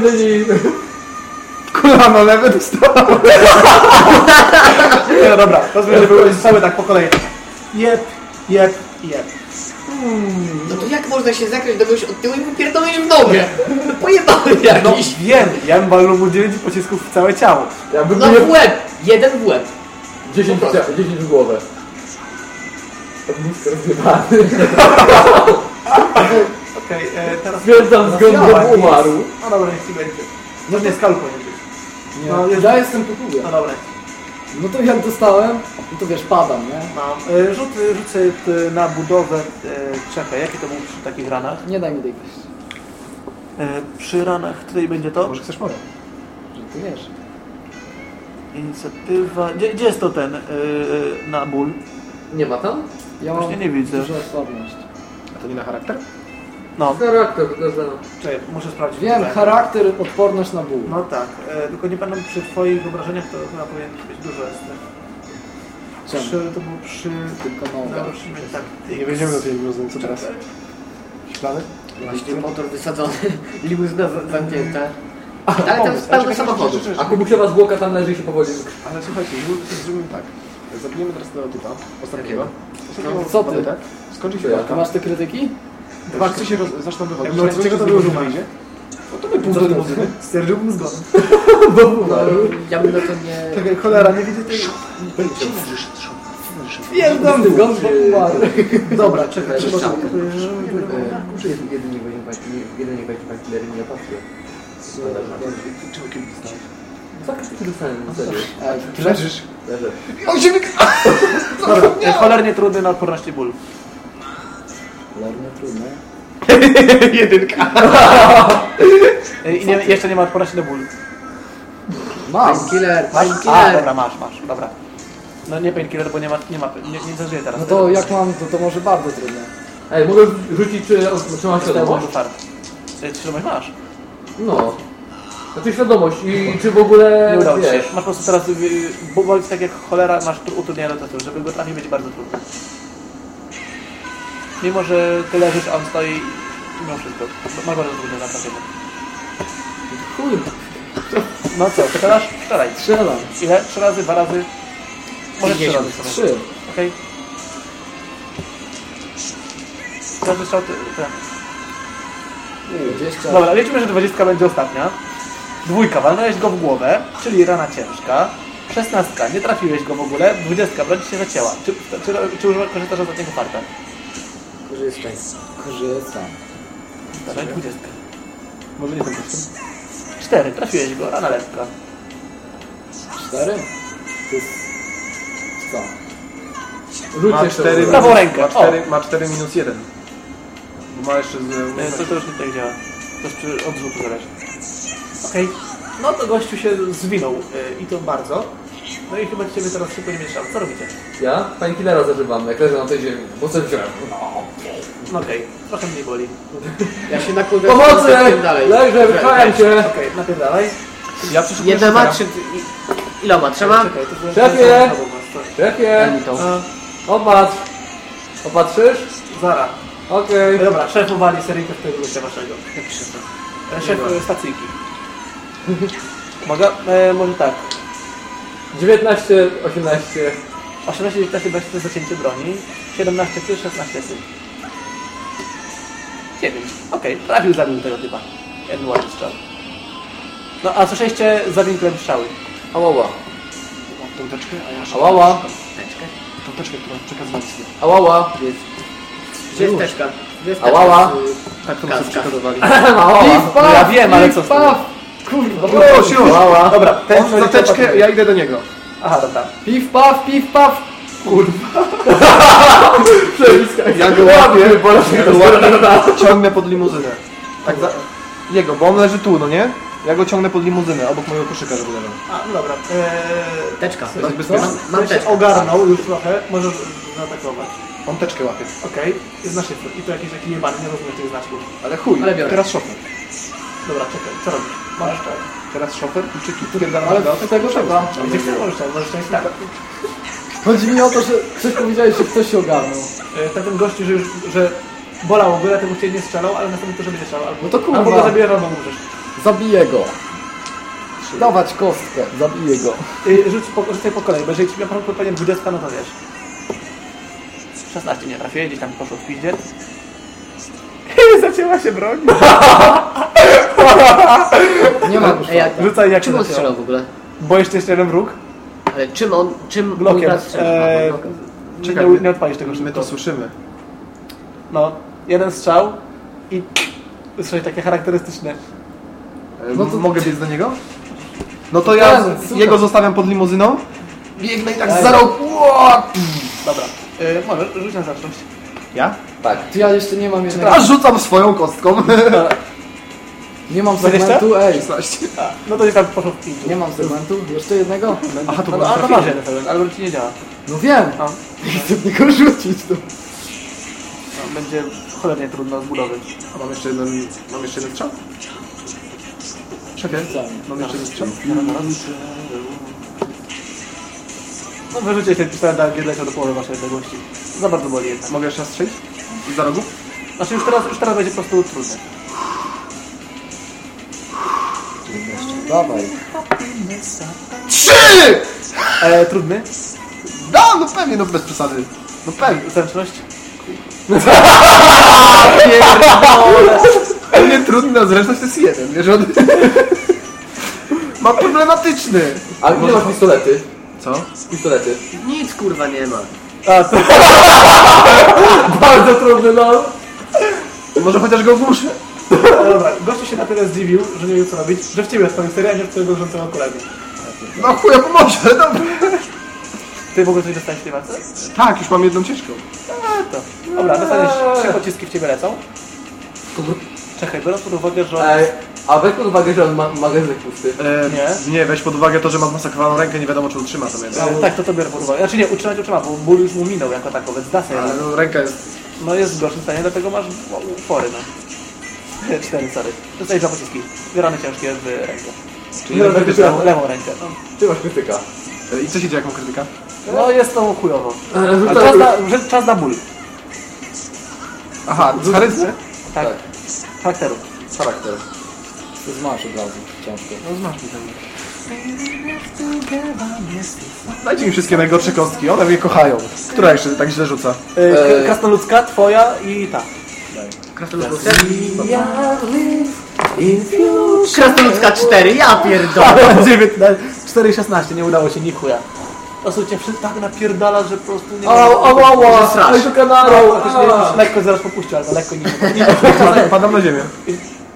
Kolano lewe dostałem. Nie, dobra, rozumiem, że były cały tak po kolei. Jep, jep, jep. No to jak można się zakręć do kogoś od tyłu i mu pierdolnąć w nogę? Pojebany No jakiś. wiem, ja bym walnął mu 9 pocisków w całe ciało. Ja bym No w łeb. Jeden w łeb. 10, 10 w głowę. Mózg rozgrywany. Okej, e, teraz... Rozwiała, że nic. umarł. No dobra, niech ci będzie. No nie, skalp powinien być. Nie. No, jest- ja jestem po kubie. No dobra. No to jak dostałem, no to wiesz, padam, nie? Mam. E, rzut, rzucę e, na budowę... E, czekaj, jaki to był przy takich ranach? Nie daj mi tej kości, przy ranach tutaj będzie to. Może chcesz moją? że ty wiesz. Inicjatywa... Gdzie, gdzie jest to ten e, na ból? Nie ma tam? Ja Właśnie mam nie widzę. dużą. A to nie na charakter? No, Charakter, to że... czekaj, muszę sprawdzić. Wiem, tutaj. charakter, odporność na ból. No tak, e, tylko nie pamiętam przy twoich wyobrażeniach to chyba powinien być dużo estry. Czemu? Przy, to było przy... Tylko. Naruszimy tak. Nie będziemy do tej limuzyny, co teraz? Plany? Właśnie motor wysadzony, limuzyna za- zamknięta. Ale tam jest pełno samochodów. A Kubuszowa zwłoka tam leży i się powoli... Ale słuchajcie, zrobimy tak. Zabijemy teraz tego typa, ostatniego. Ostatniego Co ty? bandytę. Skończy się walka. masz te krytyki? Dwa wszyscy się roz, wychodzić. Jak Jak czego to było wyjdzie? No to my pół do limuzyny. Stwierdziłbym zgodę. No, ja bym na to nie... Czekaj, cholera, nie widzę tej... Zgon bo umarł. Dobra, czekaj, trzeba... Muszę jedynie wejść bankilery nie opasuję. Czego kiedy dostałeś? Faktycznie dostałem, serio. Leżysz. Leżę. On się wyk... Dobra, cholernie trudny na odporność i ból. Cholernie trudne. Jedynka. I nie, jeszcze nie ma odporności na ból. Mam! Painkiller? A, painkiller. dobra, masz, masz, dobra. No nie painkiller, bo nie ma, nie ma, nie, nie zażyje teraz. No to jak mam, to, to może bardzo trudne. Ej, mogę rzucić, czy czy mam świadomość? Świadomość masz. No. Znaczy świadomość i czy w ogóle... Nie udało ci się. wiesz, Masz po prostu teraz, y, bo boli tak jak cholera, masz tr- utrudnienie do testu, żeby go trafić będzie bardzo trudno. Mimo, że ty leżysz, a on stoi, mimo wszystko. Ma bardzo trudne na trafienie. Chuj, No co, strzelasz? Strzelaj. strzelam. Ile? Trzy razy, dwa razy? Może trzy razy. sobie. Trzy. Okej. Każdy strzał, ten. 20. Dobra, liczmy, że 20 będzie ostatnia. Dwójka, walnąłeś go w głowę, czyli rana ciężka. Szesnastka, nie trafiłeś go w ogóle. Dwudziestka, broń ci się zacięła. Czy, czy, czy używasz, korzystasz z ostatniego farta? Korzystaj. Korzystam. Dawaj, dwudziestka. Może nie ten kostium. Cztery, trafiłeś go, rana lekka. Cztery? To jest... Co? Rzuć Ma jeszcze cztery, raz. Prawą rękę, Ma cztery, ma cztery minus jeden. Bo ma jeszcze z... E, To, to już nie tak działa. To jest przy odrzutu zależy. Okej. No to gościu się zwinął e, i to bardzo. No i chyba ciebie teraz szybko nie mieszał. Co robicie? Ja? Painkillera zażywam, jak leżę na tej ziemi. Bo coś wziąłem. No okej, trochę mniej boli. Ja się nakłudę Pomocy! dalej. Leżę, wychałem cię! Okej, napierdalaj. Ja przyszykuję Jednema szukera. czy... i- Iloma trzeba? Czekaj, to było... Szefie! Daj Szefie! mi tą. A, Opatrz! Opatrzysz? Zara. Okej. Dobra, szef uwali seryjkę w tego gościa waszego. Szef e, stacyjki. Mogę? E, może tak. 19, 18. 18, 19, 20 to jest zacięcie broni. 17 ty, 16 ty. 9. Okej, trafił, zabił tego typa. Jeden ładny strzał. No, a słyszeliście za winklem strzały. Ałała. Tą teczkę, a ja Ałała. Tą teczkę, którą przekazywałem sobie. Ałała. Gdzie jest teczka? Gdzie jest Ałała. Tak, to sobie przekazywali. Ałała. Ja wiem, ale co z tego? Kurwa! Już, już! Dobra, ten On za teczkę, ja idę do niego. Aha, dobra. Piw, paw, piw, paw! Ja go łapię, ja go łapię, ciągnę pod limuzynę. Tak za... Jego, bo on leży tu, no nie? Ja go ciągnę pod limuzynę, obok mojego koszyka, żeby leżał. A, no dobra. Eee, Teczka. Tak bezpiecznie. Mam, się teczkę. ogarnął już trochę, możesz zaatakować. On teczkę łapie. Okej, jest na szyfr. I to jakieś takie jebany, nie rozumiem tych znaczków. Ale chuj, Ale biorę. teraz szofer. Dobra, czekaj, co robisz? Możesz tak. Teraz szofer, kluczyki, wpierdalam Ale do tego trzeba. Gdzie chcesz, możesz tak, możesz tak. tak. Chodzi mi o to, że coś powiedziałeś, że ktoś się ogarnął. E, tak ten gościu, że już, że bolało go, dlatego cię nie strzelał, ale następnie to, żeby nie strzelał. Albo, No to kurwa. albo go zabijesz, albo umrzesz. Zabiję go. Dawać kostkę, zabiję go. Y, Rzuć po, rzucaj po kolei, bo jeżeli ci miał pewnie 20, no to wiesz. 16 nie trafię, gdzieś tam poszło w piździe. Zacięła się broń. Nie ma jak, Rzucaj jak się czym on strzelał w ogóle? Bo jeszcze jeszcze jeden wróg. Ale czym on, czym strzelał? Eee, Czekaj, nie, nie odpalisz tego My szybko. to słyszymy. No, jeden strzał i usłyszałeś takie charakterystyczne. E, No to- Mogę biec do niego? No to ja super. jego zostawiam pod limuzyną. Biegnę i tak Daj. za rok. Dobra, y, możesz, rzuć na zręczność. Ja? Tak. Ty, ja jeszcze nie mam jednego. A rzucam swoją kostką. Nie mam 20? segmentu, ej. 16. A, no to gdzieś tam poszło w. Nie mam segmentu, jeszcze jednego? Aha, to No, a to masz jeden pełen, ale ci nie działa. No wiem. No, Chcę tylko rzucić to. no, będzie cholernie trudno z budowy. A mam jeszcze jeden, mam jeszcze jeden strzał? Czekaj, mam jeszcze jeden strzał. No wyrzucie ten pistolet, da leciał do połowy waszej odległości. Za bardzo boli jednak. Mogę jeszcze raz strzelić? Za rogu? Znaczy już teraz, już teraz będzie po prostu trudne. Dawaj. Trzy! E, trudny? No, no pewnie, no bez przesady. No pewnie. Zręczność? Ale nie trudny, a zresztą to jest jeden, wiesz, on... Ma problematyczny. Ale ile masz pistolety? Co? Pistolety. Nic kurwa nie ma. A, to... bardzo trudny, no. Może chociaż go ogłuszę. No dobra, gościu się na tyle zdziwił, że nie wie co robić, że w ciebie swoją serię, a nie w twojego rządzącego kolegę. No chuja pomoże, dobra. Ty w ogóle coś dostałeś w tej walce? Tak, już mam jedną ciężką. A, to. Dobra, dostaniesz trzy pociski w ciebie lecą. Czekaj, biorąc pod uwagę, że... Ej, a weź pod uwagę, że on ma magazynek pusty. E, Nie. Nie, weź pod uwagę to, że ma zmasakrowaną rękę, nie wiadomo czy utrzyma to jednak. E, tak, to to biorę pod uwagę. Znaczy nie, utrzymać utrzyma, bo ból już mu minął jako tako, więc da sobie Ale no, ręka jest... No jest w gorszym stanie, dlatego masz o, upory, no. Cztery, sorry. Dostajesz dwa pociski. Zbierane ciężkie w rękę. Czyli Lewą, krytyczna. lewą, lewą rękę. No. Ty masz krytyka. E, I co się dzieje, jak mam krytyka? no jest to chujowo. A Rezultat... czas na, czas na ból. Aha, z charyzmy? Tak. Tak. Charakteru. Charakter. To zmasz od razu, ciężko. No zmasz mi ten. Dajcie mi wszystkie najgorsze kostki, one mnie kochają. Która jeszcze tak źle rzuca? E, Eee. Krasnoludzka, twoja i ta. Krasnoludzka? Krasnoludzka 4, ja pierdolę. 19, 4,16, nie udało się, ni chuja. Prostu cię wszyscy tak napierdala, że po prostu nie Au, au, au, au, kanaro. No, lekko zaraz popuścił, albo lekko nie. padam na ziemię.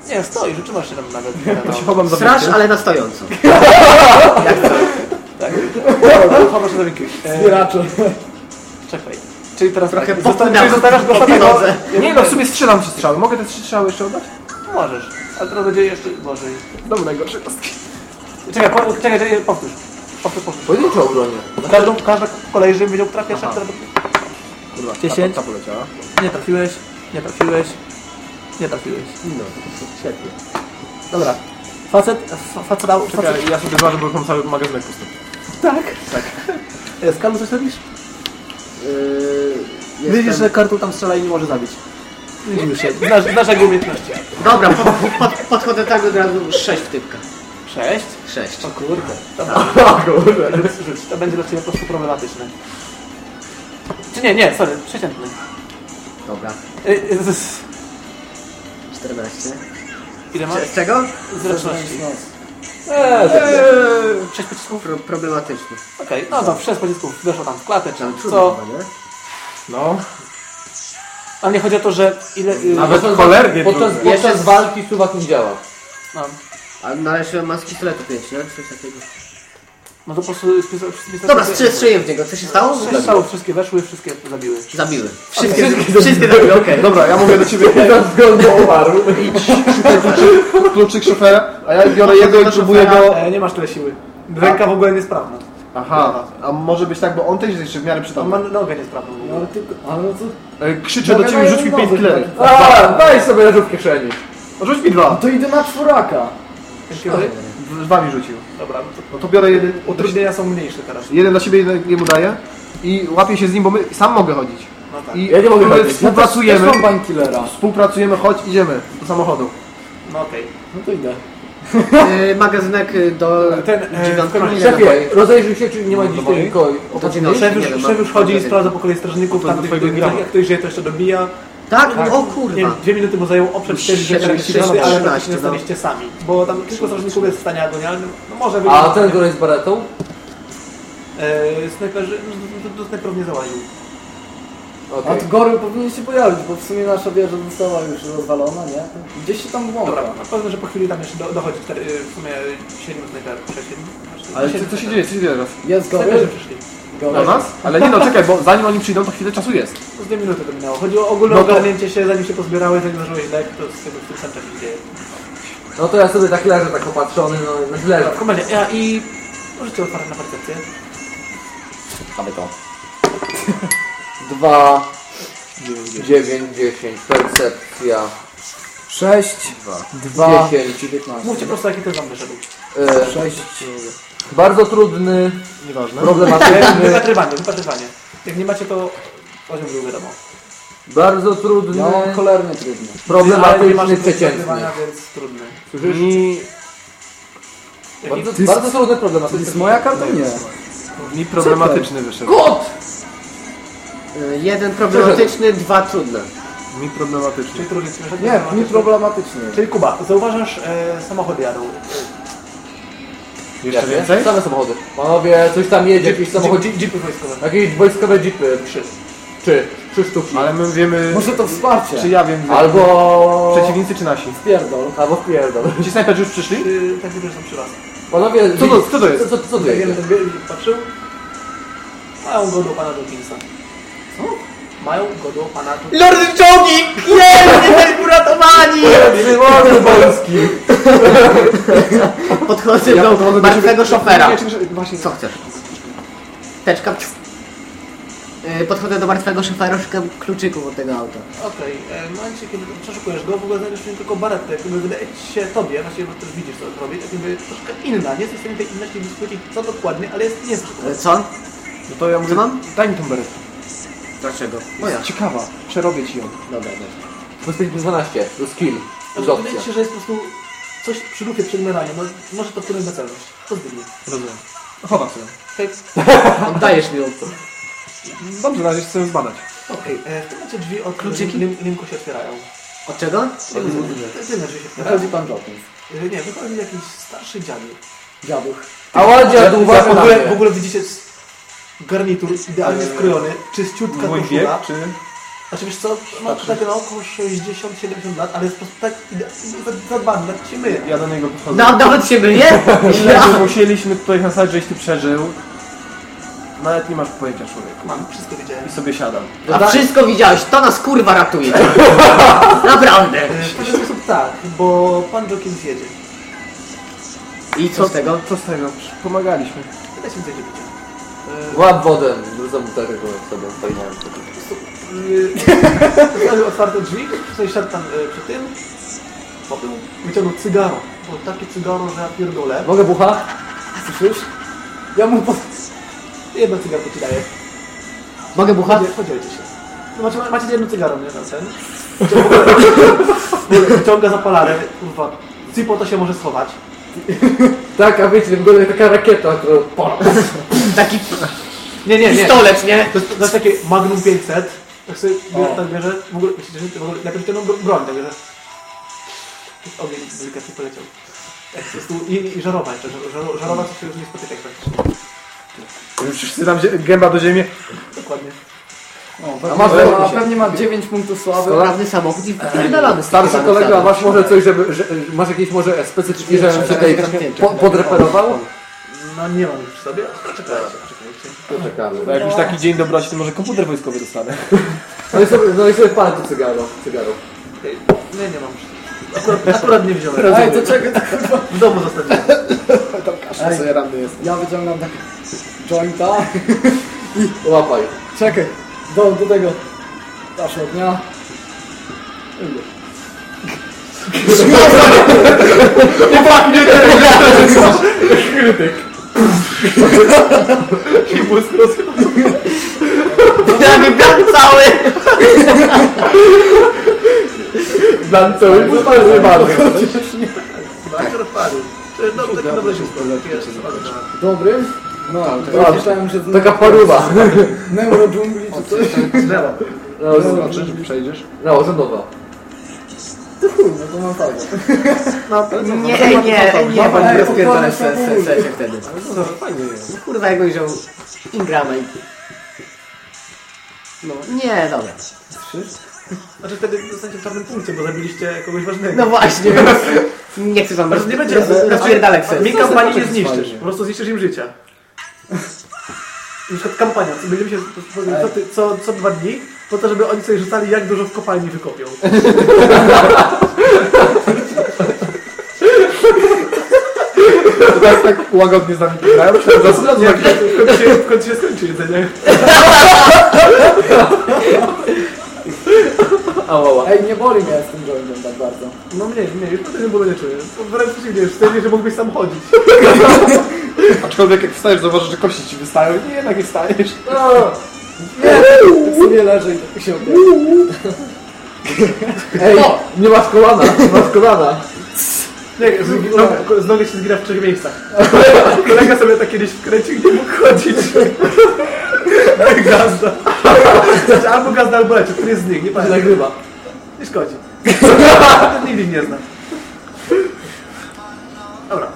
Nie stoi, że trzymasz się tam nawet. Ja się chowam za Strasz, ale na stojąco. Chowasz się za ręki. E, Zbieracze. czekaj. Czyli teraz Trochę tak, zosta- czyli zostawiasz go samego. Nie no, w sumie strzelam trzy strzały. Mogę te trzy strzały jeszcze oddać? Możesz. Ale teraz będzie jeszcze... Boże. Dobra, najgorsze kostki. Czekaj, po, czekaj, czekaj, powtórz. Powtórz, powtórz. Pojedynczo obronie. Każdą, każda kolej, żebym wiedział, pierwsza, która... Kurwa, 10. ta, ta poleciała. Nie trafiłeś, nie trafiłeś, nie trafiłeś. No, świetnie. Dobra. Facet, fa- facet dał... Facet, Czekaj, ja sobie zważę, bo mam cały magazynek pusty. tak. Tak. E, Skalu, coś robisz? Yy, Widzisz, że kartu tam strzela i nie może zabić. Widzisz się, znasz, znasz jego umiejętności. Dobra, pod, pod, podchodzę tak od razu 6 w typka. Sześć? 6. O kurde. Dobra. Rzuć, To będzie dla Ciebie po prostu problematyczne. Czy nie, nie, sorry, przeciętny. Dobra. Y, y, z- 14. Ile masz? Z czego? Zręczności. Eee, Sześć pocisków? Pro, problematyczny. Okej, no to sześć pocisków weszło tam w klatę, czy Tam co. chyba, nie? No. Ale nie chodzi o to, że ile... y, Nawet podczas- cholernie podczas, trudno. podczas walki suwak nie działa. No, A należy mam z pistoletu 5, nie? Coś takiego. No to po prostu... Dobra, strzel, strzeliłem w niego. Co się stało? Sześć strzałów, wszystkie weszły, wszystkie zabiły. Zabiły. Wszystkie, wszystkie zabiły, okej. Dobra, ja mówię do ciebie, Zgodnie umarł. kluczyk szofera, a ja biorę jego i próbuję go... E, nie masz tyle siły. Ręka w ogóle niesprawna. Aha, a może być tak, bo on też jest jeszcze w miarę On przytomny. ma nogę niesprawną. No ale tylko, ale no co? E, Krzyczę do ciebie, rzuć mi pięć killery. A, daj sobie leżu w kieszeni. Rzuć mi dwa. To idę na czworaka. Kiedy? Dwa mi rzucił. Dobra, no to No to biorę jeden, utrudnienia są mniejsze teraz. jeden dla siebie, jeden jemu daję i łapię się z nim, bo my, sam mogę chodzić. No tak. I Ja nie mogę my chodzić. Też współpracujemy, mam bankillera. współpracujemy, chodź, idziemy do samochodu. No okej. No to idę. Y, magazynek y, do Ten, e, dziewiątki. Szefie, rozejrzyj się, czy nie ma gdzieś na- Szef Nie już, chodzi i sprawdza po kolei strażników, tam twojego jak ktoś żyje, to jeszcze dobija. Tak? O Nie wiem, kurwa. dwie minuty mu zajęło oprzeć tak sześć, ale praktycznie no. zostaliście sami. Bo tam kilku strażników jest w stanie agonialnym. No może A wygląda- ten gość z baretą? E, snajperzy, no, do, snajperów nie załaził. A Okej. tu Goryl powinien się pojawić, bo w sumie nasza wieża została już rozwalona, nie? Gdzieś się tam Dobra, włącza. na pewno, że po chwili tam jeszcze do, dochodzi cztery, w sumie siedmiu snajperów, sześć, siedmiu. znaczy, Ale co, siedmiu co się dzieje, co się dzieje teraz? Jest Snajperzy Goryl. przyszli. Do nas? Ale nie no, czekaj, bo zanim oni przyjdą, to chwilę czasu jest. Z dwie minuty to minęło. Chodzi o ogólne No to- ogarnięcie się, zanim się pozbierały, zanim zażyłeś lek, to z tego w tym samym czasie się dzieje. No to ja sobie tak leżę, tak opatrzony, no znaczy leżę. Dobra, w komendzie. Ja i... Możecie otwarć na percepcję. Mamy to. Dwa, dziewięć, dziesięć, percepcja, 6, 2, dziesięć. 19. Mówcie po prostu, jaki to wam wyszedł. E, 6, bardzo trudny, Nieważne. problematyczny, Wypatrywanie, wypatrywanie. Jak nie macie, to poziom był wiadomo. bardzo trudny, ja mam cholernie trudno. Ale nie masz problematyczny, przeciętny. wypatrywania, więc trudny. Mi, Jaki? Bardzo, bardzo trudny, To problematyczny. jest moja karta? Nie. mi problematyczny wyszedł. Kot! Y, Jeden problematyczny, dwa trudne. Mi problematyczny. Czyli trudny? Nie, mi problematycznie. Czyli Kuba, zauważasz, e, samochody jadą. Jeszcze więcej? Same samochody. Panowie, coś tam jedzie, jakieś samochody, Jeep- Jeepy wojskowe. jakieś wojskowe jeepy. Trzy. Trzy. Trzy sztuki. Ale my wiemy, Może to wsparcie. czy ja wiem, Albo... przeciwnicy czy nasi. Pierdol. Albo wpierdol. Ci snajperzy już przyszli? Yy, tak widzę, że są przy was. Panowie, Co to- co to jest? Co, co, co to jest? ten patrzył, mają go do pana Jenkinsa. Co? Mają go do pana Jenkinsa. Lord Jogging! Jest! Uratowani! Wyłony Polski. Podchodzę Ja do martwego szofera. Co chcesz? Teczka. Y, Podchodzę do martwego szofera, szukam kluczyków od tego auta. Okej, e, w momencie, kiedy przeszukujesz go, w ogóle znajdziesz w tylko baretę, jakby wydaje ci się tobie, właściwie bo też widzisz, co robi, jakby troszkę inna. Nie jesteś w stanie tej inności wysłuchać, co dokładnie, ale jest niezwykła. Y, Co? no to ja mówię, mam? daj mi tą beretę. Dlaczego? Moja. Ciekawa, przerobię ci ją. Dobra, dobra. Jesteśmy 12. To skill. To jest Znaczy, opcja. wydaje się, że jest po prostu coś przy lufie przed myraniu, no może to wpłynąć na celność. To zdygnie. Rozumiem. Chowam sobie. Oddajesz mi ją. Dobrze, na razie chcę zbadać. okej, e, w tym momencie drzwi od Kluczyki? lim, limku się otwierają. Od czego? Tylne drzwi się otwierają. Wychodzi pan Jones. E, Nie, wychodzi jakiś starszy dziadek. Dziaduch. A ładzie, W ogóle, w ogóle widzicie s- garnitur idealnie skrojony, czyściutka Mój wiek, koszula. czy... Wiesz co, ma tak na około 60-70 lat, ale jest po prostu tak ide- zadbany, nawet się myje. Ja do niego podchodzę. No, nawet się myje? Ile by musieliśmy tutaj hasać, żeś ty przeżył. Nawet nie masz pojęcia człowieku. Mam, wszystko wiedziałem. I sobie siadam. A wszystko widziałeś, to nas kurwa ratuje. Naprawdę. E, W ten sposób tak, bo pan Jokins jedzie. I co z tego? Co z tego? Pomagaliśmy. Więcej nie widziałem. Łap wodę. Wrzucam butelkę sobie fajnie. Yy, otwarte drzwi, szedł tam e, przy tym, popił, wyciągnął cygaro. Bo takie cygaro, że ja pierdolę. Mogę bucha? Słyszysz? Ja mu pod... Jedno cygarko ci daję. Mogę buchać? Podzielcie się. No macie, macie jedno cygaro, nie? Na ten. Wyciąga zapalarę, kurwa. Cipo to się może schować. Tak, a wiecie, w ogóle taka rakieta, która... Taki Nie, nie, nie. pistolet, nie? To jest, to jest takie Magnum 500. Tak sobie bierze, tak bierze, w ogóle, myślicie, że w ogóle ciągną bro- broń, tak bierze. Ogień delikatnie poleciał. Jak po prostu i, i żarować, żar, żar, żarować to się już nie spotyka praktycznie. Już wszyscy tam zie- gęba do ziemi. Dokładnie. A pewnie, masz- ma, pewnie ma 9 punktów sławy. Sprawny samochód i wpierdalany. Starszy kolega, a masz może coś, żeby... Że, masz jakieś może specyficznie, żebym się tutaj po, podreperował? No nie mam już przy sobie. Czekajcie, czekajcie. To czekamy. No jak już taki dzień dobroci, to może komputer wojskowy dostanę. No i sobie, no i sobie pan to cygaro. cygaro. Nie, nie mam. Akurat, akurat nie wziąłem. Ej, to czekaj, tak, W domu zostawiłem. Ej. sobie ranny jest. ja wyciągam tak jointa. Łapaj. Czekaj, do, do tego. Dasz ognia. Jaki plan cały! Plan cały zupełnie bardzo. Bakter odpalił. To jest dobre, takie dobre się Dobry? No, ja myślałem, że Taka paruwa. neurodżungli czy coś. No, Zobaczysz, przejdziesz. no, za nowa. To chuj, no to mam fajnie. Nie, nie, nie, nie, pan Ej, rozpierdolę opony se, se, fabuły. se, się wtedy. No, fajnie jest. No kurwa, jakbym wziął Ingrama i... No, nie, dobra. Znaczy wtedy zostaniecie w czarnym punkcie, bo zabiliście kogoś ważnego. No właśnie, więc nie chcę wam roz, nie będzie... roz, rozpierdalać Mi sobie. kampanii nie zniszczysz. Po prostu zniszczysz im życia. Na przykład kampania. Będziemy się co, ty- co, co dwa dni po to, żeby oni sobie rzucali jak dużo w kopalni wykopią. Tak, tak łagodnie z nami grają, zaraz Jak, w, końcu się, w końcu się skończy jedzenie. Ała, Ej, nie boli mnie z tym jointem tak bardzo. No nie, nie, już potem nie bólu nie czuję. Wręcz przeciwnie, już wtedy, że mógłbyś sam chodzić. Aczkolwiek jak wstajesz, zauważysz, że kości ci wystają i nie, jednak nie wstajesz. Tak sobie leży i tak się. Ej, nie masz kolana, nie masz kolana. Nie, z, no, z się zgira w trzech miejscach. Kolega sobie tak kiedyś wkręcił i nie mógł chodzić. Gazda. Znaczy, albo gazda, albo lecie. Który jest z nich? Nie To pamiętam. nagrywa. Nie szkodzi. To nigdy nie zna. Dobra.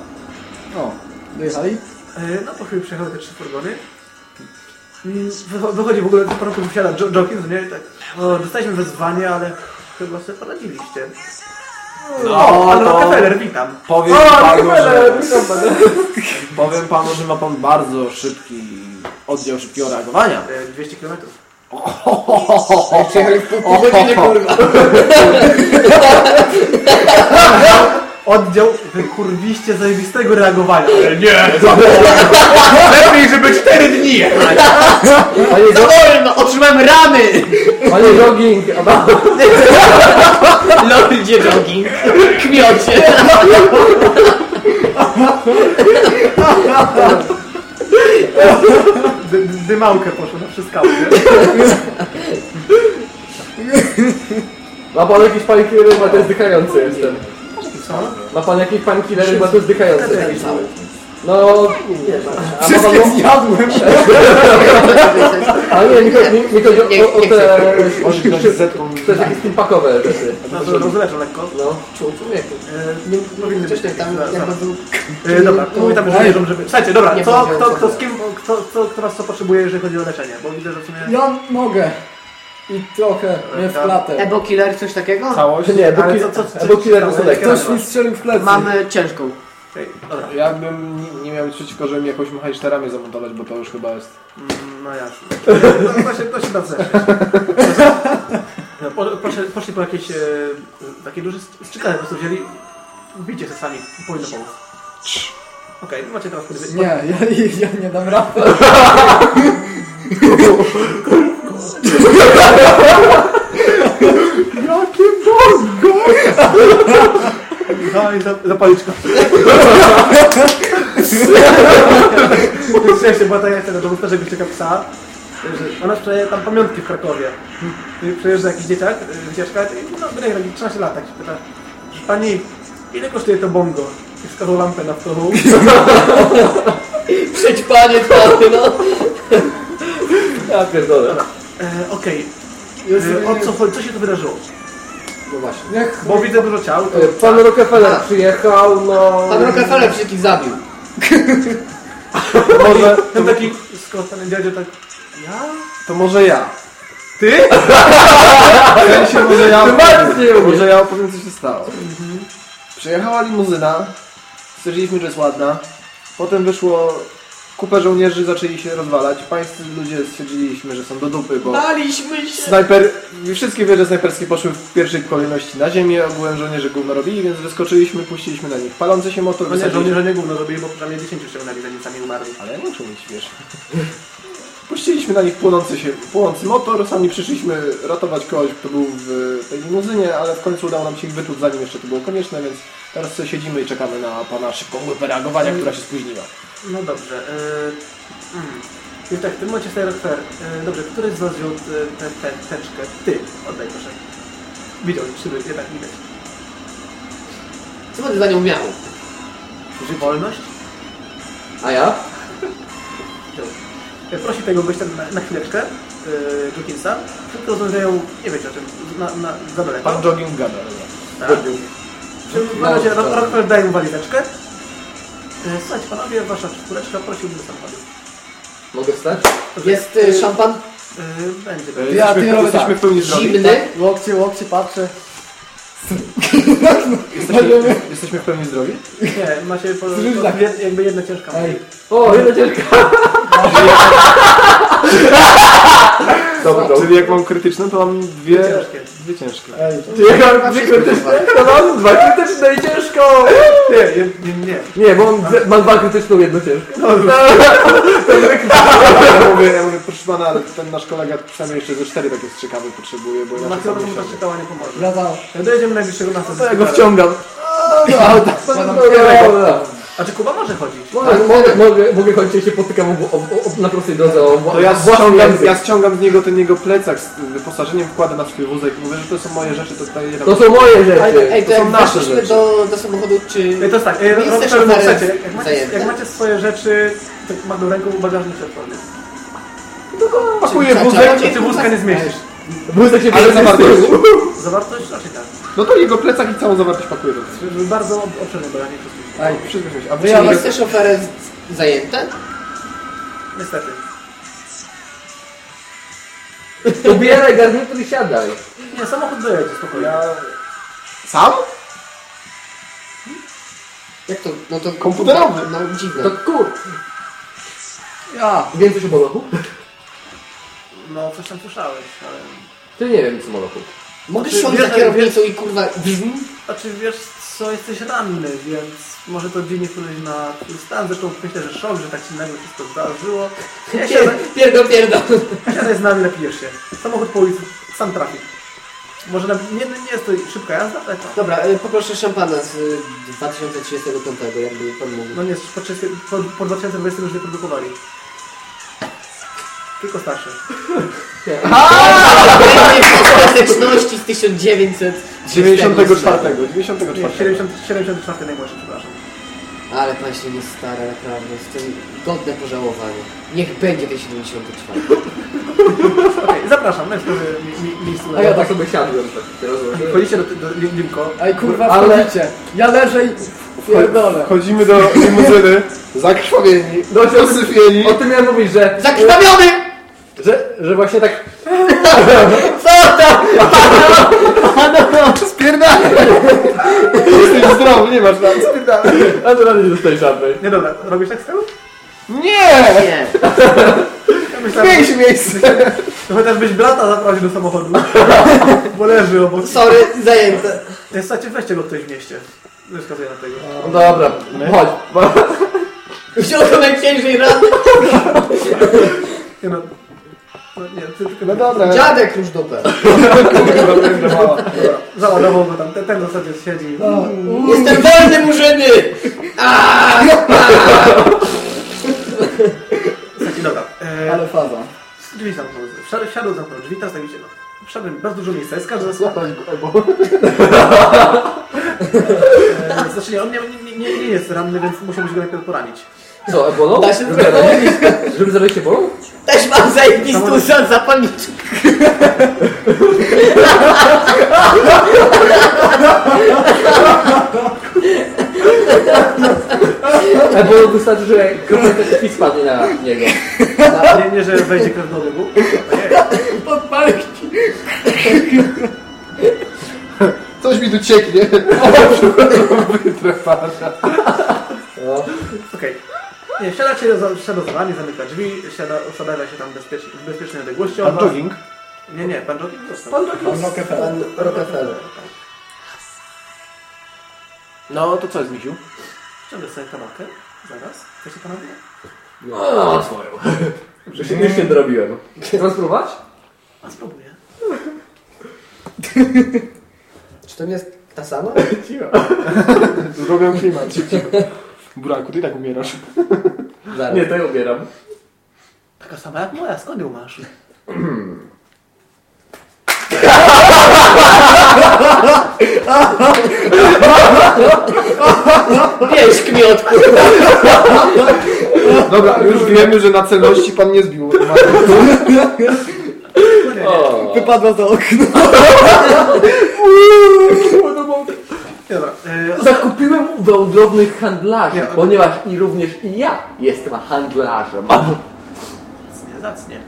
O, dojechali? E, No po chwili przyjechały te trzy furgony. Wycho- Wychodzi w ogóle, po roku wysiada no nie? I Tak, o, dostaliśmy wezwanie, ale chyba sobie poradziliście. O, pan Rockefeller, witam. Powiem O, panu, że, witam pana. powiem panu, że ma pan bardzo szybki oddział szybkiego reagowania. E, 200 km. Przyjechali w pół godziny, kurwa. Oddział kurwiście zajebistego reagowania. Ale nie, za Lepiej, żeby 4 dni jechać. Panie, Za wolno! Otrzymałem ramy! panie jogging, a Lordzie jogging. Kmiocie. Dy, dymałkę poszło na wszystko. Ma pan jakiś painkiller, bo to jest zdychający jestem. Co? Ma pan jakiś painkiller, bo to jest zdychający. No, a ma Wszystkie pan... zjadłem. Ale nie, nie, nie, nie chodzi o, Nie- o, o nie te... To jest jakieś steampunkowe rzeczy. No to rozleczę lekko. No, człowieku. E, nie powinny być. E, dobra, to mówię tam, że wierzą, żeby... Słuchajcie, dobra, Nie co, kto, kto, z kim, kto, kto, kto was co potrzebuje, jeżeli chodzi o leczenie? Bo widzę, że w sumie... Ja mogę. I trochę mnie w klatę. Ebo killer, coś takiego? Całość. Nie, bo, Ale ki- co- co- co- bo killer to co-. Ktoś mi strzelił w plecy. Mamy ciężką. Okej, dobra. Ja bym nie, nie miał nic przeciwko, żeby mi jakąś mechaniczną zamontować, bo to już chyba jest... Mm, No jasne. No, to się, to się da zeszeć. No, po, poszli, poszli po jakieś e, takie duże strzykane, po prostu wzięli, bicie se sami, powinno pomóc. Okej, okay, macie teraz podwie- Nie, ja, ja nie dam rady. No i za- zapaliczka. Szczęście była taka scena, do wystarczy gościa psa, że ona sprzedaje tam pamiątki w Krakowie. I przyjeżdża jakiś dzieciak, y, wycieczka, i no wydaje taki 13 lat, tak się pyta, pani, ile kosztuje to bongo? I wskazał lampę naftową. Przećpanie twarzy, no. Ja pierdolę. E, Okej, E, o co chodzi, co się tu wydarzyło? No właśnie. Jak Bo widzę dużo ciał. To... E, Pan Rockefeller przyjechał, no... Pan Rockefeller wszystkich zabił. Może, Ten taki skostany dziadzio tak, ja? to może ja. Ty? W sensie może ja... Zobaczcie, nie umie. Może ja opowiem, co się stało. Przyjechała limuzyna, stwierdziliśmy, że jest ładna. Potem wyszło kupę żołnierzy, zaczęli się rozwalać. Pańscy ludzie stwierdziliśmy, że są do dupy, bo Daliśmy się. snajper... Wszystkie wieże snajperskie poszły w pierwszej kolejności na ziemię, ogółem żołnierze gówno robili, więc wyskoczyliśmy, puściliśmy na nich palący się motor, No nie, żołnierze nie gówno robili, bo przynajmniej 10 ściągnęli, zanim sami umarli. Ale ja nie mieć, wiesz. Puściliśmy na nich płonący, się, płonący motor, sami przyszliśmy ratować kogoś, kto był w tej limuzynie, ale w końcu udało nam się ich wytłuc, zanim jeszcze to było konieczne, więc teraz sobie siedzimy i czekamy na pana szybką grupę reagowania, która się spóźniła. No dobrze. Yy, mm. Czyli tak, w tym momencie staje fair. E, dobrze, któryś z was wziął e, tę tę teczkę? Ty, oddaj proszę. Widział, szyby, nie tak widać. Co będę za nią miał? Czy wolność? A ja? E, Prosi tego gościa na, na chwileczkę, yy, Dawkinsa. Szybko rozmawiają, nie wiecie o czym, na, na, za daleko. Pan jogging gada. Tak. Czy na razie Ro- Rockefeller daje mu walizeczkę. E, Słuchajcie panowie, wasza czwóreczka prosiłbym do samochodu. Mogę wstać? Jest y, szampan? E, Będzie. E, Ja, Jesteśmy, ty, jesteśmy w pełni zdrowi. Zimny? Łokcie, łokcie, patrzę. Jesteśmy, jesteśmy w pełni zdrowi. Nie, macie po, po, tak? jed- jakby jedna ciężka. Ej, O, jedna ciężka. Dobra, czyli jak mam krytyczną, to mam dwie, Dwie ciężkie. dwie ciężkie. ej. Czy ja mam dwie krytyczne? To mam dwa krytyczne i ciężką. Nie, nie, nie. Nie, bo mam, dwie- mam dwa krytyczną, jedną ciężką. Ja mówię, ja mówię, proszę pana, ale ten nasz kolega przynajmniej jeszcze ze cztery takie strzykawy potrzebuje, bo Na inaczej chwilę mu nie ta czekała nie pomoże. Wracam. Dojedziemy najbliższego miasta. To ja go wciągam. A czy Kuba może chodzić? Mogę, mogę, mogę, mogę chodzić, ja się potykam o, o, o, na prostej drodze o To ja ściągam, ja ściągam z niego ten jego plecak z wyposażeniem, wkładę na swój wózek, mówię, że to są moje rzeczy, to tutaj To są moje rzeczy. ej, to to są jak nasze rzeczy. do, do samochodu, czy... Ej, to jest tak, ej, szofery chcecie, jak macie, jak macie swoje rzeczy, to ma do ręką bagażnik otworzy. pakuję Czy- wózek, czy- Ty wózka nie zmieścisz. Wózek się z zawartość. Zawartość raczej tak. No to jego plecak i całą zawartość pakuję do tego. Żeby Bardzo ob- obszerny bagażnik Wszystko się A Czy wy ja szofery z- zajęte? Niestety. Ubieraj garnitur i siadaj. Nie, samochód dojedzie spokojnie. Sam? Jak to? No to... Komputerowy. No dziwne. To kur... ja. Wiem coś o molochu? No, coś tam słyszałeś, ale... Ty nie wiem nic o molochu. Mogę Znaczy, siąść za kierownicą i kurwa... Znaczy wiesz co, jesteś ranny, więc może to dziwnie wpłynąć na twój stan. Zresztą myślę, że szok, że tak się nagle wszystko zdarzyło. Nie, siadaj, Pierdol, pierdol. siadaj z nami, napijesz się. Samochód po ulicy, sam trafi. Może na, nie, nie jest to szybka jazda, ale to... Dobra, y, poproszę szampana z y, 2035, jakby pan mógł. No nie, po, 30 po, po 2020 już nie produkowali. Tylko starszy. Styczności z 1900. 94. Nie, 94. 70, 74 najmłodszy, przepraszam. Ale pan się nie stara, naprawdę. Jestem godne pożałowania. Niech będzie ten 74. Okej, zapraszam, my wtedy mi, mi, miejscu. A ja tak sobie siadłem. Tak, się rozłożyłem. Wchodzicie do, do, Limko. Ej, kurwa, Ale- wchodzicie. Ja leżę i pierdolę. Chodzimy do limuzyny, zakrwawieni, No, dosypieni. O tym miałem mówić, że, Zakrwawiony! Że, że właśnie tak Spierdalaj! Jesteś zdrowy, nie masz rad, spierdalaj. A to nawet nie dostajesz żadnej. Nie dobra, robisz tak z tyłu? Nie! Nie. Zmień się miejsce! że chociażbyś brata zaprowadził do samochodu. Bo leży obok. Sorry, zajęte. Nie, słuchajcie, weźcie go ktoś w mieście. Nie wskazuję na tego. No dobra, chodź. Wziął to najciężej rany. Nie no. No nie, ty, tylko No dobra, Dziadek już dupę. załadował go tam, ten, ten w zasadzie siedzi. Jestem wolny, murzyny! Dobra. E, Ale faza. Drzwi zamknął. Wsiadł, zamknął drzwi, teraz tak widzicie, no. Wszedłem bardzo dużo miejsca, jest każdy zasłona. E, znaczy nie, on nie, nie, nie, jest ranny, więc musiał się go najpierw poranić. Co, ebolą? Da się Żeby zrobić. zarobić- ebolą? Też mam zajebistą za zapalniczkę. Ebolą wystarczy, że kropelka krwi spadnie na niego. Nie, nie że wejdzie krew do. Nie. Podpalki. coś mi tu cieknie. Wytrefana. Okej. Nie, wsiadacie, za- wsiada za wami, zamyka drzwi, siada, usadawia się tam bezpiecznie, w bezpiecznej odległości od Pan was. jogging? Nie, nie, pan jogging został. Pan Rockefeller. Pan Rockefeller. No to co jest, Misiu? Ściągę sobie kanapkę. Zaraz. Chcecie panowie? No, swoją. Już się, już się dorobiłem. Chcesz spróbować? A spróbuję. Czy to nie jest ta sama? Zrobię klimat. Buraku, ty tak umierasz. Zaraz. Nie, to ja ubieram. Taka sama jak moja, skąd ją masz? Wiesz, kmiotku. Dobra, już wiemy, że na celności pan nie zbił. Wypadła za okno. Dobra, e, Zakupiłem u wędrownych handlarzy, Nie, ponieważ i również i ja jestem handlarzem. zacnie, zacnie.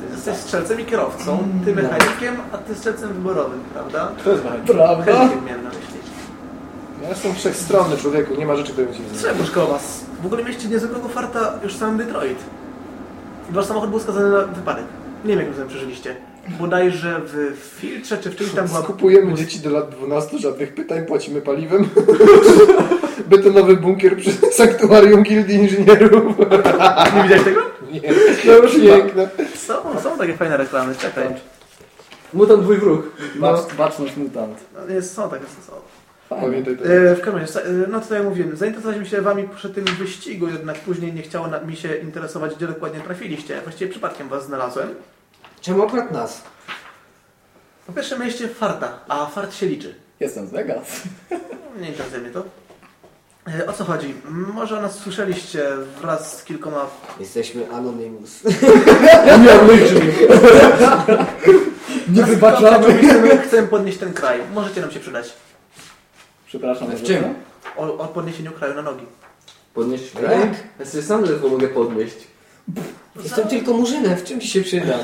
Ty jesteś strzelcem i kierowcą, ty mechanikiem, a ty strzelcem wyborowym, prawda? To jest mechanik. Prawda? Chętnie miałem na myśli. Ja jestem wszechstronny człowieku, nie ma rzeczy, które mi się nie Czemu szkoła was? W ogóle mieliście niezwykłego farta już w samym Detroit. Wasz samochód był skazany na wypadek. Nie wiem, jak wy sobie przeżyliście. Bodajże w filtrze czy w czymś tam była... Skupujemy dzieci do lat 12, żadnych pytań, płacimy paliwem. Betonowy bunkier przy sanktuarium Gildii Inżynierów. Nie widziałeś tego? Nie, no już piękne. Są, są takie fajne reklamy, czekaj. Mutant dwój wróg. Bacz, baczność mutant. No, jest, są takie, są. Pamiętaj to. E, w każdym razie, e, no to tak jak mówiłem, zainteresowaliśmy się wami przy tym wyścigu, jednak później nie chciało mi się interesować, gdzie dokładnie trafiliście. Właściwie przypadkiem was znalazłem. Czemu akurat nas? Po pierwsze mieliście farta, a fart się liczy. Jestem z Vegas. Nie interesuje mnie to. E, O co chodzi? Może o nas słyszeliście wraz z kilkoma... Jesteśmy Anonymous. Nie wybaczamy. Chcemy, chcemy podnieść ten kraj. Możecie nam się przydać. Przepraszam. W czym? O, o podniesieniu kraju na nogi. Podnieść kraj? Ja sobie sam ledwo mogę podnieść. Jestem tylko murzynem, w czym ci się przyda?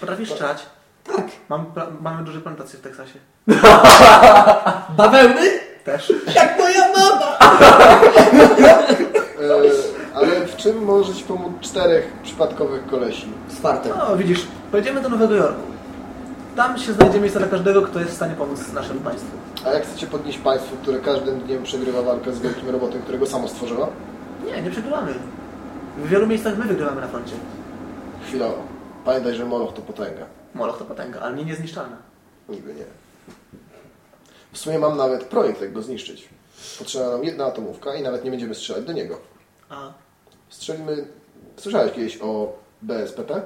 Potrafisz strzelać? Tak. Mam, mamy duże plantacje w Teksasie. Bawełny? Też. Jak moja mama! E, ale w czym może ci pomóc czterech przypadkowych kolesi? Z fartem. No widzisz, pojedziemy do Nowego Jorku. Tam się znajdzie miejsce dla każdego, kto jest w stanie pomóc naszemu państwu. A jak chcecie podnieść państwo, które każdym dniem przegrywa walkę z wielkim robotem, którego samo stworzyło? Nie, nie przegrywamy. W wielu miejscach my wygrywamy na froncie. Chwilowo. Pamiętaj, że Moloch to potęga. Moloch to potęga, ale nie niezniszczalna. Niby nie. W sumie mam nawet projekt, jak go zniszczyć. Potrzebna nam jedna atomówka i nawet nie będziemy strzelać do niego. A Strzelimy... Słyszałeś kiedyś o BSPP?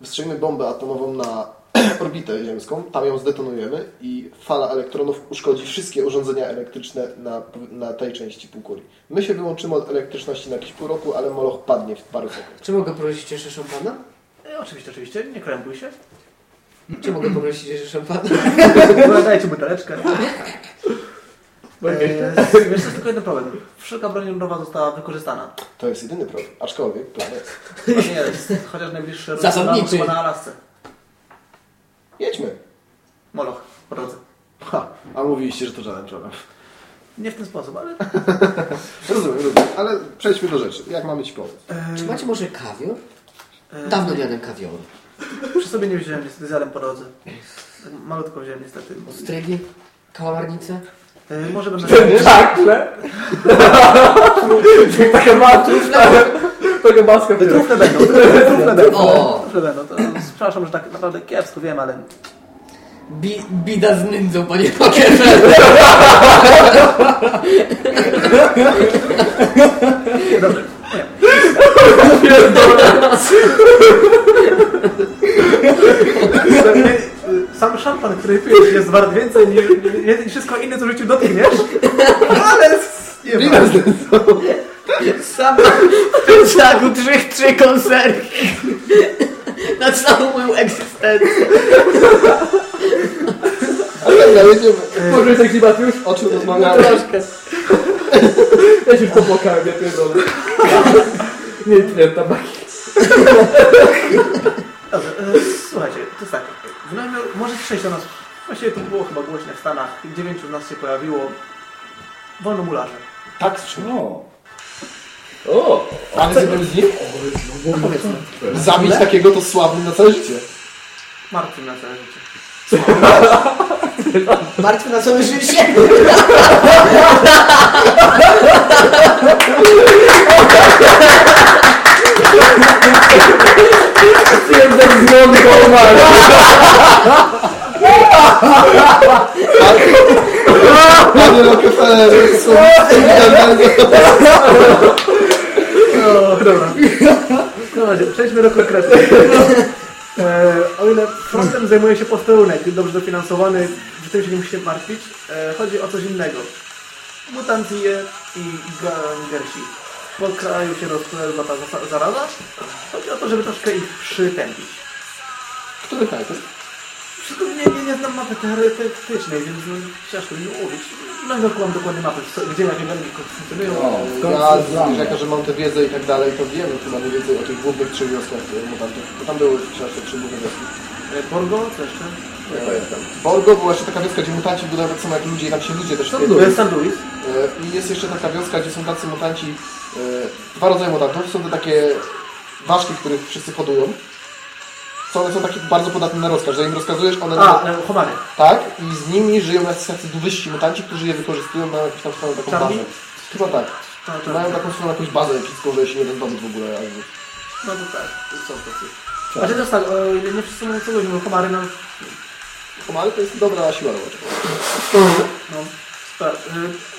Wystrzelimy bombę atomową na orbitę ziemską, tam ją zdetonujemy i fala elektronów uszkodzi wszystkie urządzenia elektryczne na, na tej części półkuli. My się wyłączymy od elektryczności na jakieś pół roku, ale Moloch padnie w parę sekund. Czy mogę poprosić jeszcze szampana? e, oczywiście, oczywiście, nie krępuj się. Czy mogę poprosić jeszcze szampana? Dobra, Dajcie buteleczkę. E, wiesz, to jest tylko jeden problem. Wszelka broń jądrowa została wykorzystana. To jest jedyny problem, aczkolwiek plan jest. To nie jest, chociaż najbliższy rok Zasadniczy. na Alasce. Jedźmy. Moloch, po drodze. Ha, a mówiliście, że to żaden problem. Nie w ten sposób, ale... Rozumiem, rozumiem, ale przejdźmy do rzeczy. Jak mamy Ci pomóc? Czy macie może kawior? Dawno nie jadłem kawioru. Przy sobie nie wziąłem, niestety zjadłem po drodze. Tak Malutko wziąłem niestety. Ostrygi? Kałamarnice? E, może będę... Tak. Taka mała Taka maska Trufle będą, trufle będą. O! Trufle będą. To, przepraszam, że tak naprawdę kiepsko wiem, ale... Bi bida z nędzą, panie Pokerze. Dobrze. Nie. Sam szampan, który pijesz jest wart więcej niż, niż wszystko inne, co w życiu dotkniesz. Ale nie ma. Sam pleczaku trzech, trzy konserwy. Na całą moją egzystencję. Ale dobra, jedziemy. Może jest jakiś Matiusz? O czym rozmawiamy? Troszkę. Ja się w to płakałem, ja pierdolę. Nie tyle tabaki. Dobrze, e, słuchajcie, to jest tak. W Jorku, może przejść do nas. Właściwie to było chyba głośne w Stanach. Dziewięciu z nas się pojawiło. Wolnomularze. Tak, słyszałem. O, O! Ale z nich? Zabić takiego to sławny na całe życie. Martwy na całe życie. Martwy na całe życie. Go umarł. Panie Rockefeller, są przejdźmy do konkretów. E, o ile frontem zajmuje się posterunek, dobrze dofinansowany, że tym się nie musi się martwić, e, chodzi o coś innego. Mutacje i gangersi. Po kraju się rozpływa ta zaraza. Chodzi o to, żeby troszkę ich przytępić. Który kraj to jest? Nie, nie, nie znam mapy teoretycznej, więc no, ciężko mi mówić. No i mam dokładnie mapy, co- gdzie jakie gangi funkcjonują. Ja, że jako, że mam tę wiedzę i tak dalej, to wiem chyba mniej więcej o tych głównych trzech wioskach e, mutantów. Bo tam były książki trzy główne wioski. E, Borgo, co jeszcze? Nie pamiętam. Borgo była jeszcze taka wioska, gdzie mutanci budują tak samo jak ludzie i tam się ludzie też To jest St. Louis. E, I jest jeszcze taka wioska, gdzie są tacy mutanci, e, dwa rodzaje mutantów. Są to takie ważki, których wszyscy hodują. Co one są takie bardzo podatne na rozkaz, że im rozkazujesz, one... A, e, Homary. Tak, i z nimi żyją jacyś tacy wyżsi mutanci, którzy je wykorzystują na jakąś tam swoją taką bazę. Chyba tak. No, to, Mają taką swoją jakąś bazę epicką, że się nie rozdobyć w ogóle. jakby. no to tak, są tacy. Znaczy to jest tak, o nie wszyscy mówią co ludzie, bo Homary, no, Komary to jest dobra siła robocza. no. E,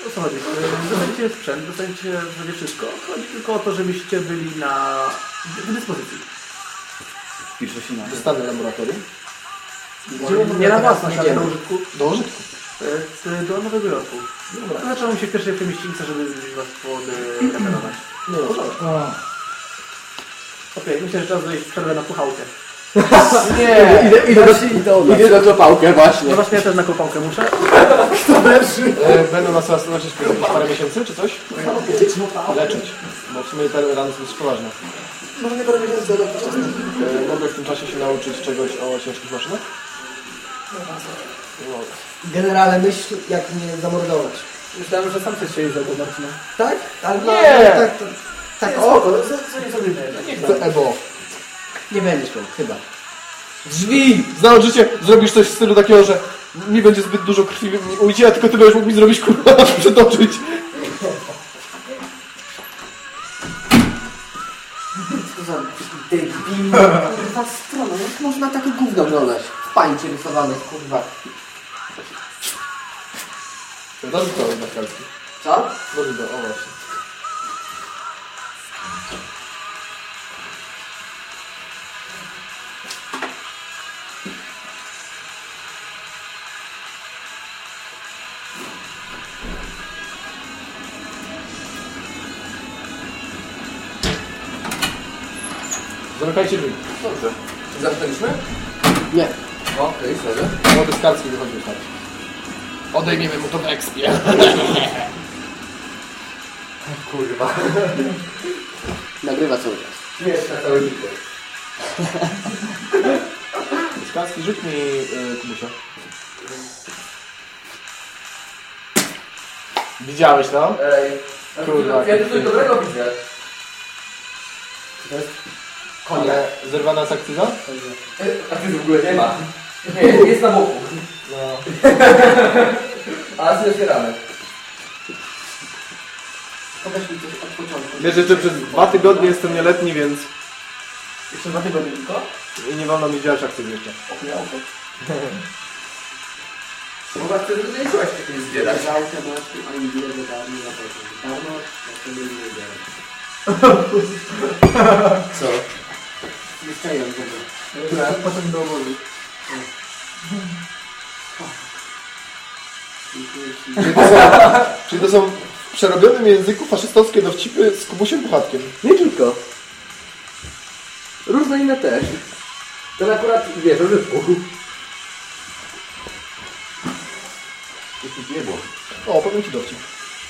O co chodzi? E, Dostaniecie sprzęt, dostaniecie wszystko. Chodzi tylko o to, żebyście byli na dyspozycji. Pisze się na Dostanę laboratorium. Nie na własność, ale do użytku. Do użytku. E, e, Do Nowego Jorku. Dobra. Zaczęło się w pierwszej przemieścinicy, żeby was podreperować. No, porządku. Okej, myślę, że czas w przerwę na puchałkę. Nie! Idę, idę, do, idę na właśnie. No właśnie ja też na kopałkę muszę. E, Będą nas raz leczyć przez parę miesięcy, czy coś? Leczyć. Bo w sumie te rany są dość poważne. Może nie czas. E, Mogę w tym czasie się nauczyć czegoś o ciężkich maszynach? No. Generale myśl, jak mnie zamordować. Myślałem, że sam chcesz się zagadać, Marcina. Tak? Ale no, Nie. tak, to, tak, O, o, to co, co nie zrobimy? Nie chcę Ebo. Nie będziesz miał, chyba. Drzwi! Znając życie, zrobisz coś w stylu takiego, że mi będzie zbyt dużo krwi mi ujdzie, a tylko ty będziesz mógł mi zrobić kurwa, przetoczyć. Co za debilna kurwa strona, jak można takie gówno oglądać? W pańcie rysowane, kurwa. Dobrze to na kalki. Co? Dobrze to, o właśnie. Zamykajcie drzwi. Dobrze. Zamknęliśmy? Nie. Okej, sorry. Młody Skarski wychodzi już tak. Odejmiemy mu to w ekspie. Kurwa. Nagrywa cały czas. Śmiesz na całe życie. Skarski, rzuć mi y, Kubusia. Widziałeś to? Ej. Kurwa, Ja coś dobrego widzę. Ale zerwana jest akcyza? A ty w ogóle nie ma. Nie, jest, jest na boku. No. A sobie otwieramy. Pokaż mi coś od początku. Wiesz, jeszcze przez dwa tygodnie jestem nieletni, więc Jeszcze dwa tygodnie tylko? nie wolno mi działać akcyzy jeszcze. Chyba wtedy to nie chciałeś takiej zbierać. Żałkę masz, ani wiele dawno na pewno. Dawno, na pewno nie wiedziałem. Co? Nie szczęłem w ogóle. Potem do obozu. Czyli to są, to są w przerobionym języku faszystowskie dowcipy z Kubusiem Puchatkiem. Nie tylko. Różne inne też. Ten akurat, wiesz, o żywku. Nie było. O, powiem ci dowcip.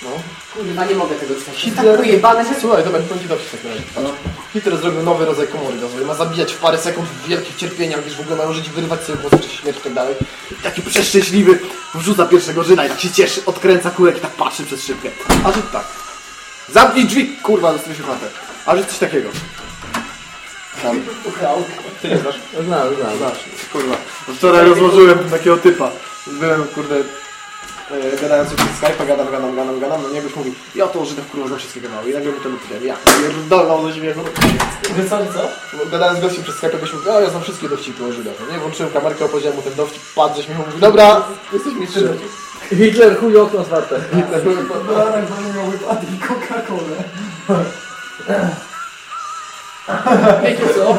No. Kurwa, nie mogę tego czytać. Hitler- Tak pojebane. Słuchaj, dobra, powiem ci takim razie. Patrz. Hitler zrobił nowy rodzaj komory gazowej. Ma zabijać w parę sekund w wielkich cierpieniach, gdyż w ogóle mają żyć, wyrywać sobie głos czy śmierć i tak dalej. I taki przeszczęśliwy wrzuca pierwszego Żyda i tak się cieszy, odkręca kurek i tak patrzy przez szybkę. A Żyd tak. Zamknij drzwi, kurwa, zostawię się chatę. A Żyd coś takiego. Tam. Ty nie znasz? Znam, znam. Znasz, kurwa. Wczoraj rozłożyłem takiego typa. Byłem, kurde, gadałem sobie przez Skype'a, gadam, gadam, gadam, gadam, no nie goś mówi, ja to Żydów kurwa znam wszystkie kanały i nagle mu to lubię, ja pierdolną ze śmiechu. Wy co, co? Bo Gadałem z gościem przez Skype'a, goś mówi, o ja znam wszystkie dowcipy o Żydach. No nie, włączyłem kamerkę, opowiedziałem mu ten dowcip, padł ze śmiechu, mówi, dobra, jesteś mistrzem. Hitler chuj okno otwarte. Dolarek będę miał wypadki Coca-Colę. Wiecie co?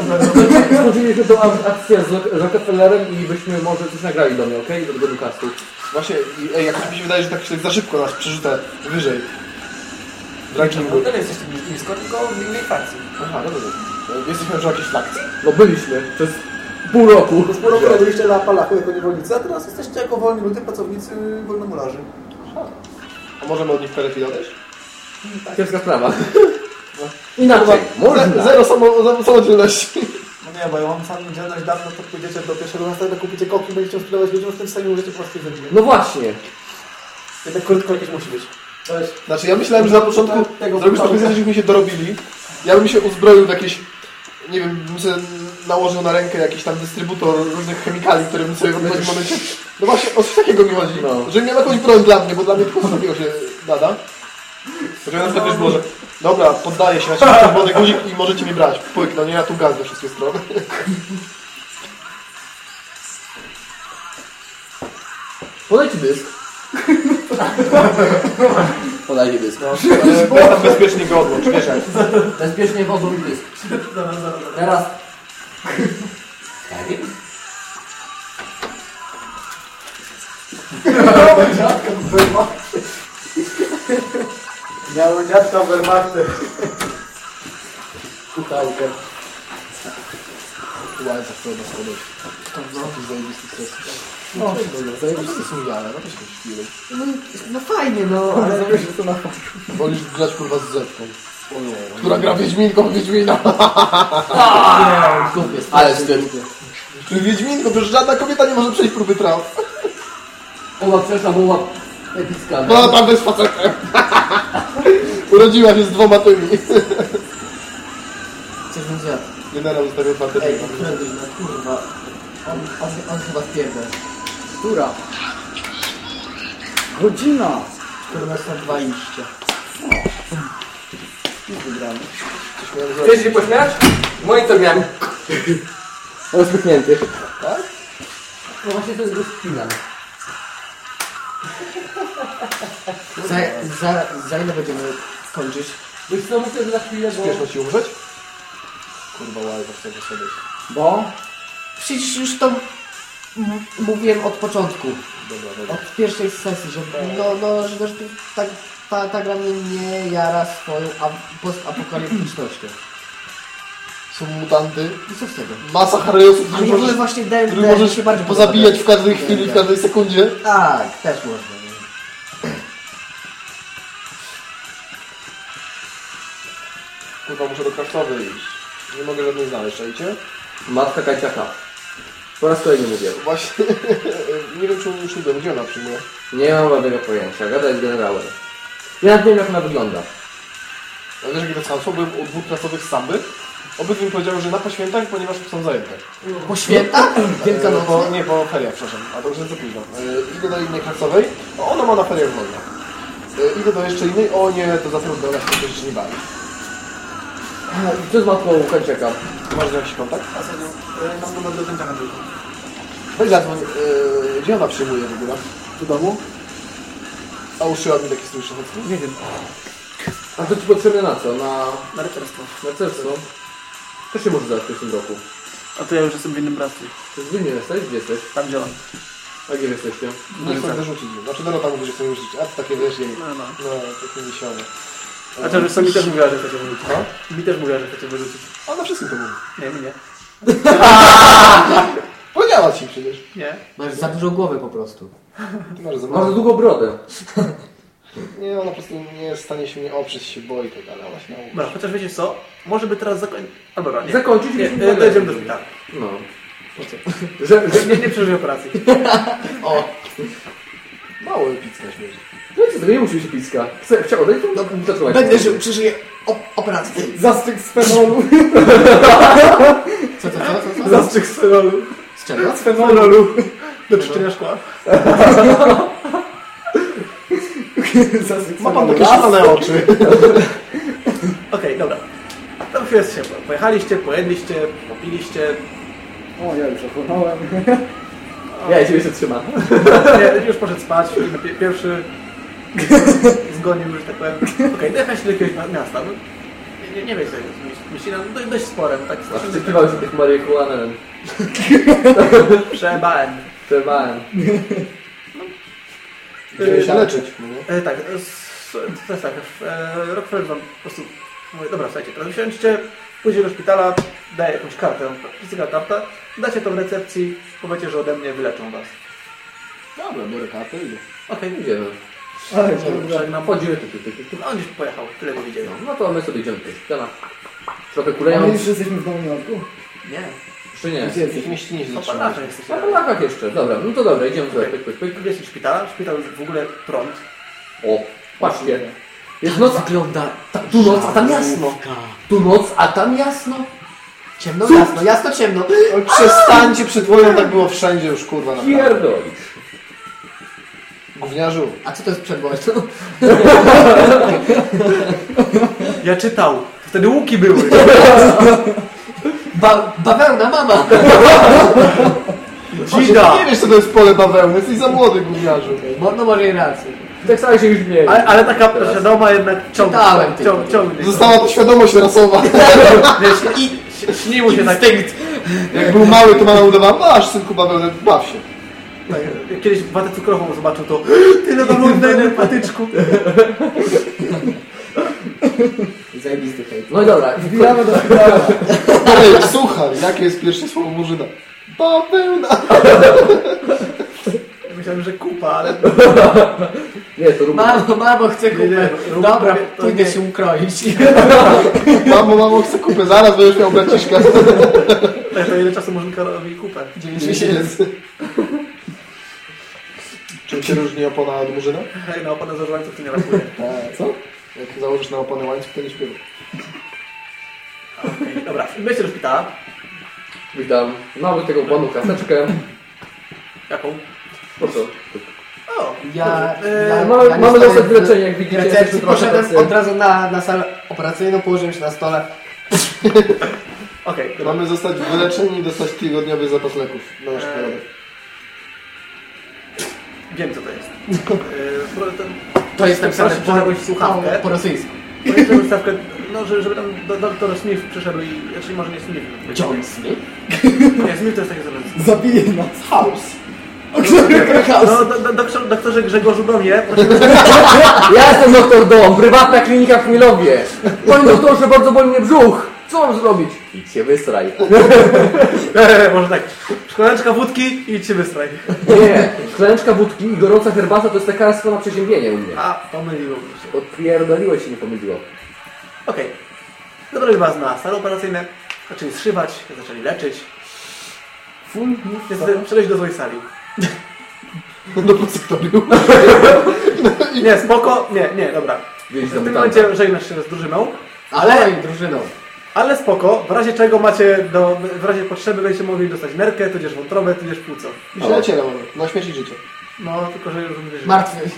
Skończyliśmy tą ak- akcję z Rock- Rockefellerem i byśmy może coś nagrali do mnie, okej? Do tego castu. Właśnie, i- ej, jakoś mi się wydaje, że tak się za szybko nas przerzucę wyżej. W rankingu. No to nie jesteście blisko, tylko w innej frakcji. Aha, no dobra. Jesteśmy już w jakiejś frakcji? No byliśmy przez pół roku. Sporo roku robiliście na Palachu jako niewolnicy, a teraz jesteście jako wolni ludzie, pracownicy wolnomularzy. A możemy od nich perefi odejść? Ciężka sprawa. Inaczej, można. Zero samo, samodzielności. No nie, bo ja mam samą działalność dawno, to pójdziecie do pierwszego następnego, kupicie koki, będziecie sprzedawać ludziom, w tym samym możecie po prostu. No właśnie. Jednak krótko jakieś musi być. To jest... Znaczy ja myślałem, że na początku Tego zrobisz trochę wypadku. żeśmy się dorobili. Ja bym się uzbroił w jakieś, nie wiem, bym sobie nałożył na rękę jakiś tam dystrybutor różnych chemikali, które bym sobie w odpowiednim momencie... No właśnie o coś takiego mi chodzi. No. Że miał jakąś broń dla mnie, bo dla mnie tylko coś takiego się nada. Na przykład też było, że dobra, poddaję się, naciskam czerwony guzik i możecie mnie brać. Pyk, no nie, ja tu gaz we wszystkie strony. Podajcie dysk. Podajcie dysk. Ale ja tam bezpiecznie go odłącz, wiesz jak. Bezpiecznie wodą i dysk. Teraz. Miały dziadka w Wehrmachty. Kutałkę. Ładnie to zajebisty stres. No, dobra, zajebisty są jale, no to się chwilę. No, no fajnie, no, ale... Wolisz grać kurwa z Zetką. Która gra Wiedźminką w Wiedźmina. Ale wstyd. Czyli Wiedźminką, przecież żadna kobieta nie może przejść próby traw. Ona przeszła, bo ona tam jest facetem. Urodziła się z dwoma tymi. Coś bym zjadł. Generał zostawił otwarte Ej, kurwa. On, on, on chyba spierdol. Która? Godzina. 14.20. Chcesz się pośmiać? Monitor miałem. Rozpychnięty. Tak? No właśnie to jest rozpinam. Za, za, za ile będziemy kończyć? Wiesz co, myślę, że za chwilę, bo... Śmieszno ci umrzeć? Kurwa, łaj, tak sobie sobie. Bo? Przecież już to m- mówiłem od początku. Dobra, dobra. Od pierwszej sesji, że no, no, że, że ta, ta, ta gra mnie nie jara swoją a- postapokaliptycznością. Są mutanty. I co z tego? Masa Harriosów, Ale których w ogóle możesz, właśnie D&D których możesz się bardziej pozabijać w podoba. każdej chwili, w każdej sekundzie. Tak, też można. nie? Kurwa, muszę do kraftowej iść. Nie mogę żadnej znaleźć, czajcie? Matka Kaciaka. Po raz kolejny mówię. Właśnie, nie wiem czy on już idę, gdzie ona przyjmuje? Nie mam żadnego pojęcia. Gadaj z generałem. Ja nawet nie wiem jak ona wygląda. Ale wiesz jakie to samstwo? Byłem u dwóch klasowych z Samby. Obydwu mi powiedziały, że na poświętach, ponieważ są zajęte. Po świętach? E, po, nie, po feriach, przepraszam. A to już jest za późno. E, idę do innej klasowej. O, ona ma na feriach wolne. E, idę do jeszcze innej. O nie, to za trudno, ona się tego rzeczy nie bawi. Co z matką Kaciaka? Masz z nią jakiś kontakt? A co, e, mam numer do tęczaka tylko. Weź zadzwoń. E, gdzie ona przyjmuje w ogóle? Do domu? A uszyła mi taki strój szlachecki? Nie wiem. A to ci potrzebne na co? Na Na rycerstwo. narcerstwo? To się może zdać w przyszłym roku. A to ja już jestem w innym bractwie. To jest wy nie jesteś? Gdzie jesteś? Tam gdzie on. A gdzie wy jesteście? Nie chcę wyrzucić. Znaczy Dorota mówi, że chce wyrzucić. A to takie wiesz jej. No, no. No, takie miesiące. A to już mi też mówiła, że chcecie wyrzucić. Mi też mówiła, że chcecie wyrzucić. A na wszystkim to mówi. Nie, mi nie. Powiedziała ci przecież. Nie. Masz za dużą głowę po prostu. Ty masz za mało. długą brodę. Nie, ona po prostu nie jest w stanie się mnie oprzeć, się boi tak, ale nauczy. Dobra, chociaż wiecie co? Może by teraz zakończyć... Albo dobra, nie. Zakończyć Nie, i e, dojedziemy do szpitala. No. Że, że nie, nie przeżyję operacji. Mało epicka śmierć. No co, to nie musi być epicka. Chce- Chciał odejść? No, zatrzymaj. Będę żył, przeżyję op operację. Zastyk z fenolu. Co, co, co, co? co? Zastrzyk z fenolu. Z czego? Z fenolu. Do czyszczenia szkła. Ma pan takie szalone oczy. Okej, dobra. To już jest ciepło. Pojechaliście, pojedliście, popiliście. O, ja już ochłonąłem. Ja ciebie się trzymam. Nie, już poszedł spać. Pi- Pierwszy zgonił, że tak powiem. Okej, okay, dojechaliście do jakiegoś miasta. No, Nie, nie, wiem, co jest. Myśli nam dość, dość sporem, tak wczytywał się tych marihuanem. Przebałem. Trzebałem. Żeby się leczyć. no nie? E, tak, e, s- to jest tak, e, Rockefeller wam po prostu mówi, dobra, słuchajcie, teraz usiądźcie, pójdzie do szpitala, daje jakąś kartę, fizyka karta, dacie to w recepcji, powiecie, że ode mnie wyleczą was. Dobra, biorę kartę i idę. Okej, Idziemy. Ale żegnam. Wchodzimy tu, tu, tu, tu. No on gdzieś pojechał, tyle go widzieli. No to my sobie idziemy do szpitala. Trochę A my kulejąc. już jesteśmy w Nowym Jorku? Nie, Jeszcze nie. Gdzie jesteśmy? Mieścinie się no zatrzymać. panasze jesteście. Na Polakach jeszcze. Dobra, no to dobra, idziemy sobie. Pyk, pyk, pyk. Wiesz, szpital, szpital w ogóle prąd. O, patrzcie. Jest noc. Wygląda. Ta, tu noc, a tam jasno. Tu noc, a tam jasno. Ciemno, jasno, jasno, ciemno. Oj, Przestańcie przed wojną, tak było wszędzie już, kurwa, naprawdę. Pierdolisz. Gówniarzu. A co to jest przedwoź? Ja czytał, wtedy łuki były. Ba bawełna, mama! Dzida! Nie wiesz, co to jest pole bawełny, jesteś za młody, gówniarzu. No, no może i rację. Tak samo się już mieli. Ale, ale taka świadoma jednak ciągnie, Czytałem tylko. ciąg, ciągnie. Została to świadomość rasowa. Wiesz, i śniło się tak. Jak był mały, to mama udawała, masz synku bawełnę, baw się. tak. Jak kiedyś watę cukrową zobaczył, to tyle to było na jednym patyczku. Zajebisty hejt. No i dobra. Wbijamy do szpitala. Ej, słuchaj, jakie jest pierwsze słowo murzyna? Bawełna. Myślałem, że kupa, ale Nie, to rób. Mamo, mamo, chcę Nie, nie, kupę. rób- Dobra, to pójdę nie. się ukroić. Mamo, mamo, chcę kupę, zaraz będziesz miał braciszka. tak, to ile czasu murzynka robi kupę? 9 miesięcy. Czym się różni opona od murzyna? Hej, na oponę zażłańców to nie rakuje. Co? Jak założysz na oponę łańcuch, to nie śpiewa. Okej, Dobra, wejdźcie do szpitala. Witam. Mamy tego panu kaseczkę. Jaką? Po co? O, Ja, dobrze. ja, E, mamy- ja mamy dostać wyleczenie, jak widzicie, recepcji jesteśmy trochę poszedłem tacy- od razu na, na salę operacyjną, położyłem się na stole. Okej, dobra. Mamy zostać wyleczeni i dostać tygodniowy zapas leków na nasz Eee. Wiem co to jest. E, pro- ten- To jest napisane jakąś słuchawkę. po, po rosyjsku. Powiedzmy no, że, żeby tam do, doktor Smith przyszedł i... Znaczy może nie Smith. John Smith? Nie, Smith to jest takie zaraz. Zabije nas. House. No, do, do, doktor, doktorze Grzegorzu do mnie. Proszę, Ja jestem doktor Dom, prywatna klinika w Chmielowie. Panie doktorze, bardzo boli mnie brzuch. Co mam zrobić? Idź się wystraj. może tak. Szklaneczka wódki i idź się wystraj. Nie, szklaneczka wódki i gorąca herbata to jest lekarstwo na przeziębienie u mnie. A, pomyliło mi się. Odpierdoliło się, nie pomyliło. Okej. Zabrali was na sale operacyjne. Zaczęli zszywać, zaczęli leczyć. Full Niestety przejść do złej sali. Do prosektorium. Nie, spoko. Nie, nie, dobra. W do tym mutanta. momencie żegnasz się z drużyną. Ale i drużyną. Ale spoko, w razie czego macie, do, w razie potrzeby będziecie mogli dostać nerkę, tudzież wątrobę, tudzież płuco. Przyjaciela mamy, na śmierć i życie. No, tylko że już mówię, że... Martwy.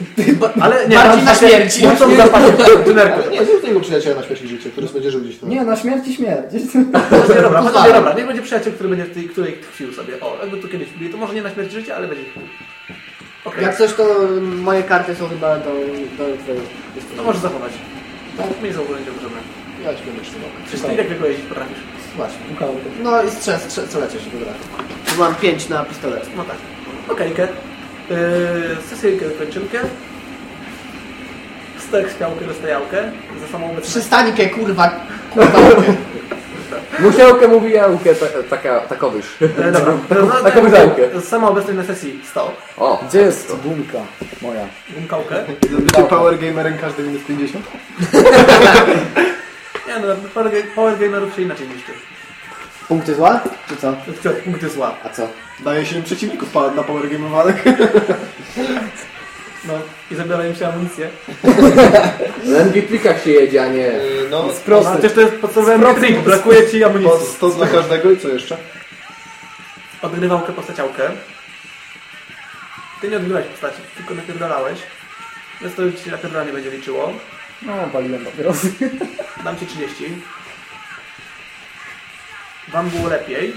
Ale nie, Marcin na śmierci. Płucą w zapasie, czy nerkę. Nie, zrób tego przyjaciela na śmierć i życie, który będzie żył gdzieś tam. Nie, na śmierć i śmierć. Nie, dobra, chociaż nie, dobra, niech będzie przyjaciel, który będzie w tej, której tkwił sobie. O, jakby tu kiedyś byli, to może nie na śmierć życia, ale będzie tkwił. Okej, Jak coś, to moje karty są chyba do, do twojej to możesz zachować. Tak, mnie za ogóle nie możemy. Ja ci będę trzymał. Przecież ty jak tylko jeździć potrafisz. Właśnie. No i strzel, strzel, strzelecie się dobra. Tu mam 5 na pistolet. No tak. Okejkę. Yy, sesyjkę kończynkę. Stek śmiałkę, dostajałkę. Za samą obecność. Przystańkę, kurwa. Kurwa. Musiałkę mówi jałkę, ta, taka, takowyż. E, dobra, Taką, no, taką tak, żałkę. Sama obecność na sesji 100. O, Gdzie jest gumka moja? Gumkałkę. Bycie power gamerem każdy minus 50? Nie no, power, power gamerów się inaczej niszczy. Punkty zła? Czy co? Co, punkty zła. A co? Daje się im przeciwników pa- na power gamerowanych. No i zabiera im się amunicję. na MG-plikach się jedzie, a nie... Yy, No, No, przecież to jest podstawowy trik, brakuje ci po amunicji. 100 dla każdego i co jeszcze? Odgrywałkę, postaciałkę. Ty nie odgrywałeś postaci, tylko napierdalałeś. Więc to już ci napierdalanie będzie liczyło. No, paliłem papierosy. Dam ci 30. Wam było lepiej.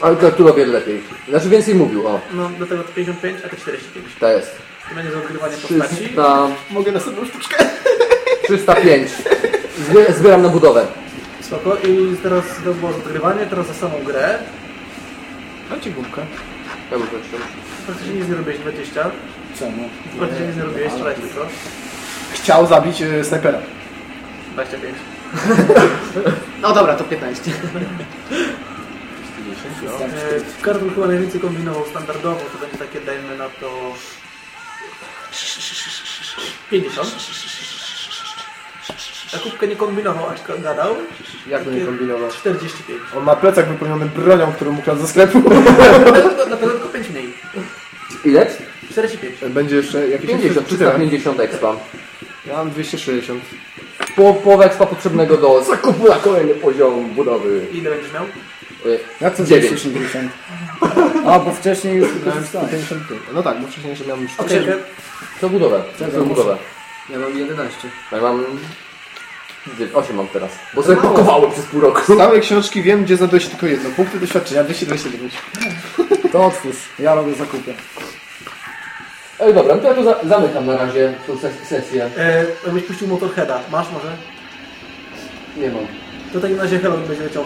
Ale to tu robię lepiej. Znaczy więcej mówił, o. No do tego to 55, a to 45. To jest. To będzie za odgrywanie postaci. 300, Mogę następną sztuczkę? 305. Zbie- Zbieram na budowę. Spoko. I teraz to było zgrywanie, teraz za samą grę. Dajcie gumkę. Ja bym prosił. Praktycznie nic nie robiłeś 20. Czemu? Praktycznie nic nie robiłeś, strzelać tylko. Chciał zabić e, snajpera. 25. No dobra, to 15. E, Karol chyba najwięcej kombinował standardowo, to będzie takie, dajmy na to... 50. A kubkę nie kombinował, aż gadał. Jak to nie kombinował? 45. On ma plecak wypełniony bronią, którą mu kradł ze sklepu. Na pewno tylko 5 mniej. Ile? 45. Będzie jeszcze jakieś... 50, czy tyle? 350 expa. Ja mam 260. Po, połowa expa potrzebnego do zakupu na kolejny poziom budowy. Ile będziesz miał? Y, Jak to Dziewięć. 260? A, bo wcześniej już wykorzystałem. 155. No tak, bo wcześniej jeszcze miałem 4. Okej, Co budowę? Co budowę? Ja mam 11. Ja mam... 8 mam teraz. Bo sobie przez pół roku. Z całej książki wiem, gdzie zadać tylko jedno. Punkty doświadczenia 229. To otwórz, ja robię zakupy. Ej, dobra, no to ja to za, zamykam na razie tą ses- sesję. E, jakbyś puścił Motorheada. Masz może? Nie mam. To w takim razie Halloween będzie leciał